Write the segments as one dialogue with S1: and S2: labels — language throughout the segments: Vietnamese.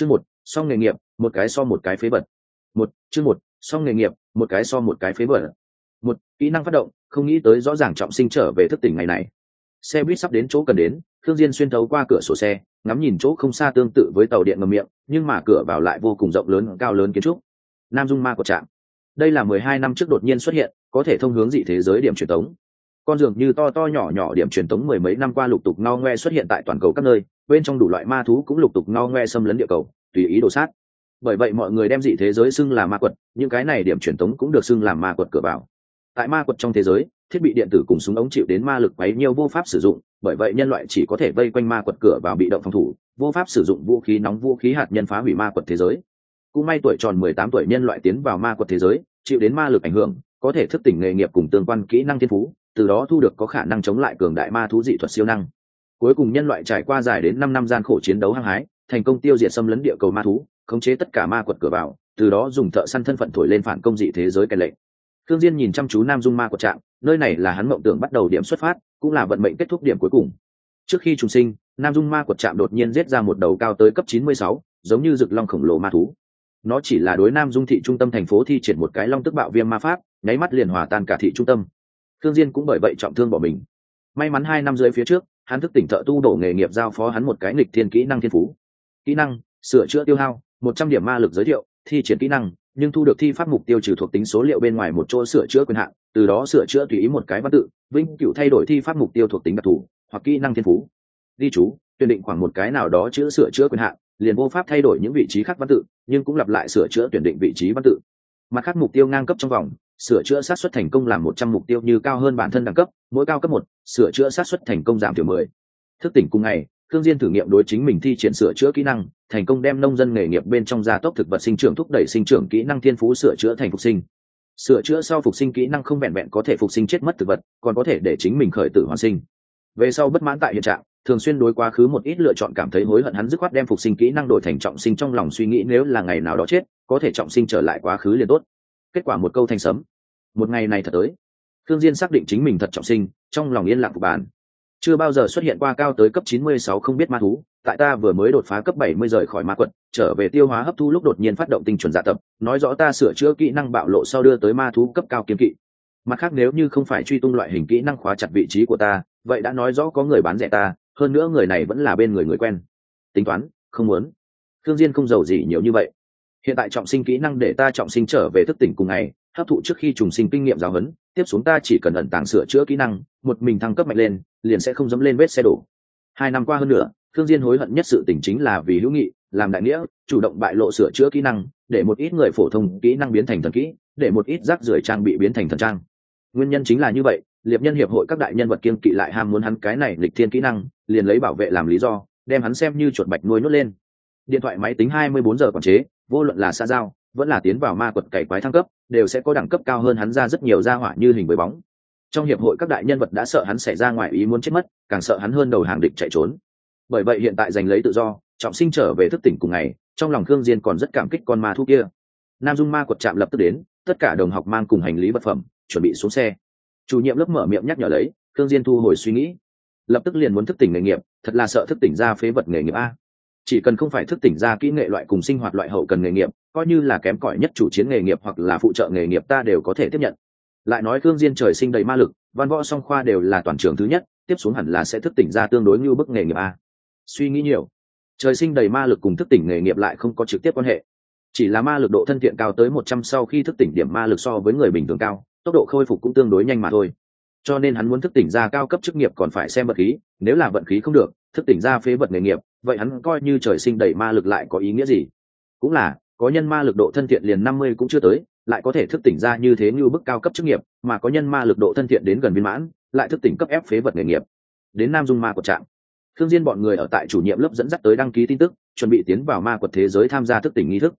S1: chương một song nghề nghiệp, một cái so một cái phế vật. Một, chương một song nghề nghiệp, một cái so một cái phế vật. Một, kỹ năng phát động, không nghĩ tới rõ ràng trọng sinh trở về thức tỉnh ngày này. Xe buýt sắp đến chỗ cần đến thương diên xuyên thấu qua cửa sổ xe, ngắm nhìn chỗ không xa tương tự với tàu điện ngầm miệng, nhưng mà cửa vào lại vô cùng rộng lớn, cao lớn kiến trúc. Nam dung ma của trạm đây là mười hai năm trước đột nhiên xuất hiện, có thể thông hướng dị thế giới điểm truyền tống con dường như to to nhỏ nhỏ điểm truyền tống mười mấy năm qua lục tục no ngoe xuất hiện tại toàn cầu các nơi, bên trong đủ loại ma thú cũng lục tục no ngoe xâm lấn địa cầu, tùy ý đổ sát. Bởi vậy mọi người đem dị thế giới xưng là ma quật, những cái này điểm truyền tống cũng được xưng là ma quật cửa vào. Tại ma quật trong thế giới, thiết bị điện tử cùng súng ống chịu đến ma lực quấy nhiều vô pháp sử dụng, bởi vậy nhân loại chỉ có thể vây quanh ma quật cửa vào bị động phòng thủ, vô pháp sử dụng vũ khí nóng vũ khí hạt nhân phá hủy ma quật thế giới. Cũng may tuổi tròn mười tám tuổi nhân loại tiến vào ma quật thế giới, chịu đến ma lực ảnh hưởng, có thể thức tỉnh nghề nghiệp cùng tương quan kỹ năng thiên phú từ đó thu được có khả năng chống lại cường đại ma thú dị thuật siêu năng. Cuối cùng nhân loại trải qua dài đến năm năm gian khổ chiến đấu hăng hái thành công tiêu diệt xâm lấn địa cầu ma thú khống chế tất cả ma quật cửa vào từ đó dùng thợ săn thân phận thổi lên phản công dị thế giới cái lệnh. Thương diên nhìn chăm chú nam dung ma quật trạng nơi này là hắn mộng tưởng bắt đầu điểm xuất phát cũng là vận mệnh kết thúc điểm cuối cùng. Trước khi trùng sinh nam dung ma quật trạm đột nhiên giết ra một đầu cao tới cấp 96, giống như rực long khổng lồ ma thú. Nó chỉ là đối nam dung thị trung tâm thành phố thi triển một cái long tức bạo viêm ma pháp nháy mắt liền hòa tan cả thị trung tâm thương diên cũng bởi vậy trọng thương bỏ mình. May mắn hai năm dưới phía trước, hắn thức tỉnh thợ tu đổ nghề nghiệp giao phó hắn một cái nghịch thiên kỹ năng thiên phú. Kỹ năng, sửa chữa tiêu hao, một trăm điểm ma lực giới thiệu, thi triển kỹ năng, nhưng thu được thi pháp mục tiêu trừ thuộc tính số liệu bên ngoài một chỗ sửa chữa quyền hạn, từ đó sửa chữa tùy ý một cái văn tự, vĩnh cửu thay đổi thi pháp mục tiêu thuộc tính đặc thù, hoặc kỹ năng thiên phú. Ghi chú tuyển định khoảng một cái nào đó chữ sửa chữa quyền hạn, liền vô pháp thay đổi những vị trí khác văn tự, nhưng cũng lặp lại sửa chữa tuyển định vị trí văn tự. Mặt khác mục tiêu ngang cấp trong vòng sửa chữa sát xuất thành công làm một trăm mục tiêu như cao hơn bản thân đẳng cấp, mỗi cao cấp một, sửa chữa sát xuất thành công giảm thiểu mười. Thức tỉnh cùng ngày thương diên thử nghiệm đối chính mình thi triển sửa chữa kỹ năng, thành công đem nông dân nghề nghiệp bên trong gia tốc thực vật sinh trưởng thúc đẩy sinh trưởng kỹ năng thiên phú sửa chữa thành phục sinh. Sửa chữa sau phục sinh kỹ năng không vẹn vẹn có thể phục sinh chết mất thực vật, còn có thể để chính mình khởi tử hoàn sinh. Về sau bất mãn tại hiện trạng, thường xuyên đối quá khứ một ít lựa chọn cảm thấy hối hận hắn dứt khoát đem phục sinh kỹ năng đổi thành trọng sinh trong lòng suy nghĩ nếu là ngày nào đó chết, có thể trọng sinh trở lại quá khứ liền tốt kết quả một câu thanh sấm. Một ngày này thật tới. Thương diên xác định chính mình thật trọng sinh, trong lòng yên lặng phục bàn chưa bao giờ xuất hiện qua cao tới cấp 96 không biết ma thú, tại ta vừa mới đột phá cấp 70 rời khỏi ma quật, trở về tiêu hóa hấp thu lúc đột nhiên phát động tinh chuẩn dạ tập, nói rõ ta sửa chữa kỹ năng bạo lộ sau đưa tới ma thú cấp cao kiếm kỵ. Mặt khác nếu như không phải truy tung loại hình kỹ năng khóa chặt vị trí của ta, vậy đã nói rõ có người bán rẻ ta, hơn nữa người này vẫn là bên người người quen. Tính toán, không muốn. Thương diên không giàu gì nhiều như vậy hiện tại trọng sinh kỹ năng để ta trọng sinh trở về thức tỉnh cùng ngày, hấp thụ trước khi trùng sinh kinh nghiệm giáo huấn, tiếp xuống ta chỉ cần ẩn tàng sửa chữa kỹ năng, một mình thăng cấp mạnh lên, liền sẽ không dẫm lên vết xe đổ. Hai năm qua hơn nữa thương diên hối hận nhất sự tình chính là vì hữu nghị, làm đại nghĩa, chủ động bại lộ sửa chữa kỹ năng, để một ít người phổ thông kỹ năng biến thành thần kỹ, để một ít rác rưởi trang bị biến thành thần trang. Nguyên nhân chính là như vậy, liệp nhân hiệp hội các đại nhân vật kiên kỵ lại ham muốn hắn cái này lịch thiên kỹ năng, liền lấy bảo vệ làm lý do, đem hắn xem như chuột bạch nuôi nuốt lên. Điện thoại máy tính 24 giờ quản chế vô luận là xa giao, vẫn là tiến vào ma quật cày quái thăng cấp, đều sẽ có đẳng cấp cao hơn hắn ra rất nhiều gia hỏa như hình với bóng. Trong hiệp hội các đại nhân vật đã sợ hắn xảy ra ngoài ý muốn chết mất, càng sợ hắn hơn đầu hàng địch chạy trốn. Bởi vậy hiện tại giành lấy tự do, trọng sinh trở về thức tỉnh cùng ngày, trong lòng khương diên còn rất cảm kích con ma thu kia. Nam dung ma quật chạm lập tức đến, tất cả đồng học mang cùng hành lý vật phẩm, chuẩn bị xuống xe. Chủ nhiệm lớp mở miệng nhắc nhở lấy, khương diên thu hồi suy nghĩ. Lập tức liền muốn thức tỉnh nghề nghiệp, thật là sợ thức tỉnh ra phế vật nghề nghiệp a chỉ cần không phải thức tỉnh ra kỹ nghệ loại cùng sinh hoạt loại hậu cần nghề nghiệp, coi như là kém cỏi nhất chủ chiến nghề nghiệp hoặc là phụ trợ nghề nghiệp ta đều có thể tiếp nhận. Lại nói thương diên trời sinh đầy ma lực, văn võ song khoa đều là toàn trường thứ nhất, tiếp xuống hẳn là sẽ thức tỉnh ra tương đối như bức nghề nghiệp a. Suy nghĩ nhiều. Trời sinh đầy ma lực cùng thức tỉnh nghề nghiệp lại không có trực tiếp quan hệ. Chỉ là ma lực độ thân thiện cao tới một trăm sau khi thức tỉnh điểm ma lực so với người bình thường cao, tốc độ khôi phục cũng tương đối nhanh mà thôi. Cho nên hắn muốn thức tỉnh ra cao cấp chức nghiệp còn phải xem vật khí, nếu là vận khí không được thức tỉnh ra phế vật nghề nghiệp, vậy hắn coi như trời sinh đầy ma lực lại có ý nghĩa gì? Cũng là, có nhân ma lực độ thân thiện liền năm mươi cũng chưa tới, lại có thể thức tỉnh ra như thế như bức cao cấp chức nghiệp, mà có nhân ma lực độ thân thiện đến gần viên mãn, lại thức tỉnh cấp ép phế vật nghề nghiệp. Đến nam dung ma của trạm. Thương diên bọn người ở tại chủ nhiệm lớp dẫn dắt tới đăng ký tin tức, chuẩn bị tiến vào ma quật thế giới tham gia thức tỉnh nghi thức.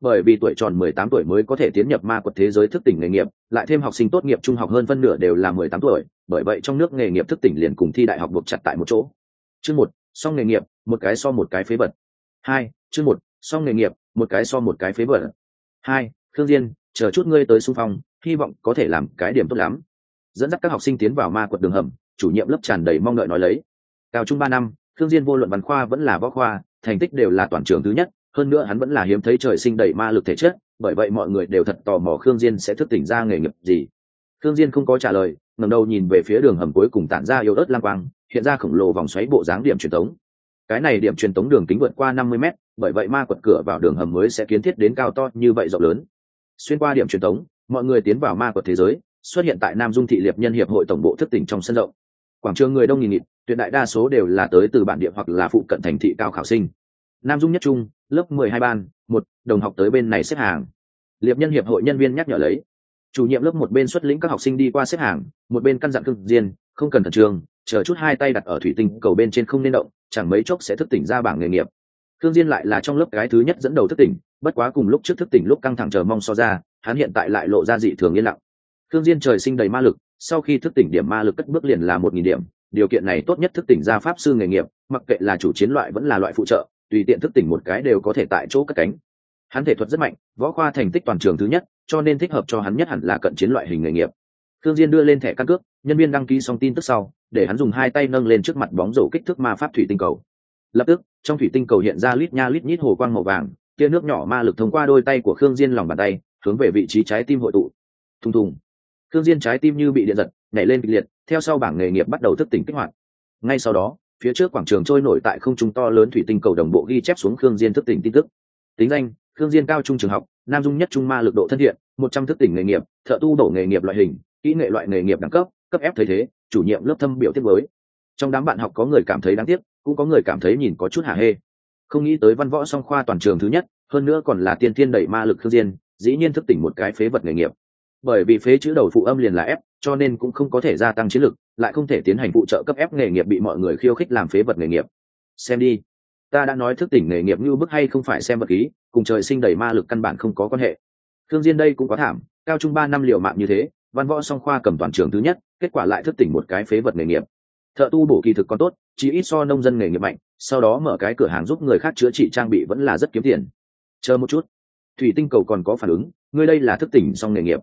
S1: Bởi vì tuổi tròn 18 tuổi mới có thể tiến nhập ma quật thế giới thức tỉnh nghề nghiệp, lại thêm học sinh tốt nghiệp trung học hơn phân nửa đều là 18 tuổi, bởi vậy trong nước nghề nghiệp thức tỉnh liền cùng thi đại học buộc chặt tại một chỗ chương một, song nghề nghiệp, một cái so một cái phế vật. Hai, chương một, song nghề nghiệp, một cái so một cái phế vật. Hai thương diên, chờ chút ngươi tới xung phong, hy vọng có thể làm cái điểm tốt lắm. Dẫn dắt các học sinh tiến vào ma quật đường hầm, chủ nhiệm lớp tràn đầy mong đợi nói lấy. Cao trung ba năm thương diên vô luận văn khoa vẫn là võ khoa, thành tích đều là toàn trường thứ nhất, hơn nữa hắn vẫn là hiếm thấy trời sinh đầy ma lực thể chất, bởi vậy mọi người đều thật tò mò khương diên sẽ thức tỉnh ra nghề nghiệp gì. Khương diên không có trả lời, ngẩng đầu nhìn về phía đường hầm cuối cùng tản ra yếu ớt lang quang hiện ra khổng lồ vòng xoáy bộ dáng điểm truyền tống. Cái này điểm truyền tống đường kính vượt qua 50 mét, bởi vậy ma quật cửa vào đường hầm mới sẽ kiến thiết đến cao to như vậy rộng lớn. Xuyên qua điểm truyền tống, mọi người tiến vào ma quật thế giới, xuất hiện tại nam dung thị liệp nhân hiệp hội tổng bộ thức tỉnh trong sân rộng. Quảng trường người đông nghìn nghịt, tuyệt đại đa số đều là tới từ bản địa hoặc là phụ cận thành thị cao khảo sinh. Nam dung nhất trung, lớp mười hai ban, một, đồng học tới bên này xếp hàng. Liệp nhân hiệp hội nhân viên nhắc nhở lấy. Chủ nhiệm lớp một bên xuất lĩnh các học sinh đi qua xếp hàng, một bên căn dặn cưng diên không cần thần trường chờ chút hai tay đặt ở thủy tinh cầu bên trên không nên động chẳng mấy chốc sẽ thức tỉnh ra bảng nghề nghiệp Thương Diên lại là trong lớp gái thứ nhất dẫn đầu thức tỉnh, bất quá cùng lúc trước thức tỉnh lúc căng thẳng chờ mong so ra, hắn hiện tại lại lộ ra dị thường yên lặng. Thương Diên trời sinh đầy ma lực, sau khi thức tỉnh điểm ma lực cất bước liền là một nghìn điểm, điều kiện này tốt nhất thức tỉnh ra pháp sư nghề nghiệp, mặc kệ là chủ chiến loại vẫn là loại phụ trợ, tùy tiện thức tỉnh một cái đều có thể tại chỗ cất cánh. Hắn thể thuật rất mạnh, võ khoa thành tích toàn trường thứ nhất, cho nên thích hợp cho hắn nhất hẳn là cận chiến loại hình nghề nghiệp. Thương Diên đưa lên thẻ căn cước, nhân viên đăng ký xong tin tức sau, để hắn dùng hai tay nâng lên trước mặt bóng rổ kích thước ma pháp thủy tinh cầu. Lập tức, trong thủy tinh cầu hiện ra lít nha lít nhít hồ quang màu vàng, tia nước nhỏ ma lực thông qua đôi tay của Khương Diên lòng bàn tay, hướng về vị trí trái tim hội tụ. Thùng thùng. Khương Diên trái tim như bị điện giật, nhảy lên kịch liệt, theo sau bảng nghề nghiệp bắt đầu thức tỉnh kích hoạt. Ngay sau đó, phía trước quảng trường trôi nổi tại không trung to lớn thủy tinh cầu đồng bộ ghi chép xuống Khương Diên thức tỉnh tin tức. Tính danh: Khương Diên cao trung trường học, Nam Dung nhất trung ma lực độ thân thiện, một trăm thức tỉnh nghề nghiệp, thợ tu đổ nghề nghiệp loại hình, kỹ nghệ loại nghề nghiệp đẳng cấp, cấp ép thay thế, chủ nhiệm lớp thâm biểu tiết mới. Trong đám bạn học có người cảm thấy đáng tiếc, cũng có người cảm thấy nhìn có chút hả hê. Không nghĩ tới văn võ song khoa toàn trường thứ nhất, hơn nữa còn là tiên tiên đẩy ma lực Khương Diên, dĩ nhiên thức tỉnh một cái phế vật nghề nghiệp. Bởi vì phế chữ đầu phụ âm liền là ép, cho nên cũng không có thể gia tăng chiến lực, lại không thể tiến hành phụ trợ cấp ép nghề nghiệp bị mọi người khiêu khích làm phế vật nghề nghiệp. Xem đi, ta đã nói thức tỉnh nghề nghiệp như bức hay không phải xem vật khí, cùng trời sinh đầy ma lực căn bản không có quan hệ. Thương Diên đây cũng quá thảm, cao trung ba năm liều mạng như thế, văn võ song khoa cầm toàn trường thứ nhất, kết quả lại thức tỉnh một cái phế vật nghề nghiệp. Thợ tu bổ kỳ thực còn tốt, chỉ ít so nông dân nghề nghiệp mạnh, sau đó mở cái cửa hàng giúp người khác chữa trị trang bị vẫn là rất kiếm tiền. Chờ một chút, thủy tinh cầu còn có phản ứng, ngươi đây là thức tỉnh song nghề nghiệp.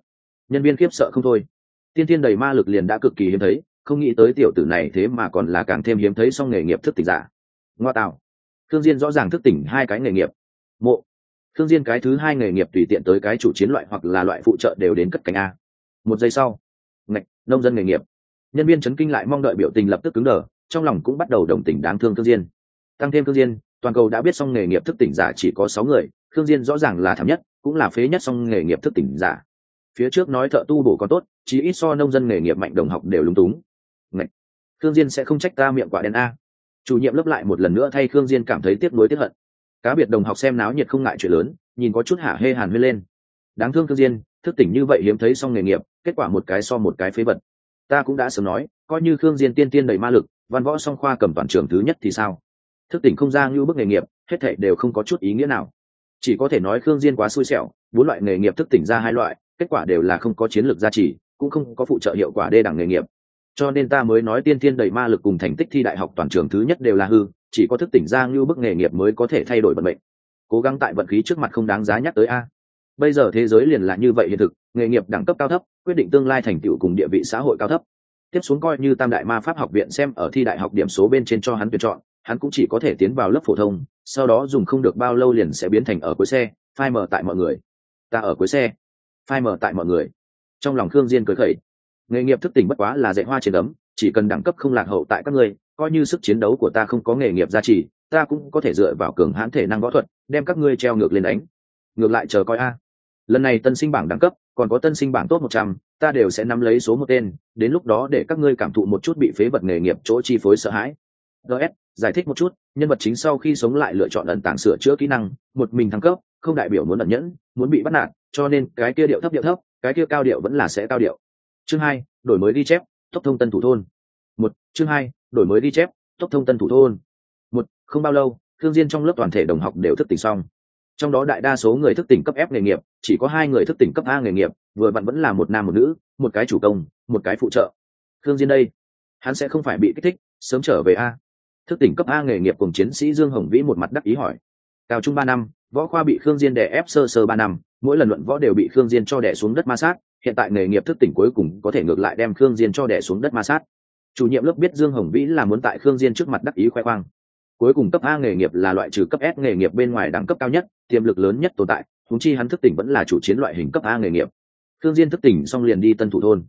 S1: Nhân viên khiếp sợ không thôi. Tiên tiên đầy ma lực liền đã cực kỳ hiếm thấy, không nghĩ tới tiểu tử này thế mà còn là càng thêm hiếm thấy song nghề nghiệp thức tỉnh giả. Ngoa tạo. Thương Diên rõ ràng thức tỉnh hai cái nghề nghiệp. Mộ. Thương Diên cái thứ hai nghề nghiệp tùy tiện tới cái chủ chiến loại hoặc là loại phụ trợ đều đến cất cánh a. Một giây sau, ngạch, nông dân nghề nghiệp. Nhân viên chấn kinh lại mong đợi biểu tình lập tức cứng đờ, trong lòng cũng bắt đầu đồng tình đáng thương Thương Diên. Tăng thêm Thương Diên, toàn cầu đã biết xong nghề nghiệp thức tỉnh giả chỉ có sáu người, Thương Diên rõ ràng là thảm nhất, cũng là phế nhất xong nghề nghiệp thức tỉnh giả. Phía trước nói thợ tu bổ còn tốt, chỉ ít so nông dân nghề nghiệp mạnh đồng học đều lúng túng. Ngạch, Thương Diên sẽ không trách ta miệng quả đen a. Chủ nhiệm lớp lại một lần nữa thay Thương Diên cảm thấy tiếc nuối tiếc hận. Cá biệt đồng học xem náo nhiệt không ngại chuyện lớn, nhìn có chút hả hê hàn huyên lên. Đáng thương Thương Diên, thức tỉnh như vậy hiếm thấy xong nghề nghiệp, kết quả một cái so một cái phế vật. Ta cũng đã sớm nói, coi như Khương Diên tiên tiên đầy ma lực, văn võ song khoa cầm toàn trường thứ nhất thì sao? Thức tỉnh không ra như bức nghề nghiệp, hết thảy đều không có chút ý nghĩa nào. Chỉ có thể nói Khương Diên quá xui xẻo, bốn loại nghề nghiệp thức tỉnh ra hai loại, kết quả đều là không có chiến lược gia trì, cũng không có phụ trợ hiệu quả đê đẳng nghề nghiệp, cho nên ta mới nói tiên tiên đầy ma lực cùng thành tích thi đại học toàn trường thứ nhất đều là hư chỉ có thức tỉnh ra như bức nghề nghiệp mới có thể thay đổi vận mệnh cố gắng tại vận khí trước mặt không đáng giá nhắc tới a bây giờ thế giới liền là như vậy hiện thực, nghề nghiệp đẳng cấp cao thấp, quyết định tương lai thành tựu cùng địa vị xã hội cao thấp. Tiếp xuống coi như tam đại ma pháp học viện xem ở thi đại học điểm số bên trên cho hắn tuyển chọn, hắn cũng chỉ có thể tiến vào lớp phổ thông, sau đó dùng không được bao lâu liền sẽ biến thành ở cuối xe, phai mở tại mọi người. Ta ở cuối xe, phai mở tại mọi người. Trong lòng khương diên cười khẩy. Nghề nghiệp thức tỉnh bất quá là dạy hoa trên đấm, chỉ cần đẳng cấp không lạc hậu tại các ngươi, coi như sức chiến đấu của ta không có nghề nghiệp gia trì, ta cũng có thể dựa vào cường hãn thể năng võ thuật, đem các ngươi treo ngược lên đánh. Ngược lại chờ coi a lần này tân sinh bảng đẳng cấp, còn có tân sinh bảng tốt một trăm, ta đều sẽ nắm lấy số một tên, đến lúc đó để các ngươi cảm thụ một chút bị phế vật nghề nghiệp chỗ chi phối sợ hãi. Gs giải thích một chút, nhân vật chính sau khi sống lại lựa chọn ẩn tàng sửa chữa kỹ năng, một mình thăng cấp, không đại biểu muốn ẩn nhẫn, muốn bị bắt nạt, cho nên cái kia điệu thấp điệu thấp, cái kia cao điệu vẫn là sẽ cao điệu. Chương hai, đổi mới ghi chép, tốc thông tân thủ thôn. Một, chương hai, đổi mới ghi chép, tốc thông tân thủ thôn. Một, không bao lâu thương diên trong lớp toàn thể đồng học đều thức tỉnh xong trong đó đại đa số người thức tỉnh cấp F nghề nghiệp, chỉ có hai người thức tỉnh cấp A nghề nghiệp, vừa vặn vẫn là một nam một nữ, một cái chủ công, một cái phụ trợ. Thương diên đây, hắn sẽ không phải bị kích thích, sớm trở về a. Thức tỉnh cấp A nghề nghiệp cùng chiến sĩ Dương Hồng Vĩ một mặt đắc ý hỏi. Cao trung ba năm, võ khoa bị khương diên đè ép sơ sơ ba năm, mỗi lần luận võ đều bị khương diên cho đè xuống đất ma sát, hiện tại nghề nghiệp thức tỉnh cuối cùng có thể ngược lại đem khương diên cho đè xuống đất ma sát. Chủ nhiệm lớp biết dương hồng vĩ là muốn tại khương diên trước mặt đắc ý khoe khoang cuối cùng cấp a nghề nghiệp là loại trừ cấp s nghề nghiệp bên ngoài đẳng cấp cao nhất, tiềm lực lớn nhất tồn tại húng chi hắn thức tỉnh vẫn là chủ chiến loại hình cấp a nghề nghiệp. Thương diên thức tỉnh xong liền đi tân thủ thôn.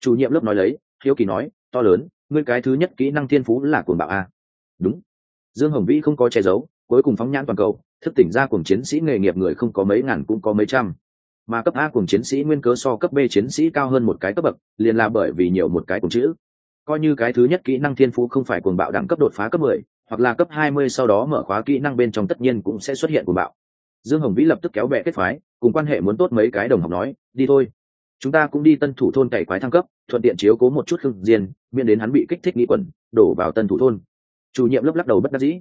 S1: Chủ nhiệm lớp nói lấy, hiếu kỳ nói, to lớn, ngươi cái thứ nhất kỹ năng thiên phú là cuồng bạo a. Đúng. Dương hồng vĩ không có che giấu, cuối cùng phóng nhãn toàn cầu, thức tỉnh ra cùng chiến sĩ nghề nghiệp người không có mấy ngàn cũng có mấy trăm. Mà cấp a cùng chiến sĩ nguyên cớ so cấp b chiến sĩ cao hơn một cái cấp bậc, liền là bởi vì nhiều một cái cùng chữ. Coi như cái thứ nhất kỹ năng thiên phú không phải cuồng bạo đẳng cấp đột phá cấp mười hoặc là cấp hai mươi sau đó mở khóa kỹ năng bên trong tất nhiên cũng sẽ xuất hiện cuồng bạo. Dương hồng vĩ lập tức kéo bè kết phái, cùng quan hệ muốn tốt mấy cái đồng học nói, đi thôi. Chúng ta cũng đi tân thủ thôn cày quái thăng cấp, thuận tiện chiếu cố một chút khương diên, miễn đến hắn bị kích thích nghĩ quẩn, đổ vào tân thủ thôn. Chủ nhiệm lớp lắc đầu bất đắc dĩ.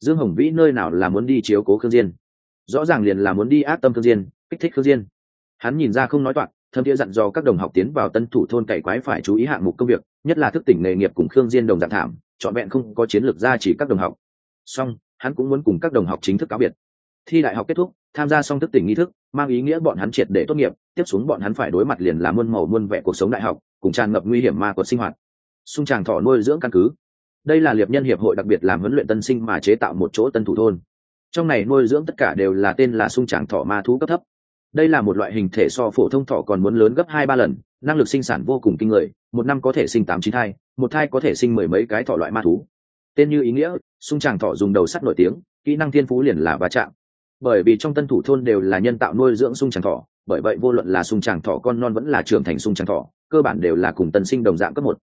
S1: Dương hồng vĩ nơi nào là muốn đi chiếu cố khương diên? Rõ ràng liền là muốn đi áp tâm khương diên, kích thích khương diên. Hắn nhìn ra không nói toạc, thâm thiế dặn dò các đồng học tiến vào tân thủ thôn cày quái phải chú ý hạng mục công việc, nhất là thức tỉnh nghề nghiệp cùng khương diên đồng dạng thảm chọn vẹn không có chiến lược ra chỉ các đồng học. Song hắn cũng muốn cùng các đồng học chính thức cáo biệt. Thi đại học kết thúc, tham gia xong thức tỉnh nghi thức, mang ý nghĩa bọn hắn triệt để tốt nghiệp, tiếp xuống bọn hắn phải đối mặt liền là muôn màu muôn vẻ cuộc sống đại học, cùng tràn ngập nguy hiểm ma của sinh hoạt. Xung tràng thọ nuôi dưỡng căn cứ. Đây là liệp nhân hiệp hội đặc biệt làm huấn luyện tân sinh mà chế tạo một chỗ tân thủ thôn. Trong này nuôi dưỡng tất cả đều là tên là xung tràng thọ ma thú cấp thấp. Đây là một loại hình thể so phổ thông thọ còn muốn lớn gấp hai ba lần, năng lực sinh sản vô cùng kinh người, một năm có thể sinh tám chín thai một thai có thể sinh mười mấy cái thọ loại ma thú. Tên như ý nghĩa, sung tràng thọ dùng đầu sắt nổi tiếng, kỹ năng thiên phú liền là va chạm. Bởi vì trong tân thủ thôn đều là nhân tạo nuôi dưỡng sung tràng thọ bởi vậy vô luận là sung tràng thọ con non vẫn là trưởng thành sung tràng thọ cơ bản đều là cùng tân sinh đồng dạng cấp một.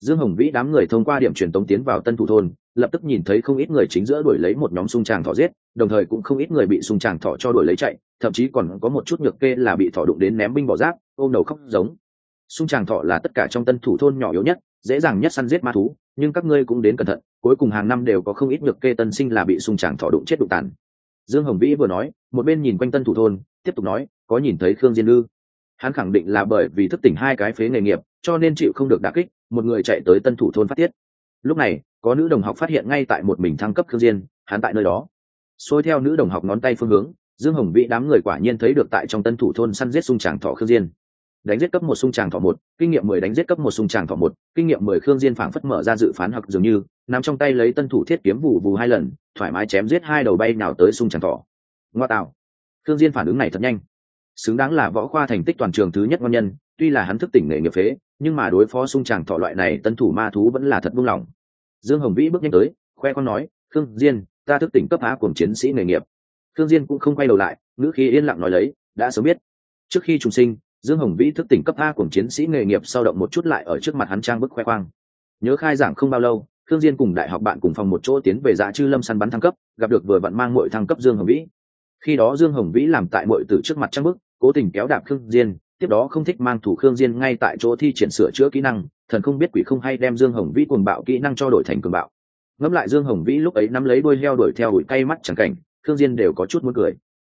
S1: Dương hồng vĩ đám người thông qua điểm truyền tống tiến vào tân thủ thôn, lập tức nhìn thấy không ít người chính giữa đuổi lấy một nhóm sung tràng thọ giết, đồng thời cũng không ít người bị sung tràng thọ cho đuổi lấy chạy, thậm chí còn có một chút nhược kê là bị thọ đụng đến ném binh bỏ rác ôm đầu khóc giống. Sung tràng thọ là tất cả trong tân thủ thôn nhỏ yếu nhất dễ dàng nhất săn giết ma thú, nhưng các ngươi cũng đến cẩn thận, cuối cùng hàng năm đều có không ít được kê tân sinh là bị sung tràng thọ đụng chết đụng tàn. Dương hồng vĩ vừa nói, một bên nhìn quanh tân thủ thôn, tiếp tục nói, có nhìn thấy khương diên lư hắn khẳng định là bởi vì thức tỉnh hai cái phế nghề nghiệp, cho nên chịu không được đả kích, một người chạy tới tân thủ thôn phát tiết. Lúc này, có nữ đồng học phát hiện ngay tại một mình thăng cấp khương diên, hắn tại nơi đó. Xôi theo nữ đồng học ngón tay phương hướng, dương hồng vĩ đám người quả nhiên thấy được tại trong tân thủ thôn săn giết sung tràng thọ khương diên đánh giết cấp một sung tràng thọ một, kinh nghiệm mười đánh giết cấp một sung tràng thọ một, kinh nghiệm mười khương diên phảng phất mở ra dự phán hoặc dường như nằm trong tay lấy tân thủ thiết kiếm vụ vù hai lần, thoải mái chém giết hai đầu bay nào tới sung tràng thọ. Ngoa tạo. Khương diên phản ứng này thật nhanh. Xứng đáng là võ khoa thành tích toàn trường thứ nhất ngon nhân, tuy là hắn thức tỉnh nghề nghiệp phế, nhưng mà đối phó sung tràng thọ loại này tân thủ ma thú vẫn là thật buông lỏng. Dương hồng vĩ bước nhanh tới, khoe con nói, khương diên, ta thức tỉnh cấp á cùng chiến sĩ nghề nghiệp. Khương diên cũng không quay đầu lại, ngữ khí yên lặng nói lấy, đã sớm biết. Trước khi trùng sinh dương hồng vĩ thức tỉnh cấp a cùng chiến sĩ nghề nghiệp sau động một chút lại ở trước mặt hắn trang bức khoe khoang. Nhớ khai giảng không bao lâu, khương diên cùng đại học bạn cùng phòng một chỗ tiến về dạ chư lâm săn bắn thăng cấp, gặp được vừa vặn mang muội thăng cấp dương hồng vĩ. Khi đó dương hồng vĩ làm tại muội từ trước mặt trang bức, cố tình kéo đạp khương diên, tiếp đó không thích mang thủ khương diên ngay tại chỗ thi triển sửa chữa kỹ năng, thần không biết quỷ không hay đem dương hồng vĩ cuồng bạo kỹ năng cho đổi thành cường bạo. Ngẫm lại dương hồng vĩ lúc ấy nắm lấy đuôi heo đuổi theo đuổi cay mắt chẳng cảnh, khương diên đều có chút muốn cười.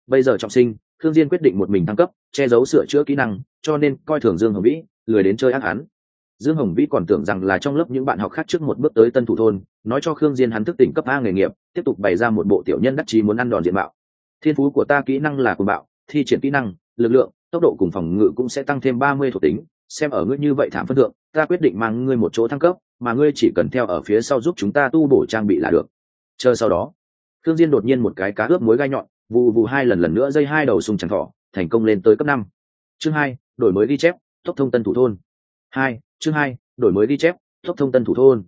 S1: Bây giờ trọng sinh Thương diên quyết định một mình thăng cấp, che giấu sửa chữa kỹ năng, cho nên coi thường dương hồng vĩ, lười đến chơi ác hắn. Dương hồng vĩ còn tưởng rằng là trong lớp những bạn học khác trước một bước tới tân thủ thôn, nói cho khương diên hắn thức tỉnh cấp a nghề nghiệp, tiếp tục bày ra một bộ tiểu nhân đắc chí muốn ăn đòn diện mạo. Thiên phú của ta kỹ năng là cuồng bạo, thi triển kỹ năng, lực lượng, tốc độ cùng phòng ngự cũng sẽ tăng thêm ba mươi thuộc tính. Xem ở ngươi như vậy thảm phân thượng, ta quyết định mang ngươi một chỗ thăng cấp, mà ngươi chỉ cần theo ở phía sau giúp chúng ta tu bổ trang bị là được. Chờ sau đó thương diên đột nhiên một cái cá ướp muối gai nhọn vụ vù hai lần lần nữa dây hai đầu sùng tràng thọ thành công lên tới cấp năm. Chương hai, đổi mới ghi chép, tốc thông tân thủ thôn. Hai, chương hai, đổi mới ghi chép, tốc thông tân thủ thôn.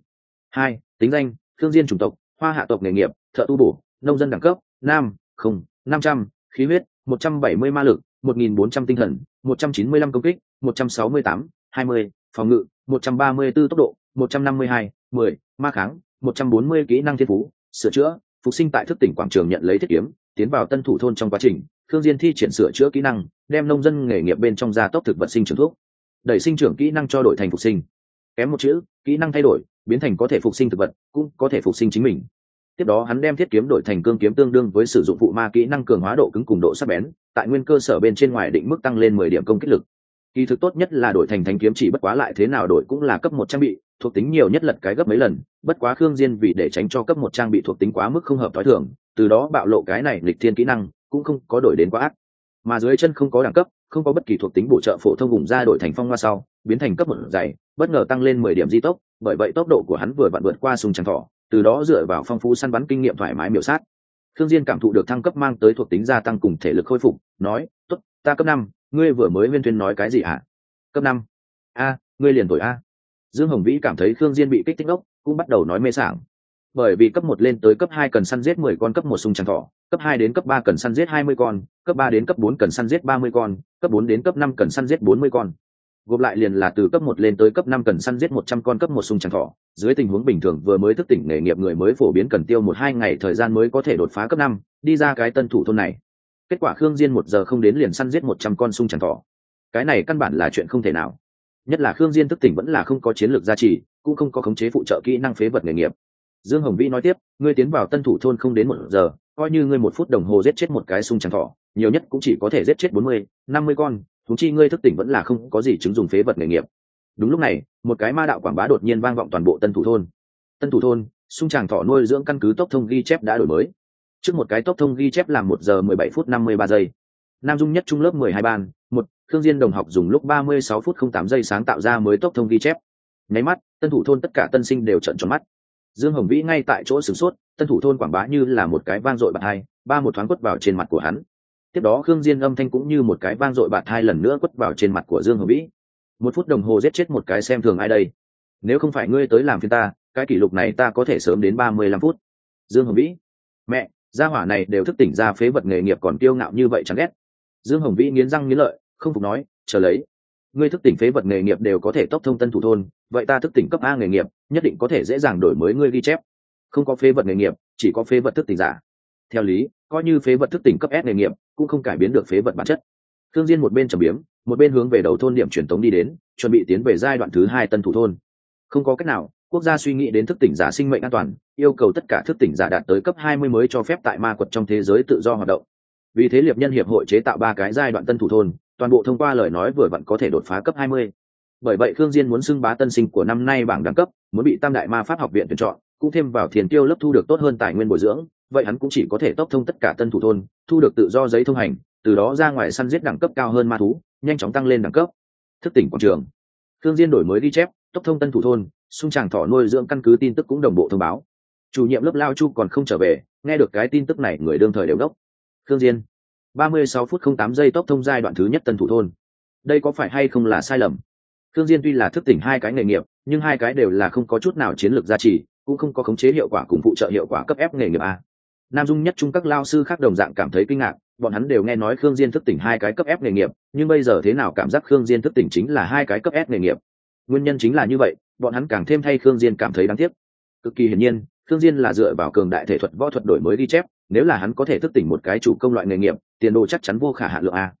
S1: Hai, tính danh thương diên chủng tộc, hoa hạ tộc nghề nghiệp, thợ tu bổ, nông dân đẳng cấp nam không, năm trăm, khí huyết, một trăm bảy mươi ma lực, một nghìn bốn trăm tinh thần, một trăm chín mươi lăm công kích, một trăm sáu mươi tám, hai mươi, phòng ngự, một trăm ba mươi 134 tốc độ, một trăm năm mươi hai, mười, ma kháng, một trăm bốn mươi kỹ năng thiên phú, sửa chữa, phục sinh tại thức tỉnh quảng trường nhận lấy thiết kiếm tiến vào tân thủ thôn trong quá trình thương diên thi triển sửa chữa kỹ năng, đem nông dân nghề nghiệp bên trong gia tốc thực vật sinh trưởng thuốc, đẩy sinh trưởng kỹ năng cho đổi thành phục sinh. Kém một chữ, kỹ năng thay đổi, biến thành có thể phục sinh thực vật, cũng có thể phục sinh chính mình. Tiếp đó hắn đem thiết kiếm đổi thành cương kiếm tương đương với sử dụng phụ ma kỹ năng cường hóa độ cứng cùng độ sắc bén, tại nguyên cơ sở bên trên ngoài định mức tăng lên mười điểm công kích lực. Kỳ thực tốt nhất là đổi thành thanh kiếm chỉ bất quá lại thế nào đổi cũng là cấp một trang bị, thuộc tính nhiều nhất lật cái gấp mấy lần, bất quá khương diên vì để tránh cho cấp một trang bị thuộc tính quá mức không hợp thói thường từ đó bạo lộ cái này lịch thiên kỹ năng, cũng không có đổi đến quá ác. Mà dưới chân không có đẳng cấp, không có bất kỳ thuộc tính bổ trợ phổ thông vùng ra đổi thành phong hoa sau, biến thành cấp một dày, bất ngờ tăng lên mười điểm di tốc, bởi vậy tốc độ của hắn vừa vặn vượt qua sùng tràng thỏ, từ đó dựa vào phong phú săn bắn kinh nghiệm thoải mái miểu sát. Thương diên cảm thụ được thăng cấp mang tới thuộc tính gia tăng cùng thể lực khôi phục, nói, tốt, ta cấp năm, ngươi vừa mới viên tuyên nói cái gì hả? Cấp năm. A, ngươi liền tuổi a. Dương hồng vĩ cảm thấy thương diên bị kích thích ốc cũng bắt đầu nói mê sảng bởi vì cấp một lên tới cấp hai cần săn giết mười con, cấp một sung trắng thỏ, cấp hai đến cấp ba cần săn giết hai mươi con, cấp ba đến cấp bốn cần săn giết ba mươi con, cấp bốn đến cấp năm cần săn giết bốn mươi con. Gộp lại liền là từ cấp một lên tới cấp năm cần săn giết một trăm con, cấp một sung trắng thỏ. Dưới tình huống bình thường vừa mới thức tỉnh nghề nghiệp người mới phổ biến cần tiêu một hai ngày thời gian mới có thể đột phá cấp năm, đi ra cái tân thủ thôn này. Kết quả khương diên một giờ không đến liền săn giết một trăm con sung trắng thỏ. Cái này căn bản là chuyện không thể nào. Nhất là khương diên thức tỉnh vẫn là không có chiến lược gia trì, cũng không có khống chế phụ trợ kỹ năng phế vật nghề nghiệp dương hồng vĩ nói tiếp, ngươi tiến vào tân thủ thôn không đến một giờ, coi như ngươi một phút đồng hồ giết chết một cái sung trắng thỏ, nhiều nhất cũng chỉ có thể giết chết bốn mươi, năm mươi con thúng chi ngươi thức tỉnh vẫn là không có gì chứng dùng phế vật nghề nghiệp. Đúng lúc này, một cái ma đạo quảng bá đột nhiên vang vọng toàn bộ tân thủ thôn. Tân thủ thôn, sung tràng thỏ nuôi dưỡng căn cứ tốc thông ghi chép đã đổi mới. Trước một cái tốc thông ghi chép là một giờ mười bảy phút năm mươi ba giây. Nam dung nhất trung lớp mười hai ban, một, thương diên đồng học dùng lúc ba mươi sáu phút không tám giây sáng tạo ra mới tốc thông ghi chép. Nháy mắt, tân thủ thôn tất cả tân sinh đều trận tròn mắt dương hồng vĩ ngay tại chỗ sửng sốt, tân thủ thôn quảng bá như là một cái vang dội bạc hai ba một thoáng quất vào trên mặt của hắn. Tiếp đó khương diên âm thanh cũng như một cái vang dội bạc hai lần nữa quất vào trên mặt của dương hồng vĩ. Một phút đồng hồ giết chết một cái xem thường ai đây? Nếu không phải ngươi tới làm phiên ta, cái kỷ lục này ta có thể sớm đến ba mươi lăm phút. Dương hồng vĩ. Mẹ, gia hỏa này đều thức tỉnh ra phế vật nghề nghiệp còn kiêu ngạo như vậy chẳng ghét. Dương hồng vĩ nghiến răng nghiến lợi, không phục nói, chờ lấy ngươi thức tỉnh phế vật nghề nghiệp đều có thể tốc thông tân thủ thôn, vậy ta thức tỉnh cấp a nghề nghiệp, nhất định có thể dễ dàng đổi mới ngươi ghi chép. Không có phế vật nghề nghiệp, chỉ có phế vật thức tỉnh giả. Theo lý, coi như phế vật thức tỉnh cấp s nghề nghiệp, cũng không cải biến được phế vật bản chất. Thương diên một bên trầm biếm, một bên hướng về đầu thôn điểm truyền tống đi đến, chuẩn bị tiến về giai đoạn thứ hai tân thủ thôn. Không có cách nào, quốc gia suy nghĩ đến thức tỉnh giả sinh mệnh an toàn, yêu cầu tất cả thức tỉnh giả đạt tới cấp 20 mới cho phép tại ma quật trong thế giới tự do hoạt động. Vì thế liệp nhân hiệp hội chế tạo ba cái giai đoạn tân thủ thôn toàn bộ thông qua lời nói vừa vặn có thể đột phá cấp 20. bởi vậy khương diên muốn xưng bá tân sinh của năm nay bảng đẳng cấp, muốn bị tam đại ma pháp học viện tuyển chọn, cũng thêm vào thiền tiêu lớp thu được tốt hơn tài nguyên bồi dưỡng, vậy hắn cũng chỉ có thể tốc thông tất cả tân thủ thôn, thu được tự do giấy thông hành, từ đó ra ngoài săn giết đẳng cấp cao hơn ma thú, nhanh chóng tăng lên đẳng cấp. Thức tỉnh quảng trường. Thương diên đổi mới ghi chép, tốc thông tân thủ thôn, xung chàng thỏ nuôi dưỡng căn cứ tin tức cũng đồng bộ thông báo. Chủ nhiệm lớp lao chu còn không trở về, nghe được cái tin tức này, người đương thời đều đốc. Thương diên. 36 phút 08 giây tốc thông giai đoạn thứ nhất tân thủ thôn. Đây có phải hay không là sai lầm? Thương diên tuy là thức tỉnh hai cái nghề nghiệp, nhưng hai cái đều là không có chút nào chiến lược gia trì, cũng không có khống chế hiệu quả cùng phụ trợ hiệu quả cấp ép nghề nghiệp a. Nam dung nhất trung các lao sư khác đồng dạng cảm thấy kinh ngạc, bọn hắn đều nghe nói khương diên thức tỉnh hai cái cấp ép nghề nghiệp, nhưng bây giờ thế nào cảm giác khương diên thức tỉnh chính là hai cái cấp s nghề nghiệp? Nguyên nhân chính là như vậy, bọn hắn càng thêm thay khương diên cảm thấy đáng tiếc. Cực kỳ hiển nhiên, khương diên là dựa vào cường đại thể thuật võ thuật đổi mới đi chép, nếu là hắn có thể thức tỉnh một cái chủ công loại nghề nghiệp tiền đồ chắc chắn vô khả hạn lượng a.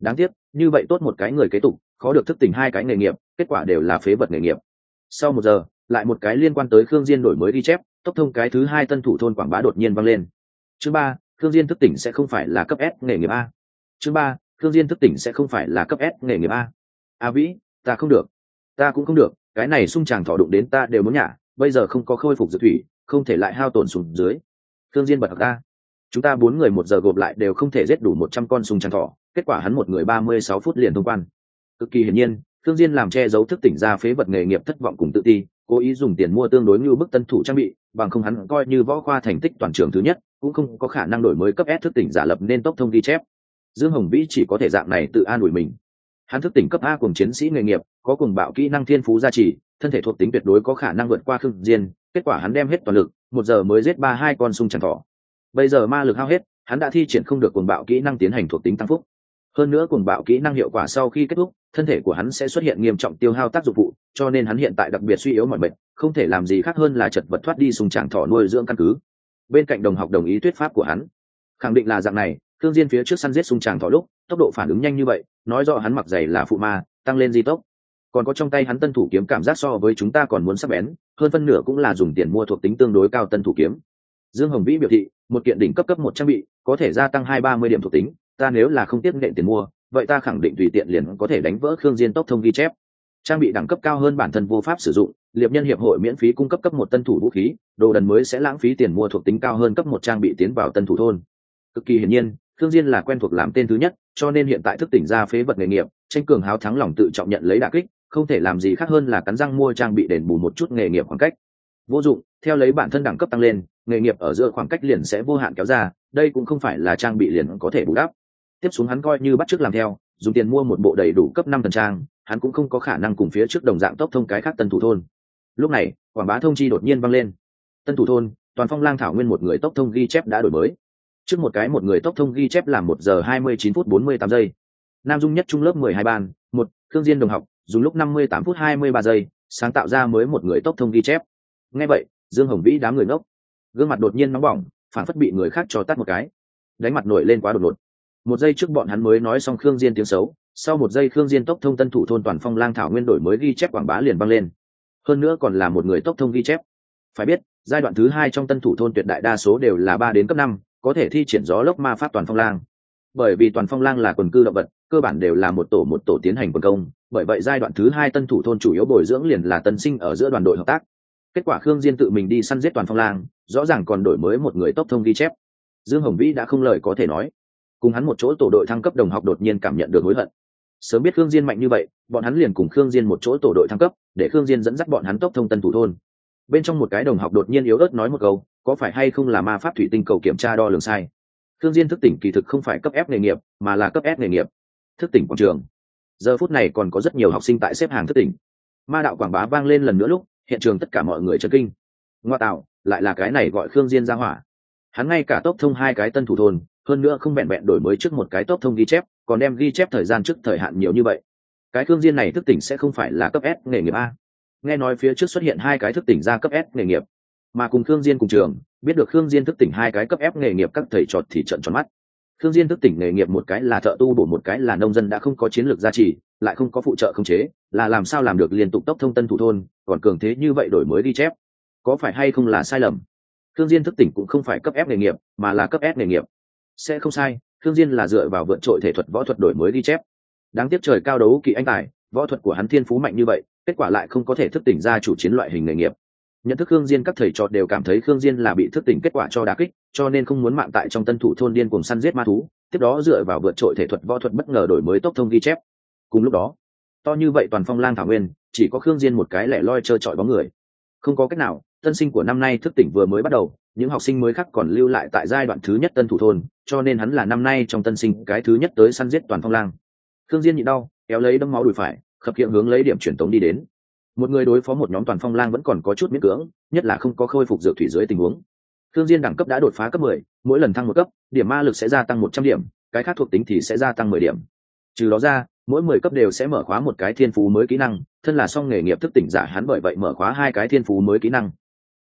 S1: Đáng tiếc, như vậy tốt một cái người kế tục, khó được thức tỉnh hai cái nghề nghiệp, kết quả đều là phế vật nghề nghiệp. Sau một giờ, lại một cái liên quan tới khương diên đổi mới đi chép, tốc thông cái thứ hai tân thủ thôn quảng bá đột nhiên vang lên. Chương ba, khương diên thức tỉnh sẽ không phải là cấp s nghề nghiệp a. Chương ba, khương diên thức tỉnh sẽ không phải là cấp s nghề nghiệp a. A vĩ, ta không được. Ta cũng không được, cái này sung chàng thọ đụng đến ta đều muốn nhả, bây giờ không có khôi phục dược thủy, không thể lại hao tổn sụn dưới. Khương diên bật ta chúng ta bốn người một giờ gộp lại đều không thể giết đủ một trăm con sùng chàng thỏ. kết quả hắn một người ba mươi sáu phút liền thông quan. Cực kỳ hiển nhiên thương diên làm che giấu thức tỉnh ra phế vật nghề nghiệp thất vọng cùng tự ti, cố ý dùng tiền mua tương đối như bức tân thủ trang bị, bằng không hắn coi như võ khoa thành tích toàn trường thứ nhất, cũng không có khả năng đổi mới cấp S thức tỉnh giả lập nên tốc thông ghi chép. Dương hồng vĩ chỉ có thể dạng này tự an ủi mình. Hắn thức tỉnh cấp a cùng chiến sĩ nghề nghiệp, có cùng bạo kỹ năng thiên phú gia trì, thân thể thuộc tính tuyệt đối có khả năng vượt qua khương diên, kết quả hắn đem hết toàn lực, một giờ mới giết ba hai con sung chẳng thỏ bây giờ ma lực hao hết, hắn đã thi triển không được cuồng bạo kỹ năng tiến hành thuộc tính tăng phúc. Hơn nữa cuồng bạo kỹ năng hiệu quả sau khi kết thúc, thân thể của hắn sẽ xuất hiện nghiêm trọng tiêu hao tác dụng phụ cho nên hắn hiện tại đặc biệt suy yếu mọi bệnh không thể làm gì khác hơn là chật vật thoát đi sùng tràng thỏ nuôi dưỡng căn cứ. Bên cạnh đồng học đồng ý thuyết pháp của hắn, khẳng định là dạng này, thương diên phía trước săn giết sùng tràng thỏ lúc, tốc độ phản ứng nhanh như vậy, nói rõ hắn mặc giày là phụ ma, tăng lên di tốc. Còn có trong tay hắn tân thủ kiếm cảm giác so với chúng ta còn muốn sắc bén, hơn phân nửa cũng là dùng tiền mua thuộc tính tương đối cao tân thủ kiếm. Dương hồng vĩ biểu thị một kiện đỉnh cấp cấp một trang bị, có thể gia tăng hai ba mươi điểm thuộc tính, ta nếu là không tiếp nghệ tiền mua, vậy ta khẳng định tùy tiện liền có thể đánh vỡ khương diên tốc thông ghi chép. Trang bị đẳng cấp cao hơn bản thân vô pháp sử dụng, liệp nhân hiệp hội miễn phí cung cấp cấp một tân thủ vũ khí, đồ đần mới sẽ lãng phí tiền mua thuộc tính cao hơn cấp một trang bị tiến vào tân thủ thôn. Cực kỳ hiển nhiên, khương diên là quen thuộc làm tên thứ nhất, cho nên hiện tại thức tỉnh ra phế vật nghề nghiệp, tranh cường háo thắng lòng tự trọng nhận lấy đả kích, không thể làm gì khác hơn là cắn răng mua trang bị đền bù một chút nghề nghiệp khoảng cách. Vô dụng, theo lấy bản thân đẳng cấp tăng lên nghề nghiệp ở giữa khoảng cách liền sẽ vô hạn kéo ra, đây cũng không phải là trang bị liền có thể bù đắp. Tiếp xuống hắn coi như bắt chước làm theo, dùng tiền mua một bộ đầy đủ cấp năm thần trang, hắn cũng không có khả năng cùng phía trước đồng dạng tốc thông cái khác tân thủ thôn. Lúc này, quảng bá thông chi đột nhiên vang lên. Tân thủ thôn, toàn phong lang thảo nguyên một người tốc thông ghi chép đã đổi mới. Trước một cái một người tốc thông ghi chép là một giờ hai mươi chín phút bốn mươi tám giây. Nam dung nhất trung lớp mười hai ban, một thương diên đồng học, dùng lúc năm mươi tám phút hai mươi ba giây, sáng tạo ra mới một người tốc thông ghi chép. Nghe vậy, dương hồng vĩ đám người ngốc gương mặt đột nhiên nóng bỏng phản phất bị người khác cho tắt một cái. Đánh mặt nổi lên quá đột ngột. Một giây trước bọn hắn mới nói xong khương diên tiếng xấu, sau một giây khương diên tốc thông tân thủ thôn toàn phong lang thảo nguyên đổi mới ghi chép quảng bá liền băng lên. Hơn nữa còn là một người tốc thông ghi chép. Phải biết, giai đoạn thứ hai trong tân thủ thôn tuyệt đại đa số đều là ba đến cấp năm, có thể thi triển gió lốc ma pháp toàn phong lang. Bởi vì toàn phong lang là quần cư động vật, cơ bản đều là một tổ một tổ tiến hành quần công, bởi vậy giai đoạn thứ hai tân thủ thôn chủ yếu bồi dưỡng liền là tân sinh ở giữa đoàn đội hợp tác. Kết quả khương diên tự mình đi săn giết toàn phong lang rõ ràng còn đổi mới một người tốc thông ghi chép. Dương hồng vĩ đã không lời có thể nói. Cùng hắn một chỗ tổ đội thăng cấp đồng học đột nhiên cảm nhận được hối hận. Sớm biết khương diên mạnh như vậy, bọn hắn liền cùng khương diên một chỗ tổ đội thăng cấp, để khương diên dẫn dắt bọn hắn tốc thông tân thủ thôn. Bên trong một cái đồng học đột nhiên yếu ớt nói một câu, có phải hay không là ma pháp thủy tinh cầu kiểm tra đo lường sai? Khương diên thức tỉnh kỳ thực không phải cấp ép nghề nghiệp, mà là cấp ép nghề nghiệp. Thức tỉnh quảng trường. Giờ phút này còn có rất nhiều học sinh tại xếp hàng thức tỉnh. Ma đạo quảng bá vang lên lần nữa lúc, hiện trường tất cả mọi người chấn kinh. Ngoa tạo lại là cái này gọi khương diên ra hỏa. Hắn ngay cả tốc thông hai cái tân thủ thôn, hơn nữa không vẹn vẹn đổi mới trước một cái tốc thông ghi chép, còn đem ghi chép thời gian trước thời hạn nhiều như vậy. Cái khương diên này thức tỉnh sẽ không phải là cấp s nghề nghiệp a. Nghe nói phía trước xuất hiện hai cái thức tỉnh ra cấp s nghề nghiệp. Mà cùng khương diên cùng trường, biết được khương diên thức tỉnh hai cái cấp s nghề nghiệp, các thầy trọt thì trận tròn mắt. Khương diên thức tỉnh nghề nghiệp một cái là thợ tu bổ, một cái là nông dân đã không có chiến lược gia trì, lại không có phụ trợ không chế, là làm sao làm được liên tục tốc thông tân thủ thôn, còn cường thế như vậy đổi mới ghi chép có phải hay không là sai lầm? Thương diên thức tỉnh cũng không phải cấp ép nghề nghiệp, mà là cấp ép nghề nghiệp. Sẽ không sai, Thương diên là dựa vào vượt trội thể thuật võ thuật đổi mới ghi chép. Đáng tiếc trời cao đấu kỵ anh tài, võ thuật của hắn thiên phú mạnh như vậy, kết quả lại không có thể thức tỉnh ra chủ chiến loại hình nghề nghiệp. Nhận thức khương diên các thầy trò đều cảm thấy khương diên là bị thức tỉnh kết quả cho đá kích, cho nên không muốn mạng tại trong tân thủ thôn điên cùng săn giết ma thú, tiếp đó dựa vào vượt trội thể thuật võ thuật bất ngờ đổi mới tốc thông ghi chép. Cùng lúc đó, to như vậy toàn phong lang thảo nguyên, chỉ có khương diên một cái lẻ loi chơi trọi bóng người. Không có cách nào tân sinh của năm nay thức tỉnh vừa mới bắt đầu những học sinh mới khác còn lưu lại tại giai đoạn thứ nhất tân thủ thôn cho nên hắn là năm nay trong tân sinh cái thứ nhất tới săn giết toàn phong lang. Thương diên nhịn đau kéo lấy đâm máu đùi phải khập hiện hướng lấy điểm truyền tống đi đến. Một người đối phó một nhóm toàn phong lang vẫn còn có chút miễn cưỡng nhất là không có khôi phục dược thủy dưới tình huống. Thương diên đẳng cấp đã đột phá cấp 10, mỗi lần thăng một cấp điểm ma lực sẽ gia tăng 100 điểm cái khác thuộc tính thì sẽ gia tăng 10 điểm. Trừ đó ra mỗi 10 cấp đều sẽ mở khóa một cái thiên phú mới kỹ năng thân là song nghề nghiệp thức tỉnh giả hắn bởi vậy mở khóa hai cái thiên phú mới kỹ năng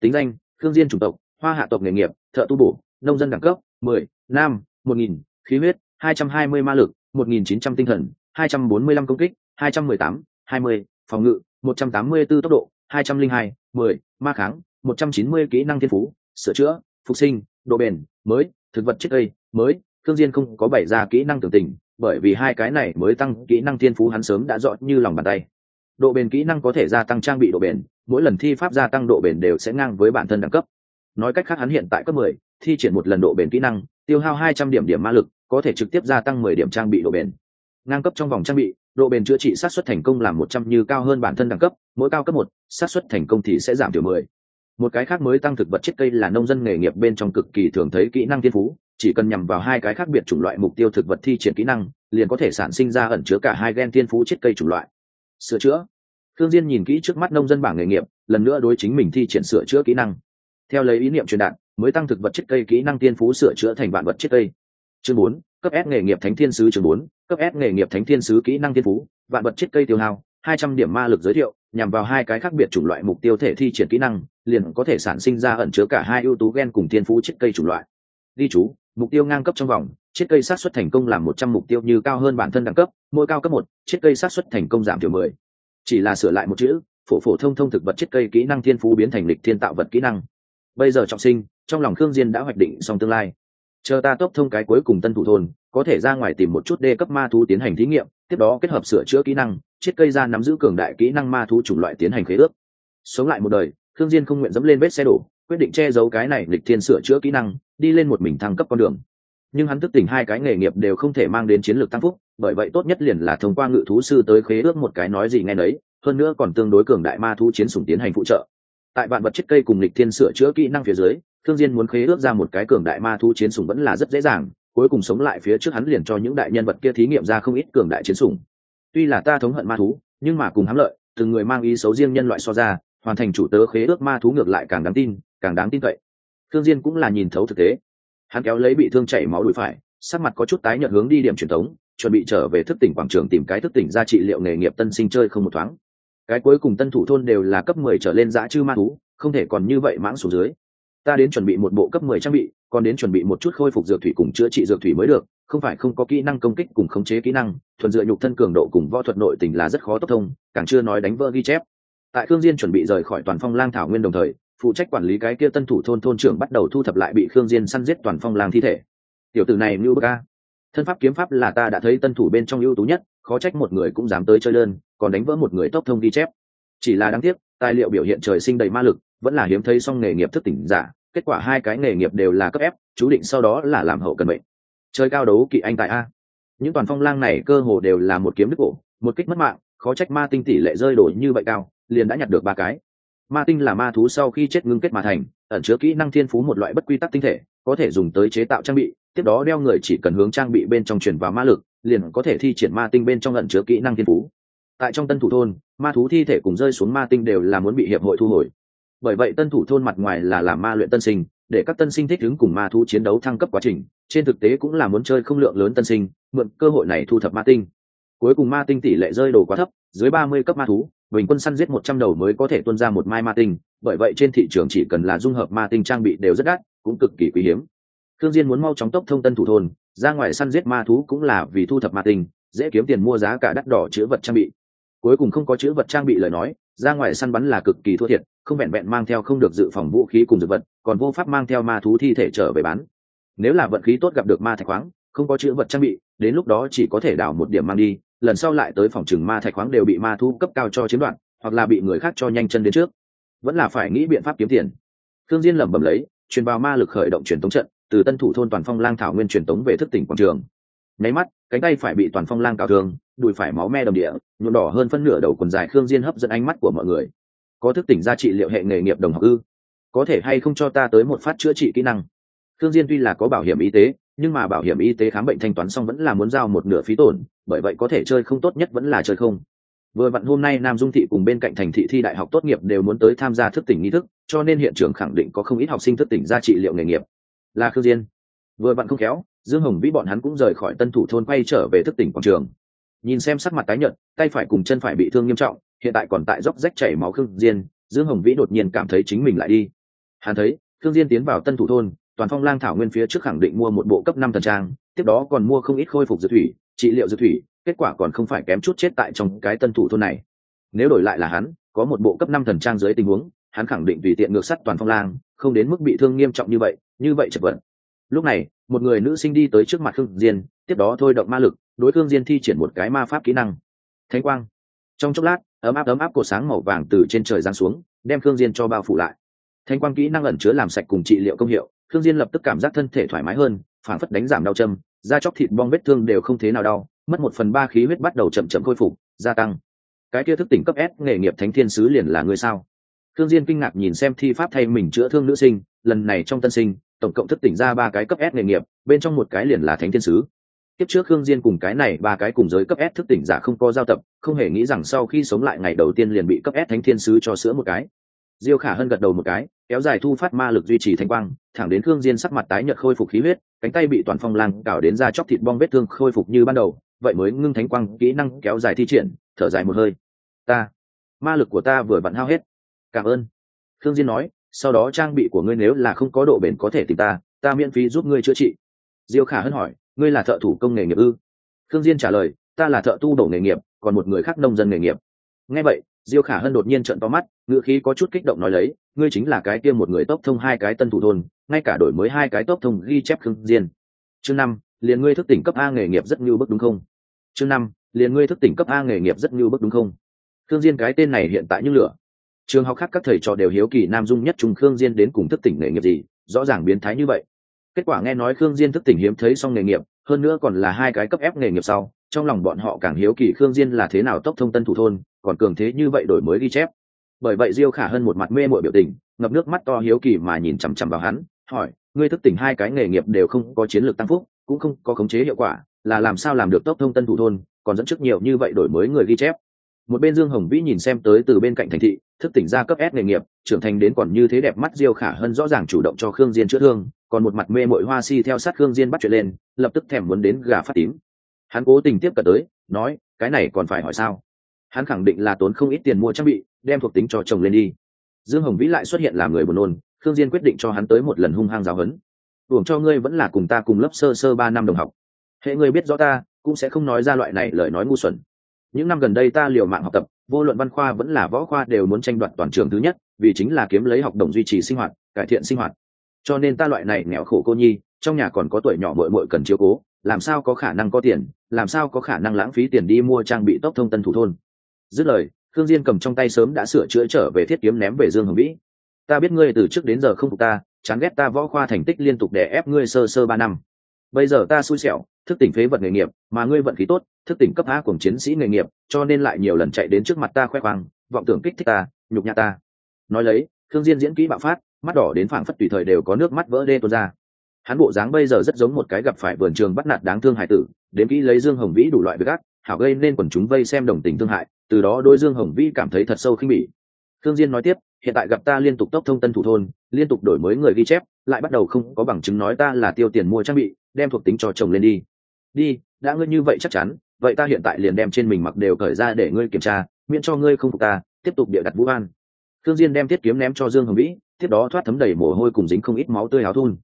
S1: tính danh thương diên chủng tộc hoa hạ tộc nghề nghiệp thợ tu bổ nông dân đẳng cấp 10, nam 1000, khí huyết 220 ma lực 1900 tinh thần 245 công kích 218, 20, phòng ngự 184 tốc độ 202, 10, ma kháng 190 kỹ năng thiên phú sửa chữa phục sinh độ bền mới thực vật chiếc cây mới. Thương diên không có bảy ra kỹ năng tưởng tình bởi vì hai cái này mới tăng kỹ năng thiên phú hắn sớm đã rõ như lòng bàn tay độ bền kỹ năng có thể gia tăng trang bị độ bền mỗi lần thi pháp gia tăng độ bền đều sẽ ngang với bản thân đẳng cấp. Nói cách khác hắn hiện tại cấp 10, thi triển một lần độ bền kỹ năng tiêu hao 200 điểm điểm ma lực có thể trực tiếp gia tăng 10 điểm trang bị độ bền. Ngang cấp trong vòng trang bị độ bền chữa trị sát xuất thành công là một trăm như cao hơn bản thân đẳng cấp mỗi cao cấp một sát xuất thành công thì sẽ giảm thiểu mười. Một cái khác mới tăng thực vật chết cây là nông dân nghề nghiệp bên trong cực kỳ thường thấy kỹ năng thiên phú chỉ cần nhằm vào hai cái khác biệt chủng loại mục tiêu thực vật thi triển kỹ năng liền có thể sản sinh ra ẩn chứa cả hai gen thiên phú chết cây chủng loại sửa chữa. Thương diên nhìn kỹ trước mắt nông dân bảng nghề nghiệp, lần nữa đối chính mình thi triển sửa chữa kỹ năng. Theo lấy ý niệm truyền đạt, mới tăng thực vật chất cây kỹ năng tiên phú sửa chữa thành vạn vật chất cây. Chương bốn, cấp S nghề nghiệp thánh thiên sứ chương bốn, cấp S nghề nghiệp thánh thiên sứ kỹ năng tiên phú, vạn vật chất cây tiêu hao, hai trăm điểm ma lực giới thiệu, nhằm vào hai cái khác biệt chủng loại mục tiêu thể thi triển kỹ năng, liền có thể sản sinh ra ẩn chứa cả hai ưu tú gen cùng tiên phú chất cây chủng loại. Ghi chú mục tiêu ngang cấp trong vòng chiết cây sát xuất thành công làm một trăm mục tiêu như cao hơn bản thân đẳng cấp, mỗi cao cấp một chiết cây sát xuất thành công giảm thiểu mười. Chỉ là sửa lại một chữ, phổ phổ thông thông thực vật chiết cây kỹ năng thiên phú biến thành lịch thiên tạo vật kỹ năng. Bây giờ trọng sinh, trong lòng khương diên đã hoạch định xong tương lai. Chờ ta tốc thông cái cuối cùng tân thủ thôn, có thể ra ngoài tìm một chút đê cấp ma thú tiến hành thí nghiệm, tiếp đó kết hợp sửa chữa kỹ năng chiết cây ra nắm giữ cường đại kỹ năng ma thú chủng loại tiến hành khế ước. Sống lại một đời thương diên không nguyện dẫm lên vết xe đổ, quyết định che giấu cái này lịch thiên sửa chữa kỹ năng đi lên một mình thăng cấp con đường. Nhưng hắn thức tỉnh hai cái nghề nghiệp đều không thể mang đến chiến lược tăng phúc, bởi vậy tốt nhất liền là thông qua ngự thú sư tới khế ước một cái nói gì nghe nấy, hơn nữa còn tương đối cường đại ma thú chiến sủng tiến hành phụ trợ. Tại bạn vật chất cây cùng lịch thiên sửa chữa kỹ năng phía dưới, thương diên muốn khế ước ra một cái cường đại ma thú chiến sủng vẫn là rất dễ dàng, cuối cùng sống lại phía trước hắn liền cho những đại nhân vật kia thí nghiệm ra không ít cường đại chiến sủng. Tuy là ta thống hận ma thú, nhưng mà cùng hám lợi, từng người mang ý xấu riêng nhân loại so ra, hoàn thành chủ tớ khế ước ma thú ngược lại càng đáng tin, càng đáng tin cậy thương diên cũng là nhìn thấu thực tế. Hắn kéo lấy bị thương chảy máu đùi phải, sắc mặt có chút tái nhợt hướng đi điểm truyền thống, chuẩn bị trở về thức tỉnh quảng trường tìm cái thức tỉnh ra trị liệu nghề nghiệp tân sinh chơi không một thoáng. Cái cuối cùng tân thủ thôn đều là cấp mười trở lên dã chư ma thú, không thể còn như vậy mãng xuống dưới. Ta đến chuẩn bị một bộ cấp mười trang bị, còn đến chuẩn bị một chút khôi phục dược thủy cùng chữa trị dược thủy mới được, không phải không có kỹ năng công kích cùng khống chế kỹ năng, thuần dựa nhục thân cường độ cùng võ thuật nội tình là rất khó tốc thông, càng chưa nói đánh vỡ ghi chép. Tại khương diên chuẩn bị rời khỏi toàn phong lang thảo nguyên đồng thời phụ trách quản lý cái kia tân thủ thôn thôn trưởng bắt đầu thu thập lại bị khương diên săn giết toàn phong làng thi thể. Tiểu tử này mưu bức a. Thân pháp kiếm pháp là ta đã thấy tân thủ bên trong ưu tú nhất, khó trách một người cũng dám tới chơi đơn, còn đánh vỡ một người tốc thông ghi chép. Chỉ là đáng tiếc, tài liệu biểu hiện trời sinh đầy ma lực, vẫn là hiếm thấy song nghề nghiệp thức tỉnh giả, kết quả hai cái nghề nghiệp đều là cấp ép chú định sau đó là làm hậu cần bệnh chơi cao đấu kỵ anh tại a. Những toàn phong lang này cơ hồ đều là một kiếm đứt cổ, một kích mất mạng, khó trách ma tinh tỷ lệ rơi đổi như vậy cao, liền đã nhặt được ba cái ma tinh là ma thú sau khi chết ngưng kết mà thành, ẩn chứa kỹ năng thiên phú một loại bất quy tắc tinh thể, có thể dùng tới chế tạo trang bị, tiếp đó đeo người chỉ cần hướng trang bị bên trong truyền vào ma lực, liền có thể thi triển ma tinh bên trong ẩn chứa kỹ năng thiên phú. Tại trong tân thủ thôn, ma thú thi thể cùng rơi xuống ma tinh đều là muốn bị hiệp hội thu hồi. Bởi vậy tân thủ thôn mặt ngoài là làm ma luyện tân sinh, để các tân sinh thích ứng cùng ma thú chiến đấu thăng cấp quá trình, trên thực tế cũng là muốn chơi không lượng lớn tân sinh, mượn cơ hội này thu thập ma tinh. Cuối cùng ma tinh tỷ lệ rơi đồ quá thấp, dưới ba mươi cấp ma thú bình quân săn giết một trăm đầu mới có thể tuân ra một mai ma tinh, bởi vậy trên thị trường chỉ cần là dung hợp ma tinh trang bị đều rất đắt, cũng cực kỳ quý hiếm. Thương diên muốn mau chóng tốc thông tân thủ thôn, ra ngoài săn giết ma thú cũng là vì thu thập ma tinh, dễ kiếm tiền mua giá cả đắt đỏ chứa vật trang bị. Cuối cùng không có chữ vật trang bị lời nói, ra ngoài săn bắn là cực kỳ thua thiệt, không vẹn vẹn mang theo không được dự phòng vũ khí cùng dược vật, còn vô pháp mang theo ma thú thi thể trở về bán. Nếu là vận khí tốt gặp được ma thạch khoáng, không có chữ vật trang bị, đến lúc đó chỉ có thể đảo một điểm mang đi lần sau lại tới phòng trừng ma thạch khoáng đều bị ma thu cấp cao cho chiếm đoạt, hoặc là bị người khác cho nhanh chân đến trước. Vẫn là phải nghĩ biện pháp kiếm tiền. Thương diên lẩm bẩm lấy, truyền vào ma lực khởi động truyền tống trận, từ tân thủ thôn toàn phong lang thảo nguyên truyền tống về thức tỉnh quảng trường. Nháy mắt, cánh tay phải bị toàn phong lang cào thương, đùi phải máu me đồng địa, nhuộm đỏ hơn phân nửa đầu quần dài khương diên hấp dẫn ánh mắt của mọi người. Có thức tỉnh ra trị liệu hệ nghề nghiệp đồng học ư? Có thể hay không cho ta tới một phát chữa trị kỹ năng? Khương diên tuy là có bảo hiểm y tế nhưng mà bảo hiểm y tế khám bệnh thanh toán xong vẫn là muốn giao một nửa phí tổn, bởi vậy có thể chơi không tốt nhất vẫn là chơi không. Vừa vặn hôm nay nam dung thị cùng bên cạnh thành thị thi đại học tốt nghiệp đều muốn tới tham gia thức tỉnh nghi thức, cho nên hiện trường khẳng định có không ít học sinh thức tỉnh ra trị liệu nghề nghiệp. Là khương diên, vừa vặn không khéo, dương hồng vĩ bọn hắn cũng rời khỏi tân thủ thôn quay trở về thức tỉnh quảng trường. Nhìn xem sắc mặt tái nhợt, tay phải cùng chân phải bị thương nghiêm trọng, hiện tại còn tại dốc rách chảy máu khương diên, dương hồng vĩ đột nhiên cảm thấy chính mình lại đi. Hắn thấy, khương diên tiến vào tân thủ thôn toàn phong lang thảo nguyên phía trước khẳng định mua một bộ cấp năm thần trang, tiếp đó còn mua không ít khôi phục dược thủy, trị liệu dược thủy, kết quả còn không phải kém chút chết tại trong cái tân thủ thôn này. Nếu đổi lại là hắn, có một bộ cấp năm thần trang dưới tình huống, hắn khẳng định tùy tiện ngược sắt toàn phong lang, không đến mức bị thương nghiêm trọng như vậy như vậy chật vật. Lúc này, một người nữ sinh đi tới trước mặt khương diên, tiếp đó thôi động ma lực, đối khương diên thi triển một cái ma pháp kỹ năng. Thánh quang. Trong chốc lát, ấm áp ấm áp cột sáng màu vàng từ trên trời giáng xuống, đem khương diên cho bao phủ lại. Thánh quang kỹ năng ẩn chứa làm sạch cùng trị liệu công hiệu Thương diên lập tức cảm giác thân thể thoải mái hơn phản phất đánh giảm đau châm, da chóc thịt bong vết thương đều không thế nào đau, mất một phần ba khí huyết bắt đầu chậm chậm khôi phục, gia tăng. Cái kia thức tỉnh cấp s nghề nghiệp thánh thiên sứ liền là người sao? Thương diên kinh ngạc nhìn xem thi pháp thay mình chữa thương nữ sinh, lần này trong tân sinh, tổng cộng thức tỉnh ra ba cái cấp s nghề nghiệp, bên trong một cái liền là thánh thiên sứ. Tiếp trước khương diên cùng cái này ba cái cùng giới cấp s thức tỉnh giả không có giao tập, không hề nghĩ rằng sau khi sống lại ngày đầu tiên liền bị cấp s thánh thiên sứ cho sữa một cái. Diêu khả hân gật đầu một cái kéo dài thu phát ma lực duy trì thanh quang, thẳng đến khương diên sắc mặt tái nhợt khôi phục khí huyết, cánh tay bị toàn phong lang cào đến ra chóc thịt bong vết thương khôi phục như ban đầu, vậy mới ngưng thánh quang, kỹ năng kéo dài thi triển, thở dài một hơi. Ta, ma lực của ta vừa vặn hao hết. Cảm ơn. Khương diên nói, sau đó trang bị của ngươi nếu là không có độ bền có thể tìm ta ta miễn phí giúp ngươi chữa trị. Diêu khả hân hỏi, ngươi là thợ thủ công nghề nghiệp ư? Khương diên trả lời, ta là thợ tu đổ nghề nghiệp, còn một người khác nông dân nghề nghiệp. Nghe vậy diêu khả hân đột nhiên trợn to mắt ngựa khí có chút kích động nói lấy, ngươi chính là cái kia một người tốc thông hai cái tân thủ thôn, ngay cả đổi mới hai cái tốc thông ghi chép khương diên chương năm, liền ngươi thức tỉnh cấp a nghề nghiệp rất như bức đúng không? Chương năm, liền ngươi thức tỉnh cấp a nghề nghiệp rất như bức đúng không? Khương diên cái tên này hiện tại như lửa. Trường học khác các thầy trò đều hiếu kỳ nam dung nhất trùng khương diên đến cùng thức tỉnh nghề nghiệp gì, rõ ràng biến thái như vậy. Kết quả nghe nói khương diên thức tỉnh hiếm thấy xong nghề nghiệp, hơn nữa còn là hai cái cấp ép nghề nghiệp sau, trong lòng bọn họ càng hiếu kỳ khương diên là thế nào tốc thông tân thủ thôn còn cường thế như vậy đổi mới ghi chép. Bởi vậy diêu khả hơn một mặt mê mội biểu tình, ngập nước mắt to hiếu kỳ mà nhìn chằm chằm vào hắn, hỏi, ngươi thức tỉnh hai cái nghề nghiệp đều không có chiến lược tăng phúc, cũng không có khống chế hiệu quả, là làm sao làm được tốc thông tân thủ thôn, còn dẫn trước nhiều như vậy đổi mới người ghi chép? Một bên dương hồng vĩ nhìn xem tới từ bên cạnh thành thị, thức tỉnh ra cấp s nghề nghiệp, trưởng thành đến còn như thế đẹp mắt, diêu khả hơn rõ ràng chủ động cho khương diên chữa thương, còn một mặt mê mội hoa si theo sát khương diên bắt chuyện lên, lập tức thèm muốn đến gà phát tím. Hắn cố tình tiếp cận tới, nói, cái này còn phải hỏi sao? Hắn khẳng định là tốn không ít tiền mua trang bị, đem thuộc tính cho chồng lên đi. Dương hồng vĩ lại xuất hiện làm người buồn nôn Thương diên quyết định cho hắn tới một lần hung hăng giáo huấn. Hưởng cho ngươi vẫn là cùng ta cùng lớp sơ sơ ba năm đồng học. Hệ ngươi biết rõ ta, cũng sẽ không nói ra loại này lời nói ngu xuẩn. Những năm gần đây ta liều mạng học tập, vô luận văn khoa vẫn là võ khoa đều muốn tranh đoạt toàn trường thứ nhất, vì chính là kiếm lấy học đồng duy trì sinh hoạt, cải thiện sinh hoạt. Cho nên ta loại này nghèo khổ cô nhi, trong nhà còn có tuổi nhỏ mội mội cần chiếu cố, làm sao có khả năng có tiền, làm sao có khả năng lãng phí tiền đi mua trang bị tốc thông tân thủ thôn? Dứt lời thương diên cầm trong tay sớm đã sửa chữa trở về thiết kiếm ném về dương hồng vĩ. Ta biết ngươi từ trước đến giờ không phục ta, chán ghét ta võ khoa thành tích liên tục để ép ngươi sơ sơ ba năm. Bây giờ ta xui xẻo, thức tỉnh phế vật nghề nghiệp, mà ngươi vận khí tốt, thức tỉnh cấp a cùng chiến sĩ nghề nghiệp, cho nên lại nhiều lần chạy đến trước mặt ta khoe khoang, vọng tưởng kích thích ta, nhục nhã ta. Nói lấy thương diên diễn kỹ bạo phát, mắt đỏ đến phảng phất tùy thời đều có nước mắt vỡ đê tuôn ra. Hắn bộ dáng bây giờ rất giống một cái gặp phải vườn trường bắt nạt đáng thương hải tử, đến kỹ lấy dương hồng vĩ đủ loại với gác hảo gây nên quần chúng vây xem đồng tình thương hại, từ đó đôi dương hồng vĩ cảm thấy thật sâu khinh bỉ. Thương diên nói tiếp, hiện tại gặp ta liên tục tốc thông tân thủ thôn, liên tục đổi mới người ghi chép, lại bắt đầu không có bằng chứng nói ta là tiêu tiền mua trang bị, đem thuộc tính cho chồng lên đi. Đi, đã ngươi như vậy chắc chắn, vậy ta hiện tại liền đem trên mình mặc đều cởi ra để ngươi kiểm tra, miễn cho ngươi không phục ta, tiếp tục địa đặt vũ an. Thương diên đem thiết kiếm ném cho dương hồng vĩ, tiếp đó thoát thấm đầy mồ hôi cùng dính không ít máu tươi áo thun.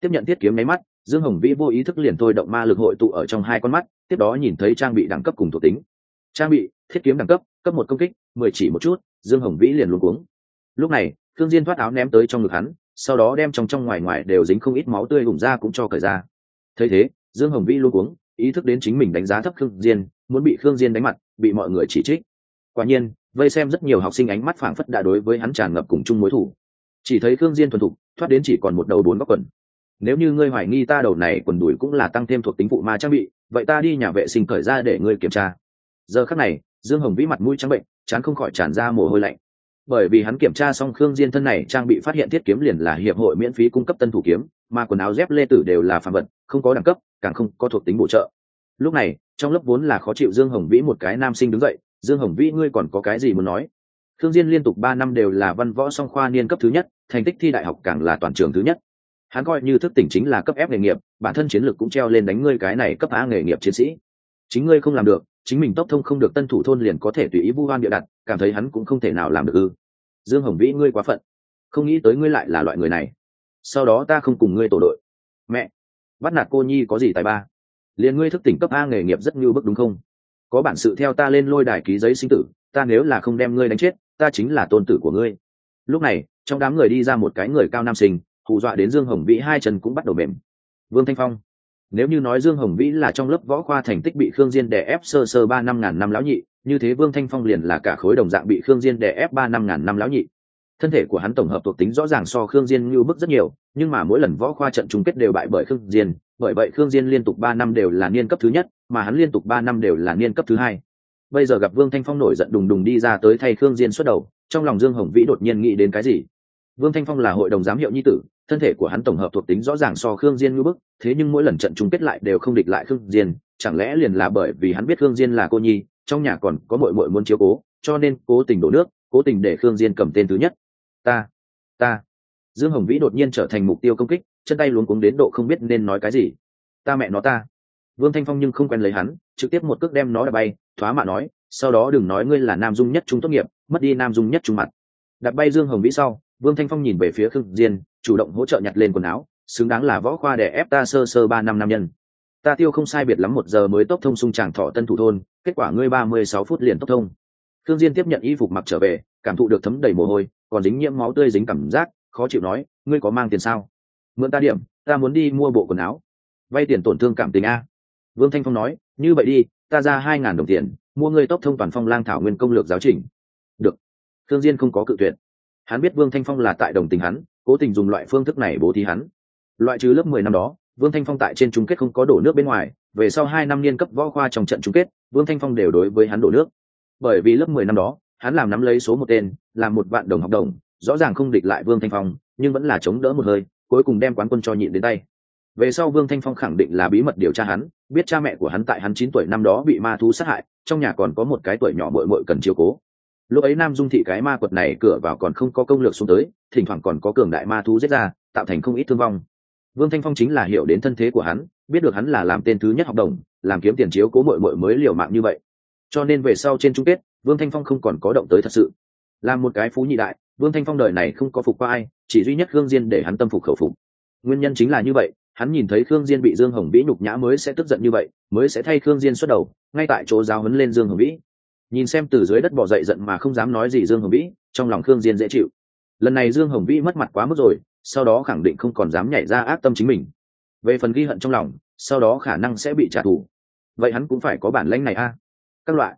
S1: Tiếp nhận thiết kiếm máy mắt dương hồng vĩ vô ý thức liền thôi động ma lực hội tụ ở trong hai con mắt, tiếp đó nhìn thấy trang bị đẳng cấp cùng thuộc tính. Trang bị, thiết kiếm đẳng cấp cấp một công kích, mười chỉ một chút, dương hồng vĩ liền luôn cuống. Lúc này thương diên thoát áo ném tới trong ngực hắn, sau đó đem trong trong ngoài ngoài đều dính không ít máu tươi hùng ra cũng cho cởi ra. Thấy thế, dương hồng vĩ luôn cuống, ý thức đến chính mình đánh giá thấp khương diên, muốn bị khương diên đánh mặt, bị mọi người chỉ trích. Quả nhiên, vây xem rất nhiều học sinh ánh mắt phảng phất đã đối với hắn tràn ngập cùng chung mối thủ. Chỉ thấy khương diên thuần thục, thoát đến chỉ còn một đầu bốn góc quần nếu như ngươi hoài nghi ta đầu này quần đùi cũng là tăng thêm thuộc tính phụ ma trang bị, vậy ta đi nhà vệ sinh khởi ra để ngươi kiểm tra. Giờ khắc này, dương hồng vĩ mặt mũi trắng bệnh, chán không khỏi tràn ra mồ hôi lạnh. Bởi vì hắn kiểm tra xong khương diên thân này trang bị phát hiện thiết kiếm liền là hiệp hội miễn phí cung cấp tân thủ kiếm, mà quần áo dép lê tử đều là phàm vật, không có đẳng cấp, càng không có thuộc tính bổ trợ. Lúc này, trong lớp vốn là khó chịu dương hồng vĩ một cái nam sinh đứng dậy, dương hồng vĩ, ngươi còn có cái gì muốn nói? Khương diên liên tục ba năm đều là văn võ song khoa niên cấp thứ nhất, thành tích thi đại học càng là toàn trường thứ nhất hắn coi như thức tỉnh chính là cấp ép nghề nghiệp, bản thân chiến lược cũng treo lên đánh ngươi cái này cấp a nghề nghiệp chiến sĩ. Chính ngươi không làm được, chính mình tốc thông không được tân thủ thôn liền có thể tùy ý vu hoan địa đặt, cảm thấy hắn cũng không thể nào làm được ư. Dương hồng vĩ, ngươi quá phận. Không nghĩ tới ngươi lại là loại người này. Sau đó ta không cùng ngươi tổ đội. Mẹ, bắt nạt cô nhi có gì tài ba? Liền ngươi thức tỉnh cấp a nghề nghiệp rất như bức đúng không? Có bản sự theo ta lên lôi đài ký giấy sinh tử, ta nếu là không đem ngươi đánh chết, ta chính là tôn tử của ngươi. Lúc này, trong đám người đi ra một cái người cao nam sinh hù dọa đến dương hồng vĩ hai chân cũng bắt đầu mềm. Vương thanh phong, nếu như nói dương hồng vĩ là trong lớp võ khoa thành tích bị khương diên đè ép sơ sơ ba năm ngàn năm lão nhị, như thế vương thanh phong liền là cả khối đồng dạng bị khương diên đè ép ba năm ngàn năm lão nhị. Thân thể của hắn tổng hợp thuộc tính rõ ràng so khương diên như bức rất nhiều, nhưng mà mỗi lần võ khoa trận chung kết đều bại bởi khương diên, bởi vậy khương diên liên tục ba năm đều là niên cấp thứ nhất, mà hắn liên tục ba năm đều là niên cấp thứ hai. Bây giờ gặp vương thanh phong nổi giận đùng đùng đi ra tới thay khương diên xuất đầu, trong lòng dương hồng vĩ đột nhiên nghĩ đến cái gì? Vương thanh phong là hội đồng giám hiệu nhi tử, thân thể của hắn tổng hợp thuộc tính rõ ràng so khương diên như bức, thế nhưng mỗi lần trận chung kết lại đều không địch lại khương diên, chẳng lẽ liền là bởi vì hắn biết khương diên là cô nhi, trong nhà còn có muội muội muốn chiếu cố, cho nên cố tình đổ nước, cố tình để khương diên cầm tên thứ nhất? Ta ta. Dương hồng vĩ đột nhiên trở thành mục tiêu công kích, chân tay luống cuống đến độ không biết nên nói cái gì. Ta mẹ nó ta. Vương thanh phong nhưng không quen lấy hắn, trực tiếp một cước đem nó đá bay, thoá mạ nói, sau đó đừng nói ngươi là nam dung nhất trung tốt nghiệp, mất đi nam dung nhất trung mặt. Đặt bay dương hồng vĩ sau vương thanh phong nhìn về phía khương diên, chủ động hỗ trợ nhặt lên quần áo, xứng đáng là võ khoa để ép ta sơ sơ ba năm nam nhân. Ta tiêu không sai biệt lắm một giờ mới tốc thông xung tràng thọ tân thủ thôn, kết quả ngươi ba mươi sáu phút liền tốc thông. Khương diên tiếp nhận y phục mặc trở về, cảm thụ được thấm đầy mồ hôi, còn dính nhiễm máu tươi dính cảm giác, khó chịu nói, ngươi có mang tiền sao? Mượn ta điểm, ta muốn đi mua bộ quần áo. Vay tiền tổn thương cảm tình a. Vương thanh phong nói, như vậy đi, ta ra hai ngàn đồng tiền, mua ngươi tốc thông toàn phong lang thảo nguyên công lược giáo trình. Được. Thương diên không có cự tuyệt hắn biết vương thanh phong là tại đồng tình hắn, cố tình dùng loại phương thức này bố thí hắn. Loại trừ lớp mười năm đó, vương thanh phong tại trên chung kết không có đổ nước bên ngoài, về sau hai năm niên cấp võ khoa trong trận chung kết, vương thanh phong đều đối với hắn đổ nước. Bởi vì lớp mười năm đó, hắn làm nắm lấy số một tên, làm một vạn đồng học đồng, rõ ràng không địch lại vương thanh phong, nhưng vẫn là chống đỡ một hơi, cuối cùng đem quán quân cho nhịn đến tay. Về sau vương thanh phong khẳng định là bí mật điều tra hắn, biết cha mẹ của hắn tại hắn chín tuổi năm đó bị ma thú sát hại, trong nhà còn có một cái tuổi nhỏ bội bội cần chiều cố lúc ấy nam dung thị cái ma quật này cửa vào còn không có công lược xuống tới, thỉnh thoảng còn có cường đại ma thú giết ra, tạo thành không ít thương vong. Vương thanh phong chính là hiểu đến thân thế của hắn, biết được hắn là làm tên thứ nhất học đồng, làm kiếm tiền chiếu cố mội mội mới liều mạng như vậy. Cho nên về sau trên chung kết, vương thanh phong không còn có động tới thật sự. Làm một cái phú nhị đại, vương thanh phong đời này không có phục qua ai, chỉ duy nhất khương diên để hắn tâm phục khẩu phục. Nguyên nhân chính là như vậy, hắn nhìn thấy khương diên bị dương hồng vĩ nhục nhã mới sẽ tức giận như vậy, mới sẽ thay khương diên xuất đầu, ngay tại chỗ giáo huấn lên dương hồng vĩ nhìn xem từ dưới đất bỏ dậy giận mà không dám nói gì dương hồng vĩ, trong lòng khương diên dễ chịu. Lần này dương hồng vĩ mất mặt quá mức rồi, sau đó khẳng định không còn dám nhảy ra ác tâm chính mình. Về phần ghi hận trong lòng, sau đó khả năng sẽ bị trả thù. Vậy hắn cũng phải có bản lãnh này a. Các loại.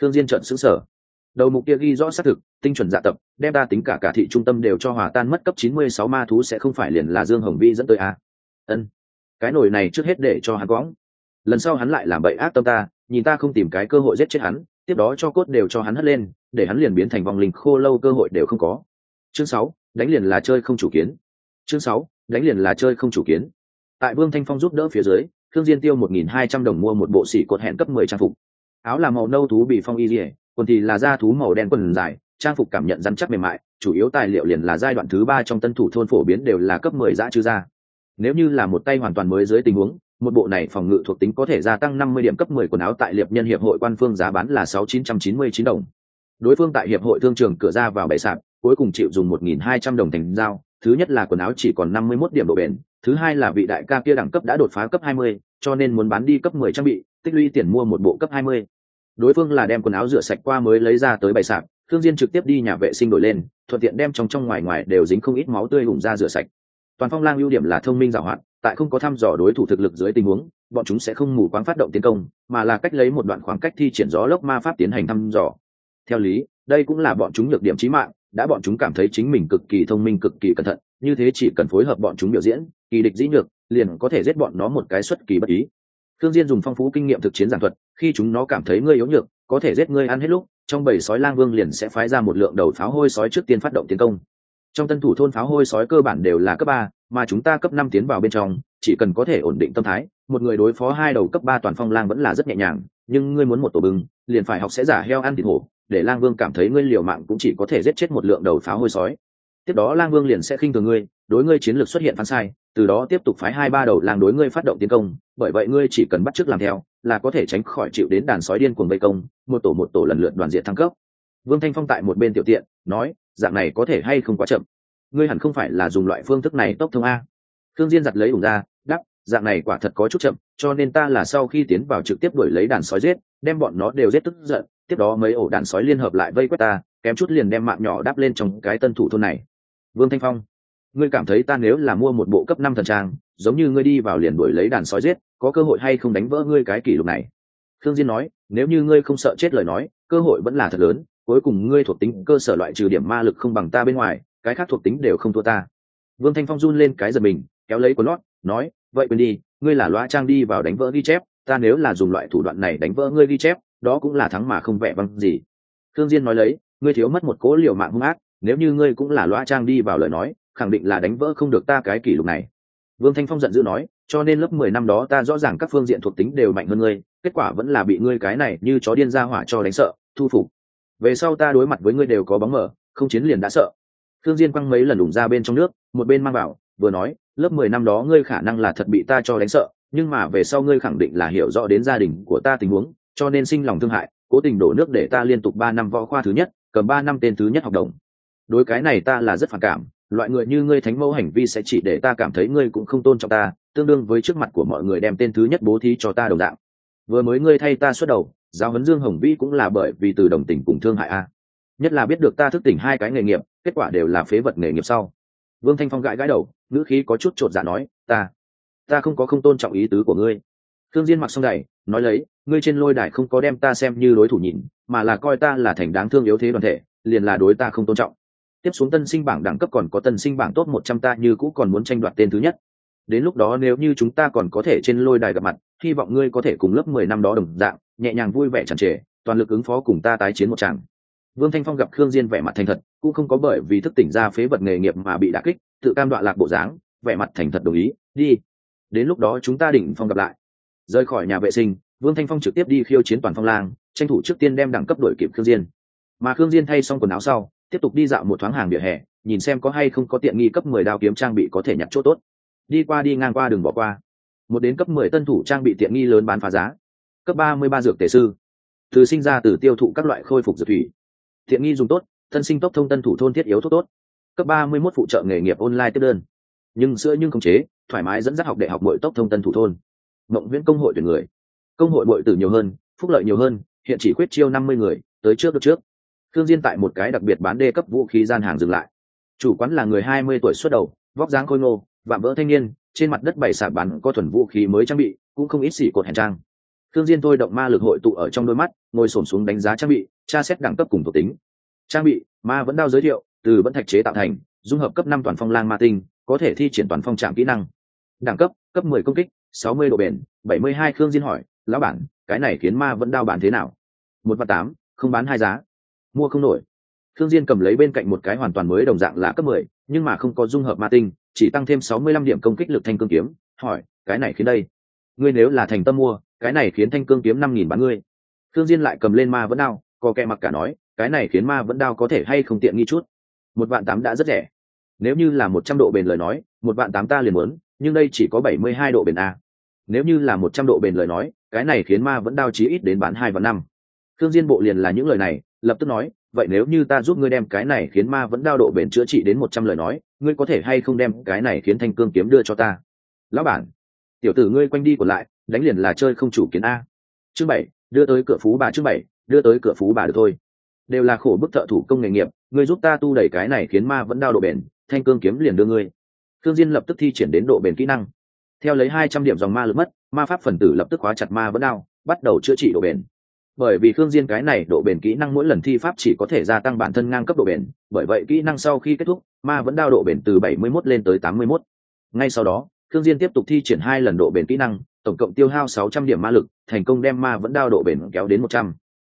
S1: Khương diên trợn sững sở đầu mục kia ghi rõ xác thực, tinh chuẩn dạ tập, đem ta tính cả cả thị trung tâm đều cho hòa tan mất cấp 96 ma thú sẽ không phải liền là dương hồng vĩ dẫn tới a. Ân. Cái nổi này trước hết để cho hắn quõng. Lần sau hắn lại làm bậy ác tâm ta, nhìn ta không tìm cái cơ hội giết chết hắn tiếp đó cho cốt đều cho hắn hất lên, để hắn liền biến thành vòng linh khô lâu cơ hội đều không có. Chương sáu, đánh liền là chơi không chủ kiến. Chương sáu, đánh liền là chơi không chủ kiến. Tại vương thanh phong giúp đỡ phía dưới thương diên tiêu một nghìn hai trăm đồng mua một bộ xỉ cột hẹn cấp mười trang phục. Áo là màu nâu thú bị phong y dỉa quần thì là da thú màu đen quần dài, trang phục cảm nhận rắn chắc mềm mại, chủ yếu tài liệu liền là giai đoạn thứ ba trong tân thủ thôn phổ biến đều là cấp mười dã chư gia. Nếu như là một tay hoàn toàn mới dưới tình huống một bộ này phòng ngự thuộc tính có thể gia tăng 50 điểm cấp 10 quần áo tại liệp nhân hiệp hội quan phương giá bán là 6999 đồng. Đối phương tại hiệp hội thương trường cửa ra vào bày sạp, cuối cùng chịu dùng 1200 đồng thành giao, thứ nhất là quần áo chỉ còn 51 điểm độ bền, thứ hai là vị đại ca kia đẳng cấp đã đột phá cấp 20, cho nên muốn bán đi cấp 10 trang bị, tích lũy tiền mua một bộ cấp 20. Đối phương là đem quần áo rửa sạch qua mới lấy ra tới bày sạp, Thương Diên trực tiếp đi nhà vệ sinh đổi lên, thuận tiện đem trong trong ngoài ngoài đều dính không ít máu tươi hùng ra rửa sạch. Toàn Phong Lang ưu điểm là thông minh giàu hoạt, tại không có thăm dò đối thủ thực lực dưới tình huống, bọn chúng sẽ không mù quáng phát động tiến công, mà là cách lấy một đoạn khoảng cách thi triển gió lốc ma pháp tiến hành thăm dò. Theo lý, đây cũng là bọn chúng nhược điểm trí mạng, đã bọn chúng cảm thấy chính mình cực kỳ thông minh, cực kỳ cẩn thận, như thế chỉ cần phối hợp bọn chúng biểu diễn, kỳ địch dĩ nhược, liền có thể giết bọn nó một cái xuất kỳ bất ý. Thương diên dùng phong phú kinh nghiệm thực chiến giảng thuật, khi chúng nó cảm thấy ngươi yếu nhược, có thể giết ngươi ăn hết lúc, trong bầy sói lang vương liền sẽ phái ra một lượng đầu pháo hôi sói trước tiên phát động tiến công trong tân thủ thôn pháo hôi sói cơ bản đều là cấp ba, mà chúng ta cấp năm tiến vào bên trong, chỉ cần có thể ổn định tâm thái, một người đối phó hai đầu cấp ba toàn phong lang vẫn là rất nhẹ nhàng, nhưng ngươi muốn một tổ bừng, liền phải học sẽ giả heo ăn thịt hổ, để lang vương cảm thấy ngươi liều mạng cũng chỉ có thể giết chết một lượng đầu pháo hôi sói. Tiếp đó lang vương liền sẽ khinh thường ngươi, đối ngươi chiến lược xuất hiện phán sai, từ đó tiếp tục phái hai ba đầu lang đối ngươi phát động tiến công, bởi vậy ngươi chỉ cần bắt chước làm theo, là có thể tránh khỏi chịu đến đàn sói điên cuồng vây công, một tổ một tổ lần lượt đoàn diện thăng cấp. Vương thanh phong tại một bên tiểu tiện, nói dạng này có thể hay không quá chậm? Ngươi hẳn không phải là dùng loại phương thức này tốc thông a. Thương diên giặt lấy ủng ra đắp dạng này quả thật có chút chậm, cho nên ta là sau khi tiến vào trực tiếp đuổi lấy đàn sói giết, đem bọn nó đều giết tức giận, tiếp đó mấy ổ đàn sói liên hợp lại vây quét ta, kém chút liền đem mạng nhỏ đáp lên trong cái tân thủ thôn này. Vương thanh phong, ngươi cảm thấy ta nếu là mua một bộ cấp năm thần trang, giống như ngươi đi vào liền đuổi lấy đàn sói giết, có cơ hội hay không đánh vỡ ngươi cái kỷ lục này? Thương diên nói, nếu như ngươi không sợ chết lời nói, cơ hội vẫn là thật lớn cuối cùng ngươi thuộc tính cơ sở loại trừ điểm ma lực không bằng ta bên ngoài, cái khác thuộc tính đều không thua ta. Vương thanh phong run lên cái giật mình, kéo lấy quần lót, nói, vậy quên đi, ngươi là loa trang đi vào đánh vỡ ghi chép, ta nếu là dùng loại thủ đoạn này đánh vỡ ngươi ghi chép, đó cũng là thắng mà không vẻ văng gì. Thương diên nói lấy, ngươi thiếu mất một cố liều mạng hung ác, nếu như ngươi cũng là loa trang đi vào lời nói, khẳng định là đánh vỡ không được ta cái kỷ lục này. Vương thanh phong giận dữ nói, cho nên lớp mười năm đó ta rõ ràng các phương diện thuộc tính đều mạnh hơn ngươi, kết quả vẫn là bị ngươi cái này như chó điên ra hỏa cho đánh sợ, thu phục về sau ta đối mặt với ngươi đều có bóng mở không chiến liền đã sợ. Thương diên quăng mấy lần đủng ra bên trong nước, một bên mang vào, vừa nói, lớp mười năm đó ngươi khả năng là thật bị ta cho đánh sợ, nhưng mà về sau ngươi khẳng định là hiểu rõ đến gia đình của ta tình huống, cho nên sinh lòng thương hại, cố tình đổ nước để ta liên tục ba năm võ khoa thứ nhất, cầm ba năm tên thứ nhất học đồng. Đối cái này ta là rất phản cảm, loại người như ngươi thánh mẫu hành vi sẽ chỉ để ta cảm thấy ngươi cũng không tôn trọng ta, tương đương với trước mặt của mọi người đem tên thứ nhất bố thí cho ta đồng dạng. Vừa mới ngươi thay ta xuất đầu giáo huấn dương hồng vĩ cũng là bởi vì từ đồng tình cùng thương hại a. Nhất là biết được ta thức tỉnh hai cái nghề nghiệp, kết quả đều là phế vật nghề nghiệp sau. Vương thanh phong gãi gãi đầu, ngữ khí có chút t r ộ t dạ nói, ta ta không có không tôn trọng ý tứ của ngươi. Thương diên mặc xong đầy nói lấy, ngươi trên lôi đài không có đem ta xem như đối thủ nhìn, mà là coi ta là thành đáng thương yếu thế đoàn thể, liền là đối ta không tôn trọng. Tiếp xuống tân sinh bảng đẳng cấp còn có tân sinh bảng tốt một trăm ta như cũ còn muốn tranh đoạt tên thứ nhất. Đến lúc đó nếu như chúng ta còn có thể trên lôi đài gặp mặt, hy vọng ngươi có thể cùng lớp mười năm đó đồng dạng nhẹ nhàng vui vẻ chẳng trề, toàn lực ứng phó cùng ta tái chiến một chàng vương thanh phong gặp khương diên vẻ mặt thành thật, cũng không có bởi vì thức tỉnh ra phế vật nghề nghiệp mà bị đả kích, tự cam đoạ lạc bộ dáng, vẻ mặt thành thật đồng ý, đi, đến lúc đó chúng ta định phong gặp lại. Rời khỏi nhà vệ sinh, vương thanh phong trực tiếp đi khiêu chiến toàn phong lang, tranh thủ trước tiên đem đẳng cấp đổi kịp khương diên. Mà khương diên thay xong quần áo sau, tiếp tục đi dạo một thoáng hàng vỉa hè, nhìn xem có hay không có tiện nghi cấp mười đao kiếm trang bị có thể nhặt chỗ tốt. Đi qua đi ngang qua đừng bỏ qua. Một đến cấp mười tân thủ trang bị tiện nghi lớn bán phá giá cấp ba mươi ba dược tề sư. Từ sinh ra từ tiêu thụ các loại khôi phục dược thủy. Thiện nghi dùng tốt, thân sinh tốc thông tân thủ thôn thiết yếu thuốc tốt. Cấp ba mươi 31 phụ trợ nghề nghiệp online tiếp đơn. Nhưng sữa nhưng không chế, thoải mái dẫn dắt học đại học bội tốc thông tân thủ thôn. Mộng viễn công hội tuyển người. Công hội bội tử nhiều hơn, phúc lợi nhiều hơn, hiện chỉ quyết chiêu năm mươi người, tới trước được trước. Thương diên tại một cái đặc biệt bán đê cấp vũ khí gian hàng dừng lại. Chủ quán là người hai mươi tuổi xuất đầu, vóc dáng khôi ngô, vạm vỡ thanh niên, trên mặt đất bày sạp bán có thuần vũ khí mới trang bị, cũng không ít xỉ cột hèn trang thương diên thôi động ma lực hội tụ ở trong đôi mắt, ngồi xổm xuống đánh giá trang bị, tra xét đẳng cấp cùng thuộc tính. Trang bị, ma vẫn đao giới thiệu, từ vẫn thạch chế tạo thành, dung hợp cấp năm toàn phong lang ma tinh, có thể thi triển toàn phong trạm kỹ năng. Đẳng cấp cấp mười công kích, sáu mươi độ bền, bảy mươi hai khương diên hỏi, lão bản, cái này khiến ma vẫn đao bản thế nào? Một và tám, không bán hai giá. Mua không nổi. Thương diên cầm lấy bên cạnh một cái hoàn toàn mới đồng dạng là cấp mười, nhưng mà không có dung hợp ma tinh, chỉ tăng thêm sáu mươi lăm điểm công kích lực thanh cương kiếm, hỏi, cái này khiến đây? Ngươi nếu là thành tâm mua cái này khiến thanh cương kiếm năm nghìn bán ngươi. Thương diên lại cầm lên ma vẫn đao có kẹ mặc cả nói, cái này khiến ma vẫn đao có thể hay không tiện nghi chút? Một vạn tám đã rất rẻ. Nếu như là một trăm độ bền lời nói, một vạn tám ta liền muốn, nhưng đây chỉ có bảy mươi hai độ bền a. Nếu như là một trăm độ bền lời nói, cái này khiến ma vẫn đao chí ít đến bán hai và năm. Thương diên bộ liền là những lời này, lập tức nói, vậy nếu như ta giúp ngươi đem cái này khiến ma vẫn đao độ bền chữa trị đến một trăm lời nói, ngươi có thể hay không đem cái này khiến thanh cương kiếm đưa cho ta? Lão bản, tiểu tử ngươi quanh đi còn lại đánh liền là chơi không chủ kiến a. Chương bảy, đưa tới cửa phú bà chương bảy, đưa tới cửa phú bà được thôi. Đều là khổ bức thợ thủ công nghề nghiệp, người giúp ta tu đẩy cái này khiến ma vẫn đau độ bền, thanh cương kiếm liền đưa ngươi. Thương diên lập tức thi triển đến độ bền kỹ năng. Theo lấy hai trăm điểm dòng ma lực mất, ma pháp phần tử lập tức khóa chặt ma vẫn đau bắt đầu chữa trị độ bền. Bởi vì thương diên cái này độ bền kỹ năng mỗi lần thi pháp chỉ có thể gia tăng bản thân ngang cấp độ bền, bởi vậy kỹ năng sau khi kết thúc, ma vẫn đau độ bền từ 71 lên tới 81. ngay sau đó thương diên tiếp tục thi triển hai lần độ bền kỹ năng tổng cộng tiêu hao 600 điểm ma lực, thành công đem ma vẫn đao độ bền kéo đến 100.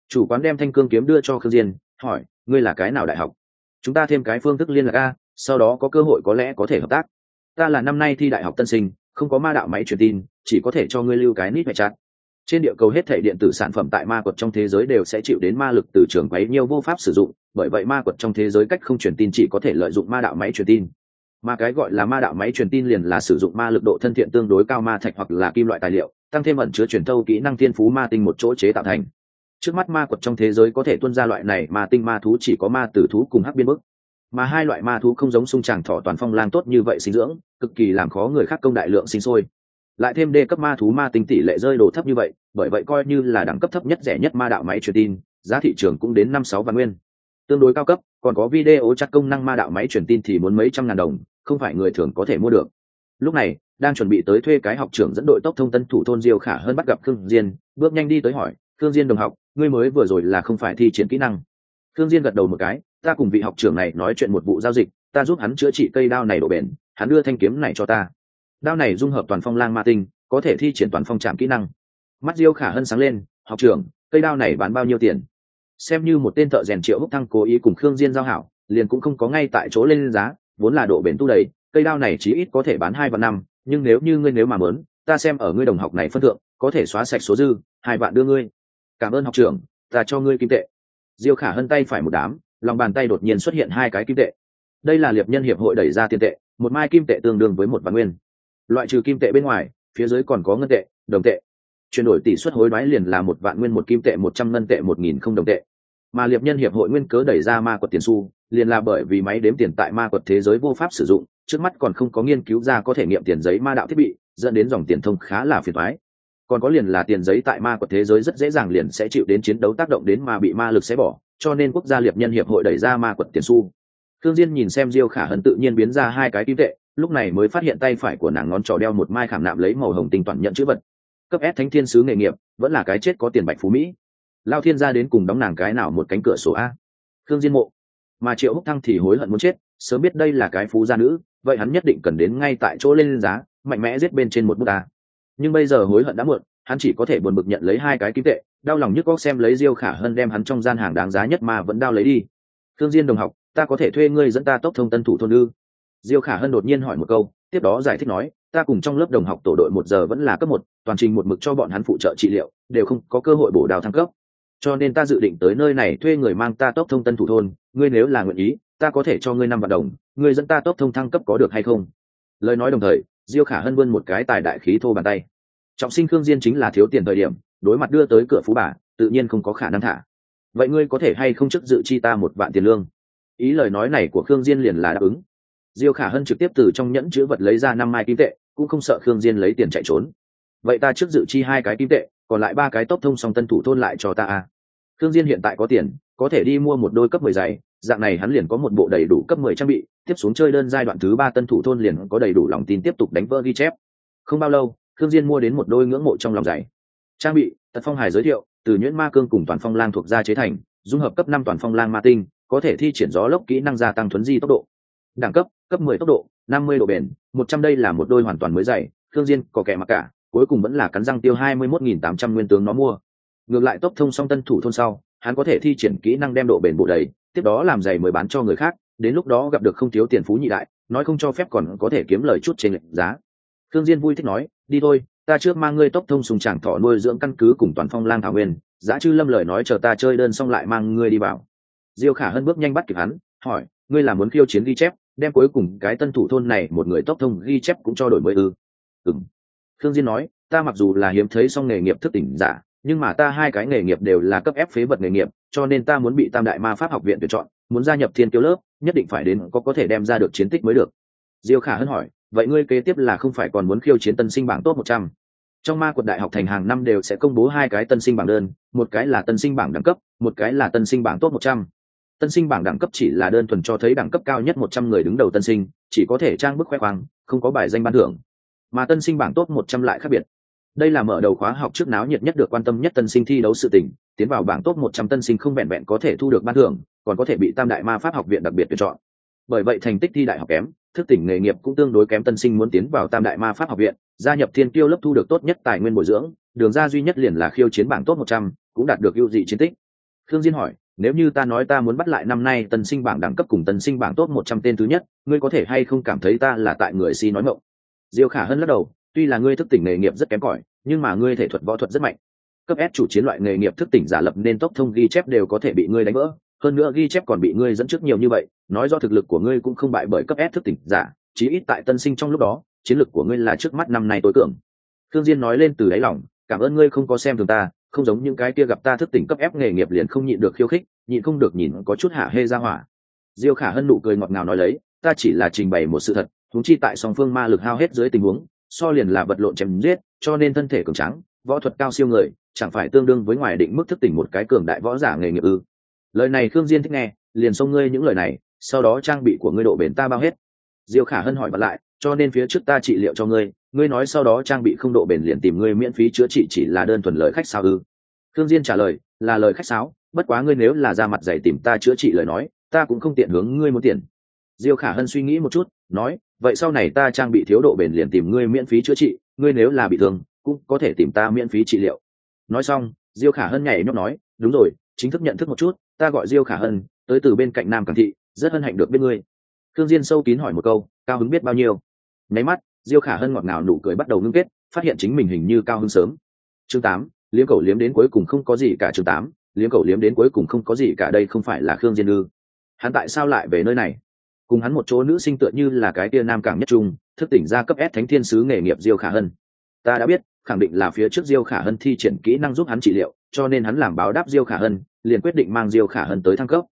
S1: chủ quán đem thanh cương kiếm đưa cho khương diên, hỏi, ngươi là cái nào đại học? Chúng ta thêm cái phương thức liên lạc a, sau đó có cơ hội có lẽ có thể hợp tác. Ta là năm nay thi đại học tân sinh, không có ma đạo máy truyền tin, chỉ có thể cho ngươi lưu cái nít mẹ chặt. Trên địa cầu hết thể điện tử sản phẩm tại ma quật trong thế giới đều sẽ chịu đến ma lực từ trường quấy nhiều vô pháp sử dụng, bởi vậy ma quật trong thế giới cách không truyền tin chỉ có thể lợi dụng ma đạo máy truyền tin mà cái gọi là ma đạo máy truyền tin liền là sử dụng ma lực độ thân thiện tương đối cao ma thạch hoặc là kim loại tài liệu, tăng thêm ẩn chứa truyền thâu kỹ năng thiên phú ma tinh một chỗ chế tạo thành. Trước mắt ma quật trong thế giới có thể tuân ra loại này ma tinh ma thú chỉ có ma tử thú cùng hắc biên bức. Mà hai loại ma thú không giống sung tràng thỏ toàn phong lang tốt như vậy sinh dưỡng, cực kỳ làm khó người khác công đại lượng sinh sôi. Lại thêm đê cấp ma thú ma tinh tỷ lệ rơi đồ thấp như vậy, bởi vậy coi như là đẳng cấp thấp nhất rẻ nhất ma đạo máy truyền tin, giá thị trường cũng đến năm sáu vạn nguyên. Tương đối cao cấp còn có video chắc công năng ma đạo máy truyền tin thì muốn mấy trăm ngàn đồng, không phải người thường có thể mua được. Lúc này, đang chuẩn bị tới thuê cái học trưởng dẫn đội tốc thông tân thủ thôn diêu khả hơn bắt gặp khương diên, bước nhanh đi tới hỏi, khương diên đồng học, ngươi mới vừa rồi là không phải thi triển kỹ năng? Khương diên gật đầu một cái, ta cùng vị học trưởng này nói chuyện một vụ giao dịch, ta giúp hắn chữa trị cây đao này độ bền, hắn đưa thanh kiếm này cho ta. Đao này dung hợp toàn phong lang ma tinh, có thể thi triển toàn phong trạm kỹ năng. Mắt diêu khả hân sáng lên, học trưởng, cây đao này bán bao nhiêu tiền? Xem như một tên thợ rèn triệu húc thăng cố ý cùng khương diên giao hảo, liền cũng không có ngay tại chỗ lên giá, vốn là độ bền tu đầy, cây đao này chí ít có thể bán hai vạn năm, nhưng nếu như ngươi nếu mà muốn, ta xem ở ngươi đồng học này phân thượng, có thể xóa sạch số dư, hai vạn đưa ngươi. Cảm ơn học trưởng, ta cho ngươi kim tệ. Diêu khả hân tay phải một đám, lòng bàn tay đột nhiên xuất hiện hai cái kim tệ. Đây là liệp nhân hiệp hội đẩy ra tiền tệ, một mai kim tệ tương đương với một vạn nguyên. Loại trừ kim tệ bên ngoài, phía dưới còn có ngân tệ, đồng tệ chuyển đổi tỷ suất hối đoái liền là một vạn nguyên, một kim tệ, một trăm ngân tệ, một nghìn không đồng tệ. Mà liệp nhân hiệp hội nguyên cớ đẩy ra ma quật tiền su liền là bởi vì máy đếm tiền tại ma quật thế giới vô pháp sử dụng, trước mắt còn không có nghiên cứu ra có thể nghiệm tiền giấy ma đạo thiết bị, dẫn đến dòng tiền thông khá là phiền thoái còn có liền là tiền giấy tại ma quật thế giới rất dễ dàng liền sẽ chịu đến chiến đấu tác động đến mà bị ma lực xé bỏ, cho nên quốc gia liệp nhân hiệp hội đẩy ra ma quật tiền su thương diên nhìn xem diêu khả hân tự nhiên biến ra hai cái kim tệ, lúc này mới phát hiện tay phải của nàng ngón trỏ đeo một mai khảm nạm lấy màu hồng tinh toàn nhận chữ vật cấp s thánh thiên sứ nghề nghiệp, vẫn là cái chết có tiền bạch phú mỹ. Lao thiên gia đến cùng đóng nàng cái nào một cánh cửa sổ a? Thương diên mộ. Mà triệu húc thăng thì hối hận muốn chết, sớm biết đây là cái phú gia nữ, vậy hắn nhất định cần đến ngay tại chỗ lên giá, mạnh mẽ giết bên trên một bút ta nhưng bây giờ hối hận đã muộn, hắn chỉ có thể buồn bực nhận lấy hai cái kim tệ, đau lòng nhức góc xem lấy diêu khả hân đem hắn trong gian hàng đáng giá nhất mà vẫn đau lấy đi. Thương diên đồng học, ta có thể thuê ngươi dẫn ta tốc thông tân thủ thôn ư? Diêu khả hân đột nhiên hỏi một câu tiếp đó giải thích nói, ta cùng trong lớp đồng học tổ đội một giờ vẫn là cấp một, toàn trình một mực cho bọn hắn phụ trợ trị liệu, đều không có cơ hội bổ đào thăng cấp. Cho nên ta dự định tới nơi này thuê người mang ta tốc thông tân thủ thôn, ngươi nếu là nguyện ý, ta có thể cho ngươi năm vạn đồng, ngươi dẫn ta tốc thông thăng cấp có được hay không? Lời nói đồng thời, diêu khả hân vươn một cái tài đại khí thô bàn tay. Trọng sinh khương diên chính là thiếu tiền thời điểm, đối mặt đưa tới cửa phú bà, tự nhiên không có khả năng thả. Vậy ngươi có thể hay không chức dự chi ta một vạn tiền lương? Ý lời nói này của khương diên liền là đáp ứng diêu khả hân trực tiếp từ trong nhẫn chứa vật lấy ra năm mai kim tệ, cũng không sợ khương diên lấy tiền chạy trốn. Vậy ta trước dự chi hai cái kim tệ, còn lại ba cái tốc thông song tân thủ thôn lại cho ta a khương diên hiện tại có tiền, có thể đi mua một đôi cấp mười giày, dạng này hắn liền có một bộ đầy đủ cấp mười trang bị, tiếp xuống chơi đơn giai đoạn thứ ba tân thủ thôn liền có đầy đủ lòng tin tiếp tục đánh vỡ ghi chép. Không bao lâu, khương diên mua đến một đôi ngưỡng mộ trong lòng giày. Trang bị, tật phong hải giới thiệu, từ nhuyễn ma cương cùng toàn phong lang thuộc gia chế thành, dung hợp cấp năm toàn phong lang ma tinh, có thể thi triển gió lốc kỹ năng gia tăng thuấn di tốc độ đẳng cấp cấp 10 tốc độ 50 độ bền 100 đây là một đôi hoàn toàn mới dày thương diên, có kẻ mặc cả, cuối cùng vẫn là cắn răng tiêu 21.800 nguyên tướng nó mua. Ngược lại tốc thông song tân thủ thôn sau, hắn có thể thi triển kỹ năng đem độ bền bộ đầy, tiếp đó làm giày mới bán cho người khác, đến lúc đó gặp được không thiếu tiền phú nhị đại, nói không cho phép còn có thể kiếm lời chút trên lệnh giá. Thương diên vui thích nói, đi thôi, ta trước mang ngươi tốc thông sùng tràng thỏ nuôi dưỡng căn cứ cùng toàn phong lang thảo nguyên, giá chư lâm lời nói chờ ta chơi đơn xong lại mang ngươi đi vào. Diêu khả hân bước nhanh bắt kịp hắn, hỏi, ngươi là muốn khiêu chiến ghi chép? Đem cuối cùng cái tân thủ thôn này một người tốc thông ghi chép cũng cho đổi mới ư. Ừng thương diên nói, ta mặc dù là hiếm thấy song nghề nghiệp thức tỉnh giả, nhưng mà ta hai cái nghề nghiệp đều là cấp ép phế vật nghề nghiệp, cho nên ta muốn bị tam đại ma pháp học viện tuyển chọn, muốn gia nhập thiên kiêu lớp, nhất định phải đến có có thể đem ra được chiến tích mới được. Diêu khả hân hỏi, vậy ngươi kế tiếp là không phải còn muốn khiêu chiến tân sinh bảng tốt một trăm? Trong ma quật đại học thành hàng năm đều sẽ công bố hai cái tân sinh bảng đơn, một cái là tân sinh bảng đẳng cấp, một cái là tân sinh bảng tốt một trăm tân sinh bảng đẳng cấp chỉ là đơn thuần cho thấy đẳng cấp cao nhất một trăm người đứng đầu tân sinh, chỉ có thể trang bức khoe khoang, không có bài danh ban thưởng. Mà tân sinh bảng top một trăm lại khác biệt. Đây là mở đầu khóa học trước náo nhiệt nhất được quan tâm nhất tân sinh thi đấu sự tình, tiến vào bảng top một trăm tân sinh không vẹn vẹn có thể thu được ban thưởng, còn có thể bị tam đại ma pháp học viện đặc biệt tuyển chọn. Bởi vậy thành tích thi đại học kém, thức tỉnh nghề nghiệp cũng tương đối kém tân sinh muốn tiến vào tam đại ma pháp học viện, gia nhập thiên tiêu lớp thu được tốt nhất tài nguyên bồi dưỡng, đường ra duy nhất liền là khiêu chiến bảng tốt một trăm, cũng đạt được ưu dị chiến tích. Thương diên hỏi nếu như ta nói ta muốn bắt lại năm nay tân sinh bảng đẳng cấp cùng tân sinh bảng tốt một trăm tên thứ nhất, ngươi có thể hay không cảm thấy ta là tại người si nói mộng? diêu khả hân lắc đầu, tuy là ngươi thức tỉnh nghề nghiệp rất kém cỏi, nhưng mà ngươi thể thuật võ thuật rất mạnh cấp S chủ chiến loại nghề nghiệp thức tỉnh giả lập nên tốc thông ghi chép đều có thể bị ngươi đánh vỡ, hơn nữa ghi chép còn bị ngươi dẫn trước nhiều như vậy, nói do thực lực của ngươi cũng không bại bởi cấp S thức tỉnh giả, chí ít tại tân sinh trong lúc đó, chiến lực của ngươi là trước mắt năm nay tối cường thương diên nói lên từ đáy lòng, cảm ơn ngươi không có xem thường ta không giống những cái kia gặp ta thức tỉnh cấp ép nghề nghiệp liền không nhịn được khiêu khích, nhịn không được nhìn có chút hạ hê ra hỏa. Diêu khả hân nụ cười ngọt ngào nói lấy, ta chỉ là trình bày một sự thật thúng chi tại song phương ma lực hao hết dưới tình huống, so liền là vật lộn chém giết, cho nên thân thể cường trắng võ thuật cao siêu người, chẳng phải tương đương với ngoài định mức thức tỉnh một cái cường đại võ giả nghề nghiệp ư? Lời này khương diên thích nghe, liền xông ngươi những lời này, sau đó trang bị của ngươi độ bền ta bao hết. Diêu khả hân hỏi bật lại, cho nên phía trước ta trị liệu cho ngươi ngươi nói sau đó trang bị không độ bền liền tìm ngươi miễn phí chữa trị chỉ là đơn thuần lời khách sao ư? Thương diên trả lời, là lời khách sáo, bất quá ngươi nếu là ra mặt dày tìm ta chữa trị lời nói, ta cũng không tiện hướng ngươi muốn tiền. Diêu khả hân suy nghĩ một chút, nói, vậy sau này ta trang bị thiếu độ bền liền tìm ngươi miễn phí chữa trị, ngươi nếu là bị thương, cũng có thể tìm ta miễn phí trị liệu. Nói xong, diêu khả hân nhảy nhót nói, đúng rồi, chính thức nhận thức một chút, ta gọi diêu khả hân, tới từ bên cạnh nam cảng thị, rất hân hạnh được biết ngươi. Thương diên sâu kín hỏi một câu, cao hứng biết bao nhiêu? Nháy mắt diêu khả hân ngọt ngào nụ cười bắt đầu ngưng kết, phát hiện chính mình hình như cao hơn sớm. Chương tám, liếm cầu liếm đến cuối cùng không có gì cả chương tám, liếm cầu liếm đến cuối cùng không có gì cả đây không phải là khương diên ư hắn tại sao lại về nơi này? Cùng hắn một chỗ nữ sinh tựa như là cái tia nam cảng nhất trung, thức tỉnh ra cấp s thánh thiên sứ nghề nghiệp diêu khả hân. Ta đã biết, khẳng định là phía trước diêu khả hân thi triển kỹ năng giúp hắn trị liệu, cho nên hắn làm báo đáp diêu khả hân, liền quyết định mang diêu khả hân tới thăng cấp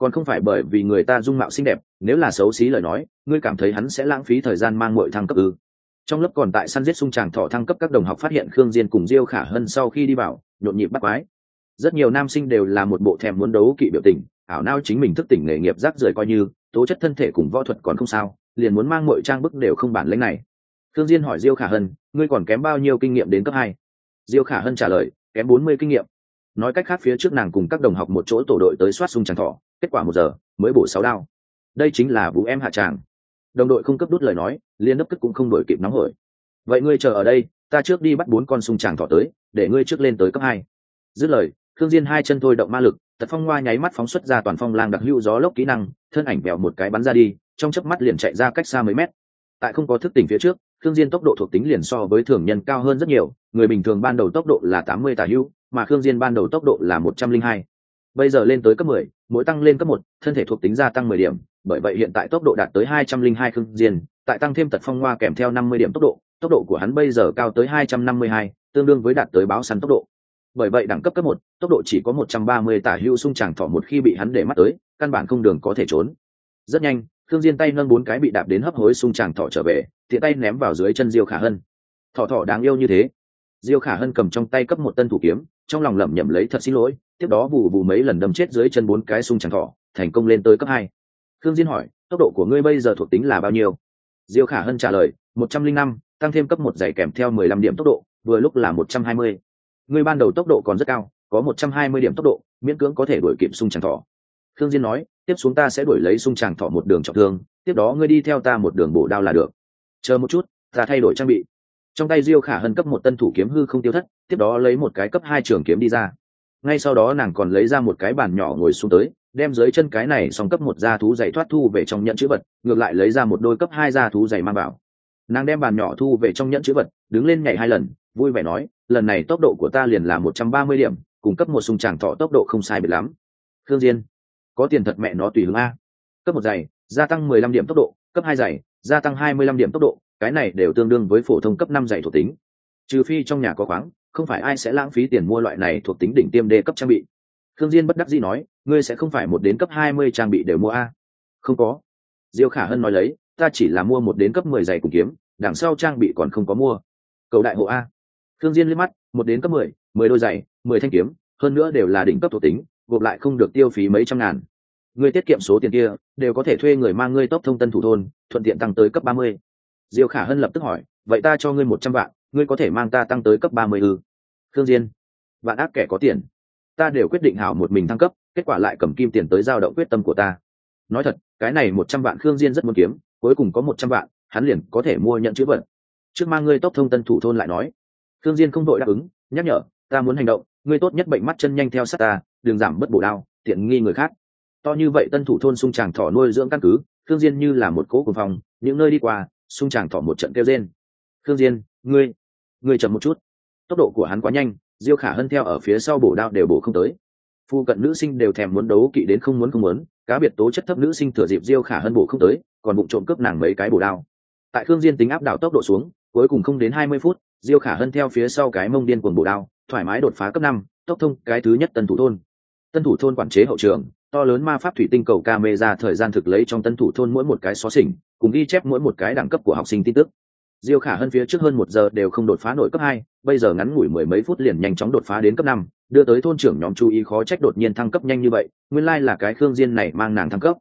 S1: còn không phải bởi vì người ta dung mạo xinh đẹp, nếu là xấu xí lời nói, ngươi cảm thấy hắn sẽ lãng phí thời gian mang mọi thăng cấp ư? Trong lớp còn tại săn giết sung tràng thọ thăng cấp các đồng học phát hiện khương diên cùng diêu khả hân sau khi đi vào, nhộn nhịp bắt quái. Rất nhiều nam sinh đều là một bộ thèm muốn đấu kỵ biểu tình, ảo nao chính mình thức tỉnh nghề nghiệp rác rưởi coi như, tố chất thân thể cùng võ thuật còn không sao, liền muốn mang mọi trang bức đều không bản lĩnh này. Khương diên hỏi diêu khả hân, ngươi còn kém bao nhiêu kinh nghiệm đến cấp hai? Diêu khả hân trả lời, kém bốn mươi kinh nghiệm. Nói cách khác phía trước nàng cùng các đồng học một chỗ tổ đội tới soát sung tràng thọ kết quả một giờ, mới bổ sáu đao. Đây chính là vũ em hạ tràng. Đồng đội không cấp đút lời nói liên đốc cất cũng không đổi kịp nóng hổi. Vậy ngươi chờ ở đây, ta trước đi bắt bốn con sung tràng thọ tới, để ngươi trước lên tới cấp hai. Dứt lời thương diên hai chân thôi động ma lực, tật phong hoa nháy mắt phóng xuất ra toàn phong lang đặc hữu gió lốc kỹ năng, thân ảnh bèo một cái bắn ra đi, trong chớp mắt liền chạy ra cách xa mấy mét. Tại không có thức tỉnh phía trước thương diên tốc độ thuộc tính liền so với thường nhân cao hơn rất nhiều, người bình thường ban đầu tốc độ là tám mươi tả hữu, mà khương diên ban đầu tốc độ là một trăm linh hai bây giờ lên tới cấp mười, mỗi tăng lên cấp một, thân thể thuộc tính gia tăng mười điểm, bởi vậy hiện tại tốc độ đạt tới hai trăm linh hai khương diên, tại tăng thêm tật phong hoa kèm theo năm mươi điểm tốc độ tốc độ của hắn bây giờ cao tới hai trăm năm mươi hai, tương đương với đạt tới báo săn tốc độ. Bởi vậy đẳng cấp cấp một, tốc độ chỉ có một trăm ba mươi tả hưu sung chẳng thọ một khi bị hắn để mắt tới, căn bản không đường có thể trốn. Rất nhanh thương diên tay nâng bốn cái bị đạp đến hấp hối sung chẳng thọ trở về, tiện tay ném vào dưới chân diêu khả hân. Thọ thọ đáng yêu như thế. Diêu khả hân cầm trong tay cấp một tân thủ kiếm trong lòng lẩm nhẩm lấy thật xin lỗi tiếp đó vù vù mấy lần đâm chết dưới chân bốn cái sung tràng thỏ, thành công lên tới cấp hai. Thương diên hỏi tốc độ của ngươi bây giờ thuộc tính là bao nhiêu? Diêu khả hân trả lời một trăm linh năm tăng thêm cấp một giày kèm theo mười lăm điểm tốc độ vừa lúc là một trăm hai mươi. Ngươi ban đầu tốc độ còn rất cao có một trăm hai mươi điểm tốc độ miễn cưỡng có thể đuổi kịp sung tràng thỏ. thương diên nói tiếp xuống ta sẽ đuổi lấy sung tràng thỏ một đường trọng thương tiếp đó ngươi đi theo ta một đường bổ đao là được. Chờ một chút ta thay đổi trang bị trong tay diêu khả hân cấp một tân thủ kiếm hư không tiêu thất, tiếp đó lấy một cái cấp hai trường kiếm đi ra. Ngay sau đó nàng còn lấy ra một cái bàn nhỏ ngồi xuống tới, đem dưới chân cái này xong cấp một da thú dày thoát thu về trong nhận chữ vật, ngược lại lấy ra một đôi cấp hai da thú dày mang vào. Nàng đem bàn nhỏ thu về trong nhận chữ vật, đứng lên nhảy hai lần, vui vẻ nói, lần này tốc độ của ta liền là một trăm ba mươi điểm cung cấp một sung tràng thọ tốc độ không sai biệt lắm. Thương diên, có tiền thật mẹ nó tùy hướng a. Cấp một giày gia tăng mười lăm điểm tốc độ, cấp hai giày gia tăng hai mươi lăm điểm tốc độ cái này đều tương đương với phổ thông cấp năm giày thuộc tính. Trừ phi trong nhà có khoáng, không phải ai sẽ lãng phí tiền mua loại này thuộc tính đỉnh tiêm đê cấp trang bị. Thương diên bất đắc dĩ nói, ngươi sẽ không phải một đến cấp hai mươi trang bị đều mua a. Không có. Diêu khả hân nói lấy, ta chỉ là mua một đến cấp mười giày cùng kiếm, đằng sau trang bị còn không có mua. Cầu đại hộ a. Thương diên liếc mắt, một đến cấp mười mười đôi giày, mười thanh kiếm, hơn nữa đều là đỉnh cấp thuộc tính, gộp lại không được tiêu phí mấy trăm ngàn. Ngươi tiết kiệm số tiền kia, đều có thể thuê người mang ngươi tốc thông tân thủ thôn, thuận tiện tăng tới cấp ba mươi diêu khả hân lập tức hỏi, vậy ta cho ngươi một trăm vạn, ngươi có thể mang ta tăng tới cấp ba mươi ư? Thương diên, vạn ác kẻ có tiền. Ta đều quyết định hảo một mình thăng cấp, kết quả lại cầm kim tiền tới giao động quyết tâm của ta. Nói thật, cái này một trăm vạn khương diên rất muốn kiếm, cuối cùng có một trăm vạn, hắn liền có thể mua nhận chữ vật. Trước mang ngươi tốc thông tân thủ thôn lại nói. Khương diên không đội đáp ứng, nhắc nhở, ta muốn hành động, ngươi tốt nhất bệnh mắt chân nhanh theo sát ta, đừng giảm bất bổ đao, tiện nghi người khác. To như vậy tân thủ thôn sung tràng thỏ nuôi dưỡng căn cứ, khương diên như là một cố cùng phòng những nơi đi qua xung chàng thỏ một trận kêu rên. Khương diên, ngươi ngươi chậm một chút. Tốc độ của hắn quá nhanh, diêu khả hân theo ở phía sau bổ đao đều bổ không tới. Phu cận nữ sinh đều thèm muốn đấu kỵ đến không muốn không muốn, cá biệt tố chất thấp nữ sinh thừa dịp diêu khả hân bổ không tới, còn bụng trộm cướp nàng mấy cái bổ đao. Tại khương diên tính áp đảo tốc độ xuống, cuối cùng không đến hai mươi phút, diêu khả hân theo phía sau cái mông điên cuồng bổ đao, thoải mái đột phá cấp năm, tốc thông cái thứ nhất tân thủ thôn. Tân thủ thôn quản chế hậu trường to lớn ma pháp thủy tinh cầu camera thời gian thực lấy trong tân thủ thôn mỗi một cái xó xỉnh, cùng ghi chép mỗi một cái đẳng cấp của học sinh tin tức. Diêu khả hơn phía trước hơn một giờ đều không đột phá nổi cấp hai, bây giờ ngắn ngủi mười mấy phút liền nhanh chóng đột phá đến cấp năm, đưa tới thôn trưởng nhóm chú ý khó trách đột nhiên thăng cấp nhanh như vậy, nguyên lai là cái khương diên này mang nàng thăng cấp.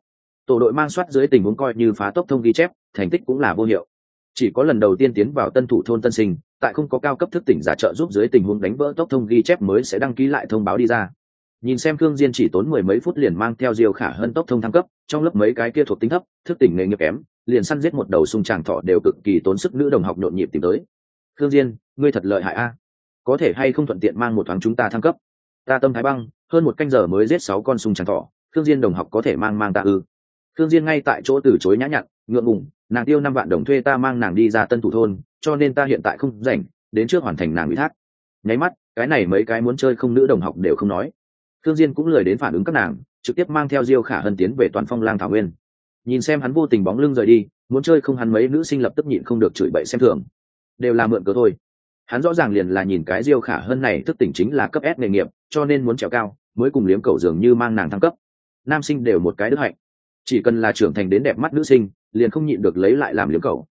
S1: Tổ đội mang soát dưới tình huống coi như phá tốc thông ghi chép, thành tích cũng là vô hiệu. Chỉ có lần đầu tiên tiến vào tân thủ thôn tân sinh, tại không có cao cấp thức tỉnh giả trợ giúp dưới tình huống đánh vỡ tốc thông ghi chép mới sẽ đăng ký lại thông báo đi ra nhìn xem khương diên chỉ tốn mười mấy phút liền mang theo diêu khả hơn tốc thông thăng cấp, trong lớp mấy cái kia thuộc tính thấp, thức tỉnh nghề nghiệp kém, liền săn giết một đầu sung tràng thọ đều cực kỳ tốn sức nữ đồng học nhộn nhịp tìm tới. Khương diên, ngươi thật lợi hại a. Có thể hay không thuận tiện mang một thoáng chúng ta thăng cấp? Ta tâm thái băng, hơn một canh giờ mới giết sáu con sung tràng thọ khương diên đồng học có thể mang mang ta ư? Khương diên ngay tại chỗ từ chối nhã nhặn, ngượng ngùng, nàng tiêu năm vạn đồng thuê ta mang nàng đi ra tân thủ thôn, cho nên ta hiện tại không rảnh, đến trước hoàn thành nàng ủy thác. Nháy mắt, cái này mấy cái muốn chơi không nữ đồng học đều không nói thương diên cũng lười đến phản ứng các nàng, trực tiếp mang theo diêu khả hân tiến về toàn phong lang thảo nguyên. Nhìn xem hắn vô tình bóng lưng rời đi, muốn chơi không hắn mấy nữ sinh lập tức nhịn không được chửi bậy xem thường. Đều là mượn cớ thôi. Hắn rõ ràng liền là nhìn cái diêu khả hơn này thức tỉnh chính là cấp s nghề nghiệp, cho nên muốn trèo cao, mới cùng liếm cầu dường như mang nàng thăng cấp. Nam sinh đều một cái đức hạnh. Chỉ cần là trưởng thành đến đẹp mắt nữ sinh, liền không nhịn được lấy lại làm liếm cầu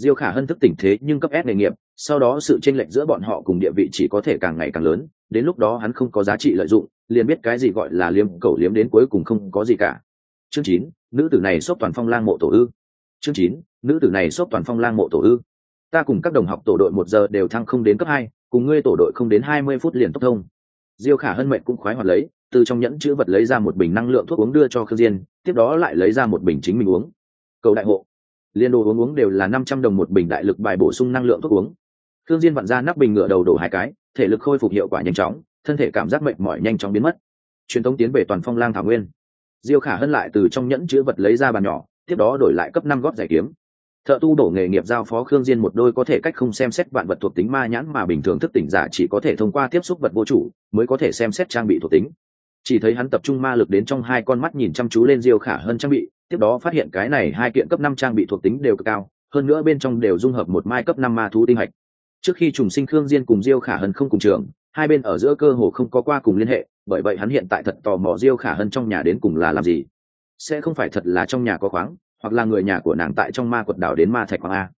S1: diêu khả hân thức tỉnh thế nhưng cấp s nghề nghiệp, sau đó sự chênh lệch giữa bọn họ cùng địa vị chỉ có thể càng ngày càng lớn, đến lúc đó hắn không có giá trị lợi dụng, liền biết cái gì gọi là liếm cầu liếm đến cuối cùng không có gì cả. Chương chín, nữ tử này xốp toàn phong lang mộ tổ ư. Chương chín, nữ tử này xốp toàn phong lang mộ tổ ư. Ta cùng các đồng học tổ đội một giờ đều thăng không đến cấp hai, cùng ngươi tổ đội không đến hai mươi phút liền tốc thông. Diêu khả hân mệnh cũng khoái hoạt lấy, từ trong nhẫn chữ vật lấy ra một bình năng lượng thuốc uống đưa cho khương diên, tiếp đó lại lấy ra một bình chính mình uống. Cầu đại hộ liên đồ uống uống đều là năm trăm đồng một bình đại lực bài bổ sung năng lượng thuốc uống. Thương diên vặn ra nắp bình ngựa đầu đổ hai cái, thể lực khôi phục hiệu quả nhanh chóng, thân thể cảm giác mệt mỏi nhanh chóng biến mất. Truyền tống tiến về toàn phong lang thảo nguyên. Diêu khả hân lại từ trong nhẫn chứa vật lấy ra bàn nhỏ, tiếp đó đổi lại cấp năm gót giải kiếm. Thợ tu đổ nghề nghiệp giao phó khương diên một đôi có thể cách không xem xét vạn vật thuộc tính ma nhãn mà bình thường thức tỉnh giả chỉ có thể thông qua tiếp xúc vật vô chủ mới có thể xem xét trang bị thuộc tính. Chỉ thấy hắn tập trung ma lực đến trong hai con mắt nhìn chăm chú lên diêu khả hơn trang bị tiếp đó phát hiện cái này hai kiện cấp năm trang bị thuộc tính đều cực cao, hơn nữa bên trong đều dung hợp một mai cấp năm ma thú tinh hạch. Trước khi trùng sinh khương diên cùng diêu khả hân không cùng trường, hai bên ở giữa cơ hồ không có qua cùng liên hệ, bởi vậy hắn hiện tại thật tò mò diêu khả hân trong nhà đến cùng là làm gì. Sẽ không phải thật là trong nhà có khoáng, hoặc là người nhà của nàng tại trong ma quật đảo đến ma thạch hoàng a.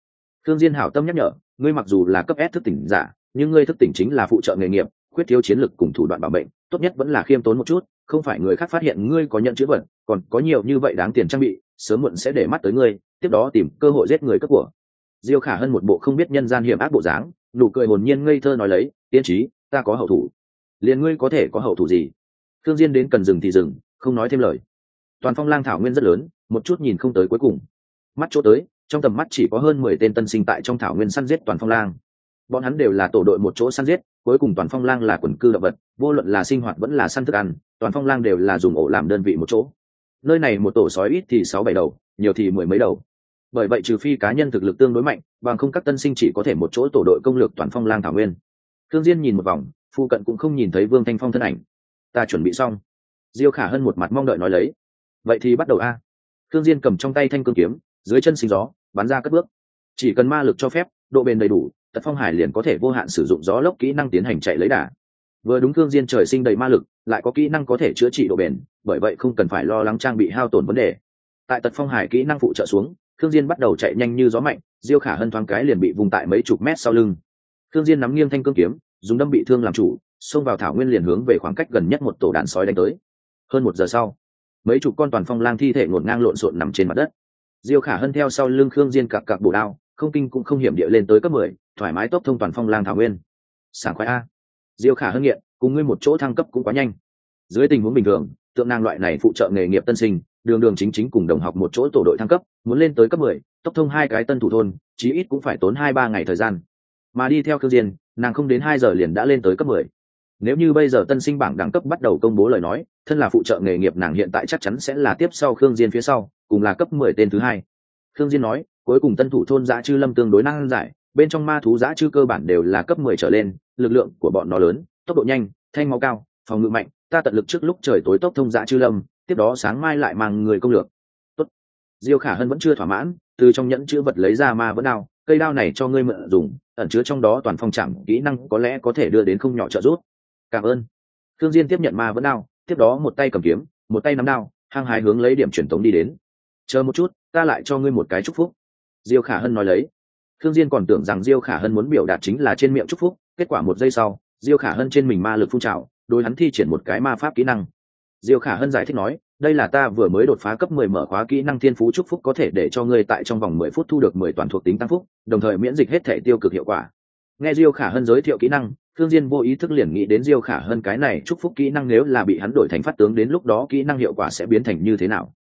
S1: Khương diên hảo tâm nhắc nhở, ngươi mặc dù là cấp S thức tỉnh giả, nhưng ngươi thức tỉnh chính là phụ trợ nghề nghiệp, khuyết thiếu chiến lực cùng thủ đoạn bảo mệnh, tốt nhất vẫn là khiêm tốn một chút không phải người khác phát hiện ngươi có nhận chữ vật, còn có nhiều như vậy đáng tiền trang bị, sớm muộn sẽ để mắt tới ngươi, tiếp đó tìm cơ hội giết người cấp của. Diêu khả hơn một bộ không biết nhân gian hiểm ác bộ dáng, nụ cười hồn nhiên ngây thơ nói lấy, tiên trí, ta có hậu thủ. Liền ngươi có thể có hậu thủ gì? Thương diên đến cần dừng thì dừng, không nói thêm lời. Toàn phong lang thảo nguyên rất lớn, một chút nhìn không tới cuối cùng. Mắt chỗ tới, trong tầm mắt chỉ có hơn mười tên tân sinh tại trong thảo nguyên săn giết toàn phong lang. Bọn hắn đều là tổ đội một chỗ săn giết, cuối cùng toàn phong lang là quần cư động vật, vô luận là sinh hoạt vẫn là săn thức ăn toàn phong lang đều là dùng ổ làm đơn vị một chỗ. Nơi này một tổ sói ít thì sáu bảy đầu, nhiều thì mười mấy đầu. Bởi vậy trừ phi cá nhân thực lực tương đối mạnh, bằng không các tân sinh chỉ có thể một chỗ tổ đội công lược toàn phong lang thảo nguyên. Thương diên nhìn một vòng, phu cận cũng không nhìn thấy vương thanh phong thân ảnh. Ta chuẩn bị xong. Diêu khả hơn một mặt mong đợi nói lấy. Vậy thì bắt đầu a. Thương diên cầm trong tay thanh cương kiếm, dưới chân sinh gió, bắn ra cất bước. Chỉ cần ma lực cho phép, độ bền đầy đủ, tật phong hải liền có thể vô hạn sử dụng gió lốc kỹ năng tiến hành chạy lấy đà vừa đúng thương diên trời sinh đầy ma lực, lại có kỹ năng có thể chữa trị độ bền, bởi vậy không cần phải lo lắng trang bị hao tổn vấn đề. Tại tật phong hải kỹ năng phụ trợ xuống thương diên bắt đầu chạy nhanh như gió mạnh, diêu khả hân thoáng cái liền bị vùng tại mấy chục mét sau lưng. Thương diên nắm nghiêng thanh cương kiếm, dùng đâm bị thương làm chủ, xông vào thảo nguyên liền hướng về khoảng cách gần nhất một tổ đàn sói đánh tới. Hơn một giờ sau, mấy chục con toàn phong lang thi thể ngổn ngang lộn xộn nằm trên mặt đất. Diêu khả hân theo sau lưng khương diên cặc cặc bổ đao, không kinh cũng không hiểm địa lên tới cấp mười, thoải mái tốc thông toàn phong lang thảo nguyên. Sảng khoái a diêu khả hân nghiện, cùng ngươi một chỗ thăng cấp cũng quá nhanh. Dưới tình huống bình thường, tượng nàng loại này phụ trợ nghề nghiệp tân sinh, đường đường chính chính cùng đồng học một chỗ tổ đội thăng cấp, muốn lên tới cấp mười, tốc thông hai cái tân thủ thôn, chí ít cũng phải tốn hai ba ngày thời gian. Mà đi theo khương diên, nàng không đến hai giờ liền đã lên tới cấp mười. Nếu như bây giờ tân sinh bảng đẳng cấp bắt đầu công bố lời nói, thân là phụ trợ nghề nghiệp nàng hiện tại chắc chắn sẽ là tiếp sau khương diên phía sau, cùng là cấp mười tên thứ hai. Khương diên nói, cuối cùng tân thủ thôn giã chư lâm tương đối năng giải bên trong ma thú giã chư cơ bản đều là cấp mười trở lên, lực lượng của bọn nó lớn, tốc độ nhanh, thanh máu cao, phòng ngự mạnh, ta tận lực trước lúc trời tối tốc thông giã chư lâm, tiếp đó sáng mai lại mang người công lược. Tốt. Diêu khả hân vẫn chưa thỏa mãn, từ trong nhẫn chữ vật lấy ra ma vẫn đao, cây đao này cho ngươi mượn dùng, ẩn chứa trong đó toàn phong chẳng kỹ năng có lẽ có thể đưa đến không nhỏ trợ giúp. Cảm ơn. Thương diên tiếp nhận ma vẫn đao, tiếp đó một tay cầm kiếm, một tay nắm đao, hăng hái hướng lấy điểm truyền tống đi đến. Chờ một chút, ta lại cho ngươi một cái chúc phúc. Diêu khả hân nói lấy thương diên còn tưởng rằng diêu khả hân muốn biểu đạt chính là trên miệng chúc phúc, kết quả một giây sau, diêu khả hân trên mình ma lực phun trào, đối hắn thi triển một cái ma pháp kỹ năng. Diêu khả hân giải thích nói, đây là ta vừa mới đột phá cấp 10 mở khóa kỹ năng thiên phú chúc phúc có thể để cho ngươi tại trong vòng 10 phút thu được 10 toàn thuộc tính tăng phúc, đồng thời miễn dịch hết thể tiêu cực hiệu quả. Nghe diêu khả hân giới thiệu kỹ năng thương diên vô ý thức liền nghĩ đến diêu khả hân cái này chúc phúc kỹ năng nếu là bị hắn đổi thành phát tướng đến lúc đó kỹ năng hiệu quả sẽ biến thành như thế nào.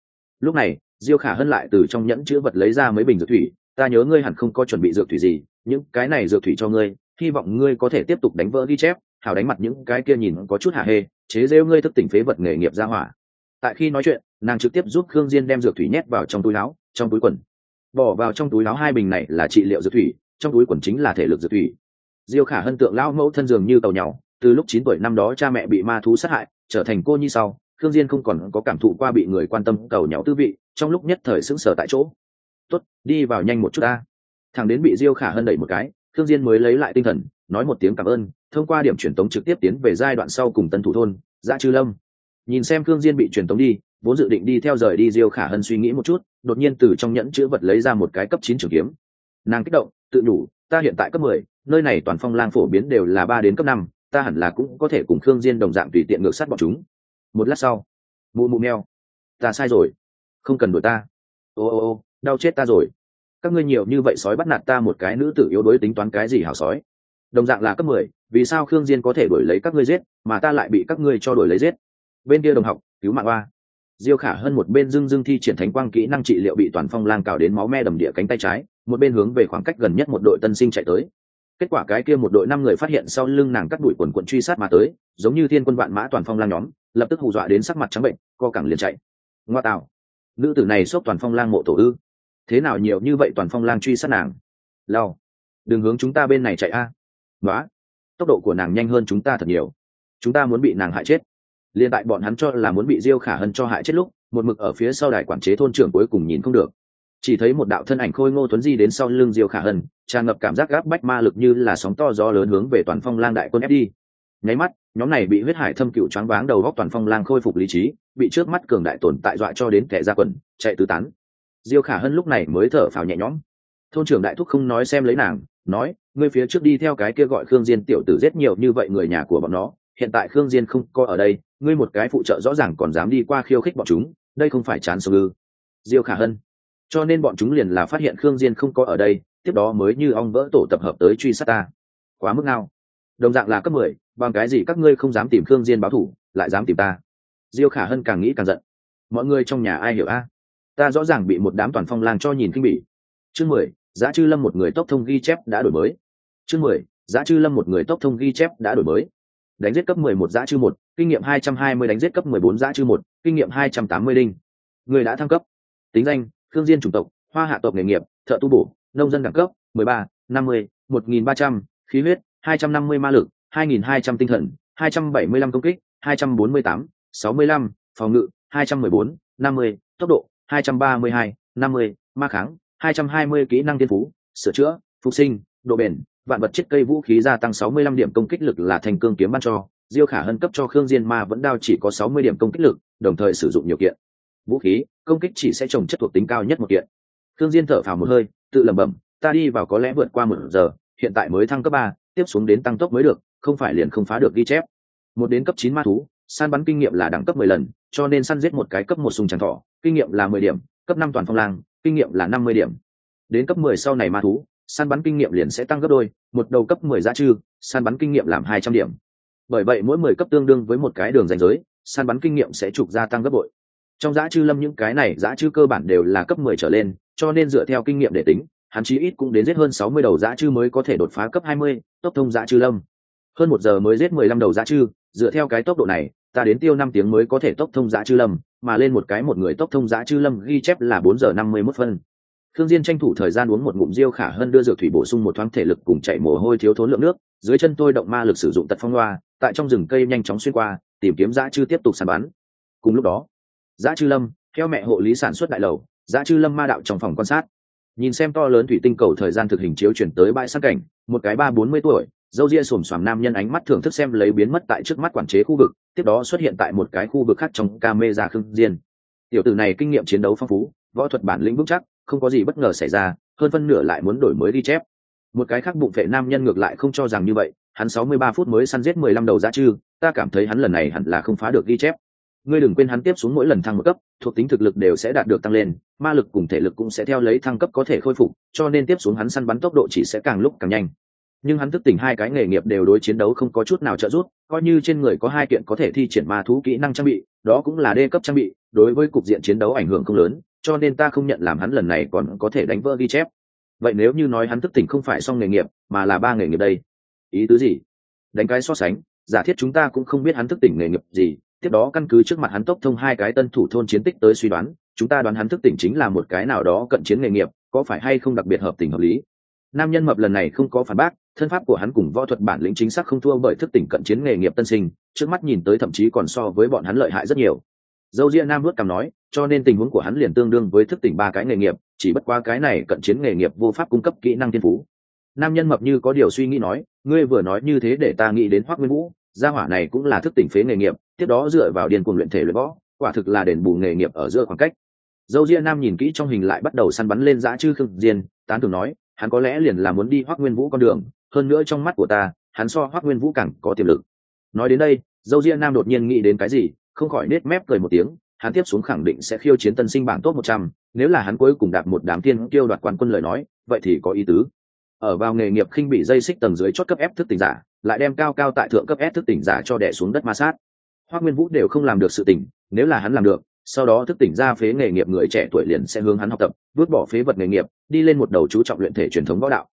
S1: Lúc này, diêu khả hân lại từ trong nhẫn chứa vật lấy ra mấy bình dược thủy ta nhớ ngươi hẳn không có chuẩn bị dược thủy gì, những cái này dược thủy cho ngươi, hy vọng ngươi có thể tiếp tục đánh vỡ ghi chép hào đánh mặt những cái kia nhìn có chút hạ hê, chế rêu ngươi thức tỉnh phế vật nghề nghiệp ra hỏa. Tại khi nói chuyện, nàng trực tiếp giúp khương diên đem dược thủy nhét vào trong túi áo, trong túi quần. Bỏ vào trong túi áo hai bình này là trị liệu dược thủy, trong túi quần chính là thể lực dược thủy. Diêu khả hân tượng lão mẫu thân dường như tàu nhau từ lúc chín tuổi năm đó cha mẹ bị ma thú sát hại, trở thành cô nhi sau, khương diên không còn có cảm thụ qua bị người quan tâm cầu nhau tư vị, trong lúc nhất thời sững sờ tại chỗ tốt, đi vào nhanh một chút ta. Thằng đến bị diêu khả hân đẩy một cái, Thương diên mới lấy lại tinh thần, nói một tiếng cảm ơn, thông qua điểm truyền tống trực tiếp tiến về giai đoạn sau cùng tân thủ thôn dã chư lâm. Nhìn xem Thương diên bị truyền tống đi, vốn dự định đi theo rời đi diêu khả hân suy nghĩ một chút, đột nhiên từ trong nhẫn chứa vật lấy ra một cái cấp chín trường kiếm. Nàng kích động, tự đủ, ta hiện tại cấp mười, nơi này toàn phong lang phổ biến đều là ba đến cấp năm, ta hẳn là cũng có thể cùng khương diên đồng dạng tùy tiện ngược sát bọn chúng. Một lát sau, mụ mụ meo, ta sai rồi, không cần đuổi ta. Ô ô ô đau chết ta rồi. Các ngươi nhiều như vậy sói bắt nạt ta một cái nữ tử yếu đuối tính toán cái gì hảo sói? Đồng dạng là cấp mười, vì sao khương diên có thể đuổi lấy các ngươi giết, mà ta lại bị các ngươi cho đuổi lấy giết? Bên kia đồng học, cứu mạng oa. Diêu khả hơn một bên dưng dưng thi triển thánh quang kỹ năng trị liệu bị toàn phong lang cào đến máu me đầm địa cánh tay trái, một bên hướng về khoảng cách gần nhất một đội tân sinh chạy tới. Kết quả cái kia một đội năm người phát hiện sau lưng nàng cắt đuổi quần quận truy sát mà tới, giống như thiên quân vạn mã toàn phong lang nhóm, lập tức hù dọa đến sắc mặt trắng bệnh, co cẳng liền chạy. Ngoa tạo. Nữ tử này xốc toàn phong lang mộ tổ ư thế nào nhiều như vậy toàn phong lang truy sát nàng? Lao đừng hướng chúng ta bên này chạy a. À. nói tốc độ của nàng nhanh hơn chúng ta thật nhiều. Chúng ta muốn bị nàng hại chết. Liên tại bọn hắn cho là muốn bị diêu khả hân cho hại chết lúc, một mực ở phía sau đài quản chế thôn trưởng cuối cùng nhìn không được. Chỉ thấy một đạo thân ảnh khôi ngô tuấn di đến sau lưng diêu khả hân, tràn ngập cảm giác gáp bách ma lực như là sóng to gió lớn hướng về toàn phong lang đại quân ép đi. Nháy mắt, nhóm này bị huyết hải thâm cựu choáng váng đầu góc toàn phong lang khôi phục lý trí, bị trước mắt cường đại tồn tại dọa cho đến kẻ ra quần, chạy tứ tán diêu khả hân lúc này mới thở phào nhẹ nhõm. Thôn trưởng đại thúc không nói xem lấy nàng, nói, ngươi phía trước đi theo cái kia gọi khương diên tiểu tử giết nhiều như vậy người nhà của bọn nó, hiện tại khương diên không có ở đây, ngươi một cái phụ trợ rõ ràng còn dám đi qua khiêu khích bọn chúng, đây không phải chán sống ư? Diêu khả hân. Cho nên bọn chúng liền là phát hiện khương diên không có ở đây, tiếp đó mới như ong vỡ tổ tập hợp tới truy sát ta. Quá mức nào đồng dạng là cấp mười, bằng cái gì các ngươi không dám tìm khương diên báo thủ, lại dám tìm ta? Diêu khả hân càng nghĩ càng giận. Mọi người trong nhà ai hiểu a? Ta rõ ràng bị một đám toàn phong lang cho nhìn kinh bỉ. Chương mười, giá chư lâm một người tốc thông ghi chép đã đổi mới. Chương mười, giá chư lâm một người tốc thông ghi chép đã đổi mới. Đánh giết cấp mười một giá chư một, kinh nghiệm hai trăm hai mươi đánh giết cấp mười bốn giá chư một, kinh nghiệm hai trăm tám mươi đinh. Người đã thăng cấp. Tính danh thương diên chủng tộc, hoa hạ tộc nghề nghiệp, thợ tu bổ, nông dân đẳng cấp, mười ba, năm mươi, một nghìn ba trăm, khí huyết, hai trăm năm mươi ma lực, hai nghìn hai trăm tinh thần, hai trăm bảy mươi lăm công kích, hai trăm bốn mươi tám, sáu mươi lăm, phòng ngự, hai trăm mười bốn, năm mươi, tốc độ hai trăm ba mươi hai, năm mươi, ma kháng, hai trăm hai mươi kỹ năng tiên phú, sửa chữa, phục sinh, độ bền, vạn vật chết cây vũ khí gia tăng sáu mươi lăm điểm công kích lực là thành cương kiếm ban cho, diêu khả hân cấp cho khương diên ma vẫn đao chỉ có sáu mươi điểm công kích lực, đồng thời sử dụng nhiều kiện. Vũ khí, công kích chỉ sẽ trồng chất thuộc tính cao nhất một kiện. Khương diên thở phào một hơi, tự lẩm bẩm, ta đi vào có lẽ vượt qua một giờ, hiện tại mới thăng cấp ba, tiếp xuống đến tăng tốc mới được, không phải liền không phá được ghi chép. Một đến cấp chín ma thú săn bắn kinh nghiệm là đẳng cấp mười lần, cho nên săn giết một cái cấp một sùng tràng thọ, kinh nghiệm là mười điểm, cấp năm toàn phong lang, kinh nghiệm là năm mươi điểm. Đến cấp mười sau này ma thú, săn bắn kinh nghiệm liền sẽ tăng gấp đôi, một đầu cấp mười giá trư săn bắn kinh nghiệm làm hai trăm điểm. Bởi vậy mỗi mười cấp tương đương với một cái đường ranh giới, săn bắn kinh nghiệm sẽ trục gia tăng gấp bội. Trong giã chư lâm những cái này giã chư cơ bản đều là cấp mười trở lên, cho nên dựa theo kinh nghiệm để tính, hắn chí ít cũng đến giết hơn sáu mươi đầu giã chư mới có thể đột phá cấp hai mươi, tốc thông giã chư lâm. Hơn một giờ mới giết mười lăm đầu giã chư dựa theo cái tốc độ này ta đến tiêu năm tiếng mới có thể tốc thông giã chư lâm mà lên một cái một người tốc thông giã chư lâm ghi chép là bốn giờ năm mươi mốt phân Thương Diên tranh thủ thời gian uống một ngụm rượu khả hơn đưa dược thủy bổ sung một thoáng thể lực cùng chạy mồ hôi thiếu thốn lượng nước, dưới chân tôi động ma lực sử dụng tật phong loa, tại trong rừng cây nhanh chóng xuyên qua, tìm kiếm dã chư tiếp tục săn bắn. Cùng lúc đó, dã chư lâm, theo mẹ hộ lý sản xuất đại lầu, dã chư lâm ma đạo trong phòng quan sát. Nhìn xem to lớn thủy tinh cầu thời gian thực hình chiếu chuyển tới bãi sát cảnh, một cái ba bốn mươi tuổi, dâu ria xồm xoàm nam nhân ánh mắt thưởng thức xem lấy biến mất tại trước mắt quản chế khu vực, tiếp đó xuất hiện tại một cái khu vực khác trong camera khương diên. Tiểu tử này kinh nghiệm chiến đấu phong phú, võ thuật bản lĩnh vững chắc, không có gì bất ngờ xảy ra hơn phân nửa lại muốn đổi mới đi chép. Một cái khác bụng vệ nam nhân ngược lại không cho rằng như vậy hắn sáu mươi ba phút mới săn giết mười lăm đầu giá chư ta cảm thấy hắn lần này hẳn là không phá được ghi chép. Ngươi đừng quên hắn tiếp xuống mỗi lần thăng một cấp thuộc tính thực lực đều sẽ đạt được tăng lên ma lực cùng thể lực cũng sẽ theo lấy thăng cấp có thể khôi phục cho nên tiếp xuống hắn săn bắn tốc độ chỉ sẽ càng lúc càng nhanh nhưng hắn thức tỉnh hai cái nghề nghiệp đều đối chiến đấu không có chút nào trợ giúp, coi như trên người có hai kiện có thể thi triển ma thú kỹ năng trang bị, đó cũng là đê cấp trang bị, đối với cục diện chiến đấu ảnh hưởng không lớn, cho nên ta không nhận làm hắn lần này còn có thể đánh vỡ ghi chép. Vậy nếu như nói hắn thức tỉnh không phải xong nghề nghiệp, mà là ba nghề nghiệp đây, ý tứ gì? Đánh cái so sánh, giả thiết chúng ta cũng không biết hắn thức tỉnh nghề nghiệp gì, tiếp đó căn cứ trước mặt hắn tốc thông hai cái tân thủ thôn chiến tích tới suy đoán, chúng ta đoán hắn thức tỉnh chính là một cái nào đó cận chiến nghề nghiệp, có phải hay không đặc biệt hợp tình hợp lý? Nam nhân mập lần này không có phản bác thân pháp của hắn cùng võ thuật bản lĩnh chính xác không thua bởi thức tỉnh cận chiến nghề nghiệp tân sinh, trước mắt nhìn tới thậm chí còn so với bọn hắn lợi hại rất nhiều. Dâu ria nam vớt cằm nói, cho nên tình huống của hắn liền tương đương với thức tỉnh ba cái nghề nghiệp, chỉ bất qua cái này cận chiến nghề nghiệp vô pháp cung cấp kỹ năng thiên phú. Nam nhân mập như có điều suy nghĩ nói, ngươi vừa nói như thế để ta nghĩ đến hoác nguyên vũ, gia hỏa này cũng là thức tỉnh phế nghề nghiệp, tiếp đó dựa vào điền cuồng luyện thể luyện võ, quả thực là đền bù nghề nghiệp ở giữa khoảng cách. Dâu ria nam nhìn kỹ trong hình lại bắt đầu săn bắn lên dã chư khương diên, tán tưởng nói, hắn có lẽ liền là muốn đi hoác nguyên vũ con đường hơn nữa trong mắt của ta, hắn so hoác nguyên vũ càng có tiềm lực. Nói đến đây, dâu ria nam đột nhiên nghĩ đến cái gì, không khỏi nết mép cười một tiếng, hắn tiếp xuống khẳng định sẽ khiêu chiến tân sinh bảng top một trăm, nếu là hắn cuối cùng đạt một đám tiên kêu đoạt quán quân lời nói, vậy thì có ý tứ. Ở vào nghề nghiệp khinh bị dây xích tầng dưới chót cấp ép thức tỉnh giả, lại đem cao cao tại thượng cấp ép thức tỉnh giả cho đẻ xuống đất ma sát. Hoác nguyên vũ đều không làm được sự tỉnh nếu là hắn làm được, sau đó thức tỉnh ra phế nghề nghiệp người trẻ tuổi liền sẽ hướng hắn học tập vứt bỏ phế vật nghề nghiệp, đi lên một đầu chú trọng luyện thể truyền thống võ đạo.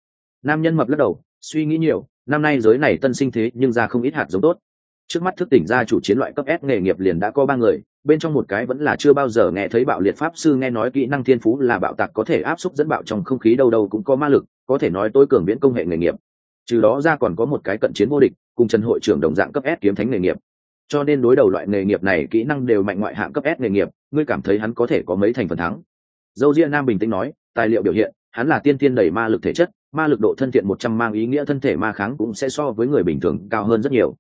S1: Nam nhân mập lắc đầu suy nghĩ nhiều, năm nay giới này tân sinh thế nhưng ra không ít hạt giống tốt. Trước mắt thức tỉnh ra chủ chiến loại cấp s nghề nghiệp liền đã có ba người, bên trong một cái vẫn là chưa bao giờ nghe thấy bạo liệt pháp sư nghe nói kỹ năng thiên phú là bạo tạc có thể áp suất dẫn bạo trong không khí đâu đâu cũng có ma lực, có thể nói tối cường viễn công hệ nghề nghiệp. Trừ đó ra còn có một cái cận chiến vô địch, cùng trần hội trưởng đồng dạng cấp s kiếm thánh nghề nghiệp. Cho nên đối đầu loại nghề nghiệp này kỹ năng đều mạnh ngoại hạng cấp s nghề nghiệp, ngươi cảm thấy hắn có thể có mấy thành phần thắng? Dâu ria nam bình tĩnh nói, tài liệu biểu hiện hắn là tiên tiên đầy ma lực thể chất, ma lực độ thân thiện một trăm mang ý nghĩa thân thể ma kháng cũng sẽ so với người bình thường cao hơn rất nhiều.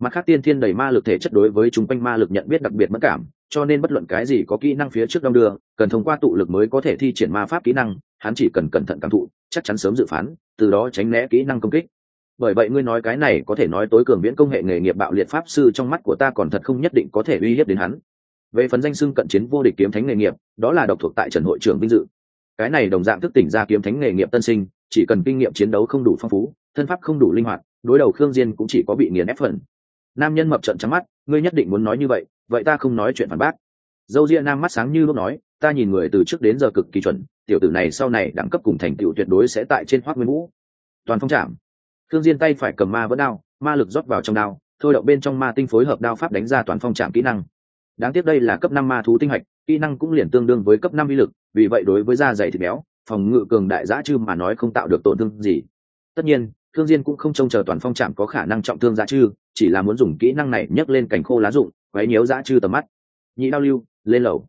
S1: Mặt khác tiên thiên đầy ma lực thể chất đối với chúng quanh ma lực nhận biết đặc biệt mất cảm, cho nên bất luận cái gì có kỹ năng phía trước đông đưa, cần thông qua tụ lực mới có thể thi triển ma pháp kỹ năng, hắn chỉ cần cẩn thận cảm thụ, chắc chắn sớm dự phán, từ đó tránh né kỹ năng công kích. Bởi vậy ngươi nói cái này có thể nói tối cường viễn công hệ nghề nghiệp bạo liệt pháp sư trong mắt của ta còn thật không nhất định có thể uy hiếp đến hắn. Về phần danh xưng cận chiến vô địch kiếm thánh nghề nghiệp, đó là độc thuộc tại trần hội trưởng vinh dự cái này đồng dạng thức tỉnh ra kiếm thánh nghề nghiệp tân sinh, chỉ cần kinh nghiệm chiến đấu không đủ phong phú, thân pháp không đủ linh hoạt, đối đầu khương diên cũng chỉ có bị nghiền ép phần. Nam nhân mập trận trắng mắt, ngươi nhất định muốn nói như vậy vậy ta không nói chuyện phản bác. Dâu ria nam mắt sáng như lúc nói, ta nhìn người từ trước đến giờ cực kỳ chuẩn, tiểu tử này sau này đẳng cấp cùng thành tựu tuyệt đối sẽ tại trên hoắc nguyên vũ. Toàn phong chạm. thương diên tay phải cầm ma vẫn đao, ma lực rót vào trong đao, thôi động bên trong ma tinh phối hợp đao pháp đánh ra toàn phong chạm kỹ năng đáng tiếc đây là cấp năm ma thú tinh hạch, kỹ năng cũng liền tương đương với cấp năm uy lực, vì vậy đối với da dày thịt béo, phòng ngự cường đại giã chư mà nói không tạo được tổn thương gì. Tất nhiên, thương diên cũng không trông chờ toàn phong trạm có khả năng trọng thương giã chư, chỉ là muốn dùng kỹ năng này nhấc lên cảnh khô lá rụng, quấy nhiễu giã chư tầm mắt. Nhị đao lưu, lên lầu.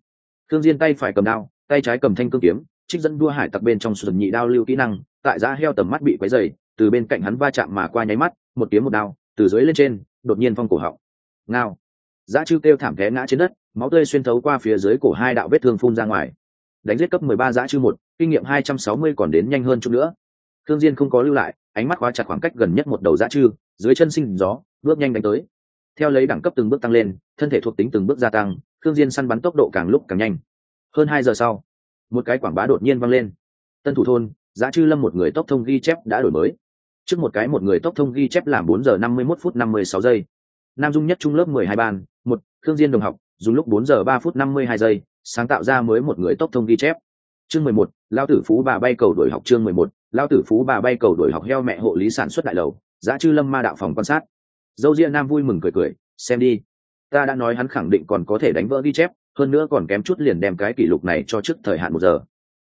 S1: Thương diên tay phải cầm đao, tay trái cầm thanh cương kiếm, trích dẫn đua hải tặc bên trong sườn nhị đao lưu kỹ năng, tại giã heo tầm mắt bị quấy dày từ bên cạnh hắn va chạm mà qua nháy mắt, một kiếm một đao, từ dưới lên trên, đột nhiên phong cổ họng. Ngao giã chư kêu thảm té ngã trên đất, máu tươi xuyên thấu qua phía dưới cổ hai đạo vết thương phun ra ngoài. Đánh giết cấp 13 giã chư một, kinh nghiệm 260 còn đến nhanh hơn chút nữa. Thương diên không có lưu lại, ánh mắt khóa chặt khoảng cách gần nhất một đầu giã chư, dưới chân sinh gió, bước nhanh đánh tới. Theo lấy đẳng cấp từng bước tăng lên, thân thể thuộc tính từng bước gia tăng, thương diên săn bắn tốc độ càng lúc càng nhanh. Hơn hai giờ sau, một cái quảng bá đột nhiên vang lên. Tân thủ thôn giá chư lâm một người tốc thông ghi chép đã đổi mới. Trước một cái một người tốc thông ghi chép làm bốn giờ năm mươi 51 phút năm mươi sáu giây. Nam dung nhất trung lớp mười hai ban thương diên đồng học, dùng lúc bốn giờ ba phút năm mươi hai giây, sáng tạo ra mới một người tốc thông ghi chép. Chương mười một tử phú bà bay cầu đổi học chương mười một tử phú bà bay cầu đổi học heo mẹ hộ lý sản xuất đại lầu giá chư lâm ma đạo phòng quan sát. Dâu Diên nam vui mừng cười cười, xem đi, ta đã nói hắn khẳng định còn có thể đánh vỡ ghi chép, hơn nữa còn kém chút liền đem cái kỷ lục này cho trước thời hạn một giờ.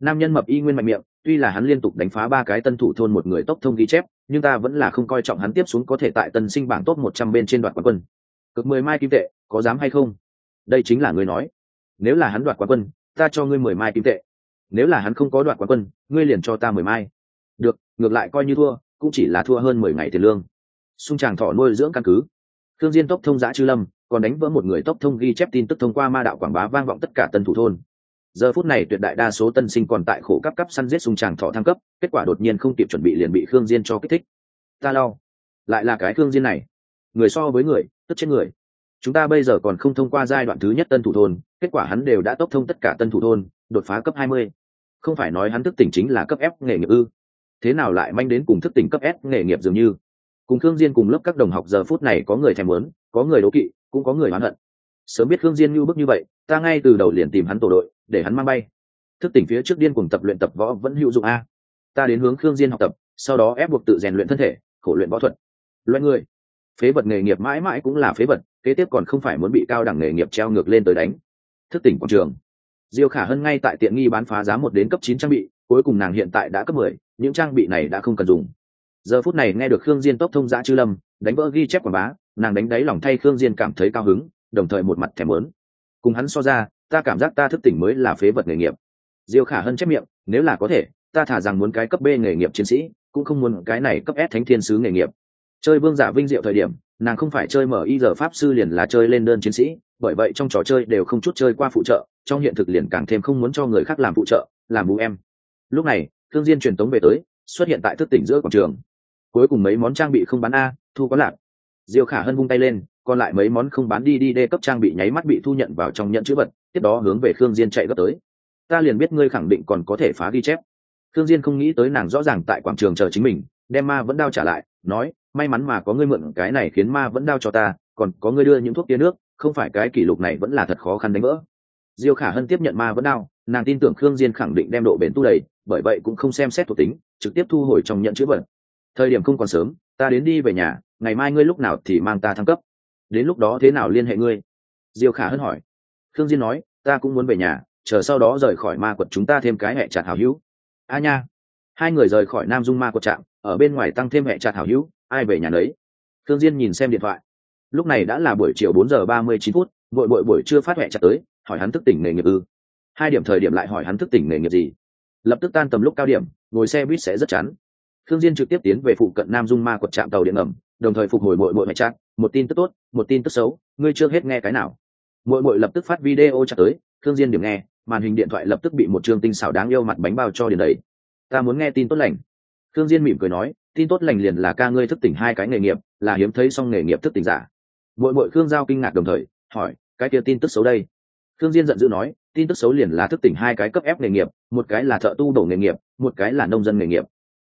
S1: Nam nhân mập y nguyên mạnh miệng, tuy là hắn liên tục đánh phá ba cái tân thủ thôn một người tốc thông ghi chép, nhưng ta vẫn là không coi trọng hắn tiếp xuống có thể tại tân sinh bảng top một trăm bên trên đoạt quán quân cực mười mai kim tệ, có dám hay không? Đây chính là ngươi nói. Nếu là hắn đoạt quán quân, ta cho ngươi mười mai kim tệ. Nếu là hắn không có đoạt quán quân, ngươi liền cho ta mười mai. Được, ngược lại coi như thua, cũng chỉ là thua hơn mười ngày tiền lương. Xung tràng thọ nuôi dưỡng căn cứ. Thương diên tốc thông giã chư lâm, còn đánh vỡ một người tốc thông ghi chép tin tức thông qua ma đạo quảng bá vang vọng tất cả tân thủ thôn. Giờ phút này tuyệt đại đa số tân sinh còn tại khổ cấp cấp săn giết xung tràng thọ thăng cấp, kết quả đột nhiên không kịp chuẩn bị liền bị khương diên cho kích thích. Ta lau lại là cái khương diên này. Người so với người tức chết người. Chúng ta bây giờ còn không thông qua giai đoạn thứ nhất tân thủ thôn, kết quả hắn đều đã tốc thông tất cả tân thủ thôn, đột phá cấp 20. không phải nói hắn thức tỉnh chính là cấp f nghề nghiệp ư? Thế nào lại manh đến cùng thức tỉnh cấp s nghề nghiệp dường như? Cùng khương diên cùng lớp các đồng học giờ phút này có người thèm muốn, có người đố kỵ, cũng có người oán hận. Sớm biết khương diên như bức như vậy, ta ngay từ đầu liền tìm hắn tổ đội, để hắn mang bay. Thức tỉnh phía trước điên cùng tập luyện tập võ vẫn hữu dụng a. Ta đến hướng khương diên học tập, sau đó ép buộc tự rèn luyện thân thể, khổ luyện võ thuật. Loại người phế vật nghề nghiệp mãi mãi cũng là phế vật, kế tiếp còn không phải muốn bị cao đẳng nghề nghiệp treo ngược lên tới đánh. Thức tỉnh quảng trường. Diêu khả hân ngay tại tiện nghi bán phá giá một đến cấp chín trang bị, cuối cùng nàng hiện tại đã cấp mười, những trang bị này đã không cần dùng. Giờ phút này nghe được khương diên tốc thông giã chư lâm, đánh vỡ ghi chép quảng bá, nàng đánh đáy lòng thay khương diên cảm thấy cao hứng, đồng thời một mặt thèm lớn cùng hắn so ra, ta cảm giác ta thức tỉnh mới là phế vật nghề nghiệp. Diêu khả hân chép miệng, nếu là có thể, ta thả rằng muốn cái cấp b nghề nghiệp chiến sĩ, cũng không muốn cái này cấp s thánh thiên sứ nghề nghiệp chơi vương giả vinh diệu thời điểm, nàng không phải chơi mở y giờ pháp sư liền là chơi lên đơn chiến sĩ, bởi vậy trong trò chơi đều không chút chơi qua phụ trợ, trong hiện thực liền càng thêm không muốn cho người khác làm phụ trợ, làm bù em. Lúc này, thương diên truyền tống về tới, xuất hiện tại thức tỉnh giữa quảng trường. Cuối cùng mấy món trang bị không bán a, thu có lạc. Diêu khả hân vung tay lên, còn lại mấy món không bán đi đi đê cấp trang bị nháy mắt bị thu nhận vào trong nhận chữ vật, tiếp đó hướng về khương diên chạy gấp tới. Ta liền biết ngươi khẳng định còn có thể phá ghi chép. Khương diên không nghĩ tới nàng rõ ràng tại quảng trường chờ chính mình, đem ma vẫn đao trả lại nói may mắn mà có ngươi mượn cái này khiến ma vẫn đau cho ta còn có ngươi đưa những thuốc tia nước không phải cái kỷ lục này vẫn là thật khó khăn đánh vỡ. Diêu khả hân tiếp nhận ma vẫn đau, nàng tin tưởng khương diên khẳng định đem độ bền tu đầy bởi vậy cũng không xem xét thuộc tính trực tiếp thu hồi trong nhận chữ vật. Thời điểm không còn sớm ta đến đi về nhà ngày mai ngươi lúc nào thì mang ta thăng cấp. Đến lúc đó thế nào liên hệ ngươi? Diêu khả hân hỏi. Thương diên nói ta cũng muốn về nhà chờ sau đó rời khỏi ma quật chúng ta thêm cái hệ chặt hảo hữu. A nha hai người rời khỏi nam dung ma của trạm, ở bên ngoài tăng thêm hệ chặt hảo hữu, ai về nhà đấy thương diên nhìn xem điện thoại. Lúc này đã là buổi chiều bốn giờ ba mươi chín phút, vội vội buổi trưa phát hệ chặt tới, hỏi hắn thức tỉnh nghề nghiệp ư. Hai điểm thời điểm lại hỏi hắn thức tỉnh nghề nghiệp gì. Lập tức tan tầm lúc cao điểm, ngồi xe buýt sẽ rất chán. Thương diên trực tiếp tiến về phụ cận nam dung ma quật trạm tàu điện ngầm, đồng thời phục hồi mội mội mẹ chặt một tin tức tốt, một tin tức xấu, ngươi chưa hết nghe cái nào. Mội mội lập tức phát video chặt tới thương diên điểm nghe, màn hình điện thoại lập tức bị một chương tinh xảo đáng yêu mặt bánh bao cho điền đầy ta muốn nghe tin tốt lành. Thương diên mỉm cười nói, tin tốt lành liền là ca ngươi thức tỉnh hai cái nghề nghiệp, là hiếm thấy song nghề nghiệp thức tỉnh giả. Mội mội khương giao kinh ngạc đồng thời, hỏi, cái kia tin tức xấu đây? Thương diên giận dữ nói, tin tức xấu liền là thức tỉnh hai cái cấp ép nghề nghiệp, một cái là thợ tu đổ nghề nghiệp, một cái là nông dân nghề nghiệp.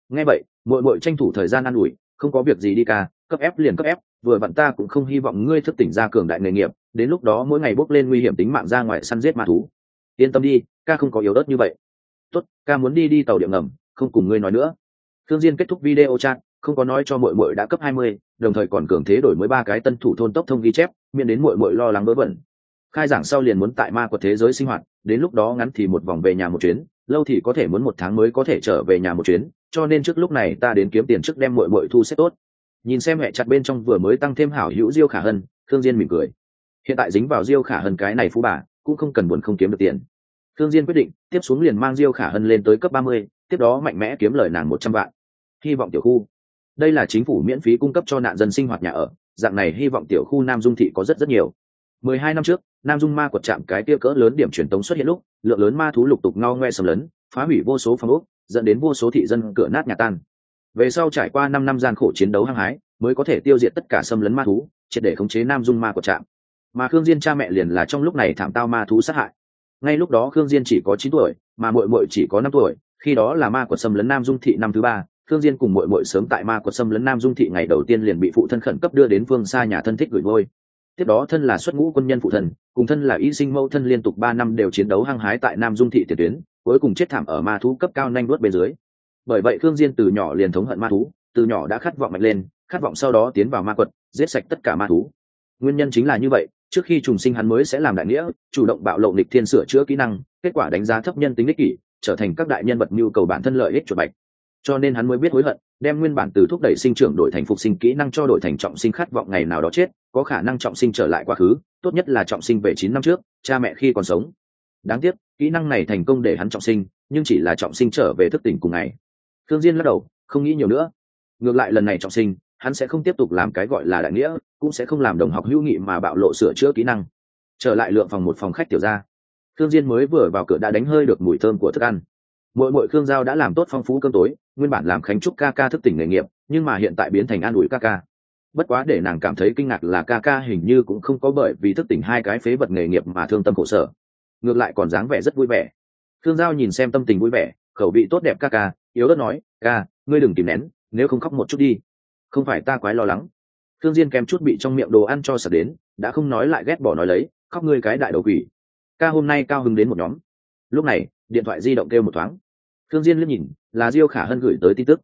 S1: Nghe vậy mội mội tranh thủ thời gian ăn ủi, không có việc gì đi ca, cấp ép liền cấp ép vừa vặn ta cũng không hy vọng ngươi thức tỉnh ra cường đại nghề nghiệp, đến lúc đó mỗi ngày bốc lên nguy hiểm tính mạng ra ngoài săn giết ma thú. Yên tâm đi, ca không có yếu đất như vậy tốt ca muốn đi đi tàu điện ngầm không cùng ngươi nói nữa. Thương diên kết thúc video chat không có nói cho muội muội đã cấp 20, đồng thời còn cường thế đổi mới ba cái tân thủ thôn tốc thông ghi chép miễn đến muội muội lo lắng vớ vẩn. Khai giảng sau liền muốn tại ma quật thế giới sinh hoạt đến lúc đó ngắn thì một vòng về nhà một chuyến lâu thì có thể muốn một tháng mới có thể trở về nhà một chuyến cho nên trước lúc này ta đến kiếm tiền trước đem muội muội thu xếp tốt. Nhìn xem mẹ chặt bên trong vừa mới tăng thêm hảo hữu diêu khả hân thương diên mỉm cười. Hiện tại dính vào diêu khả hân cái này phú bà cũng không cần buồn không kiếm được tiền thương diên quyết định tiếp xuống liền mang diêu khả hân lên tới cấp 30, tiếp đó mạnh mẽ kiếm lời nàng một trăm vạn. Hy vọng tiểu khu. Đây là chính phủ miễn phí cung cấp cho nạn dân sinh hoạt nhà ở dạng này hy vọng tiểu khu nam dung thị có rất rất nhiều. Mười hai năm trước nam dung ma quật chạm cái kia cỡ lớn điểm truyền tống xuất hiện lúc lượng lớn ma thú lục tục ngao ngoe sầm lớn, phá hủy vô số phòng ốc dẫn đến vô số thị dân cửa nát nhà tan. Về sau trải qua năm năm gian khổ chiến đấu hăng hái mới có thể tiêu diệt tất cả xâm lấn ma thú triệt để khống chế nam dung ma quật trạm mà khương diên cha mẹ liền là trong lúc này thảm tao ma thú sát hại ngay lúc đó khương diên chỉ có chín tuổi mà muội muội chỉ có năm tuổi khi đó là ma quật xâm lấn nam dung thị năm thứ ba khương Diên cùng muội muội sớm tại ma quật xâm lấn Nam Dung thị ngày đầu tiên liền bị phụ thân khẩn cấp đưa đến phương xa nhà thân thích gửi nuôi. Tiếp đó thân là xuất ngũ quân nhân phụ thần, cùng thân là y sinh mẫu thân liên tục ba năm đều chiến đấu hăng hái tại Nam Dung thị tiền tuyến, cuối cùng chết thảm ở ma thú cấp cao nhanh đuốt bên dưới. Bởi vậy khương Diên từ nhỏ liền thống hận ma thú, từ nhỏ đã khát vọng mạnh lên, khát vọng sau đó tiến vào ma quật, giết sạch tất cả ma thú. Nguyên nhân chính là như vậy, trước khi trùng sinh hắn mới sẽ làm đại nghĩa, chủ động bạo lộ nịch thiên sửa chữa kỹ năng, kết quả đánh giá thấp nhân tính đích kỷ, trở thành các đại nhân vật nhu cầu bản thân lợi ích chuột bạch. Cho nên hắn mới biết hối hận đem nguyên bản từ thúc đẩy sinh trưởng đổi thành phục sinh kỹ năng cho đổi thành trọng sinh khát vọng ngày nào đó chết có khả năng trọng sinh trở lại quá khứ tốt nhất là trọng sinh về chín năm trước cha mẹ khi còn sống. Đáng tiếc kỹ năng này thành công để hắn trọng sinh nhưng chỉ là trọng sinh trở về thức tỉnh cùng ngày. Thương diên lắc đầu không nghĩ nhiều nữa. Ngược lại lần này trọng sinh hắn sẽ không tiếp tục làm cái gọi là đại nghĩa, cũng sẽ không làm đồng học hữu nghị mà bạo lộ sửa chữa kỹ năng. Trở lại lượng phòng một phòng khách tiểu gia. Thương diên mới vừa vào cửa đã đánh hơi được mùi thơm của thức ăn. Mỗi mỗi khương giao đã làm tốt phong phú cơm tối, nguyên bản làm khánh trúc ca ca thức tỉnh nghề nghiệp, nhưng mà hiện tại biến thành an ủi ca ca. Bất quá để nàng cảm thấy kinh ngạc là ca ca hình như cũng không có bởi vì thức tỉnh hai cái phế vật nghề nghiệp mà thương tâm khổ sở. Ngược lại còn dáng vẻ rất vui vẻ. Thương giao nhìn xem tâm tình vui vẻ, khẩu vị tốt đẹp ca ca, yếu đất nói, ca, ngươi đừng tìm nén, nếu không khóc một chút đi không phải ta quái lo lắng. Thương diên kèm chút bị trong miệng đồ ăn cho sập đến đã không nói lại ghét bỏ nói lấy khóc ngươi cái đại đầu quỷ. Ca hôm nay cao hứng đến một nhóm. Lúc này điện thoại di động kêu một thoáng. Thương diên liếc nhìn là diêu khả hân gửi tới tin tức.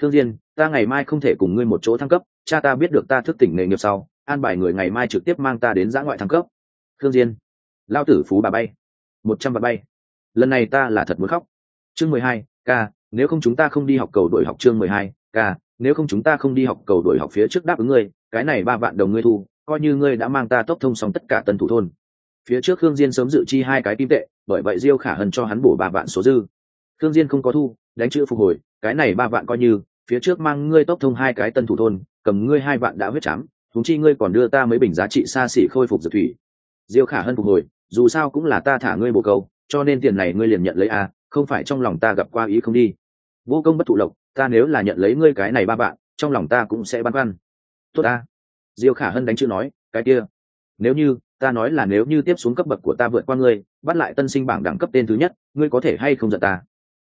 S1: Thương diên ta ngày mai không thể cùng ngươi một chỗ thăng cấp cha ta biết được ta thức tỉnh nghề nghiệp sau an bài người ngày mai trực tiếp mang ta đến giã ngoại thăng cấp. Thương diên lao tử phú bà bay. Một trăm bà bay. Lần này ta là thật muốn khóc. Chương mười hai ca, nếu không chúng ta không đi học cầu đội học chương mười hai ca nếu không chúng ta không đi học cầu đổi học phía trước đáp ứng ngươi cái này ba vạn đồng ngươi thu coi như ngươi đã mang ta tốc thông xong tất cả tân thủ thôn. Phía trước khương diên sớm dự chi hai cái kim tệ bởi vậy diêu khả hân cho hắn bổ ba vạn số dư. Khương diên không có thu đánh chữ phục hồi cái này ba vạn coi như phía trước mang ngươi tốc thông hai cái tân thủ thôn cầm ngươi hai vạn đã huyết chám thúng chi ngươi còn đưa ta mấy bình giá trị xa xỉ khôi phục dược thủy. Diêu khả hân phục hồi dù sao cũng là ta thả ngươi bổ câu cho nên tiền này ngươi liền nhận lấy a à, không phải trong lòng ta gặp qua ý không đi. Vô công bất thụ lộc ta nếu là nhận lấy ngươi cái này ba bạn trong lòng ta cũng sẽ băn khoăn. Tốt ta. Diêu khả hân đánh chữ nói, cái kia. Nếu như, ta nói là nếu như tiếp xuống cấp bậc của ta vượt qua ngươi, bắt lại tân sinh bảng đẳng cấp tên thứ nhất, ngươi có thể hay không giận ta?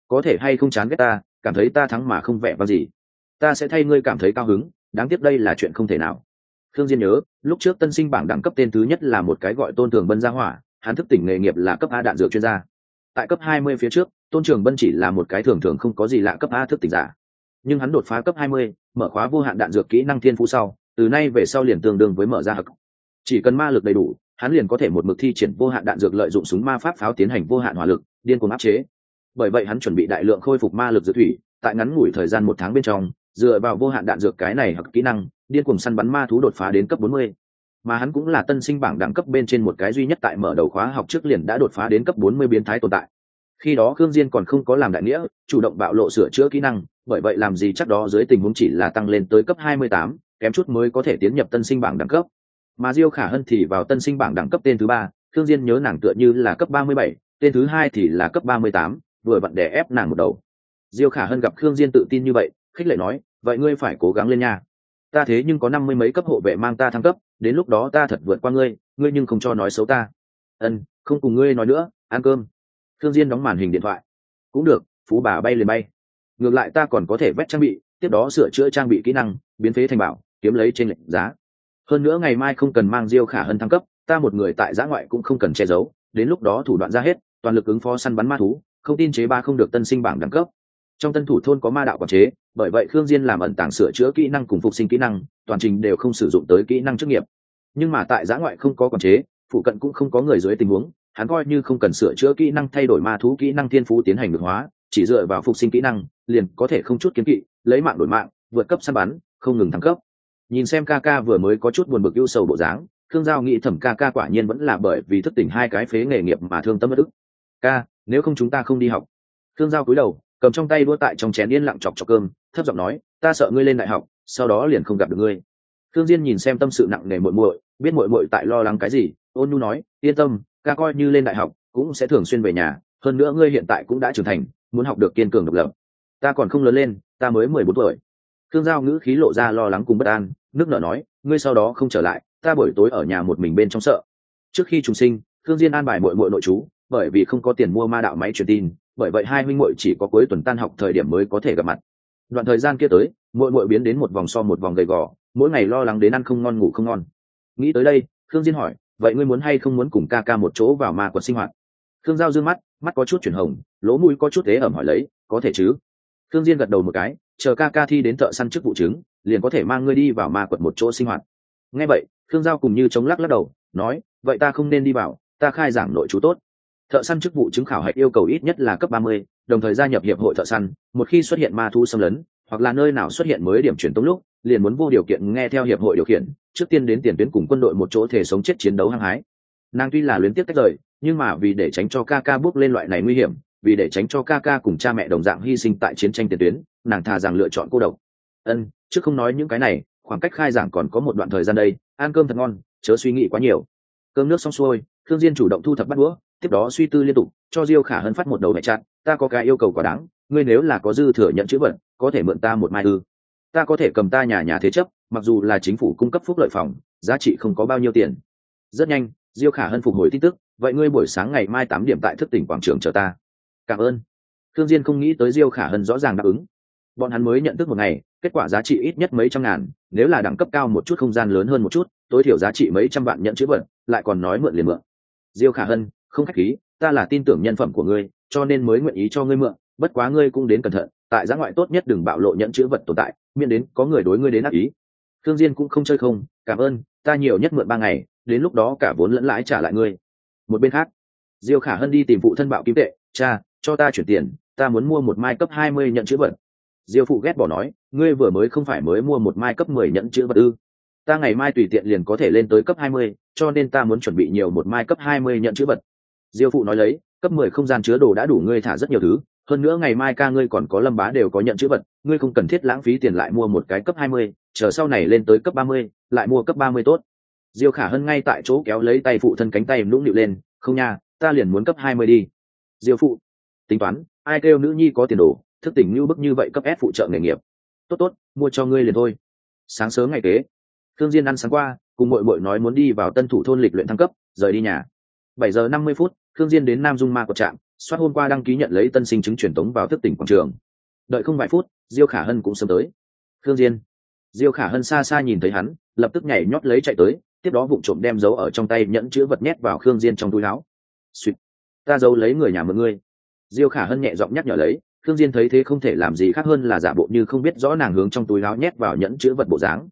S1: Có thể hay không chán ghét ta, cảm thấy ta thắng mà không vẻ vang gì? Ta sẽ thay ngươi cảm thấy cao hứng, đáng tiếc đây là chuyện không thể nào. Thương diên nhớ, lúc trước tân sinh bảng đẳng cấp tên thứ nhất là một cái gọi tôn thường bân gia hỏa, hắn thức tỉnh nghề nghiệp là cấp a đạn dược chuyên gia. Tại cấp 20 phía trước, tôn trường bân chỉ là một cái thường thường không có gì lạ cấp a thức tỉnh giả nhưng hắn đột phá cấp 20, mở khóa vô hạn đạn dược kỹ năng thiên phú sau từ nay về sau liền tương đương với mở ra hực chỉ cần ma lực đầy đủ hắn liền có thể một mực thi triển vô hạn đạn dược lợi dụng súng ma pháp pháo tiến hành vô hạn hỏa lực điên cuồng áp chế. Bởi vậy hắn chuẩn bị đại lượng khôi phục ma lực dược thủy tại ngắn ngủi thời gian một tháng bên trong dựa vào vô hạn đạn dược cái này hoặc kỹ năng điên cuồng săn bắn ma thú đột phá đến cấp 40. mà hắn cũng là tân sinh bảng đẳng cấp bên trên một cái duy nhất tại mở đầu khóa học trước liền đã đột phá đến cấp 40 biến thái tồn tại khi đó khương diên còn không có làm đại nghĩa chủ động bạo lộ sửa chữa kỹ năng bởi vậy làm gì chắc đó dưới tình huống chỉ là tăng lên tới cấp 28, kém chút mới có thể tiến nhập tân sinh bảng đẳng cấp. Mà diêu khả hân thì vào tân sinh bảng đẳng cấp tên thứ ba khương diên nhớ nàng tựa như là cấp 37, tên thứ hai thì là cấp 38, vừa vặn đè ép nàng một đầu. Diêu khả hân gặp khương diên tự tin như vậy khích lệ nói vậy ngươi phải cố gắng lên nha. Ta thế nhưng có năm mươi mấy cấp hộ vệ mang ta thăng cấp đến lúc đó ta thật vượt qua ngươi ngươi nhưng không cho nói xấu ta. Ân không cùng ngươi nói nữa ăn cơm thương diên đóng màn hình điện thoại. Cũng được, phú bà bay liền bay. Ngược lại ta còn có thể vét trang bị, tiếp đó sửa chữa trang bị kỹ năng, biến phế thành bảo, kiếm lấy trên lệnh giá. Hơn nữa ngày mai không cần mang diêu khả hân thăng cấp, ta một người tại giã ngoại cũng không cần che giấu, đến lúc đó thủ đoạn ra hết, toàn lực ứng phó săn bắn ma thú, không tin chế ba không được tân sinh bảng đẳng cấp. Trong tân thủ thôn có ma đạo quản chế, bởi vậy khương diên làm ẩn tàng sửa chữa kỹ năng cùng phục sinh kỹ năng, toàn trình đều không sử dụng tới kỹ năng chức nghiệp. Nhưng mà tại giã ngoại không có quản chế, phụ cận cũng không có người dưới tình huống hắn coi như không cần sửa chữa kỹ năng thay đổi ma thú kỹ năng thiên phú tiến hành được hóa, chỉ dựa vào phục sinh kỹ năng, liền có thể không chút kiến kỵ, lấy mạng đổi mạng, vượt cấp săn bắn, không ngừng thăng cấp. Nhìn xem ca ca vừa mới có chút buồn bực ưu sầu bộ dáng thương giao nghĩ thẩm ca ca quả nhiên vẫn là bởi vì thức tỉnh hai cái phế nghề nghiệp mà thương tâm bất ức. Ca, nếu không chúng ta không đi học. Thương giao cúi đầu, cầm trong tay đua tại trong chén yên lặng chọc chọc cơm, thấp giọng nói, ta sợ ngươi lên đại học, sau đó liền không gặp được ngươi. Thương diên nhìn xem tâm sự nặng nề muội muội, biết muội muội tại lo lắng cái gì, ôn nhu nói, yên tâm ca coi như lên đại học, cũng sẽ thường xuyên về nhà, hơn nữa ngươi hiện tại cũng đã trưởng thành, muốn học được kiên cường độc lập. Ta còn không lớn lên, ta mới mười bốn tuổi. Thương giao ngữ khí lộ ra lo lắng cùng bất an, nước nở nói, ngươi sau đó không trở lại, ta buổi tối ở nhà một mình bên trong sợ. Trước khi trùng sinh thương diên an bài muội muội nội chú, bởi vì không có tiền mua ma đạo máy truyền tin, bởi vậy hai huynh muội chỉ có cuối tuần tan học thời điểm mới có thể gặp mặt. Đoạn thời gian kia tới, muội muội biến đến một vòng so một vòng gầy gò, mỗi ngày lo lắng đến ăn không ngon ngủ không ngon. Nghĩ tới đây thương diên hỏi vậy ngươi muốn hay không muốn cùng ca ca một chỗ vào ma quật sinh hoạt? Thương giao dương mắt mắt có chút chuyển hồng, lỗ mũi có chút thế ẩm hỏi lấy, có thể chứ? Thương diên gật đầu một cái, chờ ca ca thi đến thợ săn chức vụ chứng, liền có thể mang ngươi đi vào ma quật một chỗ sinh hoạt. Nghe vậy thương giao cùng như chống lắc lắc đầu, nói, vậy ta không nên đi vào, ta khai giảng nội chú tốt. Thợ săn chức vụ chứng khảo hạch yêu cầu ít nhất là cấp ba mươi, đồng thời gia nhập hiệp hội thợ săn, một khi xuất hiện ma thu xâm lấn, hoặc là nơi nào xuất hiện mới điểm truyền tống lúc liền muốn vô điều kiện nghe theo hiệp hội điều khiển, trước tiên đến tiền tuyến cùng quân đội một chỗ thể sống chết chiến đấu hăng hái. Nàng tuy là luyến tiếc tách rời, nhưng mà vì để tránh cho ca ca bước lên loại này nguy hiểm, vì để tránh cho ca ca cùng cha mẹ đồng dạng hy sinh tại chiến tranh tiền tuyến, nàng thà rằng lựa chọn cô độc. Ân chứ không nói những cái này, khoảng cách khai giảng còn có một đoạn thời gian đây, ăn cơm thật ngon, chớ suy nghĩ quá nhiều. Cơm nước xong xuôi, thương diên chủ động thu thập bắt đũa, tiếp đó suy tư liên tục, cho diêu khả hân phát một đầu mẹ chặn ta có cái yêu cầu quá đáng, ngươi nếu là có dư thừa nhận chữ vận có thể mượn ta một mai ư ta có thể cầm ta nhà nhà thế chấp, mặc dù là chính phủ cung cấp phúc lợi phòng, giá trị không có bao nhiêu tiền. Rất nhanh, diêu khả hân phục hồi tin tức, vậy ngươi buổi sáng ngày mai tám điểm tại thức tỉnh quảng trường chờ ta. Cảm ơn. Thương diên không nghĩ tới diêu khả hân rõ ràng đáp ứng. Bọn hắn mới nhận thức một ngày, kết quả giá trị ít nhất mấy trăm ngàn, nếu là đẳng cấp cao một chút không gian lớn hơn một chút, tối thiểu giá trị mấy trăm vạn nhận chữ vận lại còn nói mượn liền mượn. Diêu khả hân, không khách khí, ta là tin tưởng nhân phẩm của ngươi, cho nên mới nguyện ý cho ngươi mượn, bất quá ngươi cũng đến cẩn thận tại giã ngoại tốt nhất đừng bạo lộ nhận chữ vật tồn tại, miễn đến có người đối ngươi đến ác ý. Thương diên cũng không chơi không, cảm ơn, ta nhiều nhất mượn ba ngày, đến lúc đó cả vốn lẫn lãi trả lại ngươi. Một bên khác, diêu khả hân đi tìm phụ thân bạo kim tệ, cha, cho ta chuyển tiền, ta muốn mua một mai cấp hai mươi nhận chữ vật. Diêu phụ ghét bỏ nói, ngươi vừa mới không phải mới mua một mai cấp mười nhận chữ vật ư? Ta ngày mai tùy tiện liền có thể lên tới cấp hai mươi, cho nên ta muốn chuẩn bị nhiều một mai cấp hai mươi nhận chữ vật. Diêu phụ nói lấy, cấp mười không gian chứa đồ đã đủ ngươi thả rất nhiều thứ hơn nữa ngày mai ca ngươi còn có lâm bá đều có nhận chữ vật, ngươi không cần thiết lãng phí tiền lại mua một cái cấp hai mươi, chờ sau này lên tới cấp ba mươi, lại mua cấp ba mươi tốt. Diêu khả hân ngay tại chỗ kéo lấy tay phụ thân cánh tay nũng nịu lên, không nha, ta liền muốn cấp hai mươi đi. Diêu phụ, tính toán, ai kêu nữ nhi có tiền đồ, thức tỉnh như bức như vậy cấp ép phụ trợ nghề nghiệp. Tốt tốt, mua cho ngươi liền thôi. Sáng sớm ngày kế thương diên ăn sáng qua, cùng mội mội nói muốn đi vào tân thủ thôn lịch luyện thăng cấp, rời đi nhà. bảy giờ năm mươi phút thương diên đến nam dung ma của trạm soát hôm qua đăng ký nhận lấy tân sinh chứng truyền tống vào thức tỉnh quảng trường. Đợi không vài phút, diêu khả hân cũng sớm tới. Thương diên. Diêu khả hân xa xa nhìn thấy hắn, lập tức nhảy nhót lấy chạy tới, tiếp đó vụng trộm đem giấu ở trong tay nhẫn chứa vật nhét vào khương diên trong túi áo. Suýt ta giấu lấy người nhà mượn ngươi. Diêu khả hân nhẹ giọng nhắc nhở lấy thương diên thấy thế không thể làm gì khác hơn là giả bộ như không biết rõ nàng hướng trong túi áo nhét vào nhẫn chứa vật bộ dáng.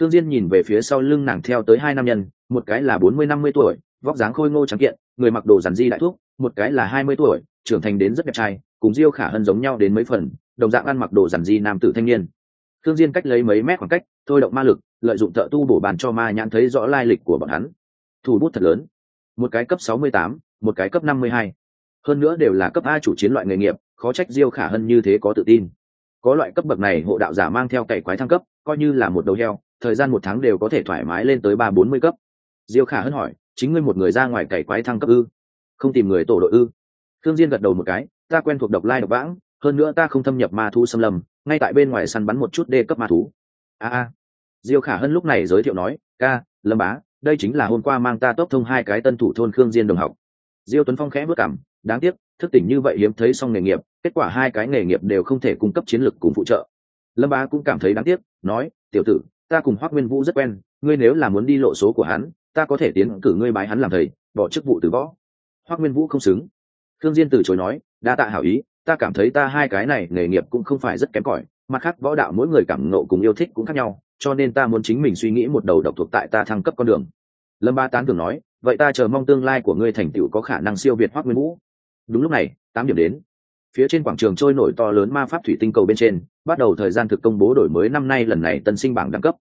S1: Thương diên nhìn về phía sau lưng nàng theo tới hai nam nhân, một cái là bốn mươi năm mươi tuổi, vóc dáng khôi ngô trắng kiện, người mặc đồ giản di đại thuốc một cái là hai mươi tuổi trưởng thành đến rất đẹp trai cùng diêu khả hân giống nhau đến mấy phần đồng dạng ăn mặc đồ giản di nam tử thanh niên. Thương diên cách lấy mấy mét khoảng cách thôi động ma lực lợi dụng thợ tu bổ bàn cho ma nhãn thấy rõ lai lịch của bọn hắn. Thủ bút thật lớn. Một cái cấp sáu mươi tám, một cái cấp năm mươi hai, hơn nữa đều là cấp a chủ chiến loại nghề nghiệp khó trách diêu khả hân như thế có tự tin. Có loại cấp bậc này hộ đạo giả mang theo cày quái thăng cấp coi như là một đầu heo thời gian một tháng đều có thể thoải mái lên tới ba bốn mươi cấp. Diêu khả hân hỏi chính ngươi một người ra ngoài cày quái thăng cấp ư? Không tìm người tổ đội ư? Thương diên gật đầu một cái, ta quen thuộc độc lai độc vãng, hơn nữa ta không thâm nhập ma thú xâm lâm, ngay tại bên ngoài săn bắn một chút đê cấp ma thú. A a. Diêu khả hân lúc này giới thiệu nói, ca, lâm bá, đây chính là hôm qua mang ta tốc thông hai cái tân thủ thôn khương diên đồng học. Diêu tuấn phong khẽ bước cảm, đáng tiếc, thức tỉnh như vậy hiếm thấy xong nghề nghiệp, kết quả hai cái nghề nghiệp đều không thể cung cấp chiến lược cùng phụ trợ. Lâm bá cũng cảm thấy đáng tiếc, nói, tiểu tử, ta cùng hoác nguyên vũ rất quen, ngươi nếu là muốn đi lộ số của hắn, ta có thể tiến cử ngươi bái hắn làm thầy, bỏ chức vụ từ võ hoác nguyên vũ không xứng. Thương diên từ chối nói, đa tạ hảo ý, ta cảm thấy ta hai cái này nghề nghiệp cũng không phải rất kém cỏi, mặt khác võ đạo mỗi người cảm ngộ cùng yêu thích cũng khác nhau, cho nên ta muốn chính mình suy nghĩ một đầu độc thuộc tại ta thăng cấp con đường. Lâm ba tán thường nói, vậy ta chờ mong tương lai của ngươi thành tựu có khả năng siêu việt hoác nguyên vũ. Đúng lúc này, tám điểm đến. Phía trên quảng trường trôi nổi to lớn ma pháp thủy tinh cầu bên trên, bắt đầu thời gian thực công bố đổi mới năm nay lần này tân sinh bảng đẳng cấp.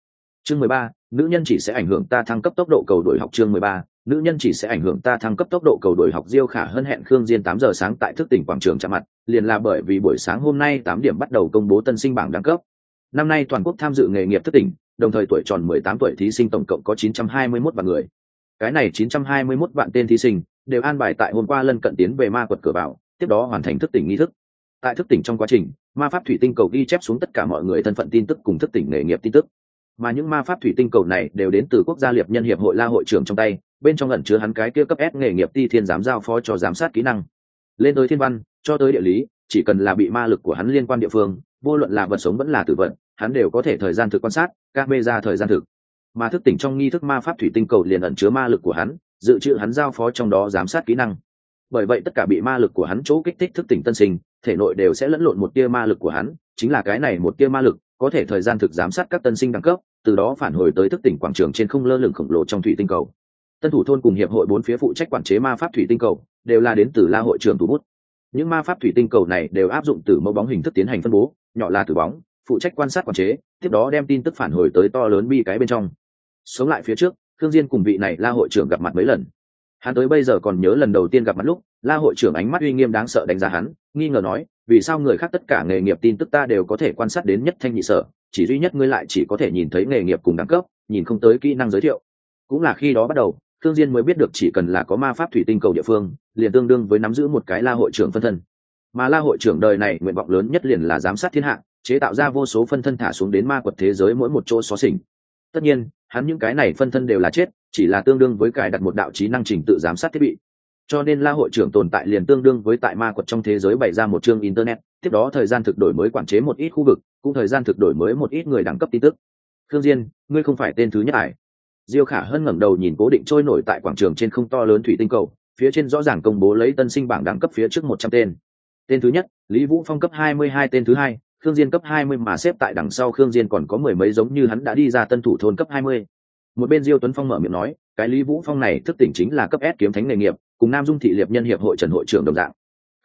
S1: Chương mười ba, nữ nhân chỉ sẽ ảnh hưởng ta thăng cấp tốc độ cầu đổi học chương mười ba nữ nhân chỉ sẽ ảnh hưởng ta thăng cấp tốc độ cầu đổi học diêu khả hơn hẹn khương diên tám giờ sáng tại thức tỉnh quảng trường chạm mặt, liền là bởi vì buổi sáng hôm nay tám điểm bắt đầu công bố tân sinh bảng đẳng cấp. Năm nay toàn quốc tham dự nghề nghiệp thức tỉnh, đồng thời tuổi tròn mười tám tuổi thí sinh tổng cộng có chín trăm hai mươi 921 vạn người. Cái này chín trăm hai mươi 921 vạn tên thí sinh đều an bài tại hôm qua lân cận tiến về ma quật cửa vào, tiếp đó hoàn thành thức tỉnh nghi thức. Tại thức tỉnh trong quá trình, ma pháp thủy tinh cầu ghi chép xuống tất cả mọi người thân phận tin tức cùng thức tỉnh nghề nghiệp tin tức mà những ma pháp thủy tinh cầu này đều đến từ quốc gia liệp nhân hiệp hội la hội trưởng trong tay, bên trong ẩn chứa hắn cái kia cấp S nghề nghiệp ti thiên giám giao phó cho giám sát kỹ năng. Lên tới thiên văn, cho tới địa lý, chỉ cần là bị ma lực của hắn liên quan địa phương, vô luận là vật sống vẫn là tử vận hắn đều có thể thời gian thực quan sát các mê ra thời gian thực. Mà thức tỉnh trong nghi thức ma pháp thủy tinh cầu liền ẩn chứa ma lực của hắn, dự trữ hắn giao phó trong đó giám sát kỹ năng. Bởi vậy tất cả bị ma lực của hắn chỗ kích thích thức tỉnh tân sinh, thể nội đều sẽ lẫn lộn một tia ma lực của hắn, chính là cái này một tia ma lực có thể thời gian thực giám sát các tân sinh đẳng cấp, từ đó phản hồi tới thức tỉnh quảng trường trên không lơ lửng khổng lồ trong thủy tinh cầu. Tân thủ thôn cùng hiệp hội bốn phía phụ trách quản chế ma pháp thủy tinh cầu, đều là đến từ la hội trường thủ bút. Những ma pháp thủy tinh cầu này đều áp dụng từ mẫu bóng hình thức tiến hành phân bố, nhỏ là từ bóng, phụ trách quan sát quản chế, tiếp đó đem tin tức phản hồi tới to lớn bi cái bên trong. Sống lại phía trước thương diên cùng vị này la hội trưởng gặp mặt mấy lần. Hắn tới bây giờ còn nhớ lần đầu tiên gặp mặt lúc, la hội trưởng ánh mắt uy nghiêm đáng sợ đánh giá hắn, nghi ngờ nói vì sao người khác tất cả nghề nghiệp tin tức ta đều có thể quan sát đến nhất thanh nhị sở, chỉ duy nhất ngươi lại chỉ có thể nhìn thấy nghề nghiệp cùng đẳng cấp, nhìn không tới kỹ năng giới thiệu. Cũng là khi đó bắt đầu thương diên mới biết được chỉ cần là có ma pháp thủy tinh cầu địa phương, liền tương đương với nắm giữ một cái la hội trưởng phân thân. Mà la hội trưởng đời này nguyện vọng lớn nhất liền là giám sát thiên hạ, chế tạo ra vô số phân thân thả xuống đến ma quật thế giới mỗi một chỗ xóa xỉnh. Tất nhiên, hắn những cái này phân thân đều là chết, chỉ là tương đương với cài đặt một đạo trí năng trình tự giám sát thiết bị cho nên la hội trưởng tồn tại liền tương đương với tại ma quật trong thế giới bày ra một chương internet, tiếp đó thời gian thực đổi mới quản chế một ít khu vực, cũng thời gian thực đổi mới một ít người đẳng cấp tin tức. Thương diên, ngươi không phải tên thứ nhất ải. Diêu khả hân ngẩng đầu nhìn cố định trôi nổi tại quảng trường trên không to lớn thủy tinh cầu, phía trên rõ ràng công bố lấy tân sinh bảng đẳng cấp phía trước một trăm tên. Tên thứ nhất, lý vũ phong cấp hai mươi hai, tên thứ hai, khương diên cấp hai mươi mà xếp tại đằng sau khương diên còn có mười mấy giống như hắn đã đi ra tân thủ thôn cấp hai mươi. Một bên diêu tuấn phong mở miệng nói, cái lý vũ phong này thức tỉnh chính là cấp s kiếm thánh nghề nghiệp cùng nam dung thị liệp nhân hiệp hội trần hội trưởng đồng dạng.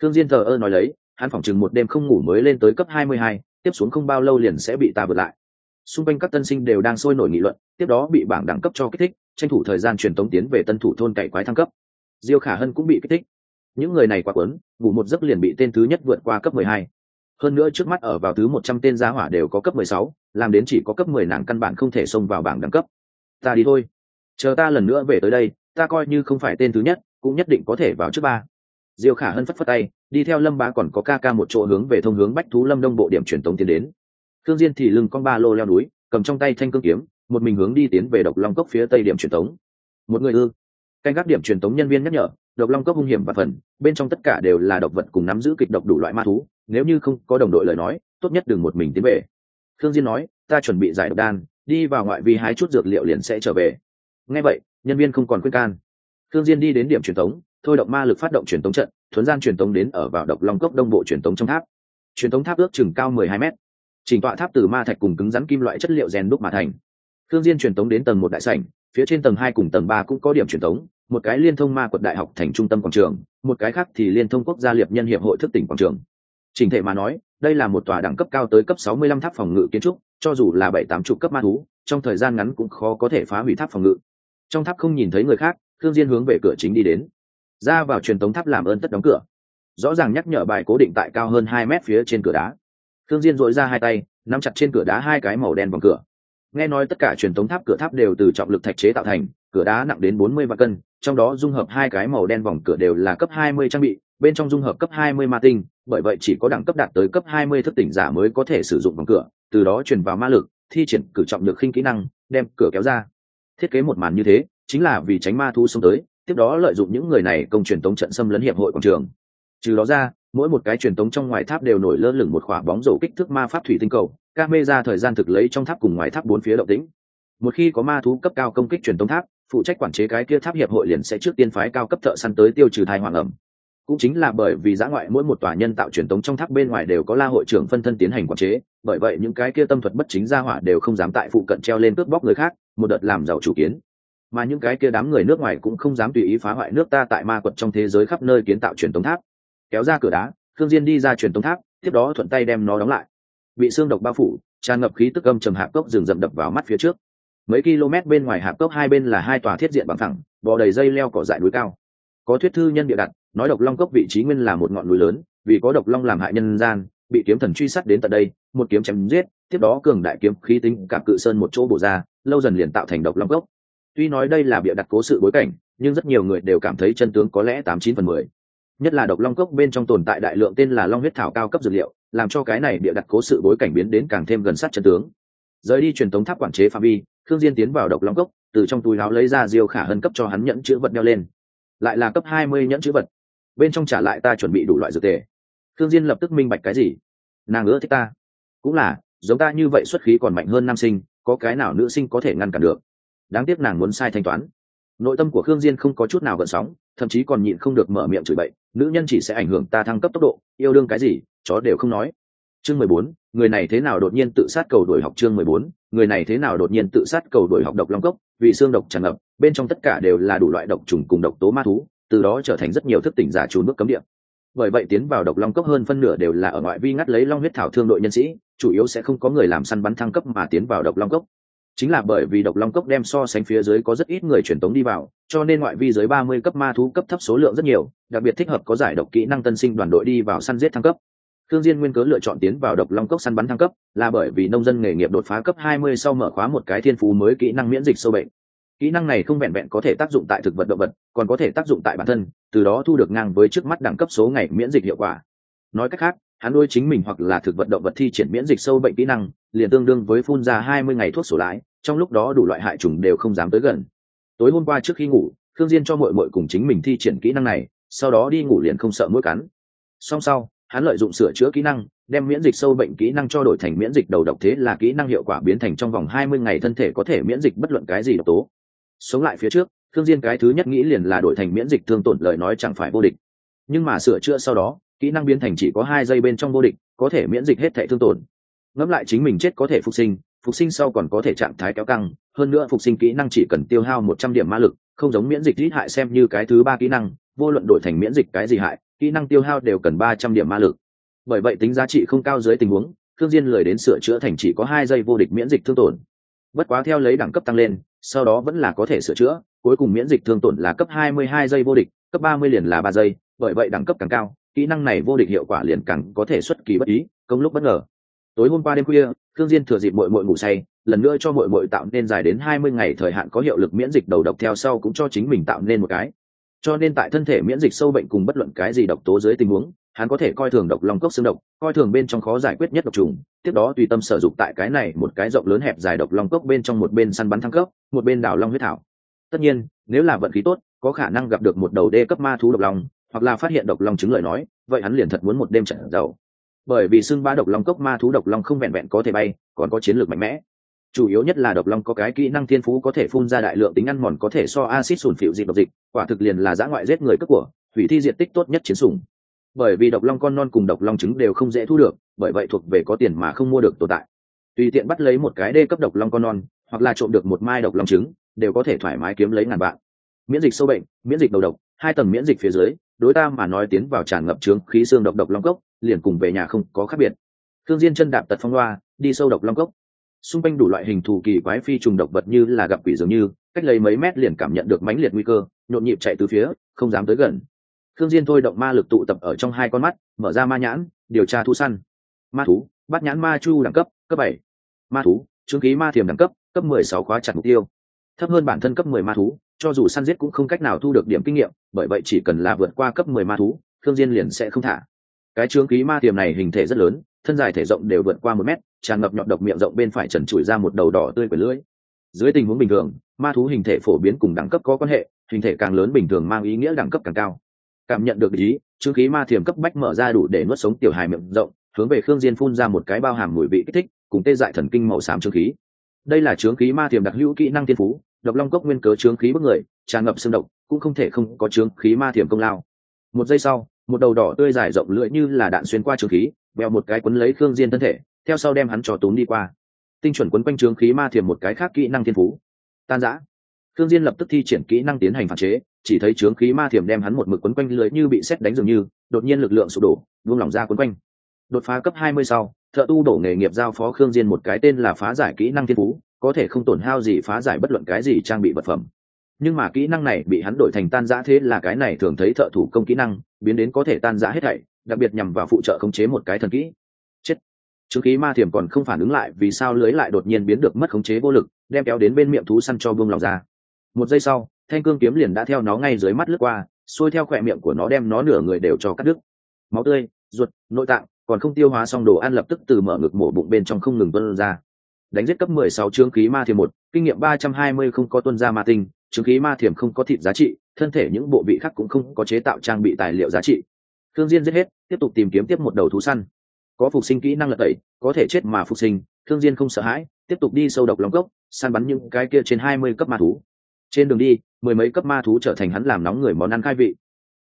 S1: Thương diên thờ ơ nói lấy hắn phỏng chừng một đêm không ngủ mới lên tới cấp hai mươi hai, tiếp xuống không bao lâu liền sẽ bị ta vượt lại. Xung quanh các tân sinh đều đang sôi nổi nghị luận tiếp đó bị bảng đẳng cấp cho kích thích tranh thủ thời gian truyền tống tiến về tân thủ thôn cày quái thăng cấp. Diêu khả hân cũng bị kích thích. Những người này quá quấn ngủ một giấc liền bị tên thứ nhất vượt qua cấp mười hai. Hơn nữa trước mắt ở vào thứ một trăm tên gia hỏa đều có cấp mười sáu làm đến chỉ có cấp mười nàng căn bản không thể xông vào bảng đẳng cấp. Ta đi thôi. Chờ ta lần nữa về tới đây ta coi như không phải tên thứ nhất cũng nhất định có thể vào trước ba. Diêu khả hân phất phất tay, đi theo lâm bá còn có ca ca một chỗ hướng về thông hướng bách thú lâm đông bộ điểm truyền tống tiến đến. Thương diên thì lưng con ba lô leo núi, cầm trong tay thanh cương kiếm, một mình hướng đi tiến về độc long cốc phía tây điểm truyền tống. Một người ư? Canh gác điểm truyền tống nhân viên nhắc nhở, độc long cốc hung hiểm và phần, bên trong tất cả đều là độc vật cùng nắm giữ kịch độc đủ loại ma thú, nếu như không có đồng đội lời nói, tốt nhất đừng một mình tiến về. Thương diên nói, ta chuẩn bị giải độc đan, đi vào ngoại vi hái chút dược liệu liền sẽ trở về. Nghe vậy, nhân viên không còn khuyên can thương diên đi đến điểm truyền tống thôi động ma lực phát động truyền tống trận thuần gian truyền tống đến ở vào độc long cốc đông bộ truyền tống trong tháp truyền tống tháp ước chừng cao mười hai mét. trình tọa tháp từ ma thạch cùng cứng rắn kim loại chất liệu rèn đúc mà thành thương diên truyền tống đến tầng một đại sảnh, phía trên tầng hai cùng tầng ba cũng có điểm truyền tống. một cái liên thông ma quật đại học thành trung tâm quảng trường, một cái khác thì liên thông quốc gia liệp nhân hiệp hội thức tỉnh quảng trường trình thể mà nói, đây là một tòa đẳng cấp cao tới cấp 65 tháp phòng ngự kiến trúc, cho dù là bảy tám chục cấp ma thú, trong thời gian ngắn cũng khó có thể phá hủy tháp phòng ngự trong tháp không nhìn thấy người khác thương diên hướng về cửa chính đi đến. Ra vào truyền tống tháp làm ơn tất đóng cửa. Rõ ràng nhắc nhở bài cố định tại cao hơn hai mét phía trên cửa đá. Thương diên dội ra hai tay, nắm chặt trên cửa đá hai cái màu đen vòng cửa. Nghe nói tất cả truyền tống tháp cửa tháp đều từ trọng lực thạch chế tạo thành, cửa đá nặng đến bốn mươi vạn cân, trong đó dung hợp hai cái màu đen vòng cửa đều là cấp hai mươi trang bị, bên trong dung hợp cấp hai mươi ma tinh, bởi vậy chỉ có đẳng cấp đạt tới cấp hai mươi thức tỉnh giả mới có thể sử dụng vòng cửa, từ đó truyền vào ma lực, thi triển cử trọng lực khinh kỹ năng, đem cửa kéo ra. Thiết kế một màn như thế chính là vì tránh ma thu xông tới, tiếp đó lợi dụng những người này công truyền tống trận xâm lấn hiệp hội quảng trường. Trừ đó ra, mỗi một cái truyền tống trong ngoài tháp đều nổi lơ lửng một khỏa bóng rổ kích thước ma pháp thủy tinh cầu, camera thời gian thực lấy trong tháp cùng ngoài tháp bốn phía động tĩnh. Một khi có ma thú cấp cao công kích truyền tống tháp, phụ trách quản chế cái kia tháp hiệp hội liền sẽ trước tiên phái cao cấp thợ săn tới tiêu trừ thai hoàng ẩm. Cũng chính là bởi vì giã ngoại mỗi một tòa nhân tạo truyền tống trong tháp bên ngoài đều có la hội trưởng phân thân tiến hành quản chế, bởi vậy những cái kia tâm thuật bất chính gia hỏa đều không dám tại phụ cận treo lên cướp bóc người khác, một đợt làm giàu chủ kiến mà những cái kia đám người nước ngoài cũng không dám tùy ý phá hoại nước ta tại ma quật trong thế giới khắp nơi kiến tạo truyền tống tháp. Kéo ra cửa đá thương diên đi ra truyền tống tháp, tiếp đó thuận tay đem nó đóng lại. Bị xương độc bao phủ, tràn ngập khí tức âm trầm hạp cốc rừng rậm đập vào mắt phía trước. Mấy km bên ngoài hạp cốc hai bên là hai tòa thiết diện bằng thẳng, bò đầy dây leo cỏ dại núi cao. Có thuyết thư nhân địa đặt, nói độc long cốc vị trí nguyên là một ngọn núi lớn, vì có độc long làm hại nhân gian, bị kiếm thần truy sát đến tận đây, một kiếm chém giết, tiếp đó cường đại kiếm khí tính cả cự sơn một chỗ bổ ra, lâu dần liền tạo thành độc long cốc tuy nói đây là bịa đặt cố sự bối cảnh, nhưng rất nhiều người đều cảm thấy chân tướng có lẽ tám chín phần mười. Nhất là độc long cốc bên trong tồn tại đại lượng tên là long huyết thảo cao cấp dược liệu, làm cho cái này bịa đặt cố sự bối cảnh biến đến càng thêm gần sát chân tướng. Rời đi truyền thống tháp quản chế phạm vi thương diên tiến vào độc long cốc, từ trong túi áo lấy ra diêu khả hân cấp cho hắn nhẫn chữ vật đeo lên. Lại là cấp hai mươi nhẫn chữ vật. Bên trong trả lại ta chuẩn bị đủ loại dược tề. Thương diên lập tức minh bạch cái gì? Nàng ưa thích ta. Cũng là, giống ta như vậy xuất khí còn mạnh hơn nam sinh, có cái nào nữ sinh có thể ngăn cản được? Đáng tiếc nàng muốn sai thanh toán. Nội tâm của khương diên không có chút nào gợn sóng, thậm chí còn nhịn không được mở miệng chửi bậy, nữ nhân chỉ sẽ ảnh hưởng ta thăng cấp tốc độ, yêu đương cái gì, chó đều không nói. Chương mười bốn, người này thế nào đột nhiên tự sát cầu đuổi học chương mười bốn, người này thế nào đột nhiên tự sát cầu đuổi học độc long cốc, vì xương độc tràn ngập, bên trong tất cả đều là đủ loại độc trùng cùng độc tố ma thú, từ đó trở thành rất nhiều thức tỉnh giả trốn bước cấm địa. Bởi vậy tiến vào độc long cốc hơn phân nửa đều là ở ngoại vi ngắt lấy long huyết thảo thương đội nhân sĩ, chủ yếu sẽ không có người làm săn bắn thăng cấp mà tiến vào độc long cốc chính là bởi vì độc long cốc đem so sánh phía dưới có rất ít người truyền tống đi vào cho nên ngoại vi dưới ba mươi cấp ma thú cấp thấp số lượng rất nhiều đặc biệt thích hợp có giải độc kỹ năng tân sinh đoàn đội đi vào săn giết thăng cấp Thương Diên nguyên cớ lựa chọn tiến vào độc long cốc săn bắn thăng cấp, là bởi vì nông dân nghề nghiệp đột phá cấp 20 sau mở khóa một cái thiên phú mới kỹ năng miễn dịch sâu bệnh. Kỹ năng này không vẹn vẹn có thể tác dụng tại thực vật động vật, còn có thể tác dụng tại bản thân, từ đó thu được ngang với trước mắt đẳng cấp số ngày miễn dịch hiệu quả. Nói cách khác, hắn nuôi chính mình hoặc là thực vật động vật thi triển miễn dịch sâu bệnh kỹ năng, liền tương đương với phun ra 20 ngày thuốc sổ lãi, trong lúc đó đủ loại hại trùng đều không dám tới gần. Tối hôm qua trước khi ngủ, Thương Diên cho muội muội cùng chính mình thi triển kỹ năng này, sau đó đi ngủ liền không sợ mũi cắn. Song sau, hắn lợi dụng sửa chữa kỹ năng đem miễn dịch sâu bệnh kỹ năng cho đổi thành miễn dịch đầu độc thế là kỹ năng hiệu quả biến thành trong vòng hai mươi ngày thân thể có thể miễn dịch bất luận cái gì độc tố sống lại phía trước thương diên cái thứ nhất nghĩ liền là đổi thành miễn dịch thương tổn lời nói chẳng phải vô địch nhưng mà sửa chữa sau đó kỹ năng biến thành chỉ có hai giây bên trong vô địch, có thể miễn dịch hết thẻ thương tổn. Ngẫm lại chính mình chết có thể phục sinh phục sinh sau còn có thể trạng thái kéo căng, hơn nữa phục sinh kỹ năng chỉ cần tiêu hao một trăm điểm ma lực, không giống miễn dịch ít hại xem như cái thứ ba kỹ năng, vô luận đổi thành miễn dịch cái gì hại, kỹ năng tiêu hao đều cần ba trăm điểm ma lực. Bởi vậy tính giá trị không cao dưới tình huống thương diên lười đến sửa chữa thành chỉ có hai giây vô địch miễn dịch thương tổn. Bất quá theo lấy đẳng cấp tăng lên, sau đó vẫn là có thể sửa chữa, cuối cùng miễn dịch thương tổn là cấp hai mươi hai giây vô địch, cấp ba mươi liền là ba giây, bởi vậy đẳng cấp càng cao kỹ năng này vô địch hiệu quả liền càng có thể xuất kỳ bất ý, công lúc bất ngờ. Tối hôm qua đêm khuya thương diên thừa dịp muội muội ngủ say, lần nữa cho muội muội tạo nên dài đến hai mươi ngày thời hạn có hiệu lực miễn dịch đầu độc theo sau cũng cho chính mình tạo nên một cái. Cho nên tại thân thể miễn dịch sâu bệnh cùng bất luận cái gì độc tố dưới tình huống, hắn có thể coi thường độc long cốc xương độc, coi thường bên trong khó giải quyết nhất độc trùng, tiếp đó tùy tâm sử dụng tại cái này một cái rộng lớn hẹp dài độc long cốc bên trong một bên săn bắn thăng cấp, một bên đảo long huyết thảo. Tất nhiên, nếu là vận khí tốt, có khả năng gặp được một đầu đê cấp ma thú độc long hoặc là phát hiện độc long chứng lời nói, vậy hắn liền thật muốn một đêm trận giàu. Bởi vì xương ba độc long cốc ma thú độc long không vẹn vẹn có thể bay, còn có chiến lược mạnh mẽ. Chủ yếu nhất là độc long có cái kỹ năng thiên phú có thể phun ra đại lượng tính ăn mòn có thể so acid sùn phịu dịch độc dịch, quả thực liền là giã ngoại giết người cất của, hủy thi diện tích tốt nhất chiến sủng. Bởi vì độc long con non cùng độc long trứng đều không dễ thu được, bởi vậy thuộc về có tiền mà không mua được tồn tại. Tùy tiện bắt lấy một cái đê cấp độc long con non, hoặc là trộm được một mai độc long trứng, đều có thể thoải mái kiếm lấy ngàn bạn miễn dịch sâu bệnh, miễn dịch đầu độc, hai tầng miễn dịch phía dưới đối ta mà nói tiến vào tràn ngập trướng khí xương độc độc long cốc, liền cùng về nhà không có khác biệt. Thương diên chân đạp tật phong loa, đi sâu độc long cốc. Xung quanh đủ loại hình thù kỳ quái phi trùng độc vật như là gặp quỷ dường như, cách lấy mấy mét liền cảm nhận được mãnh liệt nguy cơ, nhộn nhịp chạy từ phía, không dám tới gần. Thương diên thôi động ma lực tụ tập ở trong hai con mắt, mở ra ma nhãn, điều tra thu săn. Ma thú, bắt nhãn ma chu đẳng cấp cấp bảy. Ma thú, trướng khí ma thiềm đẳng cấp cấp mười sáu khóa chặt mục tiêu. Thấp hơn bản thân cấp mười ma thú cho dù săn giết cũng không cách nào thu được điểm kinh nghiệm, bởi vậy chỉ cần là vượt qua cấp mười ma thú thương diên liền sẽ không thả. Cái trướng khí ma tiềm này hình thể rất lớn, thân dài thể rộng đều vượt qua một mét, tràn ngập nhọn độc miệng rộng bên phải trần trụi ra một đầu đỏ tươi của lưỡi. Dưới tình huống bình thường, ma thú hình thể phổ biến cùng đẳng cấp có quan hệ, hình thể càng lớn bình thường mang ý nghĩa đẳng cấp càng cao. Cảm nhận được ý, chướng khí ma thiềm cấp bách mở ra đủ để nuốt sống tiểu hài miệng rộng, hướng về khương diên phun ra một cái bao hàm mùi vị kích thích, cùng tê dại thần kinh màu xám chướng khí. Đây là chướng khí ma thiềm đặc hữu kỹ năng tiên phú độc long cốc nguyên cớ chướng khí bức người, tràn ngập xương độc, cũng không thể không có chướng khí ma thiểm công lao. Một giây sau, một đầu đỏ tươi dài rộng lưỡi như là đạn xuyên qua trường khí veo một cái quấn lấy khương diên thân thể, theo sau đem hắn trò túm đi qua. Tinh chuẩn quấn quanh trướng khí ma thiểm một cái khác kỹ năng thiên phú. Tan rã. Khương diên lập tức thi triển kỹ năng tiến hành phản chế, chỉ thấy trướng khí ma thiểm đem hắn một mực quấn quanh lưỡi như bị xét đánh dường như, đột nhiên lực lượng sụp đổ, buông lỏng ra quấn quanh. Đột phá cấp 20 sau, thợ tu đổ nghề nghiệp giao phó khương diên một cái tên là phá giải kỹ năng thiên phú có thể không tổn hao gì phá giải bất luận cái gì trang bị vật phẩm. Nhưng mà kỹ năng này bị hắn đổi thành tan rã thế là cái này thường thấy thợ thủ công kỹ năng, biến đến có thể tan rã hết thảy, đặc biệt nhằm vào phụ trợ khống chế một cái thần kỹ. Chết! Chứng khí ma thiểm còn không phản ứng lại vì sao lưới lại đột nhiên biến được mất khống chế vô lực, đem kéo đến bên miệng thú săn cho buông lòng ra. Một giây sau, thanh cương kiếm liền đã theo nó ngay dưới mắt lướt qua, xuôi theo khỏe miệng của nó đem nó nửa người đều cho cắt đứt. Máu tươi, ruột, nội tạng, còn không tiêu hóa xong đồ ăn lập tức từ mở ngực mổ bụng bên trong không ngừng vươn ra đánh giết cấp 16 chương khí ma thiểm một kinh nghiệm 320 không có tuân ra ma tinh chứng khí ma thiềm không có thịt giá trị thân thể những bộ vị khác cũng không có chế tạo trang bị tài liệu giá trị. Thương diên giết hết tiếp tục tìm kiếm tiếp một đầu thú săn. Có phục sinh kỹ năng lật tẩy có thể chết mà phục sinh thương diên không sợ hãi tiếp tục đi sâu độc lòng gốc, săn bắn những cái kia trên 20 cấp ma thú. Trên đường đi mười mấy cấp ma thú trở thành hắn làm nóng người món ăn khai vị.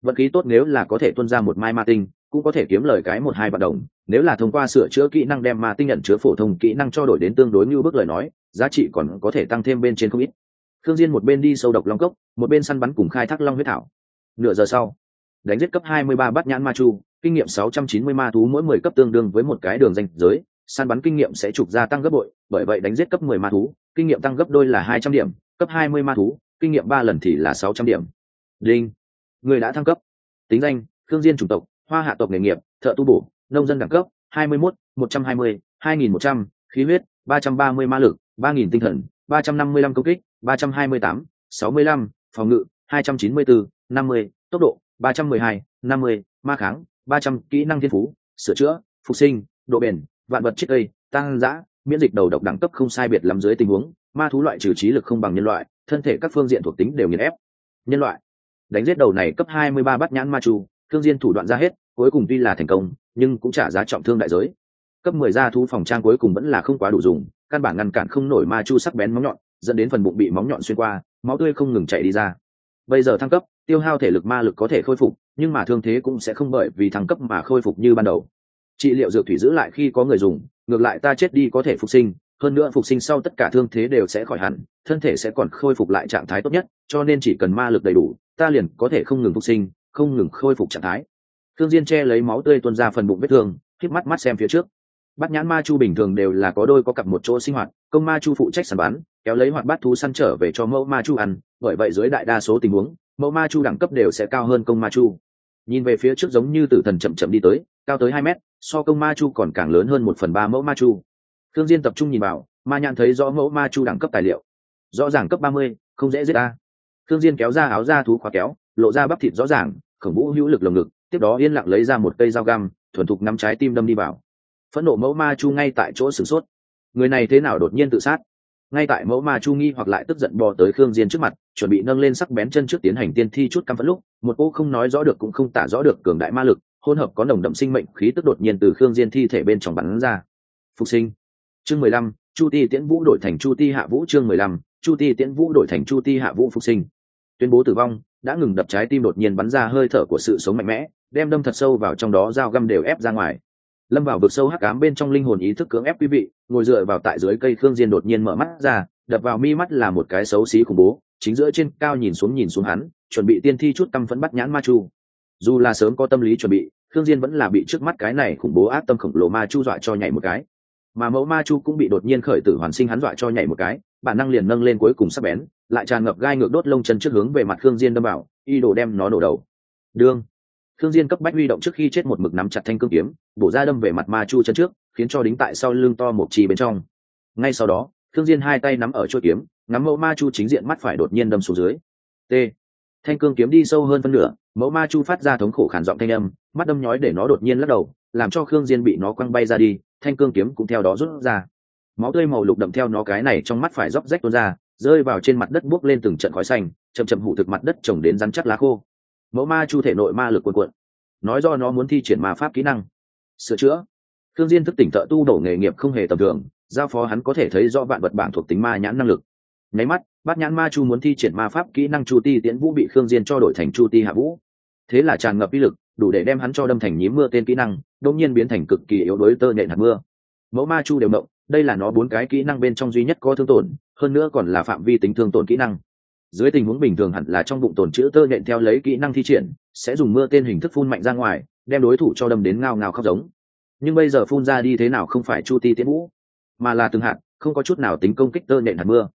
S1: Vận khí tốt nếu là có thể tuân ra một mai ma tinh cũng có thể kiếm lời cái một hai vạn đồng, nếu là thông qua sửa chữa kỹ năng đem ma tinh nhận chứa phổ thông kỹ năng cho đổi đến tương đối như bước lời nói, giá trị còn có thể tăng thêm bên trên không ít. Thương diên một bên đi sâu độc long cốc, một bên săn bắn cùng khai thác long huyết thảo. Nửa giờ sau, đánh giết cấp 23 bát nhãn ma chu, kinh nghiệm 690 ma thú mỗi 10 cấp tương đương với một cái đường danh giới, săn bắn kinh nghiệm sẽ trục gia tăng gấp bội, bởi vậy đánh giết cấp 10 ma thú, kinh nghiệm tăng gấp đôi là 200 điểm, cấp 20 ma thú, kinh nghiệm ba lần thì là 600 điểm. Đinh, người đã thăng cấp. Tính danh thương diên chủng tộc hoa hạ tộc nghề nghiệp thợ tu bổ nông dân đẳng cấp 21, 120, 2100, khí huyết 330 ma lực 3000 tinh thần 355 công kích 328, 65, phòng ngự 294, 50, tốc độ 312, 50, ma kháng 300, kỹ năng thiên phú sửa chữa phục sinh độ bền vạn vật chết cây tăng giã miễn dịch đầu độc đẳng cấp không sai biệt lắm dưới tình huống ma thú loại trừ trí lực không bằng nhân loại thân thể các phương diện thuộc tính đều nghiền ép. Nhân loại đánh giết đầu này cấp 23 bắt nhãn ma chu thương diên thủ đoạn ra hết, cuối cùng tuy là thành công, nhưng cũng trả giá trọng thương đại giới. Cấp 10 gia thú phòng trang cuối cùng vẫn là không quá đủ dùng, căn bản ngăn cản không nổi ma chu sắc bén móng nhọn, dẫn đến phần bụng bị móng nhọn xuyên qua, máu tươi không ngừng chảy đi ra. Bây giờ thăng cấp, tiêu hao thể lực ma lực có thể khôi phục, nhưng mà thương thế cũng sẽ không bởi vì thăng cấp mà khôi phục như ban đầu. Trị liệu dược thủy giữ lại khi có người dùng, ngược lại ta chết đi có thể phục sinh, hơn nữa phục sinh sau tất cả thương thế đều sẽ khỏi hẳn, thân thể sẽ còn khôi phục lại trạng thái tốt nhất, cho nên chỉ cần ma lực đầy đủ, ta liền có thể không ngừng phục sinh không ngừng khôi phục trạng thái. Thương diên che lấy máu tươi tuôn ra phần bụng vết thương khép mắt mắt xem phía trước. Bắt nhãn ma chu bình thường đều là có đôi có cặp một chỗ sinh hoạt, công ma chu phụ trách săn bắn, kéo lấy hoạt bát thú săn trở về cho mẫu ma chu ăn, bởi vậy dưới đại đa số tình huống, mẫu ma chu đẳng cấp đều sẽ cao hơn công ma chu. Nhìn về phía trước giống như tử thần chậm chậm đi tới, cao tới hai mét, so công ma chu còn càng lớn hơn một phần ba mẫu ma chu. Thương diên tập trung nhìn vào, ma nhãn thấy rõ mẫu ma chu đẳng cấp tài liệu. Rõ ràng cấp ba mươi, không dễ giết ta thương diên kéo ra áo da thú khóa kéo lộ ra bắp thịt rõ ràng, khổng vũ hữu lực lồng ngực, tiếp đó yên lặng lấy ra một cây dao găm, thuần thục nắm trái tim đâm đi vào. Phẫn nộ mẫu ma chu ngay tại chỗ sửng sốt. Người này thế nào đột nhiên tự sát? Ngay tại mẫu ma chu nghi hoặc lại tức giận bò tới khương diên trước mặt, chuẩn bị nâng lên sắc bén chân trước tiến hành tiên thi chút căm phẫn lúc, một cô không nói rõ được cũng không tả rõ được cường đại ma lực, hỗn hợp có nồng đậm sinh mệnh khí tức đột nhiên từ khương diên thi thể bên trong bắn ra. Phục sinh. Chương mười lăm, chu ti tiễn vũ đổi thành chu ti hạ vũ chương mười lăm, chu ti tiễn vũ đổi thành chu ti hạ vũ phục sinh. Tuyên bố tử vong đã ngừng đập trái tim đột nhiên bắn ra hơi thở của sự sống mạnh mẽ, đem đâm thật sâu vào trong đó, dao găm đều ép ra ngoài. Lâm vào vực sâu hắc ám bên trong linh hồn ý thức cưỡng ép quý vị, ngồi dựa vào tại dưới cây khương diên đột nhiên mở mắt ra, đập vào mi mắt là một cái xấu xí khủng bố, chính giữa trên cao nhìn xuống nhìn xuống hắn, chuẩn bị tiên thi chút tâm phấn bắt nhãn ma chu. Dù là sớm có tâm lý chuẩn bị, khương diên vẫn là bị trước mắt cái này khủng bố ác tâm khổng lồ ma chu dọa cho nhảy một cái. Mà mẫu ma chu cũng bị đột nhiên khởi tử hoàn sinh hắn dọa cho nhảy một cái bản năng liền nâng lên cuối cùng sắc bén, lại tràn ngập gai ngược đốt lông chân trước hướng về mặt khương diên đâm vào, y đồ đem nó nổ đầu. Đương, khương diên cấp bách huy động trước khi chết một mực nắm chặt thanh cương kiếm, bổ ra đâm về mặt ma chu chân trước, khiến cho đính tại sau lưng to một chi bên trong. Ngay sau đó, khương diên hai tay nắm ở chuôi kiếm, ngắm mẫu ma chu chính diện mắt phải đột nhiên đâm xuống dưới. T. Thanh cương kiếm đi sâu hơn phân nửa, mẫu ma chu phát ra thống khổ khản giọng thanh âm, mắt đâm nhói để nó đột nhiên lắc đầu, làm cho khương diên bị nó quăng bay ra đi, thanh cương kiếm cũng theo đó rút ra máu tươi màu lục đậm theo nó cái này trong mắt phải róc rách tuôn ra, rơi vào trên mặt đất buốc lên từng trận khói xanh, chậm chậm hủ thực mặt đất trồng đến rắn chắc lá khô. Mẫu ma chu thể nội ma lực cuộn cuộn. Nói do nó muốn thi triển ma pháp kỹ năng. Sửa chữa. Thương diên thức tỉnh thợ tu đổ nghề nghiệp không hề tầm thường, giao phó hắn có thể thấy rõ vạn vật bảng thuộc tính ma nhãn năng lực. Nháy mắt, bát nhãn ma chu muốn thi triển ma pháp kỹ năng chu ti tiễn vũ bị khương diên cho đổi thành chu ti hạ vũ. Thế là tràn ngập uy lực, đủ để đem hắn cho đâm thành nhím mưa tên kỹ năng, đột nhiên biến thành cực kỳ yếu đuối tơ nện hạt mưa. Mẫu ma chu đều động đây là nó bốn cái kỹ năng bên trong duy nhất có thương tổn hơn nữa còn là phạm vi tính thương tổn kỹ năng. Dưới tình huống bình thường hẳn là trong bụng tổn chữ tơ nện theo lấy kỹ năng thi triển sẽ dùng mưa tên hình thức phun mạnh ra ngoài đem đối thủ cho đâm đến ngao ngao khóc giống. Nhưng bây giờ phun ra đi thế nào không phải chu ti tiễn vũ mà là từng hạt không có chút nào tính công kích tơ nện hạt mưa.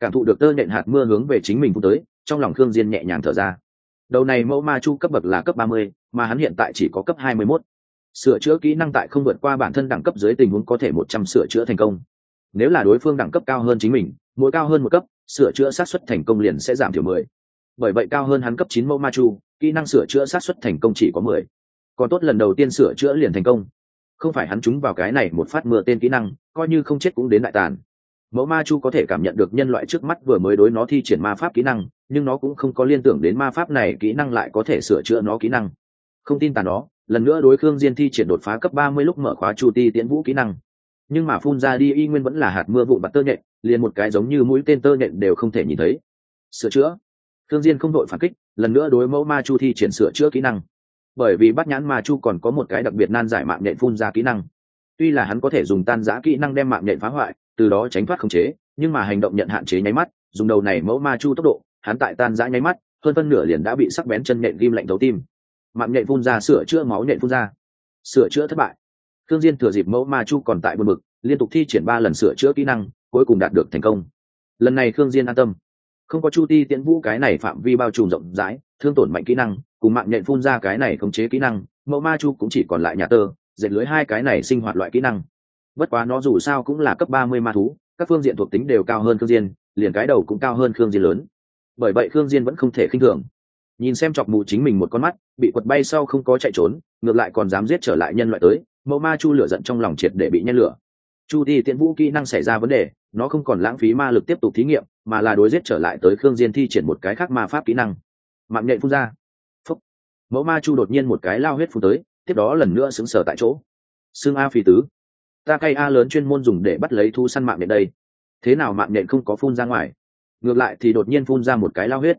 S1: Cảm thụ được tơ nện hạt mưa hướng về chính mình phun tới trong lòng khương diên nhẹ nhàng thở ra. Đầu này mẫu ma chu cấp bậc là cấp ba mươi, mà hắn hiện tại chỉ có cấp hai mươi 21 sửa chữa kỹ năng tại không vượt qua bản thân đẳng cấp dưới tình huống có thể một trăm sửa chữa thành công. Nếu là đối phương đẳng cấp cao hơn chính mình, mỗi cao hơn một cấp, sửa chữa sát xuất thành công liền sẽ giảm thiểu mười. Bởi vậy cao hơn hắn cấp chín mẫu ma chu, kỹ năng sửa chữa sát xuất thành công chỉ có mười. Còn tốt lần đầu tiên sửa chữa liền thành công. Không phải hắn trúng vào cái này một phát mưa tên kỹ năng, coi như không chết cũng đến đại tàn. Mẫu ma chu có thể cảm nhận được nhân loại trước mắt vừa mới đối nó thi triển ma pháp kỹ năng, nhưng nó cũng không có liên tưởng đến ma pháp này kỹ năng lại có thể sửa chữa nó kỹ năng. Không tin tàn nó lần nữa đối khương diên thi triển đột phá cấp ba mươi lúc mở khóa chu ti tiễn vũ kỹ năng. Nhưng mà phun ra đi, y nguyên vẫn là hạt mưa vụn bặt tơ nhện, liền một cái giống như mũi tên tơ nhện đều không thể nhìn thấy. Sửa chữa. Khương diên không đội phản kích, lần nữa đối mẫu ma chu thi triển sửa chữa kỹ năng. Bởi vì bắt nhãn ma chu còn có một cái đặc biệt nan giải mạng nhện phun ra kỹ năng. Tuy là hắn có thể dùng tan giã kỹ năng đem mạng nhện phá hoại, từ đó tránh thoát khống chế, nhưng mà hành động nhận hạn chế nháy mắt, dùng đầu này mẫu ma chu tốc độ, hắn tại tan giã nháy mắt, hơn phân nửa liền đã bị sắc bén chân nhện ghim lạnh thấu tim mạng nhện phun ra, sửa chữa máu nhện phun ra. Sửa chữa thất bại. Thương diên thừa dịp mẫu ma chu còn tại buồn mực liên tục thi triển ba lần sửa chữa kỹ năng, cuối cùng đạt được thành công. Lần này thương diên an tâm. Không có chu ti tiễn vũ cái này phạm vi bao trùm rộng rãi, thương tổn mạnh kỹ năng, cùng mạng nhện phun ra cái này khống chế kỹ năng, mẫu ma chu cũng chỉ còn lại nhà tơ, dệt lưới hai cái này sinh hoạt loại kỹ năng. Bất quá nó dù sao cũng là cấp ba mươi ma thú, các phương diện thuộc tính đều cao hơn khương diên, liền cái đầu cũng cao hơn khương diên lớn. Bởi vậy khương diên vẫn không thể khinh thường nhìn xem chọc mù chính mình một con mắt, bị quật bay sau không có chạy trốn, ngược lại còn dám giết trở lại nhân loại tới, mẫu ma chu lửa giận trong lòng triệt để bị nhen lửa. Chu thi tiễn vũ kỹ năng xảy ra vấn đề, nó không còn lãng phí ma lực tiếp tục thí nghiệm, mà là đối giết trở lại tới khương diên thi triển một cái khác ma pháp kỹ năng. Mạng nhện phun ra. Phúc. mẫu ma chu đột nhiên một cái lao huyết phun tới, tiếp đó lần nữa xứng sở tại chỗ. Xương a phi tứ. Ta cây a lớn chuyên môn dùng để bắt lấy thu săn mạng nhện đây. Thế nào mạng nhện không có phun ra ngoài? Ngược lại thì đột nhiên phun ra một cái lao huyết.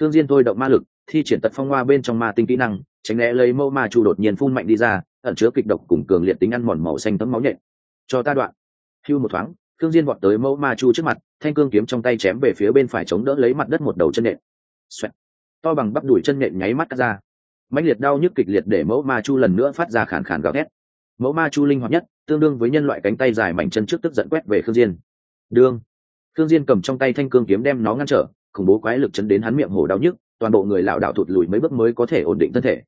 S1: Thương diên thôi động ma lực thi triển tật phong hoa bên trong ma tinh kỹ năng, tránh né lấy mẫu ma chu đột nhiên phun mạnh đi ra, ẩn chứa kịch độc cùng cường liệt tính ăn mòn màu xanh tấm máu nhện. Cho ta đoạn. Hưu một thoáng thương diên vọt tới mẫu ma chu trước mặt, thanh cương kiếm trong tay chém về phía bên phải chống đỡ lấy mặt đất một đầu chân nện Xoẹt. to bằng bắp đuổi chân nện nháy mắt cắt ra. Mãnh liệt đau nhức kịch liệt để mẫu ma chu lần nữa phát ra khàn khàn gào thét. Mẫu ma chu linh hoạt nhất, tương đương với nhân loại cánh tay dài mảnh chân trước tức giận quét về khương diên. Đương. Khương diên cầm trong tay thanh cương kiếm đem nó ngăn trở, khủng bố quái lực chấn đến hắn miệng hổ đau nhức toàn bộ người lảo đảo thụt lùi mấy bước mới có thể ổn định thân thể.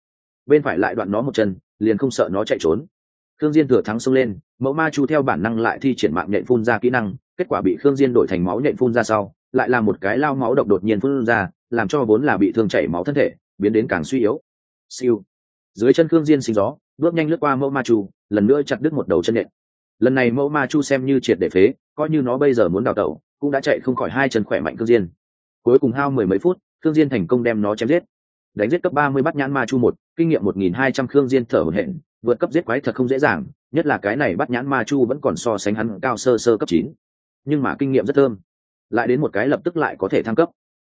S1: Bên phải lại đoạn nó một chân, liền không sợ nó chạy trốn. Khương diên thừa thắng xông lên, mẫu ma chu theo bản năng lại thi triển mạng nhện phun ra kỹ năng, kết quả bị khương diên đổi thành máu nhện phun ra sau, lại là một cái lao máu độc đột nhiên phun ra, làm cho vốn là bị thương chảy máu thân thể, biến đến càng suy yếu. Siêu. Dưới chân khương diên sinh gió, bước nhanh lướt qua mẫu ma chu, lần nữa chặt đứt một đầu chân nhện. Lần này mẫu ma chu xem như triệt để phế, coi như nó bây giờ muốn đào tẩu, cũng đã chạy không khỏi hai chân khỏe mạnh khương diên. Cuối cùng hao mười mấy phút khương diên thành công đem nó chém giết. Đánh giết cấp ba mươi bắt nhãn ma chu một, kinh nghiệm một nghìn hai trăm khương diên thở hổn hển, vượt cấp giết quái thật không dễ dàng, nhất là cái này bắt nhãn ma chu vẫn còn so sánh hắn cao sơ sơ cấp chín. Nhưng mà kinh nghiệm rất thơm. Lại đến một cái lập tức lại có thể thăng cấp.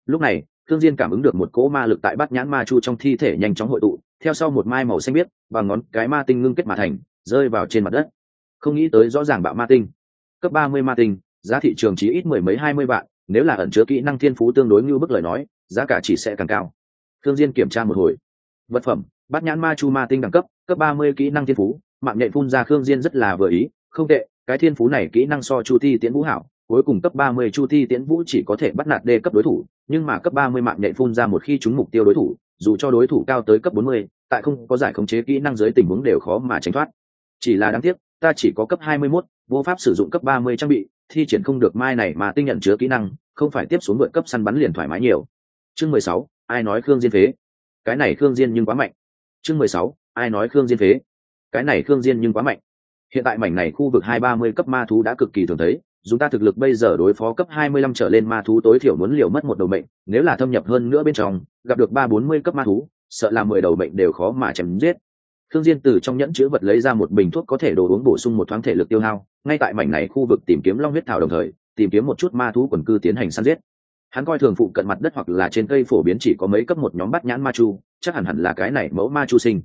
S1: Lúc này, Khương diên cảm ứng được một cỗ ma lực tại bắt nhãn ma chu trong thi thể nhanh chóng hội tụ, theo sau một mai màu xanh biếc và ngón cái ma tinh ngưng kết mà thành, rơi vào trên mặt đất. Không nghĩ tới rõ ràng bạo ma tinh. Cấp ba mươi ma tinh, giá thị trường chỉ ít mười mấy hai mươi vạn, nếu là ẩn chứa kỹ năng thiên phú tương đối như bức lời nói giá cả chỉ sẽ càng cao. Thương diên kiểm tra một hồi. Vật phẩm bát nhãn ma chu ma tinh đẳng cấp cấp ba mươi kỹ năng thiên phú mạng nhện phun ra khương diên rất là vừa ý. Không tệ cái thiên phú này kỹ năng so chu thi tiễn vũ hảo cuối cùng cấp ba mươi chu thi tiễn vũ chỉ có thể bắt nạt đê cấp đối thủ nhưng mà cấp ba mươi mạng nhện phun ra một khi trúng mục tiêu đối thủ dù cho đối thủ cao tới cấp bốn mươi tại không có giải khống chế kỹ năng dưới tình huống đều khó mà tránh thoát. Chỉ là đáng tiếc ta chỉ có cấp hai mươi 21, vô pháp sử dụng cấp ba mươi trang bị thi triển không được mai này mà tinh nhận chứa kỹ năng không phải tiếp xuống vượt cấp săn bắn liền thoải mái nhiều chương mười sáu ai nói khương diên phế? Cái này khương diên nhưng quá mạnh. Chương mười sáu ai nói khương diên phế? Cái này khương diên nhưng quá mạnh. Hiện tại mảnh này khu vực hai ba mươi cấp ma thú đã cực kỳ thường thấy chúng ta thực lực bây giờ đối phó cấp hai mươi lăm trở lên ma thú tối thiểu muốn liều mất một đầu mệnh nếu là thâm nhập hơn nữa bên trong gặp được ba bốn mươi cấp ma thú sợ là mười đầu mệnh đều khó mà chém giết. Thương Diên từ trong nhẫn chứa vật lấy ra một bình thuốc có thể đồ uống bổ sung một thoáng thể lực tiêu hao, ngay tại mảnh này khu vực tìm kiếm long huyết thảo đồng thời, tìm kiếm một chút ma thú quần cư tiến hành săn giết. Hắn coi thường phụ cận mặt đất hoặc là trên cây phổ biến chỉ có mấy cấp một nhóm bắt nhãn ma chu, chắc hẳn hẳn là cái này mẫu ma chu sinh.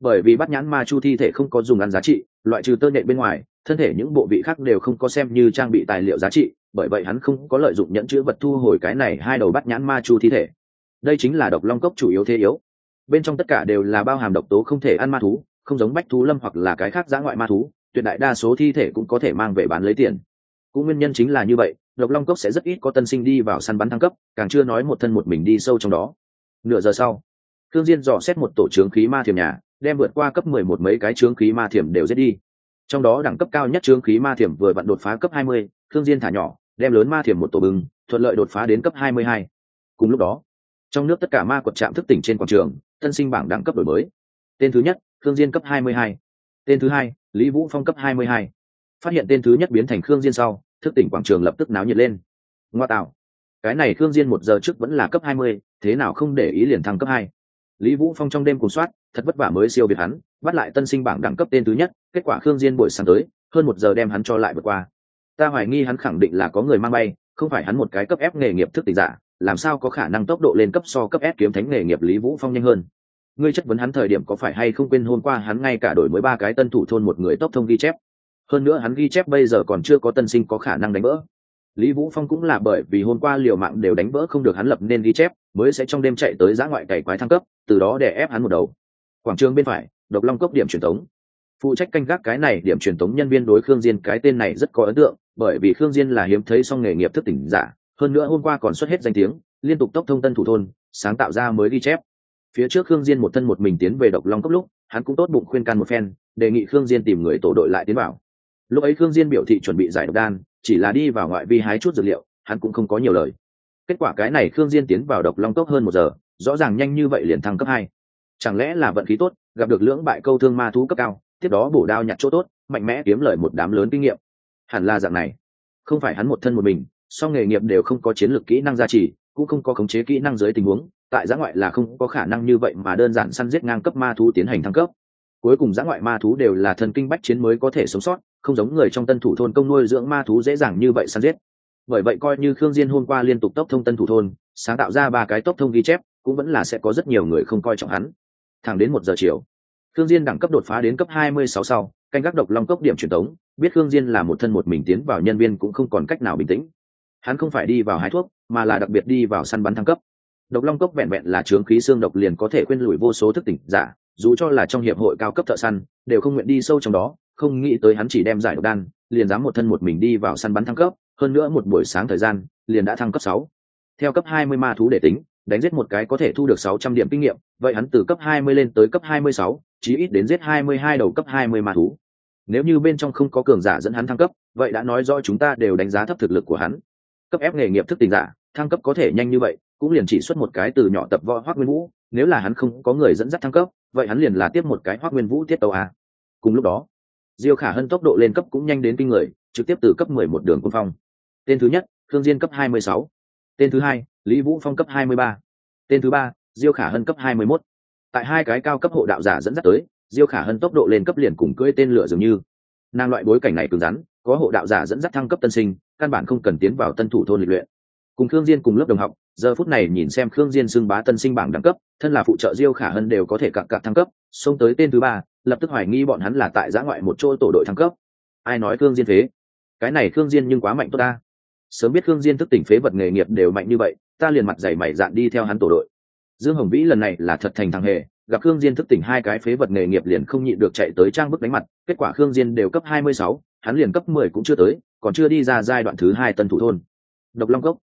S1: Bởi vì bắt nhãn ma chu thi thể không có dùng ăn giá trị, loại trừ tơ nhện bên ngoài, thân thể những bộ vị khác đều không có xem như trang bị tài liệu giá trị, bởi vậy hắn không có lợi dụng nhẫn chữ vật thu hồi cái này hai đầu bắt nhãn ma chu thi thể. Đây chính là độc long cốc chủ yếu thế yếu. Bên trong tất cả đều là bao hàm độc tố không thể ăn ma thú, không giống bách thú lâm hoặc là cái khác giã ngoại ma thú tuyệt đại đa số thi thể cũng có thể mang về bán lấy tiền cũng nguyên nhân chính là như vậy độc long cốc sẽ rất ít có tân sinh đi vào săn bắn thăng cấp càng chưa nói một thân một mình đi sâu trong đó nửa giờ sau thương diên dò xét một tổ trướng khí ma thiểm nhà đem vượt qua cấp mười một mấy cái trướng khí ma thiểm đều giết đi trong đó đẳng cấp cao nhất trướng khí ma thiểm vừa vặn đột phá cấp hai mươi, thương diên thả nhỏ đem lớn ma thiểm một tổ bừng thuận lợi đột phá đến cấp hai mươi hai. cùng lúc đó trong nước tất cả ma quật trạm thức tỉnh trên quảng trường tân sinh bảng đẳng cấp đổi mới tên thứ nhất Thương diên cấp 22. tên thứ hai lý vũ phong cấp 22. phát hiện tên thứ nhất biến thành khương diên sau thức tỉnh quảng trường lập tức náo nhiệt lên. Ngoa tạo. Cái này khương diên một giờ trước vẫn là cấp 20, thế nào không để ý liền thăng cấp hai. Lý vũ phong trong đêm cùng soát thật vất vả mới siêu việt hắn bắt lại tân sinh bảng đẳng cấp tên thứ nhất kết quả khương diên buổi sáng tới hơn một giờ đem hắn cho lại vượt qua. Ta hoài nghi hắn khẳng định là có người mang bay không phải hắn một cái cấp ép nghề nghiệp thức tỉnh giả làm sao có khả năng tốc độ lên cấp so cấp ép kiếm thánh nghề nghiệp lý vũ phong nhanh hơn. Ngươi chất vấn hắn thời điểm có phải hay không quên hôm qua hắn ngay cả đổi mới ba cái tân thủ thôn một người tốc thông ghi chép hơn nữa hắn ghi chép bây giờ còn chưa có tân sinh có khả năng đánh vỡ. Lý vũ phong cũng là bởi vì hôm qua liều mạng đều đánh vỡ không được hắn lập nên ghi chép, mới sẽ trong đêm chạy tới giã ngoại cày quái thăng cấp, từ đó để ép hắn một đầu. Quảng trường bên phải, độc long cốc điểm truyền thống. Phụ trách canh gác cái này điểm truyền thống nhân viên đối khương diên cái tên này rất có ấn tượng, bởi vì khương diên là hiếm thấy song nghề nghiệp thức tỉnh giả, hơn nữa hôm qua còn xuất hết danh tiếng, liên tục tốc thông tân thủ thôn, sáng tạo ra mới ghi chép. Phía trước khương diên một thân một mình tiến về độc long cốc lúc, hắn cũng tốt bụng khuyên can một phen, đề nghị khương diên tìm người tổ đội lại tiến vào lúc ấy khương diên biểu thị chuẩn bị giải độc đan, chỉ là đi vào ngoại vi hái chút dược liệu, hắn cũng không có nhiều lời. Kết quả cái này khương diên tiến vào độc long cốc hơn một giờ, rõ ràng nhanh như vậy liền thăng cấp hai. Chẳng lẽ là vận khí tốt, gặp được lưỡng bại câu thương ma thú cấp cao, tiếp đó bổ đao nhặt chỗ tốt, mạnh mẽ kiếm lời một đám lớn kinh nghiệm. Hẳn là dạng này. Không phải hắn một thân một mình, song nghề nghiệp đều không có chiến lược kỹ năng gia trì, cũng không có khống chế kỹ năng dưới tình huống, tại giã ngoại là không có khả năng như vậy mà đơn giản săn giết ngang cấp ma thú tiến hành thăng cấp cuối cùng giã ngoại ma thú đều là thần kinh bách chiến mới có thể sống sót, không giống người trong tân thủ thôn công nuôi dưỡng ma thú dễ dàng như vậy săn giết. Bởi vậy coi như khương diên hôm qua liên tục tốc thông tân thủ thôn, sáng tạo ra ba cái tốc thông ghi chép, cũng vẫn là sẽ có rất nhiều người không coi trọng hắn. Thẳng đến một giờ chiều, khương diên đẳng cấp đột phá đến cấp 26 sau, canh gác độc long cốc điểm truyền tống, biết khương diên là một thân một mình tiến vào nhân viên cũng không còn cách nào bình tĩnh. Hắn không phải đi vào hái thuốc, mà là đặc biệt đi vào săn bắn thăng cấp độc long cốc vẹn vẹn là trướng khí xương độc liền có thể quên lùi vô số thức tỉnh giả, dù cho là trong hiệp hội cao cấp thợ săn, đều không nguyện đi sâu trong đó, không nghĩ tới hắn chỉ đem giải độc đan, liền dám một thân một mình đi vào săn bắn thăng cấp, hơn nữa một buổi sáng thời gian, liền đã thăng cấp sáu. Theo cấp hai mươi ma thú để tính, đánh giết một cái có thể thu được sáu trăm điểm kinh nghiệm, vậy hắn từ cấp hai mươi lên tới cấp hai mươi sáu, chí ít đến giết hai mươi hai đầu cấp hai mươi ma thú. Nếu như bên trong không có cường giả dẫn hắn thăng cấp, vậy đã nói rõ chúng ta đều đánh giá thấp thực lực của hắn. Cấp ép nghề nghiệp thức tỉnh giả, thăng cấp có thể nhanh như vậy cũng liền chỉ xuất một cái từ nhỏ tập võ hoác nguyên vũ, nếu là hắn không có người dẫn dắt thăng cấp, vậy hắn liền là tiếp một cái hoác nguyên vũ tiết tàu a. Cùng lúc đó, diêu khả hân tốc độ lên cấp cũng nhanh đến kinh người, trực tiếp từ cấp mười một đường quân phong. Tên thứ nhất, thương diên cấp hai mươi sáu. Tên thứ hai, lý vũ phong cấp hai mươi ba. Tên thứ ba, diêu khả hân cấp hai mươi mốt. Tại hai cái cao cấp hộ đạo giả dẫn dắt tới, diêu khả hân tốc độ lên cấp liền cùng cưỡi tên lửa dường như. Nàng loại bối cảnh này cứng rắn, có hộ đạo giả dẫn dắt thăng cấp tân sinh, căn bản không cần tiến vào tân thủ thôn lịch luyện. Cùng thương diên cùng lớp đồng học giờ phút này nhìn xem khương diên xưng bá tân sinh bảng đẳng cấp thân là phụ trợ diêu khả hân đều có thể cặp cặp thăng cấp xông tới tên thứ ba lập tức hoài nghi bọn hắn là tại giã ngoại một chỗ tổ đội thăng cấp. Ai nói khương diên phế? Cái này khương diên nhưng quá mạnh tốt ta. Sớm biết khương diên thức tỉnh phế vật nghề nghiệp đều mạnh như vậy ta liền mặt dày mày dạn đi theo hắn tổ đội. Dương hồng vĩ lần này là thật thành thằng hề gặp khương diên thức tỉnh hai cái phế vật nghề nghiệp liền không nhịn được chạy tới trang bức đánh mặt kết quả khương diên đều cấp 26, hắn liền cấp 10 cũng chưa tới còn chưa đi ra giai đoạn thứ hai tân thủ thôn. Độc long cốc.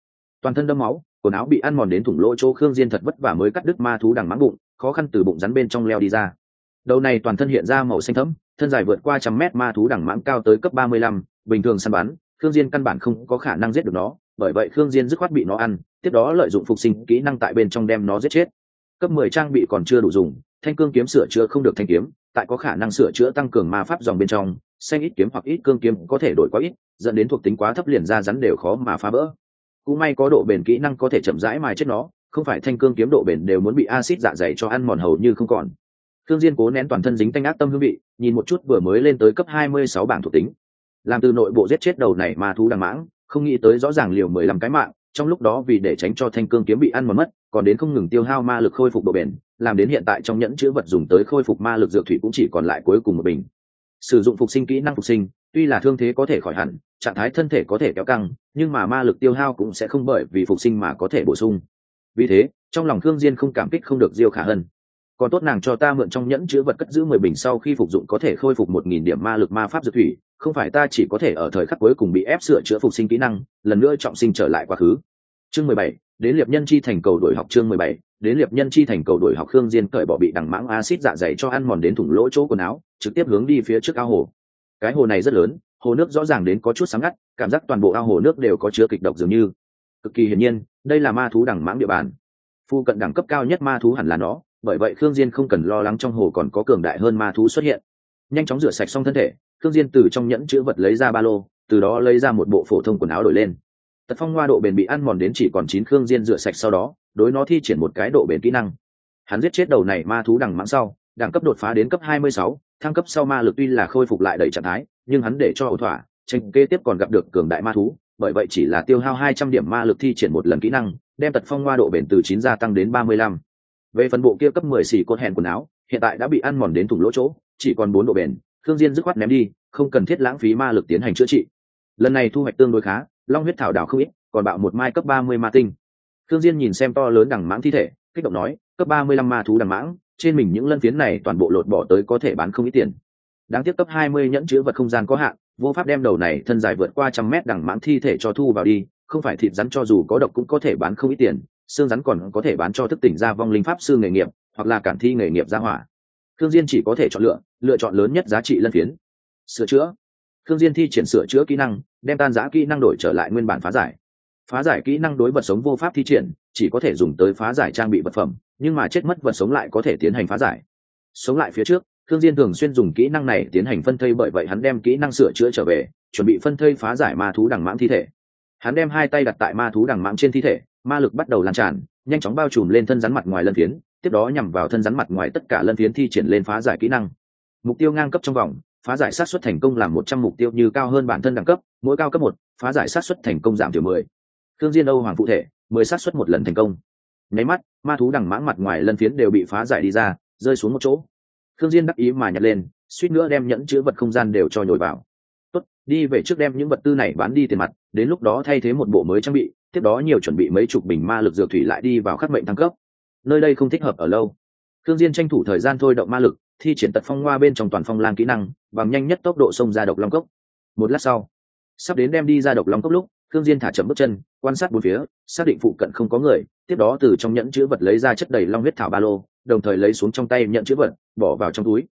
S1: Toàn thân đâm máu quần áo bị ăn mòn đến thủng lỗ chỗ khương diên thật vất vả mới cắt đứt ma thú đằng mãng bụng khó khăn từ bụng rắn bên trong leo đi ra đầu này toàn thân hiện ra màu xanh thẫm thân dài vượt qua trăm mét ma thú đằng mãng cao tới cấp 35, bình thường săn bắn khương diên căn bản không có khả năng giết được nó bởi vậy khương diên dứt khoát bị nó ăn tiếp đó lợi dụng phục sinh kỹ năng tại bên trong đem nó giết chết cấp 10 trang bị còn chưa đủ dùng thanh cương kiếm sửa chữa không được thanh kiếm tại có khả năng sửa chữa tăng cường ma pháp dòng bên trong xanh ít kiếm hoặc ít cương kiếm có thể đổi quá ít dẫn đến thuộc tính quá thấp liền ra rắn đều khó mà phá bỡ cũng may có độ bền kỹ năng có thể chậm rãi mài chết nó không phải thanh cương kiếm độ bền đều muốn bị axit dạ dày cho ăn mòn hầu như không còn Thương Diên cố nén toàn thân dính tanh ác tâm hương vị, nhìn một chút vừa mới lên tới cấp 26 bảng thuộc tính. Làm từ nội bộ giết chết đầu này mà thú đằng mãng, không nghĩ tới rõ ràng liều 15 cái mạng, trong lúc đó vì để tránh cho thanh cương kiếm bị ăn mòn mất, còn đến không ngừng tiêu hao ma lực khôi phục độ bền, làm đến hiện tại trong nhẫn chứa vật dùng tới khôi phục ma lực dược thủy cũng chỉ còn lại cuối cùng một bình. Sử dụng phục sinh kỹ năng phục sinh, tuy là thương thế có thể khỏi hẳn, trạng thái thân thể có thể kéo căng, nhưng mà ma lực tiêu hao cũng sẽ không bởi vì phục sinh mà có thể bổ sung. Vì thế, trong lòng Thương Diên không cảm kích không được Diêu Khả Hân. Còn tốt nàng cho ta mượn trong nhẫn chứa vật cất giữ mười bình sau khi phục dụng có thể khôi phục một nghìn điểm ma lực ma pháp dược thủy không phải ta chỉ có thể ở thời khắc cuối cùng bị ép sửa chữa phục sinh kỹ năng lần nữa trọng sinh trở lại quá khứ. Chương mười bảy đến liệp nhân chi thành cầu đổi học chương mười bảy đến liệp nhân chi thành cầu đổi học khương diên cởi bỏ bị đằng mãng axit dạ dày cho ăn mòn đến thủng lỗ chỗ quần áo trực tiếp hướng đi phía trước ao hồ. Cái hồ này rất lớn hồ nước rõ ràng đến có chút sáng ngắt cảm giác toàn bộ ao hồ nước đều có chứa kịch độc dường như. Cực kỳ hiển nhiên đây là ma thú đẳng mãng địa bàn. Phu cận đẳng cấp cao nhất ma thú hẳn là nó bởi vậy khương diên không cần lo lắng trong hồ còn có cường đại hơn ma thú xuất hiện. Nhanh chóng rửa sạch xong thân thể khương diên từ trong nhẫn chứa vật lấy ra ba lô từ đó lấy ra một bộ phổ thông quần áo đổi lên. Tật phong hoa độ bền bị ăn mòn đến chỉ còn chín khương diên rửa sạch sau đó đối nó thi triển một cái độ bền kỹ năng. Hắn giết chết đầu này ma thú đằng mãng sau đẳng cấp đột phá đến cấp 26, thăng cấp sau ma lực tuy là khôi phục lại đầy trạng thái nhưng hắn để cho ổn thỏa, tranh kế tiếp còn gặp được cường đại ma thú, bởi vậy chỉ là tiêu hao 200 điểm ma lực thi triển một lần kỹ năng, đem tật phong hoa độ bền từ chín gia tăng đến 35 về phần bộ kia cấp mười xỉ cột hẹn quần áo, hiện tại đã bị ăn mòn đến thủng lỗ chỗ, chỉ còn bốn độ bền thương diên dứt khoát ném đi, không cần thiết lãng phí ma lực tiến hành chữa trị. Lần này thu hoạch tương đối khá, long huyết thảo đào không ít, còn bạo một mai cấp ba mươi ma tinh. Thương diên nhìn xem to lớn đằng mãng thi thể, kích động nói, cấp ba mươi lăm ma thú đằng mãng, trên mình những lân phiến này toàn bộ lột bỏ tới có thể bán không ít tiền đáng tiếc cấp hai mươi nhẫn chứa vật không gian có hạn, vô pháp đem đầu này thân dài vượt qua trăm mét đằng mãng thi thể cho thu vào đi, không phải thịt rắn cho dù có độc cũng có thể bán không ít tiền, xương rắn còn có thể bán cho thức tỉnh ra vong linh pháp sư nghề nghiệp, hoặc là cản thi nghề nghiệp gia hỏa. Thương diên chỉ có thể chọn lựa lựa chọn lớn nhất giá trị lân phiến. Sửa chữa. Thương diên thi triển sửa chữa kỹ năng, đem tan giá kỹ năng đổi trở lại nguyên bản phá giải. Phá giải kỹ năng đối vật sống vô pháp thi triển, chỉ có thể dùng tới phá giải trang bị vật phẩm, nhưng mà chết mất vật sống lại có thể tiến hành phá giải. Sống lại phía trước thương diên thường xuyên dùng kỹ năng này tiến hành phân thây bởi vậy hắn đem kỹ năng sửa chữa trở về, chuẩn bị phân thây phá giải ma thú đằng mãng thi thể. Hắn đem hai tay đặt tại ma thú đằng mãng trên thi thể, ma lực bắt đầu lan tràn, nhanh chóng bao trùm lên thân rắn mặt ngoài lân phiến, tiếp đó nhằm vào thân rắn mặt ngoài tất cả lân phiến thi triển lên phá giải kỹ năng. Mục tiêu ngang cấp trong vòng, phá giải sát xuất thành công làm một trăm mục tiêu như cao hơn bản thân đẳng cấp, mỗi cao cấp một, phá giải sát xuất thành công giảm thiểu mười. Thương diên âu hoàng phụ thể, mười sát xuất một lần thành công. Nháy mắt, ma thú đằng mãng mặt ngoài lân phiến đều bị phá giải đi ra, rơi xuống một chỗ thương diên đắc ý mà nhặt lên, suýt nữa đem nhẫn chứa vật không gian đều cho nhồi vào. Tốt, đi về trước đem những vật tư này bán đi tiền mặt, đến lúc đó thay thế một bộ mới trang bị, tiếp đó nhiều chuẩn bị mấy chục bình ma lực dược thủy lại đi vào khắc mệnh thăng cấp. Nơi đây không thích hợp ở lâu. Thương diên tranh thủ thời gian thôi động ma lực, thi triển tật phong hoa bên trong toàn phong lang kỹ năng, bằng nhanh nhất tốc độ xông ra độc long cốc. Một lát sau, sắp đến đem đi ra độc long cốc lúc thương diên thả chậm bước chân, quan sát bốn phía, xác định phụ cận không có người, tiếp đó từ trong nhẫn chứa vật lấy ra chất đầy long huyết thảo ba lô đồng thời lấy xuống trong tay nhận chứa vật, bỏ vào trong túi.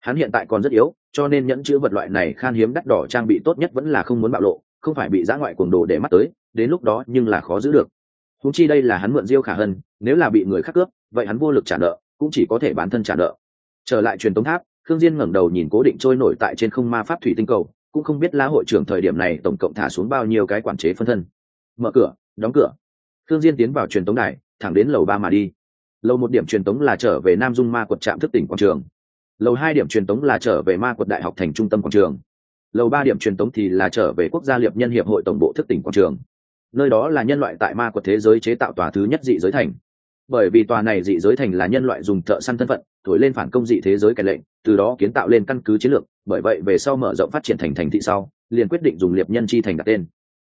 S1: Hắn hiện tại còn rất yếu, cho nên nhẫn chứa vật loại này khan hiếm đắt đỏ trang bị tốt nhất vẫn là không muốn bạo lộ, không phải bị giã ngoại cuồng đồ để mắt tới, đến lúc đó nhưng là khó giữ được. Húng chi đây là hắn mượn diêu khả hân, nếu là bị người khác cướp, vậy hắn vô lực trả nợ, cũng chỉ có thể bán thân trả nợ. Trở lại truyền tống tháp, khương diên ngẩng đầu nhìn cố định trôi nổi tại trên không ma pháp thủy tinh cầu, cũng không biết la hội trưởng thời điểm này tổng cộng thả xuống bao nhiêu cái quản chế phân thân. Mở cửa, đóng cửa. Khương diên tiến vào truyền tống đài, thẳng đến lầu ba mà đi lầu một điểm truyền tống là trở về nam dung ma quật trạm thức tỉnh quảng trường. Lầu hai điểm truyền tống là trở về ma quật đại học thành trung tâm quảng trường. Lầu ba điểm truyền tống thì là trở về quốc gia liệp nhân hiệp hội tổng bộ thức tỉnh quảng trường. Nơi đó là nhân loại tại ma quật thế giới chế tạo tòa thứ nhất dị giới thành. Bởi vì tòa này dị giới thành là nhân loại dùng thợ săn thân phận, thổi lên phản công dị thế giới kẻ lệnh, từ đó kiến tạo lên căn cứ chiến lược, bởi vậy về sau mở rộng phát triển thành thành thị sau, liền quyết định dùng liệp nhân chi thành đặt tên.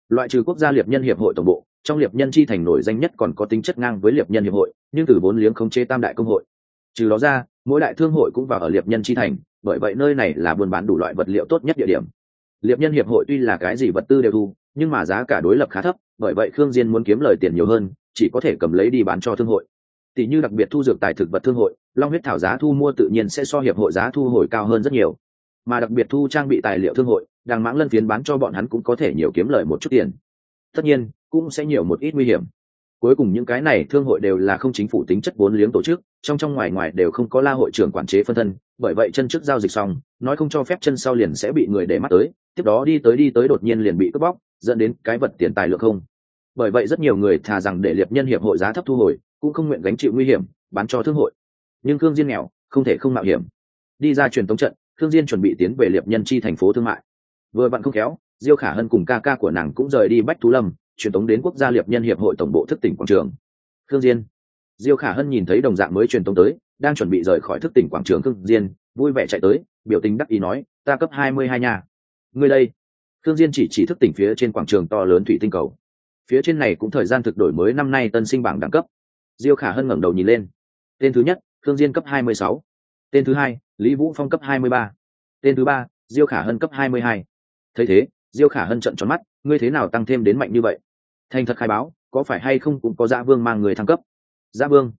S1: Loại trừ quốc gia liệp nhân hiệp hội tổng bộ trong liệp nhân chi thành nổi danh nhất còn có tính chất ngang với liệp nhân hiệp hội, nhưng từ vốn liếng không chế tam đại công hội. Trừ đó ra, mỗi đại thương hội cũng vào ở liệp nhân chi thành, bởi vậy nơi này là buôn bán đủ loại vật liệu tốt nhất địa điểm. Liệp nhân hiệp hội tuy là cái gì vật tư đều thu, nhưng mà giá cả đối lập khá thấp, bởi vậy khương diên muốn kiếm lời tiền nhiều hơn, chỉ có thể cầm lấy đi bán cho thương hội. Tỷ như đặc biệt thu dược tài thực vật thương hội, long huyết thảo giá thu mua tự nhiên sẽ so hiệp hội giá thu hồi cao hơn rất nhiều. Mà đặc biệt thu trang bị tài liệu thương hội, đàng mãng lân phiến bán cho bọn hắn cũng có thể nhiều kiếm lời một chút tiền. Tất nhiên cũng sẽ nhiều một ít nguy hiểm. Cuối cùng những cái này thương hội đều là không chính phủ tính chất vốn liếng tổ chức, trong trong ngoài ngoài đều không có la hội trưởng quản chế phân thân, bởi vậy chân trước giao dịch xong, nói không cho phép chân sau liền sẽ bị người để mắt tới, tiếp đó đi tới đi tới đột nhiên liền bị cướp bóc, dẫn đến cái vật tiền tài lượng không. Bởi vậy rất nhiều người thà rằng để liệp nhân hiệp hội giá thấp thu hồi, cũng không nguyện gánh chịu nguy hiểm, bán cho thương hội. Nhưng khương diên nghèo, không thể không mạo hiểm. Đi ra truyền tống trận, khương diên chuẩn bị tiến về liệp nhân chi thành phố thương mại. Vừa vặn không khéo, diêu khả hân cùng ca ca của nàng cũng rời đi bách thú lâm truyền tống đến quốc gia liệp nhân hiệp hội tổng bộ thức tỉnh quảng trường. Khương diên. Diêu khả hân nhìn thấy đồng dạng mới truyền tống tới, đang chuẩn bị rời khỏi thức tỉnh quảng trường khương diên, vui vẻ chạy tới, biểu tình đắc ý nói, ta cấp hai mươi hai nhà ngươi đây. Khương diên chỉ chỉ thức tỉnh phía trên quảng trường to lớn thủy tinh cầu. Phía trên này cũng thời gian thực đổi mới năm nay tân sinh bảng đẳng cấp. Diêu khả hân ngẩng đầu nhìn lên. Tên thứ nhất, khương diên cấp 26. tên thứ hai, lý vũ phong cấp 23. tên thứ ba, diêu khả hân cấp 22. thấy thế, diêu khả hân trợn tròn mắt ngươi thế nào tăng thêm đến mạnh như vậy? Thành thật khai báo, có phải hay không cũng có dạ vương mang người thăng cấp? Dạ vương,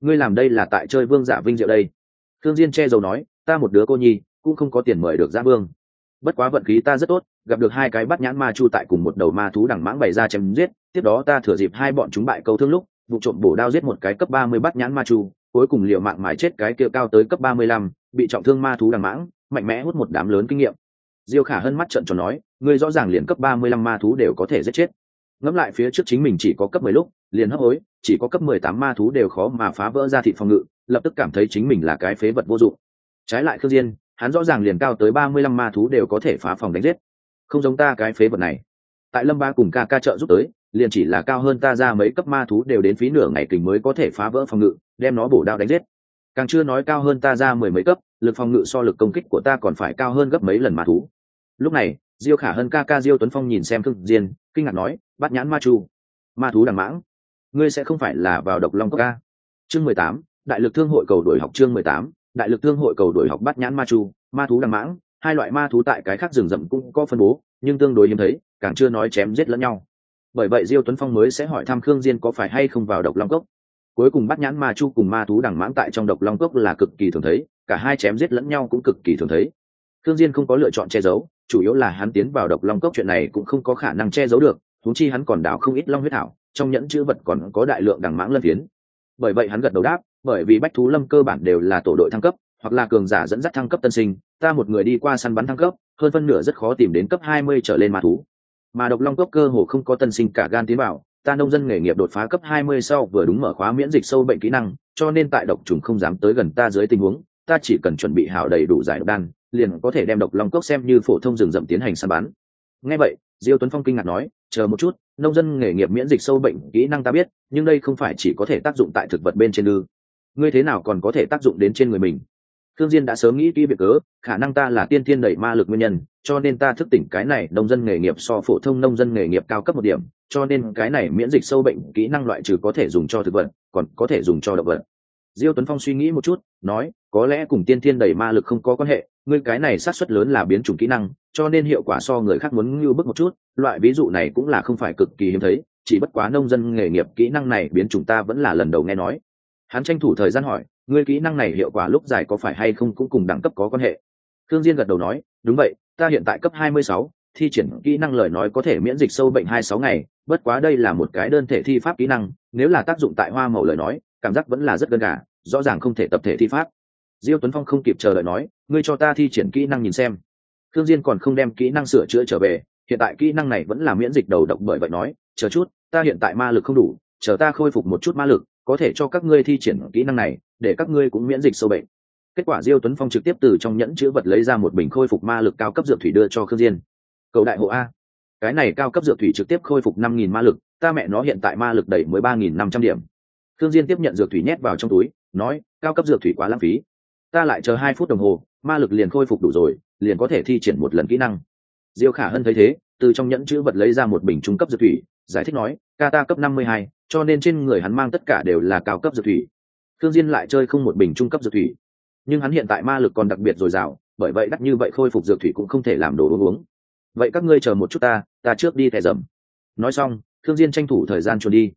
S1: ngươi làm đây là tại chơi vương dạ vinh diệu đây. Thương diên che giấu nói, ta một đứa cô nhi, cũng không có tiền mời được dạ vương. Bất quá vận khí ta rất tốt, gặp được hai cái bắt nhãn ma chu tại cùng một đầu ma thú đằng mãng bày ra chém giết, tiếp đó ta thừa dịp hai bọn chúng bại câu thương lúc, vụ trộm bổ đao giết một cái cấp ba mươi bắt nhãn ma chu, cuối cùng liều mạng mài chết cái kia cao tới cấp ba mươi lăm, bị trọng thương ma thú đằng mãng, mạnh mẽ hút một đám lớn kinh nghiệm diêu khả hân mắt trận tròn nói, ngươi rõ ràng liền cấp ba mươi lăm ma thú đều có thể giết chết. Ngẫm lại phía trước chính mình chỉ có cấp mười lúc, liền hấp hối, chỉ có cấp mười tám ma thú đều khó mà phá vỡ ra thị phòng ngự, lập tức cảm thấy chính mình là cái phế vật vô dụng. Trái lại khương diên, hắn rõ ràng liền cao tới ba mươi lăm ma thú đều có thể phá phòng đánh giết. Không giống ta cái phế vật này. Tại lâm ba cùng ca ca trợ giúp tới, liền chỉ là cao hơn ta ra mấy cấp ma thú đều đến phí nửa ngày kình mới có thể phá vỡ phòng ngự, đem nó bổ đao đánh giết. Càng chưa nói cao hơn ta ra mười mấy cấp, lực phòng ngự so lực công kích của ta còn phải cao hơn gấp mấy lần ma thú lúc này, diêu khả hơn ca ca diêu tuấn phong nhìn xem thương diên, kinh ngạc nói bắt nhãn ma chu, ma thú đằng mãng, ngươi sẽ không phải là vào độc long ca? Chương mười tám, đại lực thương hội cầu đổi học chương mười tám, đại lực thương hội cầu đổi học bắt nhãn ma chu, ma thú đằng mãng, hai loại ma thú tại cái khác rừng rậm cũng có phân bố, nhưng tương đối hiếm thấy, càng chưa nói chém giết lẫn nhau. Bởi vậy diêu tuấn phong mới sẽ hỏi thăm khương diên có phải hay không vào độc long cốc. Cuối cùng bắt nhãn ma chu cùng ma thú đằng mãng tại trong độc long cốc là cực kỳ thường thấy, cả hai chém giết lẫn nhau cũng cực kỳ thường thấy khương diên không có lựa chọn che giấu, chủ yếu là hắn tiến vào độc long cốc chuyện này cũng không có khả năng che giấu được, huống chi hắn còn đào không ít long huyết thảo, trong nhẫn chữ vật còn có đại lượng đằng mãng lân phiến. Bởi vậy hắn gật đầu đáp, bởi vì bách thú lâm cơ bản đều là tổ đội thăng cấp, hoặc là cường giả dẫn dắt thăng cấp tân sinh, ta một người đi qua săn bắn thăng cấp, hơn phân nửa rất khó tìm đến cấp hai mươi trở lên ma thú. Mà độc long cốc cơ hồ không có tân sinh cả gan tiến vào, ta nông dân nghề nghiệp đột phá cấp hai mươi sau vừa đúng mở khóa miễn dịch sâu bệnh kỹ năng, cho nên tại độc trùng không dám tới gần ta dưới tình huống, ta chỉ cần chuẩn bị hảo đầy đủ giải độc đan liền có thể đem độc long cốc xem như phổ thông rừng rậm tiến hành săn bắn. Nghe vậy, diêu tuấn phong kinh ngạc nói, chờ một chút, nông dân nghề nghiệp miễn dịch sâu bệnh kỹ năng ta biết, nhưng đây không phải chỉ có thể tác dụng tại thực vật bên trên ư. Ngươi thế nào còn có thể tác dụng đến trên người mình? Thương diên đã sớm nghĩ kỹ việc cớ, khả năng ta là tiên thiên đẩy ma lực nguyên nhân, cho nên ta thức tỉnh cái này nông dân nghề nghiệp so phổ thông nông dân nghề nghiệp cao cấp một điểm, cho nên cái này miễn dịch sâu bệnh kỹ năng loại trừ có thể dùng cho thực vật, còn có thể dùng cho động vật. Diêu tuấn phong suy nghĩ một chút, nói, có lẽ cùng tiên thiên đẩy ma lực không có quan hệ ngươi cái này sát suất lớn là biến chủng kỹ năng cho nên hiệu quả so người khác muốn như bức một chút loại ví dụ này cũng là không phải cực kỳ hiếm thấy chỉ bất quá nông dân nghề nghiệp kỹ năng này biến chủng ta vẫn là lần đầu nghe nói. Hắn tranh thủ thời gian hỏi ngươi kỹ năng này hiệu quả lúc dài có phải hay không cũng cùng đẳng cấp có quan hệ? Thương diên gật đầu nói đúng vậy ta hiện tại cấp 26, thi triển kỹ năng lời nói có thể miễn dịch sâu bệnh 26 ngày bất quá đây là một cái đơn thể thi pháp kỹ năng nếu là tác dụng tại hoa màu lời nói cảm giác vẫn là rất gần giản, rõ ràng không thể tập thể thi pháp diêu tuấn phong không kịp chờ đợi nói, ngươi cho ta thi triển kỹ năng nhìn xem. Thương diên còn không đem kỹ năng sửa chữa trở về, hiện tại kỹ năng này vẫn là miễn dịch đầu độc bởi vậy nói, chờ chút, ta hiện tại ma lực không đủ, chờ ta khôi phục một chút ma lực, có thể cho các ngươi thi triển kỹ năng này, để các ngươi cũng miễn dịch sâu bệnh. Kết quả diêu tuấn phong trực tiếp từ trong nhẫn chữ vật lấy ra một bình khôi phục ma lực cao cấp dược thủy đưa cho khương diên. Cầu đại hộ a, cái này cao cấp dược thủy trực tiếp khôi phục năm nghìn ma lực, ta mẹ nó hiện tại ma lực đầy mới ba nghìn năm trăm điểm. Thương diên tiếp nhận dược thủy nhét vào trong túi, nói, cao cấp dược thủy quá lãng phí ta lại chờ hai phút đồng hồ, ma lực liền khôi phục đủ rồi, liền có thể thi triển một lần kỹ năng. Diêu khả hân thấy thế, từ trong nhẫn chữ vật lấy ra một bình trung cấp dược thủy, giải thích nói, ca ta cấp năm mươi hai, cho nên trên người hắn mang tất cả đều là cao cấp dược thủy. Thương diên lại chơi không một bình trung cấp dược thủy. Nhưng hắn hiện tại ma lực còn đặc biệt dồi dào, bởi vậy đắt như vậy khôi phục dược thủy cũng không thể làm đồ uống uống. Vậy các ngươi chờ một chút ta ta trước đi thẻ dầm. Nói xong thương diên tranh thủ thời gian trốn đi.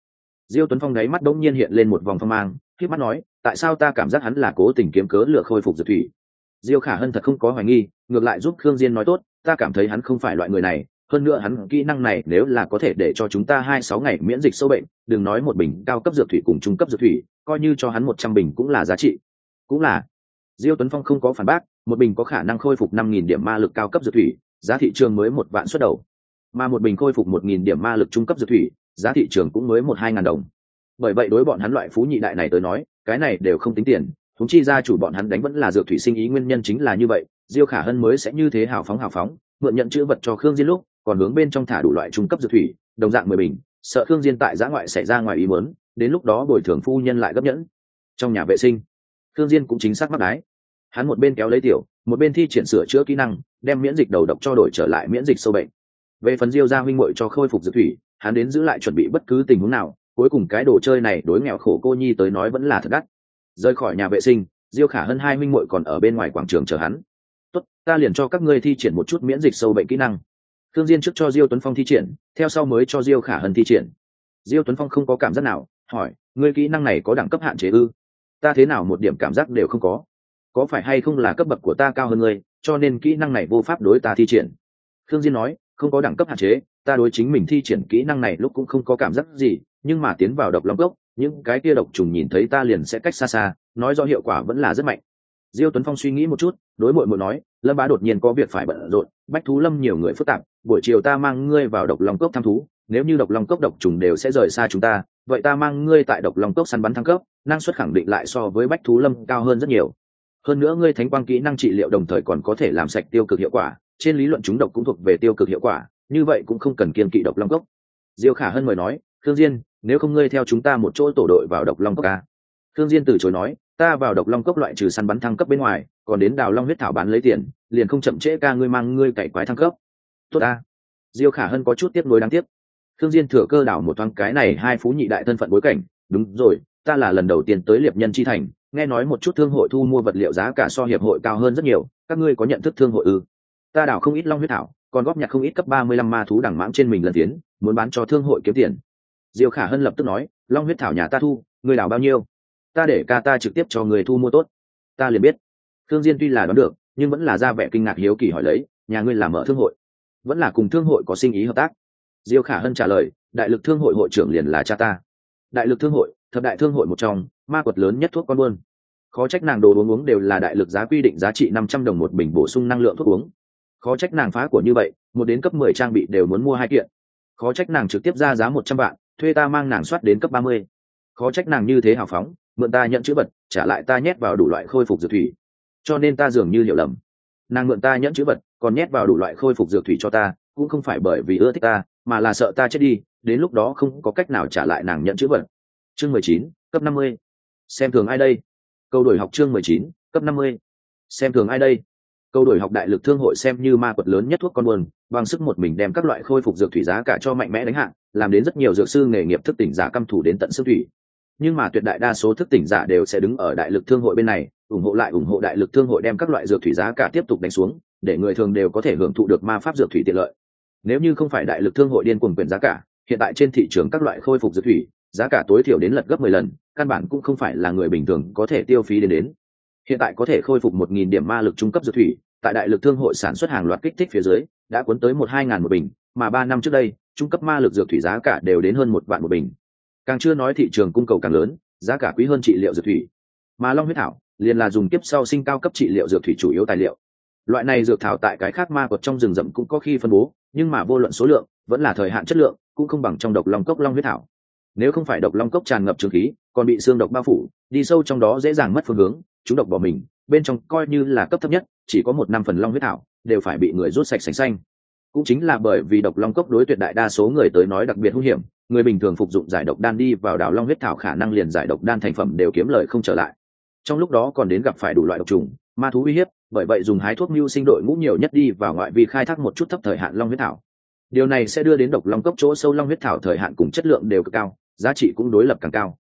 S1: Diêu tuấn phong đáy mắt đống nhiên hiện lên một vòng phong mang khi mắt nói tại sao ta cảm giác hắn là cố tình kiếm cớ lừa khôi phục dược thủy? Diêu khả hân thật không có hoài nghi, ngược lại giúp khương diên nói tốt, ta cảm thấy hắn không phải loại người này, hơn nữa hắn kỹ năng này nếu là có thể để cho chúng ta hai sáu ngày miễn dịch sâu bệnh, đừng nói một bình cao cấp dược thủy cùng trung cấp dược thủy, coi như cho hắn một trăm bình cũng là giá trị. Cũng là. Diêu tuấn phong không có phản bác, một bình có khả năng khôi phục năm nghìn điểm ma lực cao cấp dược thủy, giá thị trường mới một vạn xuất đầu. Mà một bình khôi phục một nghìn điểm ma lực trung cấp dược thủy, giá thị trường cũng mới một hai ngàn đồng. Bởi vậy đối bọn hắn loại phú nhị đại này tới nói cái này đều không tính tiền thống chi ra chủ bọn hắn đánh vẫn là dược thủy sinh ý nguyên nhân chính là như vậy, diêu khả hân mới sẽ như thế hào phóng hào phóng, mượn nhận chữ vật cho khương diên lúc, còn hướng bên trong thả đủ loại trung cấp dược thủy, đồng dạng mười bình, sợ khương diên tại giã ngoại xảy ra ngoài ý muốn, đến lúc đó bồi thường phu nhân lại gấp nhẫn. Trong nhà vệ sinh, khương diên cũng chính xác mắc đái. Hắn một bên kéo lấy tiểu, một bên thi triển sửa chữa kỹ năng, đem miễn dịch đầu độc cho đổi trở lại miễn dịch sâu bệnh. Về phần diêu gia huynh muội cho khôi phục dược thủy, hắn đến giữ lại chuẩn bị bất cứ tình huống nào cuối cùng cái đồ chơi này đối nghèo khổ cô nhi tới nói vẫn là thật đắt. Rời khỏi nhà vệ sinh, diêu khả hơn hai minh muội còn ở bên ngoài quảng trường chờ hắn. Tốt, ta liền cho các ngươi thi triển một chút miễn dịch sâu bệnh kỹ năng. Thương diên trước cho diêu tuấn phong thi triển, theo sau mới cho diêu khả hân thi triển. Diêu tuấn phong không có cảm giác nào, hỏi, ngươi kỹ năng này có đẳng cấp hạn chế ư? Ta thế nào một điểm cảm giác đều không có. Có phải hay không là cấp bậc của ta cao hơn ngươi, cho nên kỹ năng này vô pháp đối ta thi triển? Thương diên nói, không có đẳng cấp hạn chế, ta đối chính mình thi triển kỹ năng này lúc cũng không có cảm giác gì nhưng mà tiến vào độc long cốc, những cái kia độc trùng nhìn thấy ta liền sẽ cách xa xa, nói do hiệu quả vẫn là rất mạnh. Diêu tuấn phong suy nghĩ một chút, đối mội mội nói, lâm bá đột nhiên có việc phải bận rộn, bách thú lâm nhiều người phức tạp, buổi chiều ta mang ngươi vào độc long cốc thăm thú, nếu như độc long cốc độc trùng đều sẽ rời xa chúng ta, vậy ta mang ngươi tại độc long cốc săn bắn thăng cấp, năng suất khẳng định lại so với bách thú lâm cao hơn rất nhiều. Hơn nữa ngươi thánh quang kỹ năng trị liệu đồng thời còn có thể làm sạch tiêu cực hiệu quả, trên lý luận chúng độc cũng thuộc về tiêu cực hiệu quả, như vậy cũng không cần kiên kỵ độc long cốc. Diêu khả hơn mời nói thương diên nếu không ngươi theo chúng ta một chỗ tổ đội vào độc long cốc à? ca thương diên từ chối nói, ta vào độc long cốc loại trừ săn bắn thăng cấp bên ngoài, còn đến đào long huyết thảo bán lấy tiền, liền không chậm trễ ca ngươi mang ngươi cậy quái thăng cấp. Tốt ta. Diêu khả hân có chút tiếp nối đáng tiếc. Thương diên thừa cơ đảo một thoáng cái này hai phú nhị đại thân phận bối cảnh, đúng rồi, ta là lần đầu tiên tới liệp nhân chi thành, nghe nói một chút thương hội thu mua vật liệu giá cả so hiệp hội cao hơn rất nhiều, các ngươi có nhận thức thương hội ư? Ta đảo không ít long huyết thảo, còn góp nhặt không ít cấp ba mươi lăm ma thú đẳng mãng trên mình lần tiến, muốn bán cho thương hội kiếm tiền diêu khả hân lập tức nói, long huyết thảo nhà ta thu người đảo bao nhiêu? Ta để ca ta trực tiếp cho người thu mua tốt. Ta liền biết. Thương diên tuy là đoán được, nhưng vẫn là ra vẻ kinh ngạc hiếu kỳ hỏi lấy, nhà ngươi làm mở thương hội? Vẫn là cùng thương hội có sinh ý hợp tác? Diêu khả hân trả lời, đại lực thương hội hội trưởng liền là cha ta. Đại lực thương hội, thập đại thương hội một trong, ma quật lớn nhất thuốc con buôn. Khó trách nàng đồ uống uống đều là đại lực giá quy định giá trị năm trăm đồng một bình bổ sung năng lượng thuốc uống. Khó trách nàng phá của như vậy, một đến cấp mười trang bị đều muốn mua hai kiện. Khó trách nàng trực tiếp ra giá một trăm vạn thuê ta mang nàng soát đến cấp ba mươi. Khó trách nàng như thế hào phóng, mượn ta nhận chữ vật, trả lại ta nhét vào đủ loại khôi phục dược thủy. Cho nên ta dường như hiểu lầm. Nàng mượn ta nhẫn chữ vật, còn nhét vào đủ loại khôi phục dược thủy cho ta, cũng không phải bởi vì ưa thích ta, mà là sợ ta chết đi, đến lúc đó không có cách nào trả lại nàng nhận chữ vật. Chương mười chín, cấp năm mươi. Xem thường ai đây? Câu đổi học chương mười chín, cấp năm mươi. Xem thường ai đây? Câu đổi học đại lực thương hội xem như ma quật lớn nhất thuốc con buồn, bằng sức một mình đem các loại khôi phục dược thủy giá cả cho mạnh mẽ đánh hạng làm đến rất nhiều dược sư nghề nghiệp thức tỉnh giả căm thủ đến tận xương thủy. Nhưng mà tuyệt đại đa số thức tỉnh giả đều sẽ đứng ở đại lực thương hội bên này, ủng hộ lại ủng hộ đại lực thương hội đem các loại dược thủy giá cả tiếp tục đánh xuống, để người thường đều có thể hưởng thụ được ma pháp dược thủy tiện lợi. Nếu như không phải đại lực thương hội điên cuồng quyền giá cả, hiện tại trên thị trường các loại khôi phục dược thủy, giá cả tối thiểu đến lật gấp mười lần, căn bản cũng không phải là người bình thường có thể tiêu phí đến đến. Hiện tại có thể khôi phục một nghìn điểm ma lực trung cấp dược thủy, tại đại lực thương hội sản xuất hàng loạt kích thích phía dưới, đã cuốn tới một hai ngàn một bình, mà ba năm trước đây trung cấp ma lực dược thủy giá cả đều đến hơn một vạn một bình. Càng chưa nói thị trường cung cầu càng lớn, giá cả quý hơn trị liệu dược thủy. Mà long huyết thảo liền là dùng tiếp sau sinh cao cấp trị liệu dược thủy chủ yếu tài liệu. Loại này dược thảo tại cái khác ma quật trong rừng rậm cũng có khi phân bố, nhưng mà vô luận số lượng, vẫn là thời hạn chất lượng, cũng không bằng trong độc long cốc long huyết thảo. Nếu không phải độc long cốc tràn ngập trường khí, còn bị xương độc bao phủ, đi sâu trong đó dễ dàng mất phương hướng, chúng độc bỏ mình, bên trong coi như là cấp thấp nhất, chỉ có một năm phần long huyết thảo đều phải bị người rút sạch sành xanh cũng chính là bởi vì độc long cốc đối tuyệt đại đa số người tới nói đặc biệt hữu hiểm, người bình thường phục dụng giải độc đan đi vào đảo long huyết thảo khả năng liền giải độc đan thành phẩm đều kiếm lời không trở lại. Trong lúc đó còn đến gặp phải đủ loại độc trùng ma thú uy hiếp, bởi vậy dùng hái thuốc mưu sinh đội ngũ nhiều nhất đi vào ngoại vi khai thác một chút thấp thời hạn long huyết thảo. Điều này sẽ đưa đến độc long cốc chỗ sâu long huyết thảo thời hạn cùng chất lượng đều cực cao, giá trị cũng đối lập càng cao.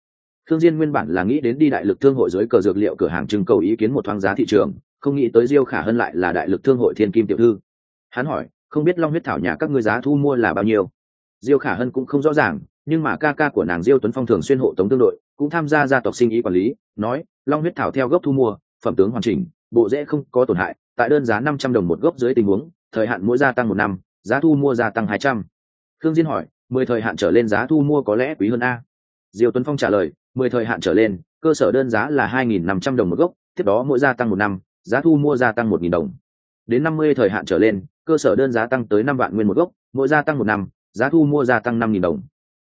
S1: Thương diên nguyên bản là nghĩ đến đi đại lực thương hội dưới cờ dược liệu cửa hàng trưng cầu ý kiến một thoáng giá thị trường, không nghĩ tới diêu khả hơn lại là đại lực thương hội thiên kim tiểu thư. Hắn hỏi không biết long huyết thảo nhà các ngươi giá thu mua là bao nhiêu. Diêu khả hân cũng không rõ ràng, nhưng mà ca ca của nàng diêu tuấn phong thường xuyên hộ tống tương đội, cũng tham gia gia tộc sinh ý quản lý, nói, long huyết thảo theo gốc thu mua, phẩm tướng hoàn chỉnh, bộ dễ không có tổn hại, tại đơn giá năm trăm đồng một gốc dưới tình huống, thời hạn mỗi gia tăng một năm, giá thu mua gia tăng hai trăm. Thương diên hỏi, mười thời hạn trở lên giá thu mua có lẽ quý hơn a? Diêu tuấn phong trả lời, mười thời hạn trở lên, cơ sở đơn giá là hai nghìn năm trăm đồng một gốc, tiếp đó mỗi gia tăng một năm, giá thu mua gia tăng một nghìn đồng. Đến năm mươi thời hạn trở lên cơ sở đơn giá tăng tới năm vạn nguyên một gốc, mỗi gia tăng một năm, giá thu mua gia tăng năm nghìn đồng.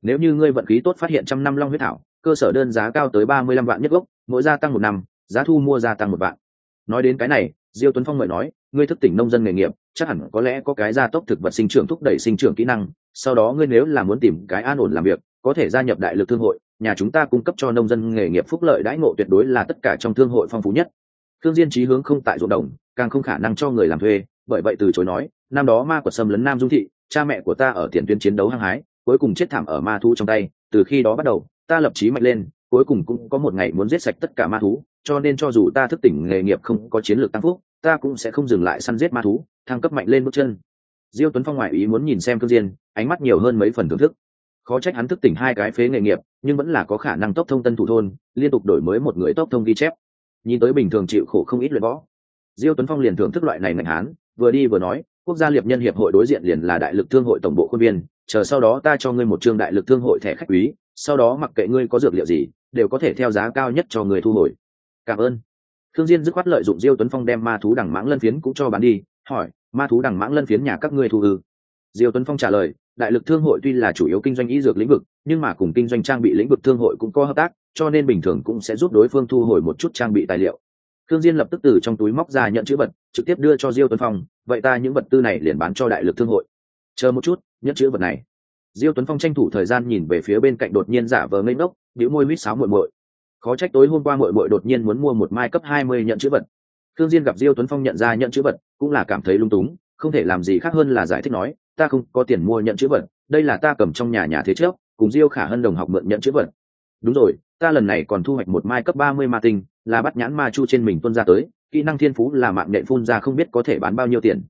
S1: Nếu như ngươi vận khí tốt phát hiện trăm năm long huyết thảo, cơ sở đơn giá cao tới ba mươi lăm vạn nhất gốc, mỗi gia tăng một năm, giá thu mua gia tăng một vạn. Nói đến cái này, diêu tuấn phong mời nói, ngươi thức tỉnh nông dân nghề nghiệp, chắc hẳn có lẽ có cái gia tốc thực vật sinh trưởng thúc đẩy sinh trưởng kỹ năng, sau đó ngươi nếu là muốn tìm cái an ổn làm việc, có thể gia nhập đại lực thương hội, nhà chúng ta cung cấp cho nông dân nghề nghiệp phúc lợi đãi ngộ tuyệt đối là tất cả trong thương hội phong phú nhất. Thương diên trí hướng không tại ruộng đồng, càng không khả năng cho người làm thuê bởi vậy từ chối nói, năm đó ma của sâm lấn nam dung thị, cha mẹ của ta ở tiền tuyến chiến đấu hăng hái, cuối cùng chết thảm ở ma thú trong tay. Từ khi đó bắt đầu, ta lập chí mạnh lên, cuối cùng cũng có một ngày muốn giết sạch tất cả ma thú, cho nên cho dù ta thức tỉnh nghề nghiệp không có chiến lược tăng phúc, ta cũng sẽ không dừng lại săn giết ma thú, thăng cấp mạnh lên bước chân. Diêu tuấn phong ngoại ý muốn nhìn xem thương diên, ánh mắt nhiều hơn mấy phần thưởng thức. Khó trách hắn thức tỉnh hai cái phế nghề nghiệp, nhưng vẫn là có khả năng tốc thông tân thủ thôn, liên tục đổi mới một người tốc thông ghi chép. Nhìn tới bình thường chịu khổ không ít luyện võ. Diêu tuấn phong liền thưởng thức loại này ngành hán vừa đi vừa nói, quốc gia liệp nhân hiệp hội đối diện liền là đại lực thương hội tổng bộ khuôn viên, chờ sau đó ta cho ngươi một chương đại lực thương hội thẻ khách quý, sau đó mặc kệ ngươi có dược liệu gì, đều có thể theo giá cao nhất cho người thu hồi. Cảm ơn. Thương diên dứt khoát lợi dụng diêu tuấn phong đem ma thú đằng mãng lân phiến cũng cho bán đi, hỏi, ma thú đằng mãng lân phiến nhà các ngươi thu ư diêu tuấn phong trả lời, đại lực thương hội tuy là chủ yếu kinh doanh y dược lĩnh vực, nhưng mà cùng kinh doanh trang bị lĩnh vực thương hội cũng có hợp tác, cho nên bình thường cũng sẽ giúp đối phương thu hồi một chút trang bị tài liệu. Khương diên lập tức từ trong túi móc ra nhận chữ vật, trực tiếp đưa cho diêu tuấn phong, vậy ta những vật tư này liền bán cho đại lực thương hội. Chờ một chút, nhận chữ vật này. Diêu tuấn phong tranh thủ thời gian nhìn về phía bên cạnh đột nhiên giả vờ ngây ngốc, bĩu môi huýt sáo muội muội. Khó trách tối hôm qua muội muội đột nhiên muốn mua một mai cấp hai mươi nhận chữ vật. Khương diên gặp diêu tuấn phong nhận ra nhận chữ vật, cũng là cảm thấy lung túng, không thể làm gì khác hơn là giải thích nói, ta không có tiền mua nhận chữ vật, đây là ta cầm trong nhà nhà thế trước, cùng diêu khả hân đồng học mượn nhận chữ vật. Đúng rồi ta lần này còn thu hoạch một mai cấp ba mươi ma tinh, là bắt nhãn ma chu trên mình tuân ra tới, kỹ năng thiên phú là mạng nhện phun ra không biết có thể bán bao nhiêu tiền.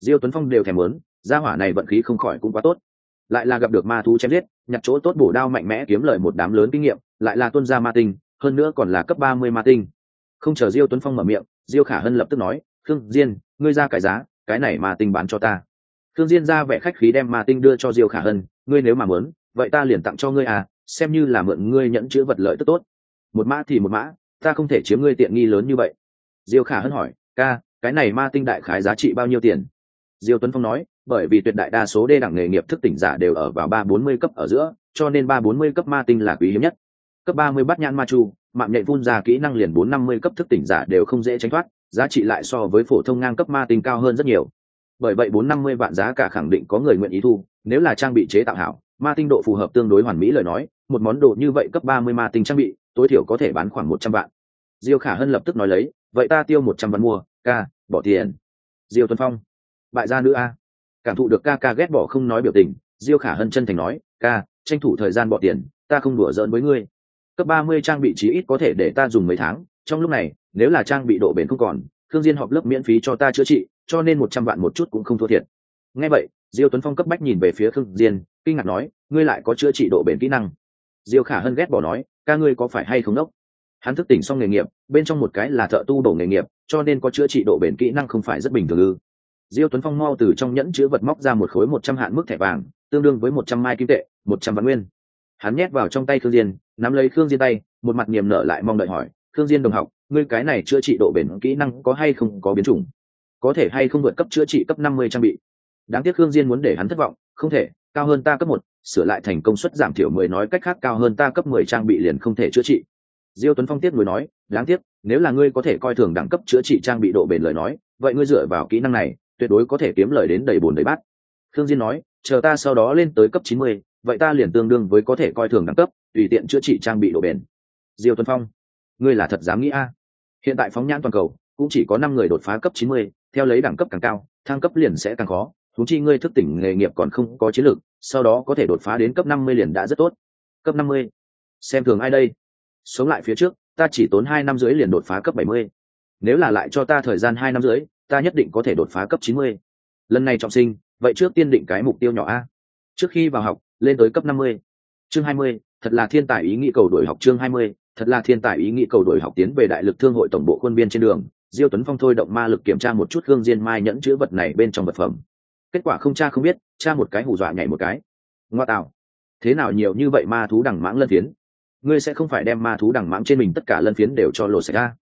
S1: Diêu tuấn phong đều thèm muốn, gia hỏa này vận khí không khỏi cũng quá tốt. Lại là gặp được ma thú chém giết, nhặt chỗ tốt bổ đao mạnh mẽ kiếm lời một đám lớn kinh nghiệm, lại là tuân ra ma tinh, hơn nữa còn là cấp ba mươi ma tinh. Không chờ diêu tuấn phong mở miệng, diêu khả hân lập tức nói, khương diên, ngươi ra cái giá, cái này ma tinh bán cho ta. Khương diên ra vẻ khách khí đem ma tinh đưa cho diêu khả hân, ngươi nếu mà muốn, vậy ta liền tặng cho ngươi à xem như là mượn ngươi nhẫn chữ vật lợi tức tốt. Một mã thì một mã, ta không thể chiếm ngươi tiện nghi lớn như vậy. Diêu khả hân hỏi, ca, cái này ma tinh đại khái giá trị bao nhiêu tiền? Diêu tuấn phong nói, bởi vì tuyệt đại đa số đê đẳng nghề nghiệp thức tỉnh giả đều ở vào ba bốn mươi cấp ở giữa, cho nên ba bốn mươi cấp ma tinh là quý hiếm nhất. Cấp ba mươi bắt nhãn ma chu, mạng nhạy phun ra kỹ năng liền bốn năm mươi cấp thức tỉnh giả đều không dễ tránh thoát, giá trị lại so với phổ thông ngang cấp ma tinh cao hơn rất nhiều. Bởi vậy bốn năm mươi vạn giá cả khẳng định có người nguyện ý thu, nếu là trang bị chế tạo hảo, ma tinh độ phù hợp tương đối hoàn mỹ lời nói một món đồ như vậy cấp ba mươi ma tinh trang bị, tối thiểu có thể bán khoảng một trăm vạn. Diêu khả hân lập tức nói lấy, vậy ta tiêu một trăm vạn mua, ca, bỏ tiền. Diêu tuấn phong, bại gia nữ a. Cảm thụ được ca ca ghét bỏ không nói biểu tình, diêu khả hân chân thành nói, ca, tranh thủ thời gian bỏ tiền, ta không đùa giỡn với ngươi. Cấp ba mươi trang bị chí ít có thể để ta dùng mấy tháng, trong lúc này, nếu là trang bị độ bền không còn thương diên họp lớp miễn phí cho ta chữa trị, cho nên một trăm vạn một chút cũng không thua thiệt. Nghe vậy, diêu tuấn phong cấp bách nhìn về phía khương diên, kinh ngạc nói, ngươi lại có chữa trị độ bền kỹ năng diêu khả hân ghét bỏ nói, ca ngươi có phải hay không đốc? Hắn thức tỉnh xong nghề nghiệp, bên trong một cái là thợ tu bổ nghề nghiệp, cho nên có chữa trị độ bền kỹ năng không phải rất bình thường ư. Diêu tuấn phong mau từ trong nhẫn chữ vật móc ra một khối một trăm hạn mức thẻ vàng, tương đương với một trăm mai kim tệ, một trăm vạn nguyên. Hắn nhét vào trong tay khương diên, nắm lấy khương diên tay, một mặt niềm nở lại mong đợi hỏi, khương diên đồng học, ngươi cái này chữa trị độ bền kỹ năng có hay không có biến chủng? Có thể hay không vượt cấp chữa trị cấp năm mươi trang bị? Đáng tiếc khương diên muốn để hắn thất vọng, không thể, cao hơn ta cấp một sửa lại thành công suất giảm thiểu mười nói cách khác cao hơn ta cấp mười trang bị liền không thể chữa trị. Diêu tuấn phong tiếc nuối nói, đáng tiếc, nếu là ngươi có thể coi thường đẳng cấp chữa trị trang bị độ bền lời nói, vậy ngươi dựa vào kỹ năng này, tuyệt đối có thể kiếm lời đến đầy bồn đầy bát. Thương diên nói, chờ ta sau đó lên tới cấp chín mươi, vậy ta liền tương đương với có thể coi thường đẳng cấp, tùy tiện chữa trị trang bị độ bền. Diêu tuấn phong, ngươi là thật dám nghĩ a? Hiện tại phóng nhãn toàn cầu, cũng chỉ có năm người đột phá cấp chín mươi, theo lấy đẳng cấp càng cao, thăng cấp liền sẽ càng khó. Thú chi ngươi thức tỉnh nghề nghiệp còn không có chiến lược sau đó có thể đột phá đến cấp năm mươi liền đã rất tốt. Cấp năm mươi? Xem thường ai đây? Sống lại phía trước, ta chỉ tốn hai năm rưỡi liền đột phá cấp bảy mươi. Nếu là lại cho ta thời gian hai năm rưỡi, ta nhất định có thể đột phá cấp chín mươi. Lần này trọng sinh, vậy trước tiên định cái mục tiêu nhỏ a. Trước khi vào học, lên tới cấp năm mươi. Chương hai mươi, thật là thiên tài ý nghĩ cầu đổi học chương hai mươi, thật là thiên tài ý nghĩ cầu đổi học tiến về đại lực thương hội tổng bộ quân biên trên đường. Diêu tuấn phong thôi động ma lực kiểm tra một chút gương diên mai nhẫn chữ vật này bên trong vật phẩm. Kết quả không cha không biết cha một cái hù dọa nhảy một cái. Ngoa tạo thế nào nhiều như vậy ma thú đằng mãng lân phiến? Ngươi sẽ không phải đem ma thú đằng mãng trên mình tất cả lân phiến đều cho lột sạch ra.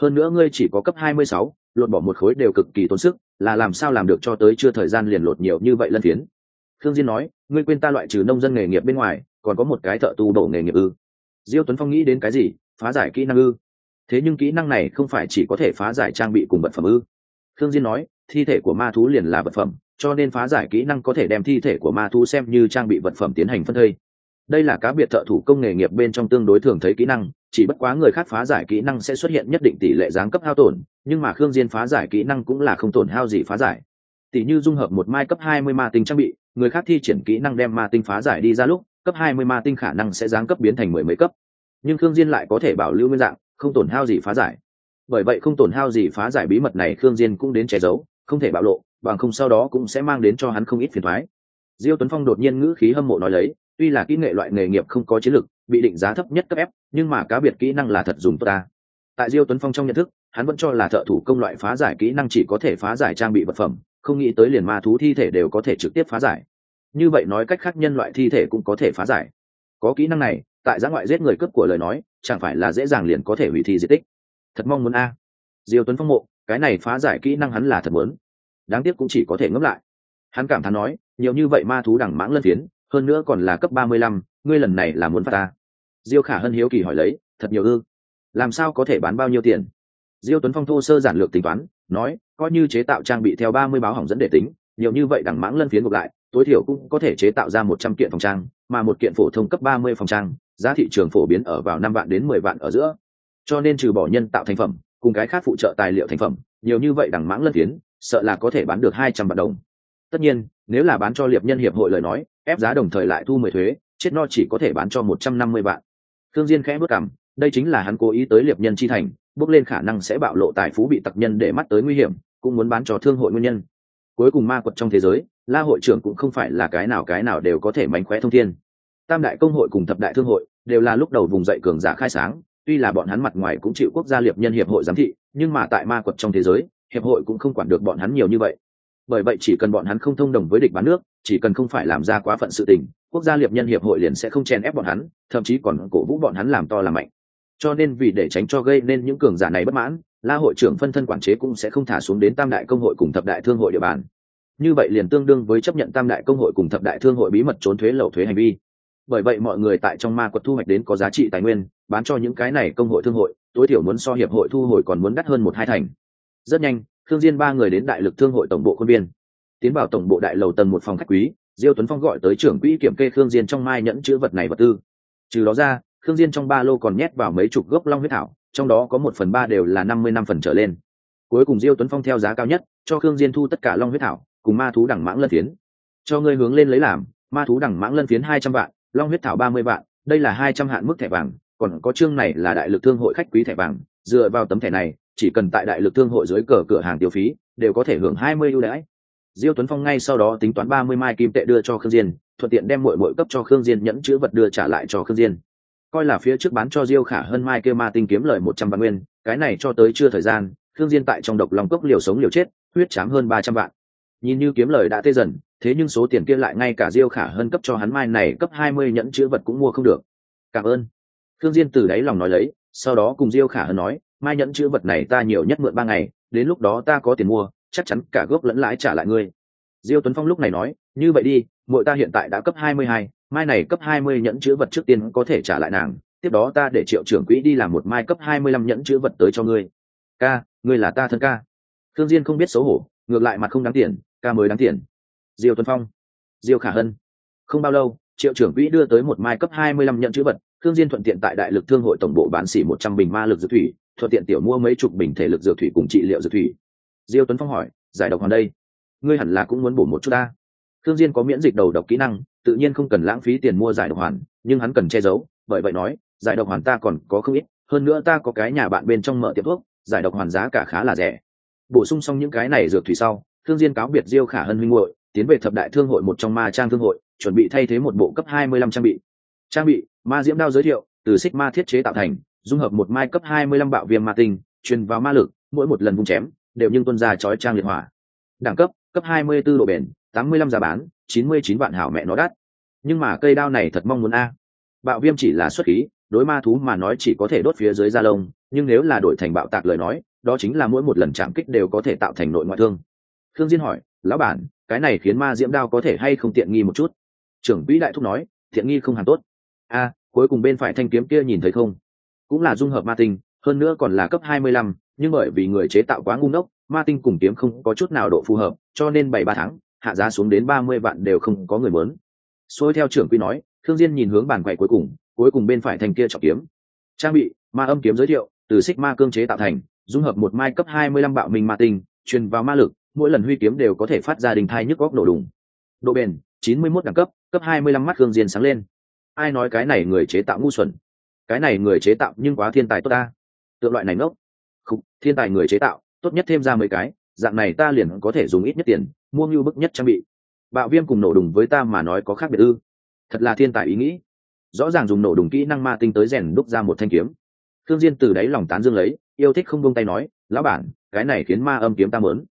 S1: Hơn nữa ngươi chỉ có cấp hai mươi sáu, lột bỏ một khối đều cực kỳ tốn sức là làm sao làm được cho tới chưa thời gian liền lột nhiều như vậy lân phiến? Khương diên nói ngươi quên ta loại trừ nông dân nghề nghiệp bên ngoài còn có một cái thợ tu đổ nghề nghiệp ư. Diêu tuấn phong nghĩ đến cái gì? Phá giải kỹ năng ư. Thế nhưng kỹ năng này không phải chỉ có thể phá giải trang bị cùng vật phẩm ư. Khương diên nói thi thể của ma thú liền là vật phẩm cho nên phá giải kỹ năng có thể đem thi thể của ma thú xem như trang bị vật phẩm tiến hành phân thây. Đây là cá biệt thợ thủ công nghề nghiệp bên trong tương đối thường thấy kỹ năng, chỉ bất quá người khác phá giải kỹ năng sẽ xuất hiện nhất định tỷ lệ giáng cấp hao tổn, nhưng mà khương diên phá giải kỹ năng cũng là không tổn hao gì phá giải. Tỷ như dung hợp một mai cấp 20 ma tinh trang bị, người khác thi triển kỹ năng đem ma tinh phá giải đi ra lúc, cấp 20 ma tinh khả năng sẽ giáng cấp biến thành mười mấy cấp. Nhưng khương diên lại có thể bảo lưu nguyên dạng, không tổn hao gì phá giải. Bởi vậy không tổn hao gì phá giải bí mật này khương diên cũng đến che giấu, không thể bạo lộ bằng không sau đó cũng sẽ mang đến cho hắn không ít phiền toái diêu tuấn phong đột nhiên ngữ khí hâm mộ nói lấy, tuy là kỹ nghệ loại nghề nghiệp không có chiến lược, bị định giá thấp nhất cấp ép nhưng mà cá biệt kỹ năng là thật dùng tốt ta. Tại diêu tuấn phong trong nhận thức, hắn vẫn cho là thợ thủ công loại phá giải kỹ năng chỉ có thể phá giải trang bị vật phẩm, không nghĩ tới liền ma thú thi thể đều có thể trực tiếp phá giải. Như vậy nói cách khác nhân loại thi thể cũng có thể phá giải. Có kỹ năng này, tại giã ngoại giết người cướp của lời nói, chẳng phải là dễ dàng liền có thể hủy thi di tích. Thật mong muốn a. Diêu tuấn phong mộ, cái này phá giải kỹ năng hắn là thật muốn đáng tiếc cũng chỉ có thể ngẫm lại. Hắn cảm thán nói, nhiều như vậy ma thú đằng mãng lân phiến, hơn nữa còn là cấp ba mươi lăm, ngươi lần này là muốn phạt ta. Diêu khả hân hiếu kỳ hỏi lấy, thật nhiều ư? Làm sao có thể bán bao nhiêu tiền? Diêu tuấn phong thô sơ giản lược tính toán, nói, coi như chế tạo trang bị theo ba mươi báo hỏng dẫn để tính, nhiều như vậy đằng mãng lân phiến ngược lại, tối thiểu cũng có thể chế tạo ra một trăm kiện phòng trang, mà một kiện phổ thông cấp ba mươi phòng trang, giá thị trường phổ biến ở vào năm vạn đến mười vạn ở giữa. Cho nên trừ bỏ nhân tạo thành phẩm, cùng cái khác phụ trợ tài liệu thành phẩm, nhiều như vậy đằng mãng lân phiến sợ là có thể bán được hai trăm vạn đồng. Tất nhiên, nếu là bán cho liệp nhân hiệp hội lời nói, ép giá đồng thời lại thu mười thuế, chết no chỉ có thể bán cho một trăm năm mươi vạn. Thương diên khẽ bước cảm đây chính là hắn cố ý tới liệp nhân chi thành, bước lên khả năng sẽ bạo lộ tài phú bị tặc nhân để mắt tới nguy hiểm, cũng muốn bán cho thương hội nguyên nhân. Cuối cùng ma quật trong thế giới, la hội trưởng cũng không phải là cái nào cái nào đều có thể mánh khóe thông thiên. Tam đại công hội cùng thập đại thương hội, đều là lúc đầu vùng dậy cường giả khai sáng, tuy là bọn hắn mặt ngoài cũng chịu quốc gia liệp nhân hiệp hội giám thị, nhưng mà tại ma quật trong thế giới hiệp hội cũng không quản được bọn hắn nhiều như vậy. Bởi vậy chỉ cần bọn hắn không thông đồng với địch bán nước, chỉ cần không phải làm ra quá phận sự tình, quốc gia liệp nhân hiệp hội liền sẽ không chèn ép bọn hắn, thậm chí còn cổ vũ bọn hắn làm to làm mạnh. Cho nên vì để tránh cho gây nên những cường giả này bất mãn, la hội trưởng phân thân quản chế cũng sẽ không thả xuống đến tam đại công hội cùng thập đại thương hội địa bàn. Như vậy liền tương đương với chấp nhận tam đại công hội cùng thập đại thương hội bí mật trốn thuế lậu thuế hành vi. Bởi vậy mọi người tại trong ma quật thu hoạch đến có giá trị tài nguyên, bán cho những cái này công hội thương hội, tối thiểu muốn so hiệp hội thu hồi còn muốn đắt hơn một hai thành rất nhanh thương diên ba người đến đại lực thương hội tổng bộ khuôn viên. Tiến vào tổng bộ đại lầu tầng một phòng khách quý, diêu tuấn phong gọi tới trưởng quỹ kiểm kê khương diên trong mai nhẫn chứa vật này vật tư. Trừ đó ra, khương diên trong ba lô còn nhét vào mấy chục gốc long huyết thảo, trong đó có một phần ba đều là năm mươi năm phần trở lên. Cuối cùng diêu tuấn phong theo giá cao nhất, cho khương diên thu tất cả long huyết thảo, cùng ma thú đẳng mãng lân phiến. Cho ngươi hướng lên lấy làm, ma thú đẳng mãng lân phiến hai trăm vạn, long huyết thảo ba mươi vạn, đây là hai trăm hạn mức thẻ vàng, còn có chương này là đại lực thương hội khách quý thẻ vàng, dựa vào tấm thẻ này chỉ cần tại đại lực thương hội dưới cờ cửa hàng tiêu phí, đều có thể hưởng hai mươi ưu đãi. Diêu tuấn phong ngay sau đó tính toán ba mươi mai kim tệ đưa cho khương diên, thuận tiện đem muội muội cấp cho khương diên nhẫn chứa vật đưa trả lại cho khương diên. Coi là phía trước bán cho diêu khả hơn mai kêu ma tinh kiếm lời một trăm vạn nguyên, cái này cho tới chưa thời gian, khương diên tại trong độc lòng cốc liều sống liều chết, huyết chám hơn ba trăm vạn. Nhìn như kiếm lời đã tê dần, thế nhưng số tiền kia lại ngay cả diêu khả hơn cấp cho hắn mai này cấp hai mươi nhẫn chữ vật cũng mua không được. Cảm ơn. Khương diên từ đáy lòng nói lấy, sau đó cùng diêu khả hơn nói mai nhẫn chữ vật này ta nhiều nhất mượn ba ngày đến lúc đó ta có tiền mua chắc chắn cả gốc lẫn lãi trả lại ngươi. Diêu tuấn phong lúc này nói như vậy đi mỗi ta hiện tại đã cấp hai mươi hai, mai này cấp hai mươi nhẫn chữ vật trước tiên có thể trả lại nàng tiếp đó ta để triệu trưởng quỹ đi làm một mai cấp hai mươi lăm nhẫn chữ vật tới cho ngươi. Ca ngươi là ta thân ca. Thương diên không biết xấu hổ ngược lại mặt không đáng tiền ca mới đáng tiền. Diêu tuấn phong diêu khả hân. Không bao lâu triệu trưởng quỹ đưa tới một mai cấp hai mươi lăm nhận chữ vật thương diên thuận tiện tại đại lực thương hội tổng bộ bán xỉ một trăm bình ma lực dược thủy thuận tiện tiểu mua mấy chục bình thể lực dược thủy cùng trị liệu dược thủy. Diêu tuấn phong hỏi, giải độc hoàn đây? Ngươi hẳn là cũng muốn bổ một chút ta. Thương diên có miễn dịch đầu độc kỹ năng, tự nhiên không cần lãng phí tiền mua giải độc hoàn, nhưng hắn cần che giấu, bởi vậy nói, giải độc hoàn ta còn có không ít, hơn nữa ta có cái nhà bạn bên trong mở tiệm thuốc, giải độc hoàn giá cả khá là rẻ. Bổ sung xong những cái này dược thủy sau thương diên cáo biệt diêu khả hân minh muội, tiến về thập đại thương hội một trong ma trang thương hội, chuẩn bị thay thế một bộ cấp 25 trang bị. Trang bị, ma diễm đao giới thiệu, từ xích ma thiết chế tạo thành dung hợp một mai cấp 25 bạo viêm ma tinh, truyền vào ma lực, mỗi một lần vung chém, đều nhưng tuân ra chói trang liệt hỏa. Đẳng cấp cấp 24 độ bền 85 giá bán 99 vạn hảo mẹ nó đắt. Nhưng mà cây đao này thật mong muốn a. Bạo viêm chỉ là xuất khí, đối ma thú mà nói chỉ có thể đốt phía dưới da lông, nhưng nếu là đổi thành bạo tạc lời nói, đó chính là mỗi một lần chạm kích đều có thể tạo thành nội ngoại thương. Thương diên hỏi, lão bản, cái này khiến ma diễm đao có thể hay không tiện nghi một chút? Trưởng quỹ đại thúc nói thiện nghi không hẳn tốt. A, cuối cùng bên phải thanh kiếm kia nhìn thấy không? Cũng là dung hợp ma tinh hơn nữa còn là cấp 25, nhưng bởi vì người chế tạo quá ngu ngốc ma tinh cùng kiếm không có chút nào độ phù hợp cho nên bảy ba tháng hạ giá xuống đến ba mươi vạn đều không có người muốn. Xôi theo trưởng quy nói thương diên nhìn hướng bàn quậy cuối cùng cuối cùng bên phải thành kia trọng kiếm. Trang bị ma âm kiếm giới thiệu từ xích ma cương chế tạo thành dung hợp một mai cấp 25 bạo minh ma tinh truyền vào ma lực mỗi lần huy kiếm đều có thể phát ra đình thai nhức góc nổ đùng. Độ bền 91 đẳng cấp cấp 25 mắt thương diên sáng lên. Ai nói cái này người chế tạo ngu xuẩn? Cái này người chế tạo nhưng quá thiên tài tốt ta. Tượng loại này ngốc. Không thiên tài người chế tạo tốt nhất thêm ra mấy cái dạng này ta liền có thể dùng ít nhất tiền mua như bức nhất trang bị. Bạo viêm cùng nổ đùng với ta mà nói có khác biệt ư. Thật là thiên tài ý nghĩ. Rõ ràng dùng nổ đùng kỹ năng ma tinh tới rèn đúc ra một thanh kiếm. Thương diên từ đáy lòng tán dương lấy yêu thích không buông tay nói lão bản cái này khiến ma âm kiếm ta mớn.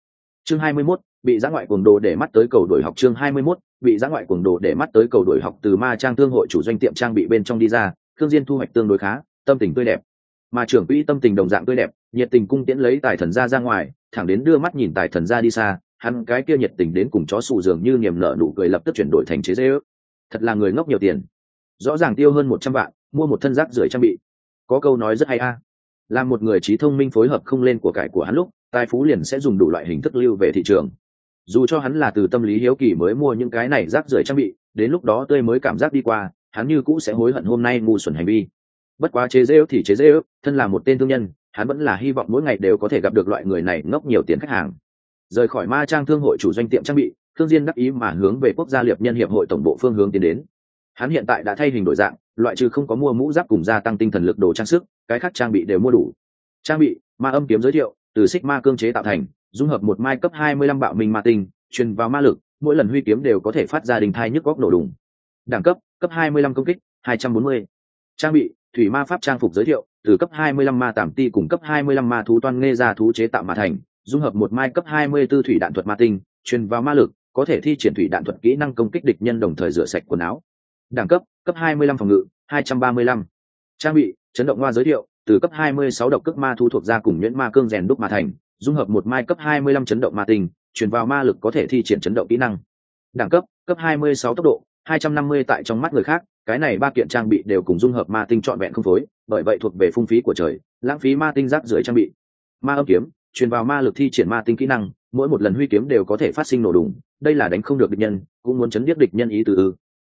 S1: Chương 21, bị giã ngoại cuồng đồ để mắt tới cầu đổi học chương 21, bị giã ngoại cuồng đồ để mắt tới cầu đổi học từ ma trang thương hội chủ doanh tiệm trang bị bên trong đi ra thương diên thu hoạch tương đối khá, tâm tình tươi đẹp. Mà trưởng quỹ tâm tình đồng dạng tươi đẹp, nhiệt tình cung tiễn lấy tài thần gia ra ngoài, thẳng đến đưa mắt nhìn tài thần gia đi xa, hắn cái kia nhiệt tình đến cùng chó sụ dường như niềm nở nụ cười lập tức chuyển đổi thành chế dễ ước. Thật là người ngốc nhiều tiền. Rõ ràng tiêu hơn một trăm vạn, mua một thân rác rưởi trang bị. Có câu nói rất hay a. À. là một người trí thông minh phối hợp không lên của cải của hắn lúc, tài phú liền sẽ dùng đủ loại hình thức lưu về thị trường. Dù cho hắn là từ tâm lý hiếu kỳ mới mua những cái này rác rưởi trang bị, đến lúc đó tươi mới cảm giác đi qua hắn như cũ sẽ hối hận hôm nay ngu xuẩn hành vi. Bất quá chế dễ thì chế dễ thân là một tên thương nhân, hắn vẫn là hy vọng mỗi ngày đều có thể gặp được loại người này ngốc nhiều tiền khách hàng. Rời khỏi ma trang thương hội chủ doanh tiệm trang bị thương diên đắc ý mà hướng về quốc gia liệp nhân hiệp hội tổng bộ phương hướng tiến đến. Hắn hiện tại đã thay hình đổi dạng, loại trừ không có mua mũ giáp cùng gia tăng tinh thần lực đồ trang sức, cái khác trang bị đều mua đủ. Trang bị, ma âm kiếm giới thiệu, từ xích ma cương chế tạo thành, dung hợp một mai cấp 25 bạo minh ma tinh, truyền vào ma lực, mỗi lần huy kiếm đều có thể phát ra đình thai nhức góc nổ đùng đẳng cấp cấp 25 công kích 240. trang bị, thủy ma pháp trang phục giới thiệu, từ cấp 25 ma tảm ti cùng cấp 25 ma thú toan nghe ra thú chế tạo mà thành, dung hợp một mai cấp 24 thủy đạn thuật ma tinh, truyền vào ma lực, có thể thi triển thủy đạn thuật kỹ năng công kích địch nhân đồng thời rửa sạch quần áo đẳng cấp cấp 25 phòng ngự 235. trang bị, chấn động hoa giới thiệu, từ cấp 26 độc cước ma thú thuộc ra cùng nhuyễn ma cương rèn đúc mà thành, dung hợp một mai cấp 25 chấn động ma tinh, truyền vào ma lực có thể thi triển chấn động kỹ năng đẳng cấp cấp 26 tốc độ 250 tại trong mắt người khác, cái này ba kiện trang bị đều cùng dung hợp ma tinh trọn vẹn không phối, bởi vậy thuộc về phung phí của trời, lãng phí ma tinh rác rưởi trang bị. Ma âm kiếm, truyền vào ma lực thi triển ma tinh kỹ năng, mỗi một lần huy kiếm đều có thể phát sinh nổ đùng, đây là đánh không được địch nhân, cũng muốn chấn biết địch nhân ý từ ư.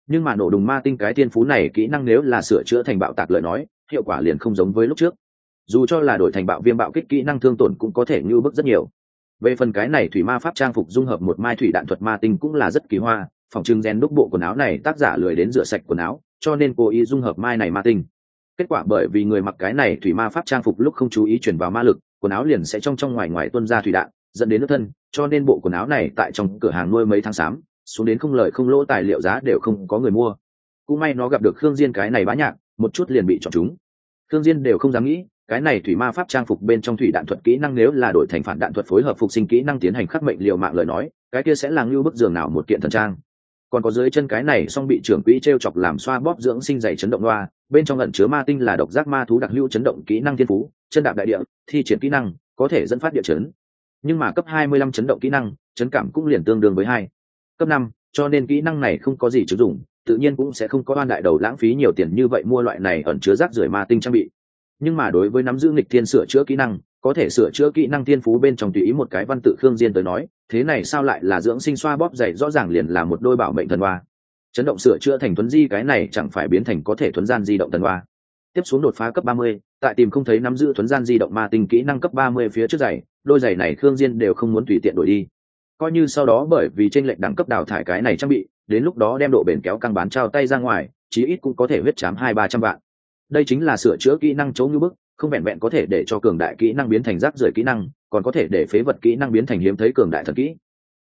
S1: Nhưng mà nổ đùng ma tinh cái tiên phú này kỹ năng nếu là sửa chữa thành bạo tạc lời nói, hiệu quả liền không giống với lúc trước. Dù cho là đổi thành bạo viêm bạo kích kỹ năng thương tổn cũng có thể ngưu bức rất nhiều. Về phần cái này thủy ma pháp trang phục dung hợp một mai thủy đạn thuật ma tinh cũng là rất kỳ hoa phòng trưng rèn đúc bộ quần áo này tác giả lười đến rửa sạch quần áo, cho nên cố ý dung hợp mai này ma tinh. Kết quả bởi vì người mặc cái này thủy ma pháp trang phục lúc không chú ý chuyển vào ma lực, quần áo liền sẽ trong trong ngoài ngoài tuân ra thủy đạn, dẫn đến nước thân, cho nên bộ quần áo này tại trong cửa hàng nuôi mấy tháng xám, xuống đến không lời không lỗ tài liệu giá đều không có người mua. Cũng may nó gặp được khương diên cái này bá nhạc, một chút liền bị chọn chúng. Khương diên đều không dám nghĩ, cái này thủy ma pháp trang phục bên trong thủy đạn thuật kỹ năng nếu là đổi thành phản đạn thuật phối hợp phục sinh kỹ năng tiến hành khắc mệnh liều mạng lời nói, cái kia sẽ là ngưu bức giường nào một kiện thần trang còn có dưới chân cái này song bị trưởng quỹ t r e o chọc làm xoa bóp dưỡng sinh dày chấn động loa, bên trong lẩn chứa ma tinh là độc giác ma thú đặc hữu chấn động kỹ năng thiên phú, chân đạp đại địa, thi triển kỹ năng, có thể dẫn phát địa chấn. Nhưng mà cấp 25 chấn động kỹ năng, chấn cảm cũng liền tương đương với hai. Cấp năm, cho nên kỹ năng này không có gì chứng dụng, tự nhiên cũng sẽ không có oan đại đầu lãng phí nhiều tiền như vậy mua loại này ẩn chứa rác rưởi ma tinh trang bị. Nhưng mà đối với nắm giữ nghịch thiên sửa chữa kỹ năng có thể sửa chữa kỹ năng thiên phú bên trong tùy ý một cái văn tự khương diên tới nói, thế này sao lại là dưỡng sinh xoa bóp dày rõ ràng liền là một đôi bảo mệnh thần hoa. Chấn động sửa chữa thành thuấn di cái này chẳng phải biến thành có thể thuấn gian di động thần hoa. Tiếp xuống đột phá cấp ba mươi, tại tìm không thấy nắm giữ thuấn gian di động ma tinh kỹ năng cấp ba mươi phía trước giày đôi giày này khương diên đều không muốn tùy tiện đổi đi. Coi như sau đó bởi vì trên lệnh đẳng cấp đào thải cái này trang bị, đến lúc đó đem độ bền kéo căng bán trao tay ra ngoài, chí ít cũng có thể huyết chám hai ba trăm vạn. Đây chính là sửa chữa kỹ năng chống như bức không vẹn vẹn có thể để cho cường đại kỹ năng biến thành rác rưởi kỹ năng còn có thể để phế vật kỹ năng biến thành hiếm thấy cường đại thần kỹ.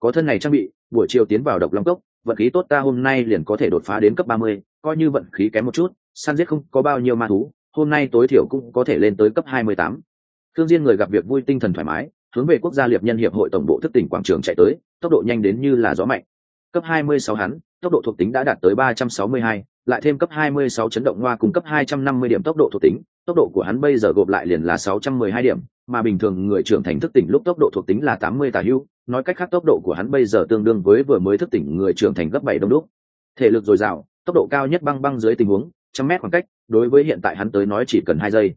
S1: Có thân này trang bị buổi chiều tiến vào độc long cốc vận khí tốt ta hôm nay liền có thể đột phá đến cấp ba mươi coi như vận khí kém một chút săn giết không có bao nhiêu ma thú hôm nay tối thiểu cũng có thể lên tới cấp hai mươi tám. Thương diên người gặp việc vui tinh thần thoải mái hướng về quốc gia liệp nhân hiệp hội tổng bộ thức tỉnh quảng trường chạy tới tốc độ nhanh đến như là gió mạnh. Cấp 26 hắn tốc độ thuộc tính đã đạt tới 362, lại thêm cấp 26 chấn động hoa cung cấp 250 điểm tốc độ thuộc tính. Tốc độ của hắn bây giờ gộp lại liền là 612 điểm, mà bình thường người trưởng thành thức tỉnh lúc tốc độ thuộc tính là 80 tả hưu. Nói cách khác tốc độ của hắn bây giờ tương đương với vừa mới thức tỉnh người trưởng thành gấp 7 đông đúc. Thể lực dồi dào, tốc độ cao nhất băng băng dưới tình huống, trăm mét khoảng cách, đối với hiện tại hắn tới nói chỉ cần hai giây.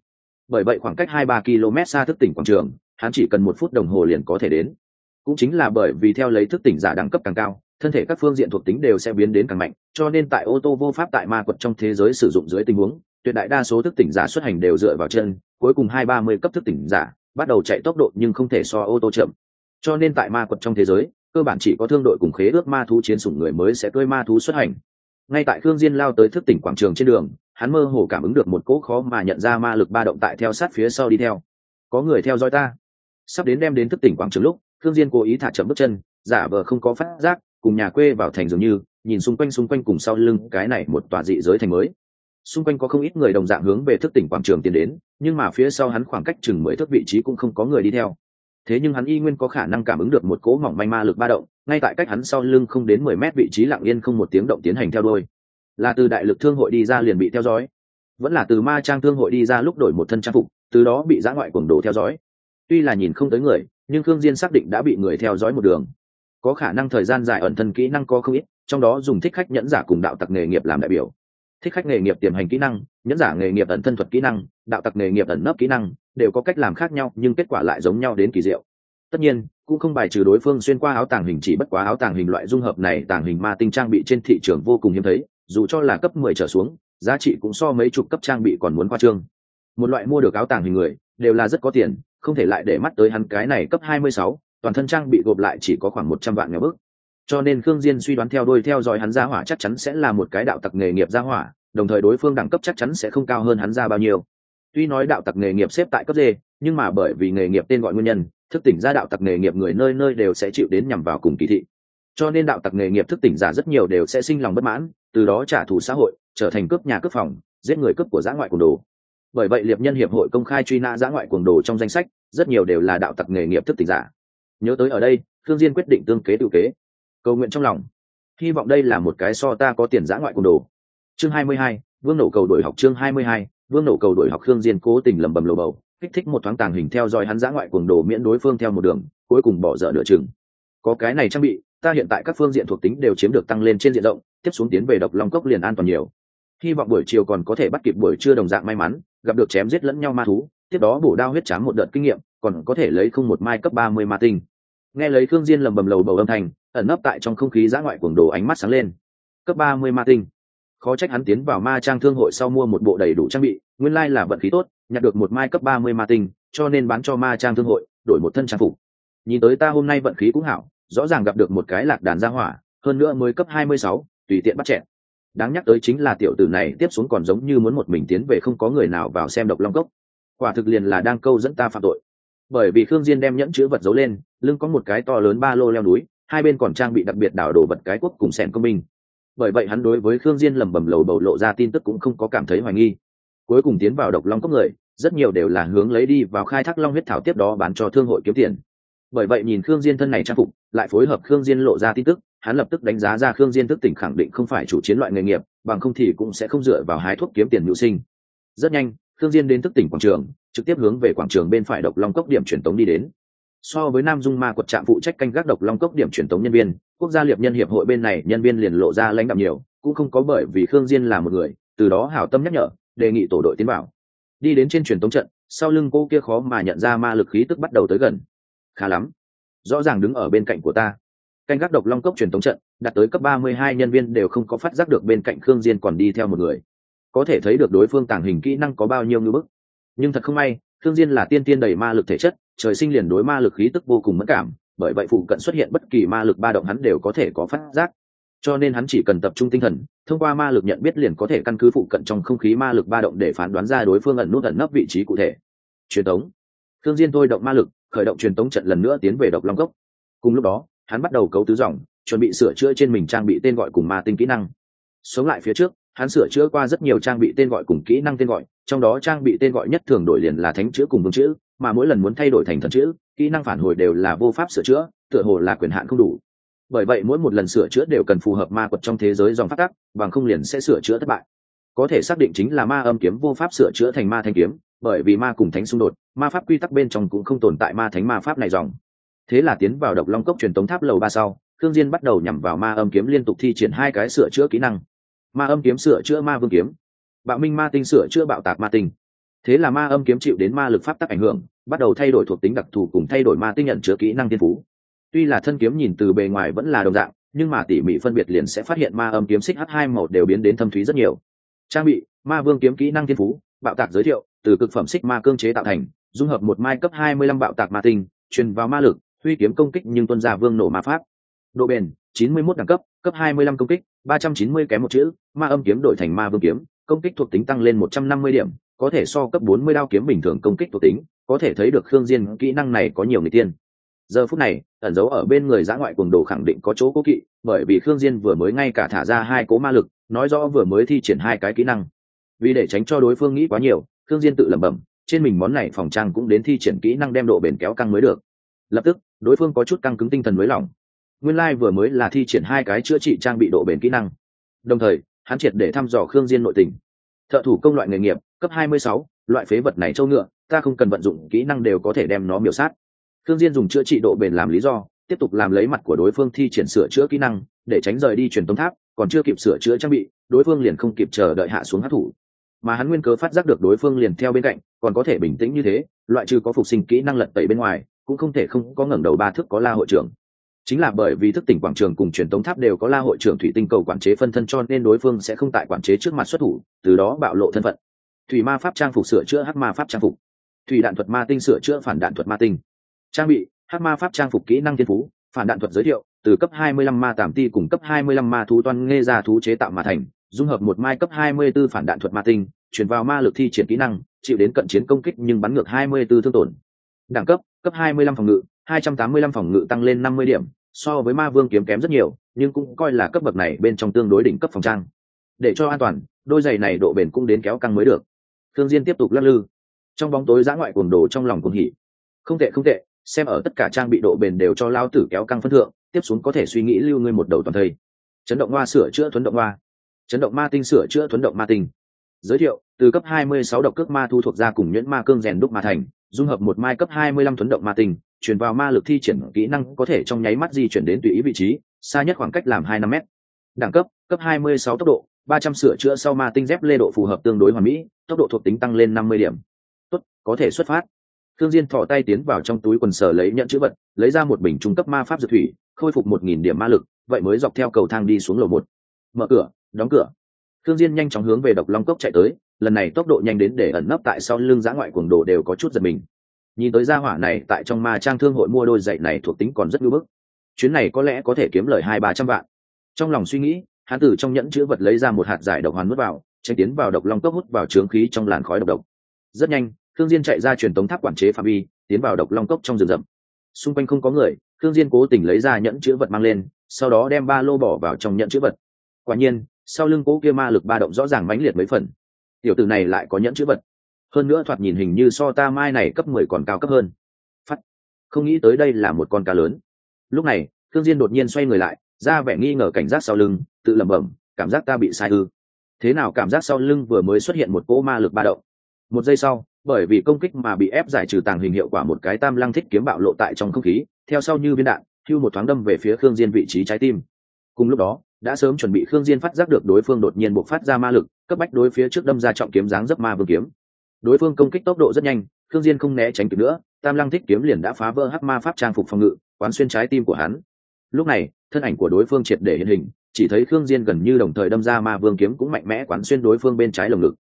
S1: Bởi vậy khoảng cách hai ba km xa thức tỉnh quảng trường, hắn chỉ cần một phút đồng hồ liền có thể đến. Cũng chính là bởi vì theo lấy thức tỉnh giả đẳng cấp càng cao thân thể các phương diện thuộc tính đều sẽ biến đến càng mạnh, cho nên tại ô tô vô pháp tại ma quật trong thế giới sử dụng dưới tình huống, tuyệt đại đa số thức tỉnh giả xuất hành đều dựa vào chân, cuối cùng hai ba mươi cấp thức tỉnh giả bắt đầu chạy tốc độ nhưng không thể so ô tô chậm. Cho nên tại ma quật trong thế giới, cơ bản chỉ có thương đội cùng khế ước ma thú chiến sủng người mới sẽ cưỡi ma thú xuất hành. Ngay tại khương diên lao tới thức tỉnh quảng trường trên đường, hắn mơ hồ cảm ứng được một cỗ khó mà nhận ra ma lực ba động tại theo sát phía sau đi theo. Có người theo dõi ta. Sắp đến đem đến thức tỉnh quảng trường lúc, khương diên cố ý thả chậm bước chân, giả vờ không có phát giác cùng nhà quê vào thành dường như, nhìn xung quanh xung quanh cùng sau lưng cái này một tòa dị giới thành mới. Xung quanh có không ít người đồng dạng hướng về thức tỉnh quảng trường tiến đến, nhưng mà phía sau hắn khoảng cách chừng mười thước vị trí cũng không có người đi theo. Thế nhưng hắn y nguyên có khả năng cảm ứng được một cỗ mỏng manh ma lực ba động, ngay tại cách hắn sau lưng không đến mười mét vị trí lặng yên không một tiếng động tiến hành theo đôi là từ đại lực thương hội đi ra liền bị theo dõi. Vẫn là từ ma trang thương hội đi ra lúc đổi một thân trang phục, từ đó bị giã ngoại cuồng đồ theo dõi. Tuy là nhìn không tới người, nhưng khương diên xác định đã bị người theo dõi một đường có khả năng thời gian dài ẩn thân kỹ năng có không ít, trong đó dùng thích khách nhẫn giả cùng đạo tặc nghề nghiệp làm đại biểu. Thích khách nghề nghiệp tiềm hành kỹ năng, nhẫn giả nghề nghiệp ẩn thân thuật kỹ năng, đạo tặc nghề nghiệp ẩn nấp kỹ năng, đều có cách làm khác nhau, nhưng kết quả lại giống nhau đến kỳ diệu. Tất nhiên, cũng không bài trừ đối phương xuyên qua áo tàng hình chỉ bất quá áo tàng hình loại dung hợp này tàng hình ma tinh trang bị trên thị trường vô cùng hiếm thấy, dù cho là cấp mười trở xuống, giá trị cũng so mấy chục cấp trang bị còn muốn khoa trương. Một loại mua được áo tàng hình người, đều là rất có tiền, không thể lại để mắt tới hắn cái này cấp hai mươi sáu toàn thân trang bị gộp lại chỉ có khoảng một trăm vạn nghèo bức. Cho nên khương diên suy đoán theo đuôi theo dõi hắn ra hỏa chắc chắn sẽ là một cái đạo tặc nghề nghiệp ra hỏa đồng thời đối phương đẳng cấp chắc chắn sẽ không cao hơn hắn ra bao nhiêu. Tuy nói đạo tặc nghề nghiệp xếp tại cấp D, nhưng mà bởi vì nghề nghiệp tên gọi nguyên nhân thức tỉnh ra đạo tặc nghề nghiệp người nơi nơi đều sẽ chịu đến nhằm vào cùng kỳ thị. Cho nên đạo tặc nghề nghiệp thức tỉnh giả rất nhiều đều sẽ sinh lòng bất mãn từ đó trả thù xã hội trở thành cướp nhà cướp phòng giết người cướp của giã ngoại cuồng đồ. Bởi vậy liệp nhân hiệp hội công khai truy nã giã ngoại cuồng đồ trong danh sách rất nhiều đều là đạo tặc nghề nghiệp thức tỉnh giả nhớ tới ở đây thương diên quyết định tương kế tự kế. Cầu nguyện trong lòng. Hy vọng đây là một cái so ta có tiền giã ngoại cuồng đồ. Chương 22, vương nổ cầu đổi học chương 22, vương nổ cầu đổi học Thương diên cố tình lầm bầm lầu bầu kích thích một thoáng tàng hình theo dõi hắn giã ngoại cuồng đồ miễn đối phương theo một đường cuối cùng bỏ dở nửa chừng. Có cái này trang bị ta hiện tại các phương diện thuộc tính đều chiếm được tăng lên trên diện rộng tiếp xuống tiến về độc long cốc liền an toàn nhiều. Hy vọng buổi chiều còn có thể bắt kịp buổi trưa đồng dạng may mắn gặp được chém giết lẫn nhau ma thú tiếp đó bổ đao huyết chám một đợt kinh nghiệm còn có thể lấy không một mai cấp ba mươi ma tinh nghe lấy thương diên lầm bầm lầu bầu âm thanh, ẩn nấp tại trong không khí giã ngoại cuồng đồ ánh mắt sáng lên. Cấp ba mươi ma tinh. Khó trách hắn tiến vào ma trang thương hội sau mua một bộ đầy đủ trang bị, nguyên lai là vận khí tốt, nhặt được một mai cấp ba mươi ma tinh, cho nên bán cho ma trang thương hội, đổi một thân trang phục. Nhìn tới ta hôm nay vận khí cũng hảo, rõ ràng gặp được một cái lạc đàn gia hỏa, hơn nữa mới cấp hai mươi sáu, tùy tiện bắt chẹn đáng nhắc tới chính là tiểu tử này tiếp xuống còn giống như muốn một mình tiến về không có người nào vào xem độc long cốc. Quả thực liền là đang câu dẫn ta phạm tội. Bởi vì khương diên đem nhẫn chứa vật giấu lên lưng có một cái to lớn ba lô leo núi, hai bên còn trang bị đặc biệt đảo đồ vật cái quốc cùng sẻn công minh. Bởi vậy hắn đối với khương diên lầm bầm lầu bầu lộ ra tin tức cũng không có cảm thấy hoài nghi. Cuối cùng tiến vào độc long cốc người, rất nhiều đều là hướng lấy đi vào khai thác long huyết thảo tiếp đó bán cho thương hội kiếm tiền. Bởi vậy nhìn khương diên thân này trang phục, lại phối hợp khương diên lộ ra tin tức, hắn lập tức đánh giá ra khương diên thức tỉnh khẳng định không phải chủ chiến loại nghề nghiệp, bằng không thì cũng sẽ không dựa vào hái thuốc kiếm tiền nhu sinh. Rất nhanh, khương diên đến thức tỉnh quảng trường, trực tiếp hướng về quảng trường bên phải độc long cốc điểm truyền tống đi đến so với nam dung ma quật trạm phụ trách canh gác độc long cốc điểm truyền tống nhân viên, quốc gia liệp nhân hiệp hội bên này nhân viên liền lộ ra lãnh đạo nhiều, cũng không có bởi vì khương diên là một người, từ đó hảo tâm nhắc nhở, đề nghị tổ đội tiến vào. Đi đến trên truyền tống trận, sau lưng cô kia khó mà nhận ra ma lực khí tức bắt đầu tới gần. Khá lắm. Rõ ràng đứng ở bên cạnh của ta. Canh gác độc long cốc truyền tống trận, đạt tới cấp ba mươi hai nhân viên đều không có phát giác được bên cạnh khương diên còn đi theo một người. Có thể thấy được đối phương tàng hình kỹ năng có bao nhiêu ngưỡng bức. Nhưng thật không may Thương diên là tiên tiên đầy ma lực thể chất, trời sinh liền đối ma lực khí tức vô cùng mẫn cảm, bởi vậy phụ cận xuất hiện bất kỳ ma lực ba động hắn đều có thể có phát giác. Cho nên hắn chỉ cần tập trung tinh thần, thông qua ma lực nhận biết liền có thể căn cứ phụ cận trong không khí ma lực ba động để phán đoán ra đối phương ẩn nút ẩn nấp vị trí cụ thể. Truyền tống. Thương diên thôi động ma lực, khởi động truyền tống trận lần nữa tiến về độc long cốc. Cùng lúc đó, hắn bắt đầu cấu tứ dòng, chuẩn bị sửa chữa trên mình trang bị tên gọi cùng ma tinh kỹ năng. Sống lại phía trước, hắn sửa chữa qua rất nhiều trang bị tên gọi cùng kỹ năng tên gọi trong đó trang bị tên gọi nhất thường đổi liền là thánh chữ cùng vương chữ, mà mỗi lần muốn thay đổi thành thần chữ, kỹ năng phản hồi đều là vô pháp sửa chữa, tựa hồ là quyền hạn không đủ. Bởi vậy mỗi một lần sửa chữa đều cần phù hợp ma quật trong thế giới dòng phát tắc, bằng không liền sẽ sửa chữa thất bại. Có thể xác định chính là ma âm kiếm vô pháp sửa chữa thành ma thanh kiếm, bởi vì ma cùng thánh xung đột, ma pháp quy tắc bên trong cũng không tồn tại ma thánh ma pháp này dòng. Thế là tiến vào độc long cốc truyền tống tháp lầu ba sau thương diên bắt đầu nhằm vào ma âm kiếm liên tục thi triển hai cái sửa chữa kỹ năng. Ma âm kiếm sửa chữa ma vương kiếm bạo minh ma tinh sửa chữa bạo tạc ma tinh. Thế là ma âm kiếm chịu đến ma lực pháp tắc ảnh hưởng, bắt đầu thay đổi thuộc tính đặc thù cùng thay đổi ma tinh nhận chứa kỹ năng thiên phú. Tuy là thân kiếm nhìn từ bề ngoài vẫn là đồng dạng, nhưng mà tỉ mỉ phân biệt liền sẽ phát hiện ma âm kiếm xích h hai màu đều biến đến thâm thúy rất nhiều. Trang bị, ma vương kiếm kỹ năng thiên phú, bạo tạc giới thiệu, từ cực phẩm xích ma cương chế tạo thành, dung hợp một mai cấp hai mươi lăm bạo tạc ma tinh, truyền vào ma lực, huy kiếm công kích nhưng tuân ra vương nổ ma pháp. Độ bền, chín mươi mốt đẳng cấp cấp hai mươi lăm công kích, ba trăm chín mươi kém một chữ, ma âm kiếm đổi thành ma vương kiếm công kích thuộc tính tăng lên một trăm năm mươi điểm, có thể so cấp bốn mươi đao kiếm bình thường công kích thuộc tính, có thể thấy được khương diên kỹ năng này có nhiều người tiên. Giờ phút này, ẩn giấu ở bên người giã ngoại cuồng đồ khẳng định có chỗ cố kỵ, bởi vì khương diên vừa mới ngay cả thả ra hai cố ma lực, nói rõ vừa mới thi triển hai cái kỹ năng. Vì để tránh cho đối phương nghĩ quá nhiều, khương diên tự lẩm bẩm, trên mình món này phòng trang cũng đến thi triển kỹ năng đem độ bền kéo căng mới được. Lập tức, đối phương có chút căng cứng tinh thần mới lỏng. Nguyên lai like vừa mới là thi triển hai cái chữa trị trang bị độ bền kỹ năng. Đồng thời hắn triệt để thăm dò khương diên nội tình. Thợ thủ công loại nghề nghiệp cấp 26, loại phế vật này châu ngựa ta không cần vận dụng kỹ năng đều có thể đem nó miểu sát. Khương diên dùng chữa trị độ bền làm lý do tiếp tục làm lấy mặt của đối phương thi triển sửa chữa kỹ năng để tránh rời đi truyền tống tháp còn chưa kịp sửa chữa trang bị đối phương liền không kịp chờ đợi hạ xuống hát thủ mà hắn nguyên cớ phát giác được đối phương liền theo bên cạnh còn có thể bình tĩnh như thế loại trừ có phục sinh kỹ năng lật tẩy bên ngoài cũng không thể không có ngẩng đầu ba thước có la hội trưởng chính là bởi vì thức tỉnh quảng trường cùng truyền tống tháp đều có la hội trưởng thủy tinh cầu quản chế phân thân cho nên đối phương sẽ không tại quản chế trước mặt xuất thủ, từ đó bạo lộ thân phận. Thủy ma pháp trang phục sửa chữa hắc ma pháp trang phục. Thủy đạn thuật ma tinh sửa chữa phản đạn thuật ma tinh. Trang bị, hắc ma pháp trang phục kỹ năng thiên phú, phản đạn thuật giới thiệu, từ cấp 25 ma tạm ti cùng cấp 25 ma thú toan nghe ra thú chế tạo mà thành, dung hợp một mai cấp 24 phản đạn thuật ma tinh chuyển vào ma lực thi triển kỹ năng, chịu đến cận chiến công kích nhưng bắn ngược 24 thương tổn. Đẳng cấp cấp 25 phòng ngự 285 phòng ngự tăng lên 50 điểm, so với ma vương kiếm kém rất nhiều, nhưng cũng coi là cấp bậc này bên trong tương đối đỉnh cấp phòng trang. Để cho an toàn, đôi giày này độ bền cũng đến kéo căng mới được. Thương diên tiếp tục lắc lư. Trong bóng tối giã ngoại cuồng đồ trong lòng cuồng hỉ. Không tệ không tệ, xem ở tất cả trang bị độ bền đều cho lao tử kéo căng phân thượng, tiếp xuống có thể suy nghĩ lưu ngươi một đầu toàn thây. Chấn động hoa sửa chữa thuần động hoa. Chấn động ma tinh sửa chữa thuần động ma tinh. Giới thiệu, từ cấp 26 độc cước ma thu thuộc ra cùng nhuyễn ma cương rèn đúc ma thành, dung hợp một mai cấp 25 thuần động ma tinh chuyển vào ma lực thi triển kỹ năng có thể trong nháy mắt di chuyển đến tùy ý vị trí, xa nhất khoảng cách làm hai năm m đẳng cấp cấp 26 tốc độ 300 sửa chữa sau ma tinh dép lê độ phù hợp tương đối hoàn mỹ, tốc độ thuộc tính tăng lên 50 điểm. Tốt, có thể xuất phát. Thương diên thò tay tiến vào trong túi quần sở lấy nhận chữ vật, lấy ra một bình trung cấp ma pháp dược thủy, khôi phục một nghìn điểm ma lực, vậy mới dọc theo cầu thang đi xuống lầu một. Mở cửa, đóng cửa. Thương diên nhanh chóng hướng về độc long cốc chạy tới, lần này tốc độ nhanh đến để ẩn nấp tại sau lưng giã ngoại cuồng đồ đều có chút giật mình nhìn tới gia hỏa này tại trong ma trang thương hội mua đôi giày này thuộc tính còn rất ngưỡng bức. Chuyến này có lẽ có thể kiếm lời hai ba trăm vạn. Trong lòng suy nghĩ, hắn từ trong nhẫn chữ vật lấy ra một hạt giải độc hoàn nuốt vào, tránh tiến vào độc long cốc hút vào trướng khí trong làn khói độc độc. Rất nhanh thương diên chạy ra truyền tống tháp quản chế phạm vi, tiến vào độc long cốc trong rừng rậm. Xung quanh không có người thương diên cố tình lấy ra nhẫn chữ vật mang lên, sau đó đem ba lô bỏ vào trong nhẫn chữ vật. Quả nhiên, sau lưng cố kia ma lực ba động rõ ràng mãnh liệt mấy phần. Tiểu tử này lại có nhẫn chữ vật hơn nữa thoạt nhìn hình như so ta mai này cấp mười còn cao cấp hơn. Phát. Không nghĩ tới đây là một con cá lớn. Lúc này thương diên đột nhiên xoay người lại, ra vẻ nghi ngờ cảnh giác sau lưng, tự lẩm bẩm, cảm giác ta bị sai ư? Thế nào cảm giác sau lưng vừa mới xuất hiện một cỗ ma lực ba động? Một giây sau, bởi vì công kích mà bị ép giải trừ tàng hình hiệu quả một cái tam lăng thích kiếm bạo lộ tại trong không khí, theo sau như viên đạn, hưu một thoáng đâm về phía khương diên vị trí trái tim. Cùng lúc đó, đã sớm chuẩn bị khương diên phát giác được đối phương đột nhiên bộc phát ra ma lực, cấp bách đối phía trước đâm ra trọng kiếm dáng dấp ma vương kiếm đối phương công kích tốc độ rất nhanh, khương diên không né tránh kịp nữa, tam lăng thích kiếm liền đã phá vỡ hắc ma pháp trang phục phòng ngự, quán xuyên trái tim của hắn. Lúc này, thân ảnh của đối phương triệt để hiện hình, chỉ thấy khương diên gần như đồng thời đâm ra ma vương kiếm cũng mạnh mẽ quán xuyên đối phương bên trái lồng ngực.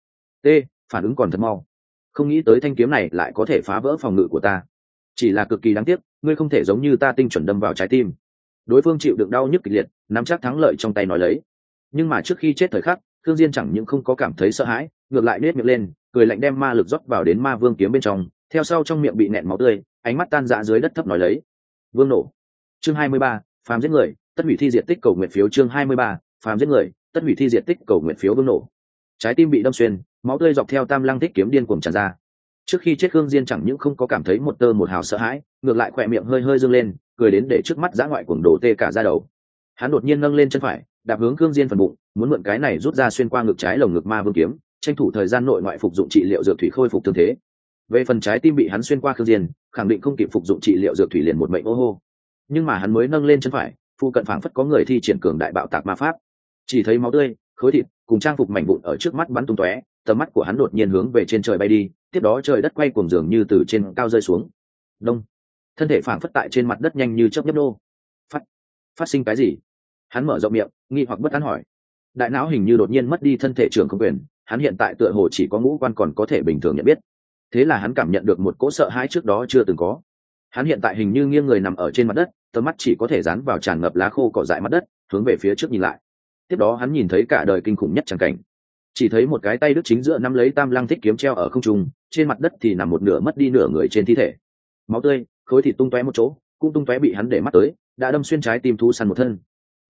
S1: T, phản ứng còn thật mau. Không nghĩ tới thanh kiếm này lại có thể phá vỡ phòng ngự của ta. Chỉ là cực kỳ đáng tiếc, ngươi không thể giống như ta tinh chuẩn đâm vào trái tim. Đối phương chịu đựng đau nhức kịch liệt, nắm chắc thắng lợi trong tay nói lấy. Nhưng mà trước khi chết thời khắc thương diên chẳng những không có cảm thấy sợ hãi ngược lại nết miệng lên cười lạnh đem ma lực rót vào đến ma vương kiếm bên trong theo sau trong miệng bị nẹn máu tươi ánh mắt tan dã dưới đất thấp nói lấy. Vương nổ. Chương 23, phàm giết người tất hủy thi diệt tích cầu nguyện phiếu chương 23, phàm giết người tất hủy thi diệt tích cầu nguyện phiếu vương nổ. Trái tim bị đâm xuyên máu tươi dọc theo tam lăng thích kiếm điên cuồng tràn ra. Trước khi chết hương diên chẳng những không có cảm thấy một tơ một hào sợ hãi ngược lại khỏe miệng hơi hơi dâng lên cười đến để trước mắt dã ngoại cuồng đổ tê cả ra đầu. Hắn đột nhiên nâng lên chân phải đạp hướng hương diên phần bụng muốn mượn cái này rút ra xuyên qua ngực trái lồng ngực ma vương kiếm tranh thủ thời gian nội ngoại phục dụng trị liệu dược thủy khôi phục thương thế. Về phần trái tim bị hắn xuyên qua khương diên, khẳng định không kịp phục dụng trị liệu dược thủy liền một mệnh ô hô. Nhưng mà hắn mới nâng lên chân phải phụ cận phảng phất có người thi triển cường đại bạo tạc ma pháp. Chỉ thấy máu tươi, khối thịt cùng trang phục mảnh vụn ở trước mắt bắn tung tóe, tầm mắt của hắn đột nhiên hướng về trên trời bay đi, tiếp đó trời đất quay cuồng dường như từ trên cao rơi xuống. Đông. Thân thể phảng phất tại trên mặt đất nhanh như chớp nhấp nô. Phát phát sinh cái gì? Hắn mở rộng miệng, nghi hoặc bất an hỏi. Đại não hình như đột nhiên mất đi thân thể trưởng không quyền hắn hiện tại tựa hồ chỉ có ngũ quan còn có thể bình thường nhận biết. Thế là hắn cảm nhận được một cỗ sợ hãi trước đó chưa từng có. Hắn hiện tại hình như nghiêng người nằm ở trên mặt đất, tầm mắt chỉ có thể dán vào tràn ngập lá khô cỏ dại mặt đất, hướng về phía trước nhìn lại. Tiếp đó hắn nhìn thấy cả đời kinh khủng nhất chẳng cảnh. Chỉ thấy một cái tay đức chính giữa nắm lấy tam lăng thích kiếm treo ở không trung, trên mặt đất thì nằm một nửa mất đi nửa người trên thi thể. Máu tươi, khối thịt tung tóe một chỗ, cũng tung tóe bị hắn để mắt tới, đã đâm xuyên trái tim thú săn một thân.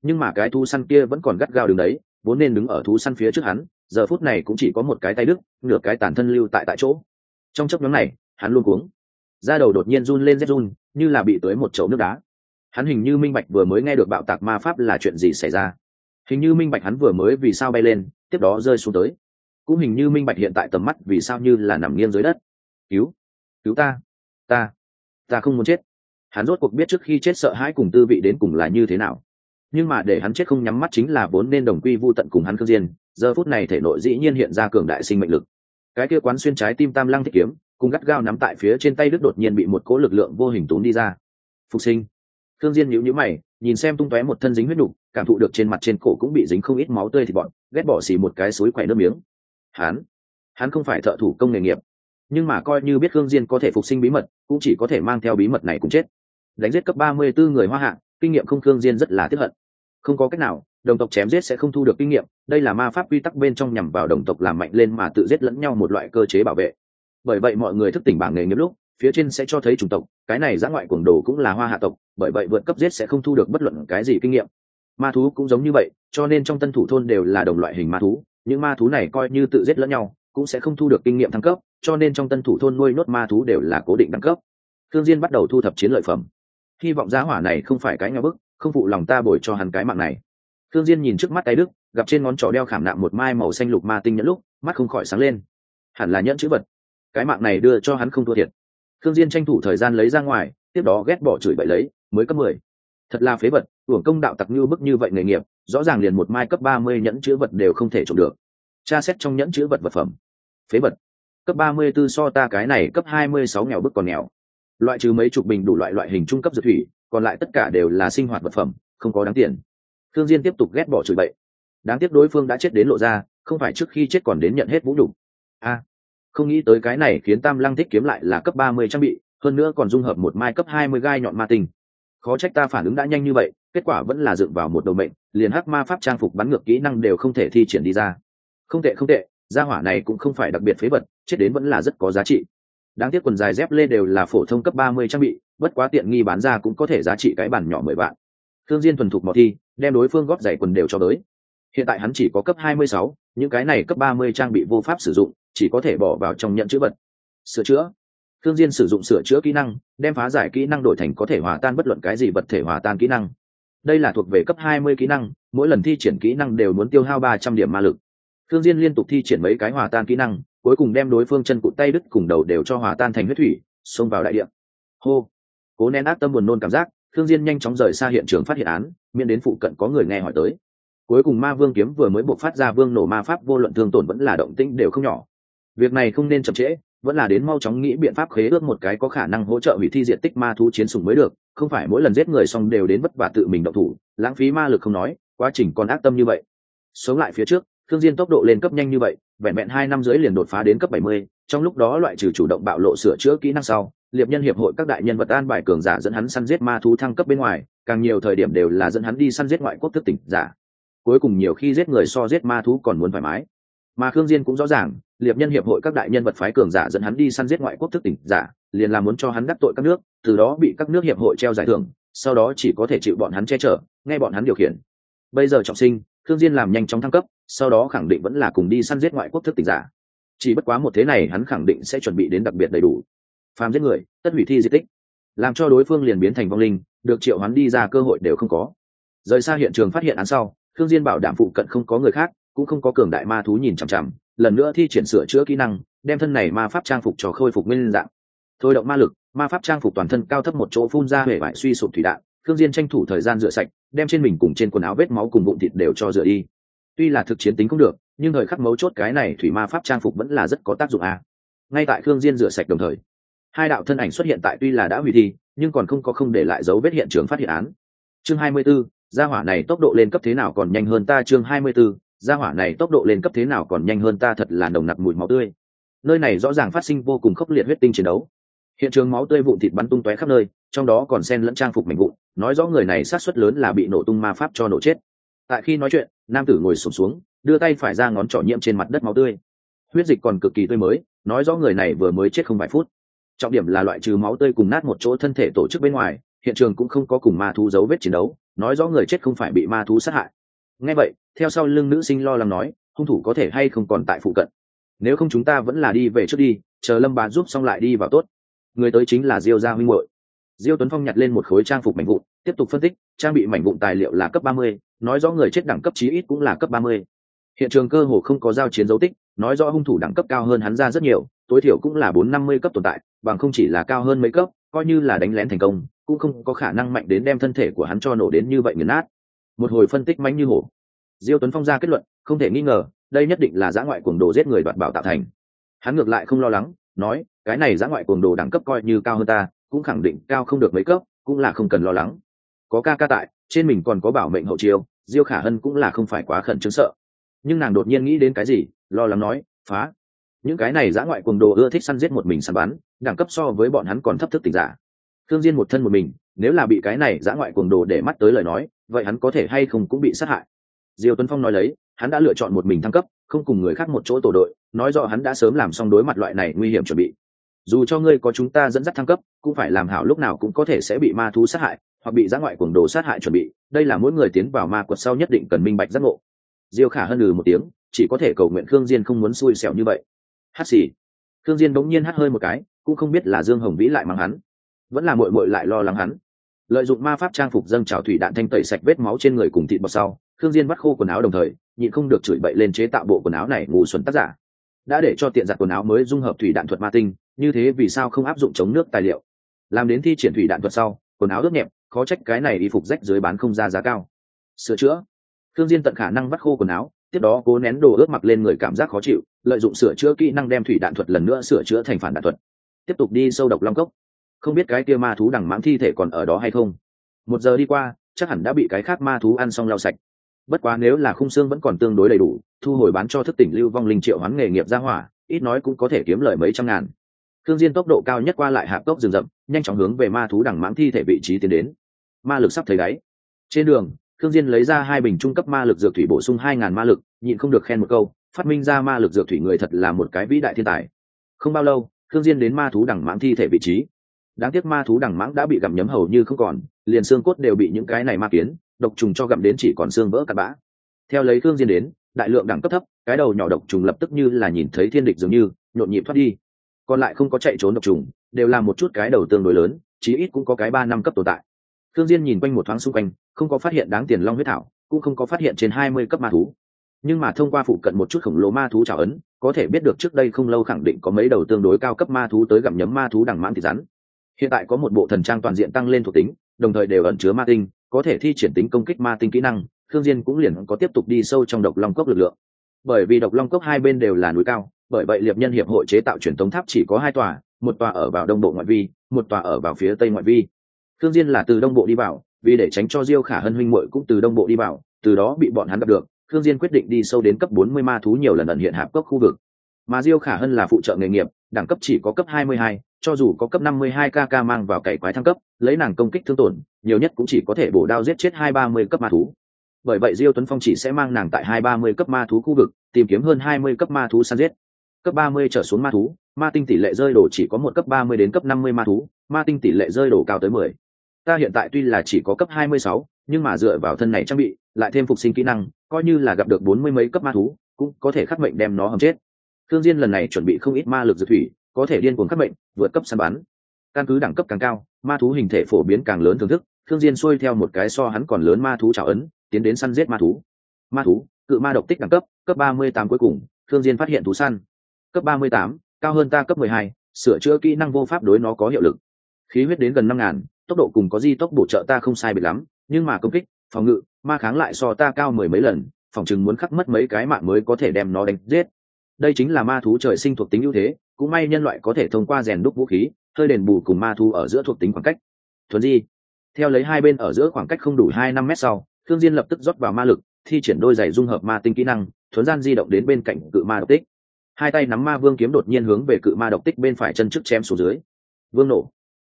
S1: Nhưng mà cái thú săn kia vẫn còn gắt gao đứng đấy, vốn nên đứng ở thú săn phía trước hắn giờ phút này cũng chỉ có một cái tay đức, nửa cái tàn thân lưu tại tại chỗ. Trong chấp nhóm này, hắn luôn cuống. Da đầu đột nhiên run lên rét run, như là bị tới một chậu nước đá. Hắn hình như minh bạch vừa mới nghe được bạo tạc ma pháp là chuyện gì xảy ra. Hình như minh bạch hắn vừa mới vì sao bay lên, tiếp đó rơi xuống tới. Cũng hình như minh bạch hiện tại tầm mắt vì sao như là nằm nghiêng dưới đất. Cứu cứu ta ta ta không muốn chết. Hắn rốt cuộc biết trước khi chết sợ hãi cùng tư vị đến cùng là như thế nào. Nhưng mà để hắn chết không nhắm mắt chính là vốn nên đồng quy vô tận cùng hắn cương diên giờ phút này thể nội dĩ nhiên hiện ra cường đại sinh mệnh lực. Cái kia quán xuyên trái tim tam lăng thích kiếm cùng gắt gao nắm tại phía trên tay đức đột nhiên bị một cỗ lực lượng vô hình tốn đi ra. Phục sinh. Thương diên nhíu nhíu mày nhìn xem tung tóe một thân dính huyết đủ, cảm thụ được trên mặt trên cổ cũng bị dính không ít máu tươi thì bọn ghét bỏ xì một cái suối quẩy nước miếng. Hắn hắn không phải thợ thủ công nghề nghiệp nhưng mà coi như biết thương diên có thể phục sinh bí mật cũng chỉ có thể mang theo bí mật này cũng chết. Đánh giết cấp 34 người hoa hạ kinh nghiệm không thương diên rất là tiếc hận. Không có cách nào đồng tộc chém giết sẽ không thu được kinh nghiệm, đây là ma pháp quy tắc bên trong nhằm vào đồng tộc làm mạnh lên mà tự giết lẫn nhau một loại cơ chế bảo vệ. Bởi vậy mọi người thức tỉnh bảng nghề nghiệp lúc, phía trên sẽ cho thấy chủng tộc, cái này giã ngoại cuồng đồ cũng là hoa hạ tộc, bởi vậy vượt cấp giết sẽ không thu được bất luận cái gì kinh nghiệm. Ma thú cũng giống như vậy, cho nên trong tân thủ thôn đều là đồng loại hình ma thú, những ma thú này coi như tự giết lẫn nhau, cũng sẽ không thu được kinh nghiệm thăng cấp, cho nên trong tân thủ thôn nuôi nốt ma thú đều là cố định đẳng cấp. Thương diên bắt đầu thu thập chiến lợi phẩm. Hy vọng giá hỏa này không phải cái nhà bức, không phụ lòng ta bồi cho hắn cái mạng này thương diên nhìn trước mắt tay đức, gặp trên ngón trỏ đeo khảm nạm một mai màu xanh lục ma tinh nhẫn lúc, mắt không khỏi sáng lên. Hẳn là nhẫn chữ vật. Cái mạng này đưa cho hắn không thua thiệt. Thương diên tranh thủ thời gian lấy ra ngoài, tiếp đó ghét bỏ chửi bậy lấy, mới cấp mười. Thật là phế vật, hưởng công đạo tặc như bức như vậy nghề nghiệp, rõ ràng liền một mai cấp ba mươi nhẫn chữ vật đều không thể trộm được. Tra xét trong nhẫn chữ vật vật phẩm. Phế vật. Cấp ba mươi 34 so ta cái này cấp hai mươi sáu nghèo bức còn nghèo. Loại trừ mấy chục bình đủ loại loại hình trung cấp dược thủy, còn lại tất cả đều là sinh hoạt vật phẩm, không có đáng tiền thương diên tiếp tục ghét bỏ chửi bậy. Đáng tiếc đối phương đã chết đến lộ ra, không phải trước khi chết còn đến nhận hết vũ đủ. A, không nghĩ tới cái này khiến tam lăng thích kiếm lại là cấp ba mươi trang bị, hơn nữa còn dung hợp một mai cấp hai mươi gai nhọn ma tình. khó trách ta phản ứng đã nhanh như vậy, kết quả vẫn là dựng vào một đầu mệnh, liền hắc ma pháp trang phục bắn ngược kỹ năng đều không thể thi triển đi ra. Không tệ không tệ, gia hỏa này cũng không phải đặc biệt phế vật, chết đến vẫn là rất có giá trị. Đáng tiếc quần dài dép lê đều là phổ thông cấp ba mươi trang bị, bất quá tiện nghi bán ra cũng có thể giá trị cái bản nhỏ mười vạn thương diên thuần thục mò thi, đem đối phương góp giày quần đều cho tới. Hiện tại hắn chỉ có cấp hai mươi sáu, những cái này cấp ba mươi trang bị vô pháp sử dụng, chỉ có thể bỏ vào trong nhận chữ vật. Sửa chữa. Thương diên sử dụng sửa chữa kỹ năng, đem phá giải kỹ năng đổi thành có thể hòa tan bất luận cái gì vật thể hòa tan kỹ năng. Đây là thuộc về cấp 20 kỹ năng, mỗi lần thi triển kỹ năng đều muốn tiêu hao 300 điểm ma lực. Thương diên liên tục thi triển mấy cái hòa tan kỹ năng, cuối cùng đem đối phương chân cụt tay đứt cùng đầu đều cho hòa tan thành huyết thủy, xông vào đại địa. Hô. Cố nén ác tâm buồn nôn cảm giác thương diên nhanh chóng rời xa hiện trường phát hiện án miễn đến phụ cận có người nghe hỏi tới. Cuối cùng ma vương kiếm vừa mới buộc phát ra vương nổ ma pháp vô luận thương tổn vẫn là động tĩnh đều không nhỏ. Việc này không nên chậm trễ vẫn là đến mau chóng nghĩ biện pháp khế ước một cái có khả năng hỗ trợ hủy thi diện tích ma thú chiến sủng mới được không phải mỗi lần giết người xong đều đến vất vả tự mình động thủ lãng phí ma lực không nói quá trình còn ác tâm như vậy. Sống lại phía trước thương diên tốc độ lên cấp nhanh như vậy vẹn vẹn hai năm dưới liền đột phá đến cấp 70, trong lúc đó loại trừ chủ động bạo lộ sửa chữa kỹ năng sau liệp nhân hiệp hội các đại nhân vật an bài cường giả dẫn hắn săn giết ma thú thăng cấp bên ngoài, càng nhiều thời điểm đều là dẫn hắn đi săn giết ngoại quốc thức tỉnh giả. Cuối cùng nhiều khi giết người so giết ma thú còn muốn thoải mái. Mà khương diên cũng rõ ràng, liệp nhân hiệp hội các đại nhân vật phái cường giả dẫn hắn đi săn giết ngoại quốc thức tỉnh giả, liền là muốn cho hắn đắc tội các nước, từ đó bị các nước hiệp hội treo giải thưởng, sau đó chỉ có thể chịu bọn hắn che chở, nghe bọn hắn điều khiển. Bây giờ trọng sinh, khương diên làm nhanh chóng thăng cấp, sau đó khẳng định vẫn là cùng đi săn giết ngoại quốc thức tỉnh giả. Chỉ bất quá một thế này hắn khẳng định sẽ chuẩn bị đến đặc biệt đầy đủ phàm giết người, tất hủy thi di tích. Làm cho đối phương liền biến thành vong linh, được triệu hoán đi ra cơ hội đều không có. Rời xa hiện trường phát hiện án sau thương diên bảo đảm phụ cận không có người khác, cũng không có cường đại ma thú nhìn chằm chằm, lần nữa thi triển sửa chữa kỹ năng, đem thân này ma pháp trang phục cho khôi phục nguyên dạng. Thôi động ma lực, ma pháp trang phục toàn thân cao thấp một chỗ phun ra hể vải suy sụp thủy đạn thương diên tranh thủ thời gian rửa sạch, đem trên mình cùng trên quần áo vết máu cùng bụng thịt đều cho rửa đi. Tuy là thực chiến tính không được, nhưng thời khắc mấu chốt cái này thủy ma pháp trang phục vẫn là rất có tác dụng à. ngay tại thương diên rửa sạch đồng thời hai đạo thân ảnh xuất hiện tại tuy là đã hủy thi nhưng còn không có không để lại dấu vết hiện trường phát hiện án. Chương 24, gia hỏa này tốc độ lên cấp thế nào còn nhanh hơn ta? Chương 24, gia hỏa này tốc độ lên cấp thế nào còn nhanh hơn ta? Thật là nồng nặc mùi máu tươi. Nơi này rõ ràng phát sinh vô cùng khốc liệt huyết tinh chiến đấu. Hiện trường máu tươi vụn thịt bắn tung tóe khắp nơi trong đó còn xen lẫn trang phục mảnh vụn nói rõ người này sát suất lớn là bị nổ tung ma pháp cho nổ chết. Tại khi nói chuyện nam tử ngồi sụp xuống, xuống đưa tay phải ra ngón trỏ nhiễm trên mặt đất máu tươi. Huyết dịch còn cực kỳ tươi mới nói rõ người này vừa mới chết không vài phút trọng điểm là loại trừ máu tươi cùng nát một chỗ thân thể tổ chức bên ngoài, hiện trường cũng không có cùng ma thú dấu vết chiến đấu, nói rõ người chết không phải bị ma thú sát hại. Ngay vậy, theo sau lưng nữ sinh lo lắng nói, hung thủ có thể hay không còn tại phụ cận? Nếu không chúng ta vẫn là đi về trước đi, chờ lâm bà giúp xong lại đi vào tốt. Người tới chính là diêu gia huynh hội diêu tuấn phong nhặt lên một khối trang phục mảnh vụn, tiếp tục phân tích, trang bị mảnh vụn tài liệu là cấp ba mươi, nói rõ người chết đẳng cấp chí ít cũng là cấp ba mươi. Hiện trường cơ hồ không có giao chiến dấu tích, nói rõ hung thủ đẳng cấp cao hơn hắn ra rất nhiều, tối thiểu cũng là bốn năm mươi cấp tồn tại bằng không chỉ là cao hơn mấy cấp, coi như là đánh lén thành công, cũng không có khả năng mạnh đến đem thân thể của hắn cho nổ đến như vậy nghiền nát. Một hồi phân tích mánh như hổ. Diêu tuấn phong ra kết luận, không thể nghi ngờ, đây nhất định là giã ngoại cuồng đồ giết người đoạt bảo tạo thành. Hắn ngược lại không lo lắng, nói, cái này giã ngoại cuồng đồ đẳng cấp coi như cao hơn ta, cũng khẳng định cao không được mấy cấp, cũng là không cần lo lắng. Có ca ca tại, trên mình còn có bảo mệnh hậu chiêu, diêu khả hân cũng là không phải quá khẩn trương sợ. Nhưng nàng đột nhiên nghĩ đến cái gì, lo lắng nói, phá những cái này giã ngoại cuồng đồ ưa thích săn giết một mình săn bắn, đẳng cấp so với bọn hắn còn thấp thức tình giả. Thương diên một thân một mình, nếu là bị cái này giã ngoại cuồng đồ để mắt tới lời nói, vậy hắn có thể hay không cũng bị sát hại. Diêu tuấn phong nói lấy, hắn đã lựa chọn một mình thăng cấp, không cùng người khác một chỗ tổ đội, nói rõ hắn đã sớm làm xong đối mặt loại này nguy hiểm chuẩn bị. Dù cho ngươi có chúng ta dẫn dắt thăng cấp, cũng phải làm hảo lúc nào cũng có thể sẽ bị ma thú sát hại, hoặc bị giã ngoại cuồng đồ sát hại chuẩn bị, đây là mỗi người tiến vào ma quật sau nhất định cần minh bạch giác ngộ. Diêu khả hân lừ một tiếng, chỉ có thể cầu nguyện khương diên không muốn xui xẻo như vậy hát xì. Thương diên bỗng nhiên hát hơi một cái, cũng không biết là dương hồng vĩ lại mang hắn. Vẫn là muội muội lại lo lắng hắn. Lợi dụng ma pháp trang phục dâng trào thủy đạn thanh tẩy sạch vết máu trên người cùng thịt bọt sau Thương diên bắt khô quần áo đồng thời, nhịn không được chửi bậy lên chế tạo bộ quần áo này ngủ xuẩn tác giả. Đã để cho tiện giặt quần áo mới dung hợp thủy đạn thuật ma tinh, như thế vì sao không áp dụng chống nước tài liệu? Làm đến thi triển thủy đạn thuật sau, quần áo ướt nhẹp, khó trách cái này y phục rách dưới bán không ra giá cao. Sửa chữa. Thương diên tận khả năng bắt khô quần áo tiếp đó cố nén đồ ướt mặc lên người cảm giác khó chịu, lợi dụng sửa chữa kỹ năng đem thủy đạn thuật lần nữa sửa chữa thành phản đạn thuật. Tiếp tục đi sâu độc long cốc. Không biết cái kia ma thú đằng mãng thi thể còn ở đó hay không. Một giờ đi qua, chắc hẳn đã bị cái khác ma thú ăn xong lau sạch. Bất quá nếu là khung xương vẫn còn tương đối đầy đủ, thu hồi bán cho thức tỉnh lưu vong linh triệu hoán nghề nghiệp ra hỏa, ít nói cũng có thể kiếm lời mấy trăm ngàn. Thương diên tốc độ cao nhất qua lại hạ tốc rừng rậm, nhanh chóng hướng về ma thú đằng mãng thi thể vị trí tiến đến. Ma lực sắp thấy đáy. Trên đường thương diên lấy ra hai bình trung cấp ma lực dược thủy bổ sung hai ngàn ma lực, nhịn không được khen một câu, phát minh ra ma lực dược thủy người thật là một cái vĩ đại thiên tài. Không bao lâu thương diên đến ma thú đẳng mãng thi thể vị trí. Đáng tiếc ma thú đẳng mãng đã bị gặm nhấm hầu như không còn, liền xương cốt đều bị những cái này ma kiến, độc trùng cho gặm đến chỉ còn xương vỡ cặn bã. Theo lấy thương diên đến, đại lượng đẳng cấp thấp, cái đầu nhỏ độc trùng lập tức như là nhìn thấy thiên địch dường như, nhộn nhịp thoát đi. Còn lại không có chạy trốn độc trùng, đều là một chút cái đầu tương đối lớn, chí ít cũng có cái ba năm cấp tồn tại. Khương diên nhìn quanh một thoáng xung quanh, không có phát hiện đáng tiền long huyết thảo, cũng không có phát hiện trên hai mươi cấp ma thú. Nhưng mà thông qua phụ cận một chút khổng lồ ma thú trào ấn, có thể biết được trước đây không lâu khẳng định có mấy đầu tương đối cao cấp ma thú tới gặm nhấm ma thú đằng mãn thịt rắn. Hiện tại có một bộ thần trang toàn diện tăng lên thuộc tính, đồng thời đều ẩn chứa ma tinh, có thể thi triển tính công kích ma tinh kỹ năng, Khương diên cũng liền có tiếp tục đi sâu trong độc long cốc lực lượng. Bởi vì độc long cốc hai bên đều là núi cao, bởi vậy liệp nhân hiệp hội chế tạo truyền thống tháp chỉ có hai tòa, một tòa ở vào đông bộ ngoại vi, một tòa ở vào phía tây ngoại vi thương diên là từ đông bộ đi vào vì để tránh cho diêu khả hân huynh muội cũng từ đông bộ đi vào từ đó bị bọn hắn gặp được thương diên quyết định đi sâu đến cấp 40 ma thú nhiều lần ẩn hiện hạp cốc khu vực. Mà diêu khả hân là phụ trợ nghề nghiệp đẳng cấp chỉ có cấp 22, cho dù có cấp 52 kk mang vào cày quái thăng cấp lấy nàng công kích thương tổn nhiều nhất cũng chỉ có thể bổ đao giết chết hai ba mươi cấp ma thú. Bởi vậy diêu tuấn phong chỉ sẽ mang nàng tại hai ba mươi cấp ma thú khu vực tìm kiếm hơn hai mươi cấp ma thú săn giết. Cấp ba mươi trở xuống ma thú ma tinh tỷ lệ rơi đổ chỉ có một cấp ba mươi đến cấp năm mươi ma thú ma tinh tỷ lệ rơi đổ cao tới mười ta hiện tại tuy là chỉ có cấp hai mươi sáu, nhưng mà dựa vào thân này trang bị, lại thêm phục sinh kỹ năng, coi như là gặp được bốn mươi mấy cấp ma thú, cũng có thể khắc mệnh đem nó hầm chết. Thương diên lần này chuẩn bị không ít ma lực dự thủy, có thể điên cuồng khắc mệnh, vượt cấp săn bắn. Căn cứ đẳng cấp càng cao, ma thú hình thể phổ biến càng lớn thưởng thức thương diên xuôi theo một cái so hắn còn lớn ma thú chảo ấn, tiến đến săn giết ma thú. Ma thú, cự ma độc tích đẳng cấp cấp ba mươi tám cuối cùng thương diên phát hiện thú săn. Cấp ba mươi tám, cao hơn ta cấp mười hai, sửa chữa kỹ năng vô pháp đối nó có hiệu lực. Khí huyết đến gần năm ngàn tốc độ cùng có di tốc bổ trợ ta không sai biệt lắm, nhưng mà công kích, phòng ngự, ma kháng lại so ta cao mười mấy lần, phòng chừng muốn khắc mất mấy cái mạng mới có thể đem nó đánh giết. Đây chính là ma thú trời sinh thuộc tính ưu thế, cũng may nhân loại có thể thông qua rèn đúc vũ khí, hơi đền bù cùng ma thú ở giữa thuộc tính khoảng cách. Thuần di, theo lấy hai bên ở giữa khoảng cách không đủ hai năm mét sau thương diên lập tức rót vào ma lực, thi triển đôi giày dung hợp ma tinh kỹ năng thuấn gian di động đến bên cạnh cự ma độc tích. Hai tay nắm ma vương kiếm đột nhiên hướng về cự ma độc tích bên phải chân trước chém xuống dưới. Vương nổ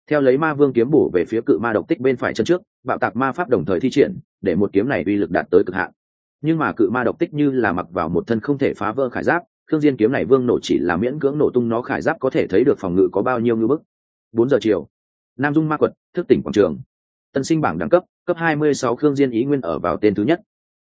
S1: theo lấy ma vương kiếm bổ về phía cự ma độc tích bên phải chân trước bạo tạc ma pháp đồng thời thi triển để một kiếm này uy lực đạt tới cực hạn. Nhưng mà cự ma độc tích như là mặc vào một thân không thể phá vỡ khải giáp thương diên kiếm này vương nổ chỉ là miễn cưỡng nổ tung nó khải giáp có thể thấy được phòng ngự có bao nhiêu ngư bức. Bốn giờ chiều nam dung ma quật thức tỉnh quảng trường. Tân sinh bảng đẳng cấp cấp 26 khương diên ý nguyên ở vào tên thứ nhất.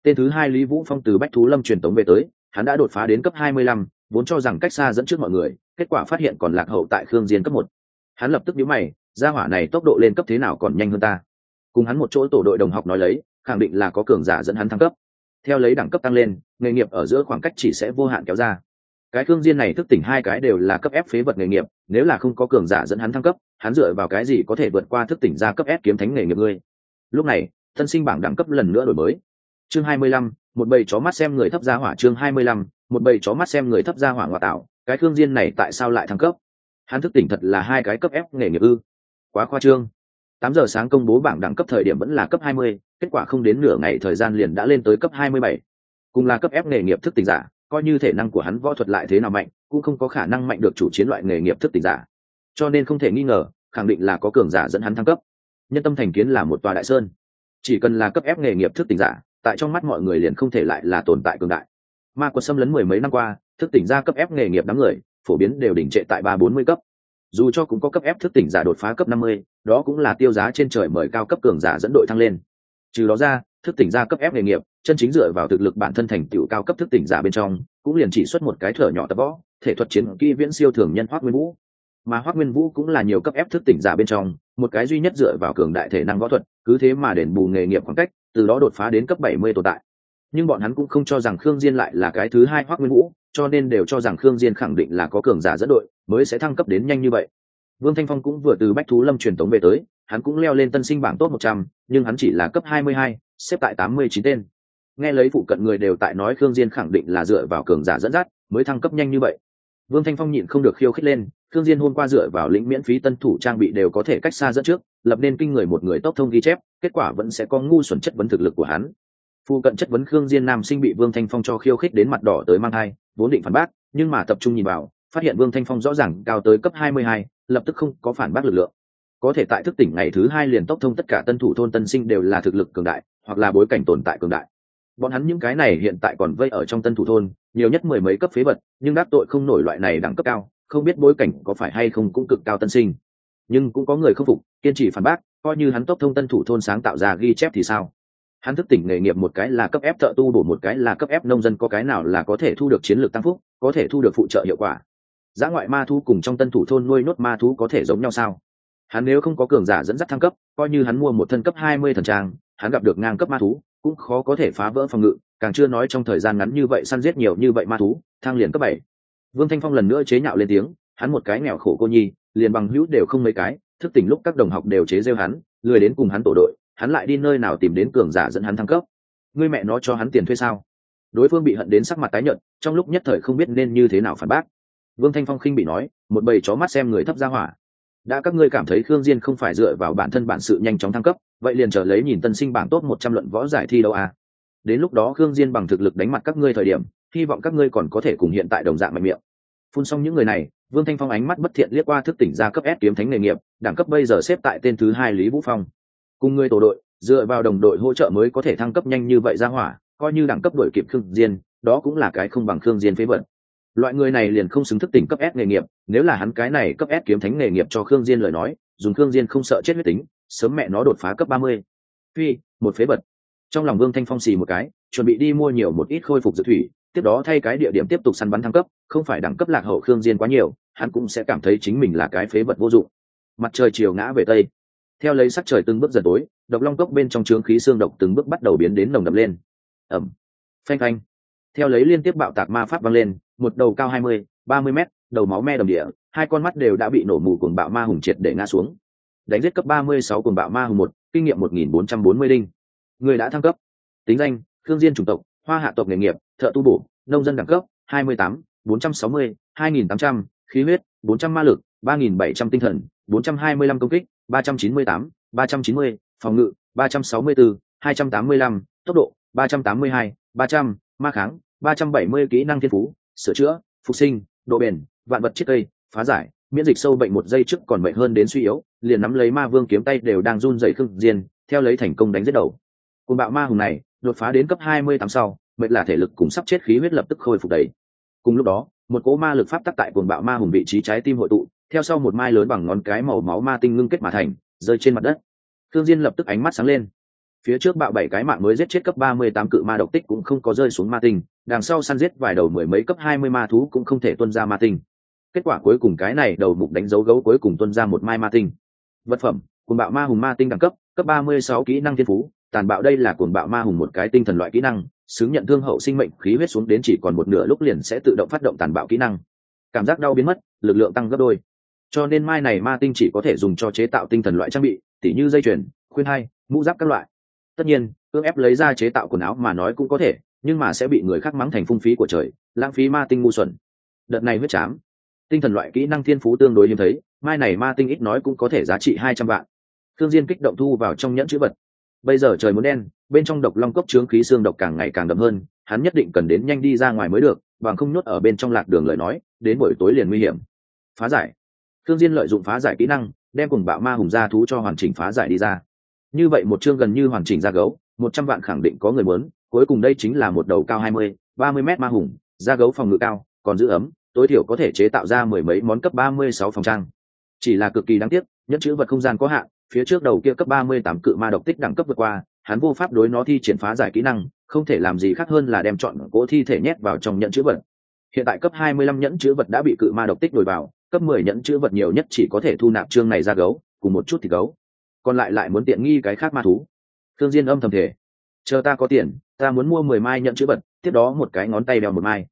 S1: Tên thứ hai lý vũ phong từ bách thú lâm truyền tống về tới hắn đã đột phá đến cấp 25, vốn cho rằng cách xa dẫn trước mọi người kết quả phát hiện còn lạc hậu tại khương diên cấp một. Hắn lập tức nhíu mày gia hỏa này tốc độ lên cấp thế nào còn nhanh hơn ta. Cùng hắn một chỗ tổ đội đồng học nói lấy khẳng định là có cường giả dẫn hắn thăng cấp. Theo lấy đẳng cấp tăng lên nghề nghiệp ở giữa khoảng cách chỉ sẽ vô hạn kéo ra. Cái thương diên này thức tỉnh hai cái đều là cấp ép phế vật nghề nghiệp nếu là không có cường giả dẫn hắn thăng cấp hắn dựa vào cái gì có thể vượt qua thức tỉnh ra cấp ép kiếm thánh nghề nghiệp ngươi? Lúc này thân sinh bảng đẳng cấp lần nữa đổi mới. Chương 25, một bầy chó mắt xem người thấp gia hỏa chương 25, một bầy chó mắt xem người thấp gia hỏa ngoại tạo cái thương diên này tại sao lại thăng cấp? Hắn thức tỉnh thật là hai cái cấp ép nghề nghiệp ư? Quá khoa trương. Tám giờ sáng công bố bảng đẳng cấp thời điểm vẫn là cấp 20, kết quả không đến nửa ngày thời gian liền đã lên tới cấp 27. cùng là cấp ép nghề nghiệp thức tỉnh giả coi như thể năng của hắn võ thuật lại thế nào mạnh cũng không có khả năng mạnh được chủ chiến loại nghề nghiệp thức tỉnh giả. Cho nên không thể nghi ngờ khẳng định là có cường giả dẫn hắn thăng cấp. Nhân tâm thành kiến là một tòa đại sơn. Chỉ cần là cấp ép nghề nghiệp thức tỉnh giả tại trong mắt mọi người liền không thể lại là tồn tại cường đại. Ma quật xâm lấn mười mấy năm qua thức tỉnh ra cấp ép nghề nghiệp đám người phổ biến đều đỉnh trệ tại ba bốn mươi cấp dù cho cũng có cấp ép thức tỉnh giả đột phá cấp năm mươi, đó cũng là tiêu giá trên trời mời cao cấp cường giả dẫn đội thăng lên. Trừ đó ra, thức tỉnh gia cấp ép nghề nghiệp, chân chính dựa vào thực lực bản thân thành tựu cao cấp thức tỉnh giả bên trong, cũng liền chỉ xuất một cái thở nhỏ tập võ, thể thuật chiến kỹ viễn siêu thường nhân Hoắc nguyên vũ. Mà Hoắc nguyên vũ cũng là nhiều cấp ép thức tỉnh giả bên trong, một cái duy nhất dựa vào cường đại thể năng võ thuật, cứ thế mà đền bù nghề nghiệp khoảng cách, từ đó đột phá đến cấp bảy mươi tồn tại. Nhưng bọn hắn cũng không cho rằng khương diên lại là cái thứ hai Hoắc nguyên vũ cho nên đều cho rằng khương diên khẳng định là có cường giả dẫn đội, mới sẽ thăng cấp đến nhanh như vậy. Vương thanh phong cũng vừa từ bách thú lâm truyền tống về tới, hắn cũng leo lên tân sinh bảng tốt một trăm, nhưng hắn chỉ là cấp hai mươi hai, xếp tại tám mươi chín tên. Nghe lấy phụ cận người đều tại nói khương diên khẳng định là dựa vào cường giả dẫn dắt, mới thăng cấp nhanh như vậy. Vương thanh phong nhịn không được khiêu khích lên, khương diên hôm qua dựa vào lĩnh miễn phí tân thủ trang bị đều có thể cách xa dẫn trước, lập nên kinh người một người tốc thông ghi chép, kết quả vẫn sẽ có ngu xuẩn chất vấn thực lực của hắn phụ cận chất vấn khương diên nam sinh bị vương thanh phong cho khiêu khích đến mặt đỏ tới mang hai vốn định phản bác nhưng mà tập trung nhìn vào phát hiện vương thanh phong rõ ràng cao tới cấp 22, lập tức không có phản bác lực lượng. Có thể tại thức tỉnh ngày thứ hai liền tốc thông tất cả tân thủ thôn tân sinh đều là thực lực cường đại hoặc là bối cảnh tồn tại cường đại. Bọn hắn những cái này hiện tại còn vây ở trong tân thủ thôn nhiều nhất mười mấy cấp phế vật nhưng đắc tội không nổi loại này đẳng cấp cao không biết bối cảnh có phải hay không cũng cực cao tân sinh. Nhưng cũng có người không phục kiên trì phản bác coi như hắn tốc thông tân thủ thôn sáng tạo ra ghi chép thì sao? Hắn thức tỉnh nghề nghiệp một cái là cấp ép thợ tu bổ, một cái là cấp ép nông dân, có cái nào là có thể thu được chiến lược tăng phúc, có thể thu được phụ trợ hiệu quả? Giã ngoại ma thu cùng trong tân thủ thôn nuôi nốt ma thú có thể giống nhau sao? Hắn nếu không có cường giả dẫn dắt thăng cấp, coi như hắn mua một thân cấp hai mươi thần trang, hắn gặp được ngang cấp ma thú, cũng khó có thể phá vỡ phòng ngự. Càng chưa nói trong thời gian ngắn như vậy săn giết nhiều như vậy ma thú thang liền cấp bảy. Vương thanh phong lần nữa chế nhạo lên tiếng, hắn một cái nghèo khổ cô nhi, liền bằng hữu đều không mấy cái, thức tỉnh lúc các đồng học đều chế rêu hắn, lười đến cùng hắn tổ đội hắn lại đi nơi nào tìm đến cường giả dẫn hắn thăng cấp? Ngươi mẹ nó cho hắn tiền thuê sao? Đối phương bị hận đến sắc mặt tái nhợt, trong lúc nhất thời không biết nên như thế nào phản bác. Vương thanh phong khinh bị nói, một bầy chó mắt xem người thấp ra hỏa. Đã các ngươi cảm thấy khương diên không phải dựa vào bản thân bản sự nhanh chóng thăng cấp, vậy liền chờ lấy nhìn tân sinh bảng tốt một trăm luận võ giải thi đâu à? Đến lúc đó khương diên bằng thực lực đánh mặt các ngươi thời điểm, hy vọng các ngươi còn có thể cùng hiện tại đồng dạng mạnh miệng. Phun xong những người này, vương thanh phong ánh mắt bất thiện liếc qua thức tỉnh ra cấp s kiếm thánh nghề nghiệp, đẳng cấp bây giờ xếp tại tên thứ hai lý vũ phong cùng người tổ đội, dựa vào đồng đội hỗ trợ mới có thể thăng cấp nhanh như vậy ra hỏa, coi như đẳng cấp đội kịp khương diên, đó cũng là cái không bằng khương diên phế vật. Loại người này liền không xứng thức tỉnh cấp s nghề nghiệp, nếu là hắn cái này cấp s kiếm thánh nghề nghiệp cho khương diên lời nói, dùng khương diên không sợ chết huyết tính, sớm mẹ nó đột phá cấp ba mươi. phi, một phế vật. Trong lòng vương thanh phong xì một cái, chuẩn bị đi mua nhiều một ít khôi phục dự thủy, tiếp đó thay cái địa điểm tiếp tục săn bắn thăng cấp, không phải đẳng cấp lạc hậu khương diên quá nhiều, hắn cũng sẽ cảm thấy chính mình là cái phế vật vô dụng. Mặt trời chiều ngã về tây theo lấy sắc trời từng bước dần tối, độc long cốc bên trong trướng khí xương độc từng bước bắt đầu biến đến nồng đậm lên. Ẩm. Phanh phanh. Theo lấy liên tiếp bạo tạc ma pháp vang lên, một đầu cao hai mươi, ba mươi mét, đầu máu me đầm địa, hai con mắt đều đã bị nổ mù cuồng bạo ma hùng triệt để ngã xuống. Đánh giết cấp ba mươi sáu cuồng bạo ma hùng một, kinh nghiệm một nghìn bốn trăm bốn mươi đinh. Người đã thăng cấp. Tính danh thương diên chủng tộc, hoa hạ tộc nghề nghiệp, thợ tu bổ, nông dân đẳng cấp, hai mươi tám, bốn trăm sáu mươi, hai nghìn tám trăm, khí huyết, bốn trăm ma lực, ba nghìn bảy trăm tinh thần, bốn trăm hai mươi lăm công kích ba trăm chín mươi tám, ba trăm chín mươi, phòng ngự, ba trăm sáu mươi bốn hai trăm tám mươi lăm, tốc độ, ba trăm tám mươi hai, ba trăm, ma kháng, ba trăm bảy mươi kỹ năng thiên phú, sửa chữa, phục sinh, độ bền, vạn vật chiết cây phá giải, miễn dịch sâu bệnh một giây trước còn bệnh hơn đến suy yếu, liền nắm lấy ma vương kiếm tay đều đang run dậy khương diên theo lấy thành công đánh giết đầu. Côn bạo ma hùng này, đột phá đến cấp hai mươi tám sau mệnh là thể lực cũng sắp chết khí huyết lập tức khôi phục đầy. Cùng lúc đó, một cỗ ma lực pháp tắc tại cuồng bạo ma hùng vị trí trái tim hội tụ theo sau một mai lớn bằng ngón cái màu máu ma tinh ngưng kết mà thành, rơi trên mặt đất. Thương diên lập tức ánh mắt sáng lên. Phía trước bạo bảy cái mạng mới giết chết cấp ba mươi tám cự ma độc tích cũng không có rơi xuống ma tinh, đằng sau săn giết vài đầu mười mấy cấp hai mươi ma thú cũng không thể tuân ra ma tinh. Kết quả cuối cùng cái này đầu mục đánh dấu gấu cuối cùng tuân ra một mai ma tinh. Vật phẩm, cuồng bạo ma hùng ma tinh đẳng cấp cấp ba mươi sáu kỹ năng thiên phú, tàn bạo đây là cuồng bạo ma hùng một cái tinh thần loại kỹ năng, xứng nhận thương hậu sinh mệnh, khí huyết xuống đến chỉ còn một nửa lúc liền sẽ tự động phát động tàn bạo kỹ năng. Cảm giác đau biến mất, lực lượng tăng gấp đôi cho nên mai này ma tinh chỉ có thể dùng cho chế tạo tinh thần loại trang bị, tỉ như dây chuyền, khuyên hai, mũ giáp các loại. Tất nhiên ước ép lấy ra chế tạo quần áo mà nói cũng có thể, nhưng mà sẽ bị người khác mắng thành phung phí của trời, lãng phí ma tinh ngu xuẩn. Đợt này huyết chám tinh thần loại kỹ năng thiên phú tương đối hiếm thấy, mai này ma tinh ít nói cũng có thể giá trị hai trăm vạn. Thương diên kích động thu vào trong nhẫn chữ vật. Bây giờ trời muốn đen, bên trong độc long cốc chướng khí xương độc càng ngày càng đậm hơn, hắn nhất định cần đến nhanh đi ra ngoài mới được, bằng không nhốt ở bên trong lạc đường lời nói, đến buổi tối liền nguy hiểm. Phá giải thương diên lợi dụng phá giải kỹ năng, đem cùng bạo ma hùng gia thú cho hoàn chỉnh phá giải đi ra. Như vậy một chương gần như hoàn chỉnh ra gấu, một trăm vạn khẳng định có người muốn, cuối cùng đây chính là một đầu cao hai mươi, ba mươi mét ma hùng da gấu phòng ngự cao, còn giữ ấm, tối thiểu có thể chế tạo ra mười mấy món cấp ba mươi sáu phòng trang. Chỉ là cực kỳ đáng tiếc nhất chữ vật không gian có hạn, phía trước đầu kia cấp ba mươi tám cự ma độc tích đẳng cấp vượt qua, hắn vô pháp đối nó thi triển phá giải kỹ năng, không thể làm gì khác hơn là đem chọn cỗ thi thể nhét vào trong nhận chữ vật. Hiện tại cấp hai mươi lăm nhẫn chữ vật đã bị cự ma độc tích đổi vào cấp mười nhẫn chữ vật nhiều nhất chỉ có thể thu nạp chương này ra gấu, cùng một chút thì gấu. Còn lại lại muốn tiện nghi cái khác ma thú. Thương diên âm thầm thể chờ ta có tiền, ta muốn mua mười mai nhẫn chữ vật, tiếp đó một cái ngón tay đeo một mai.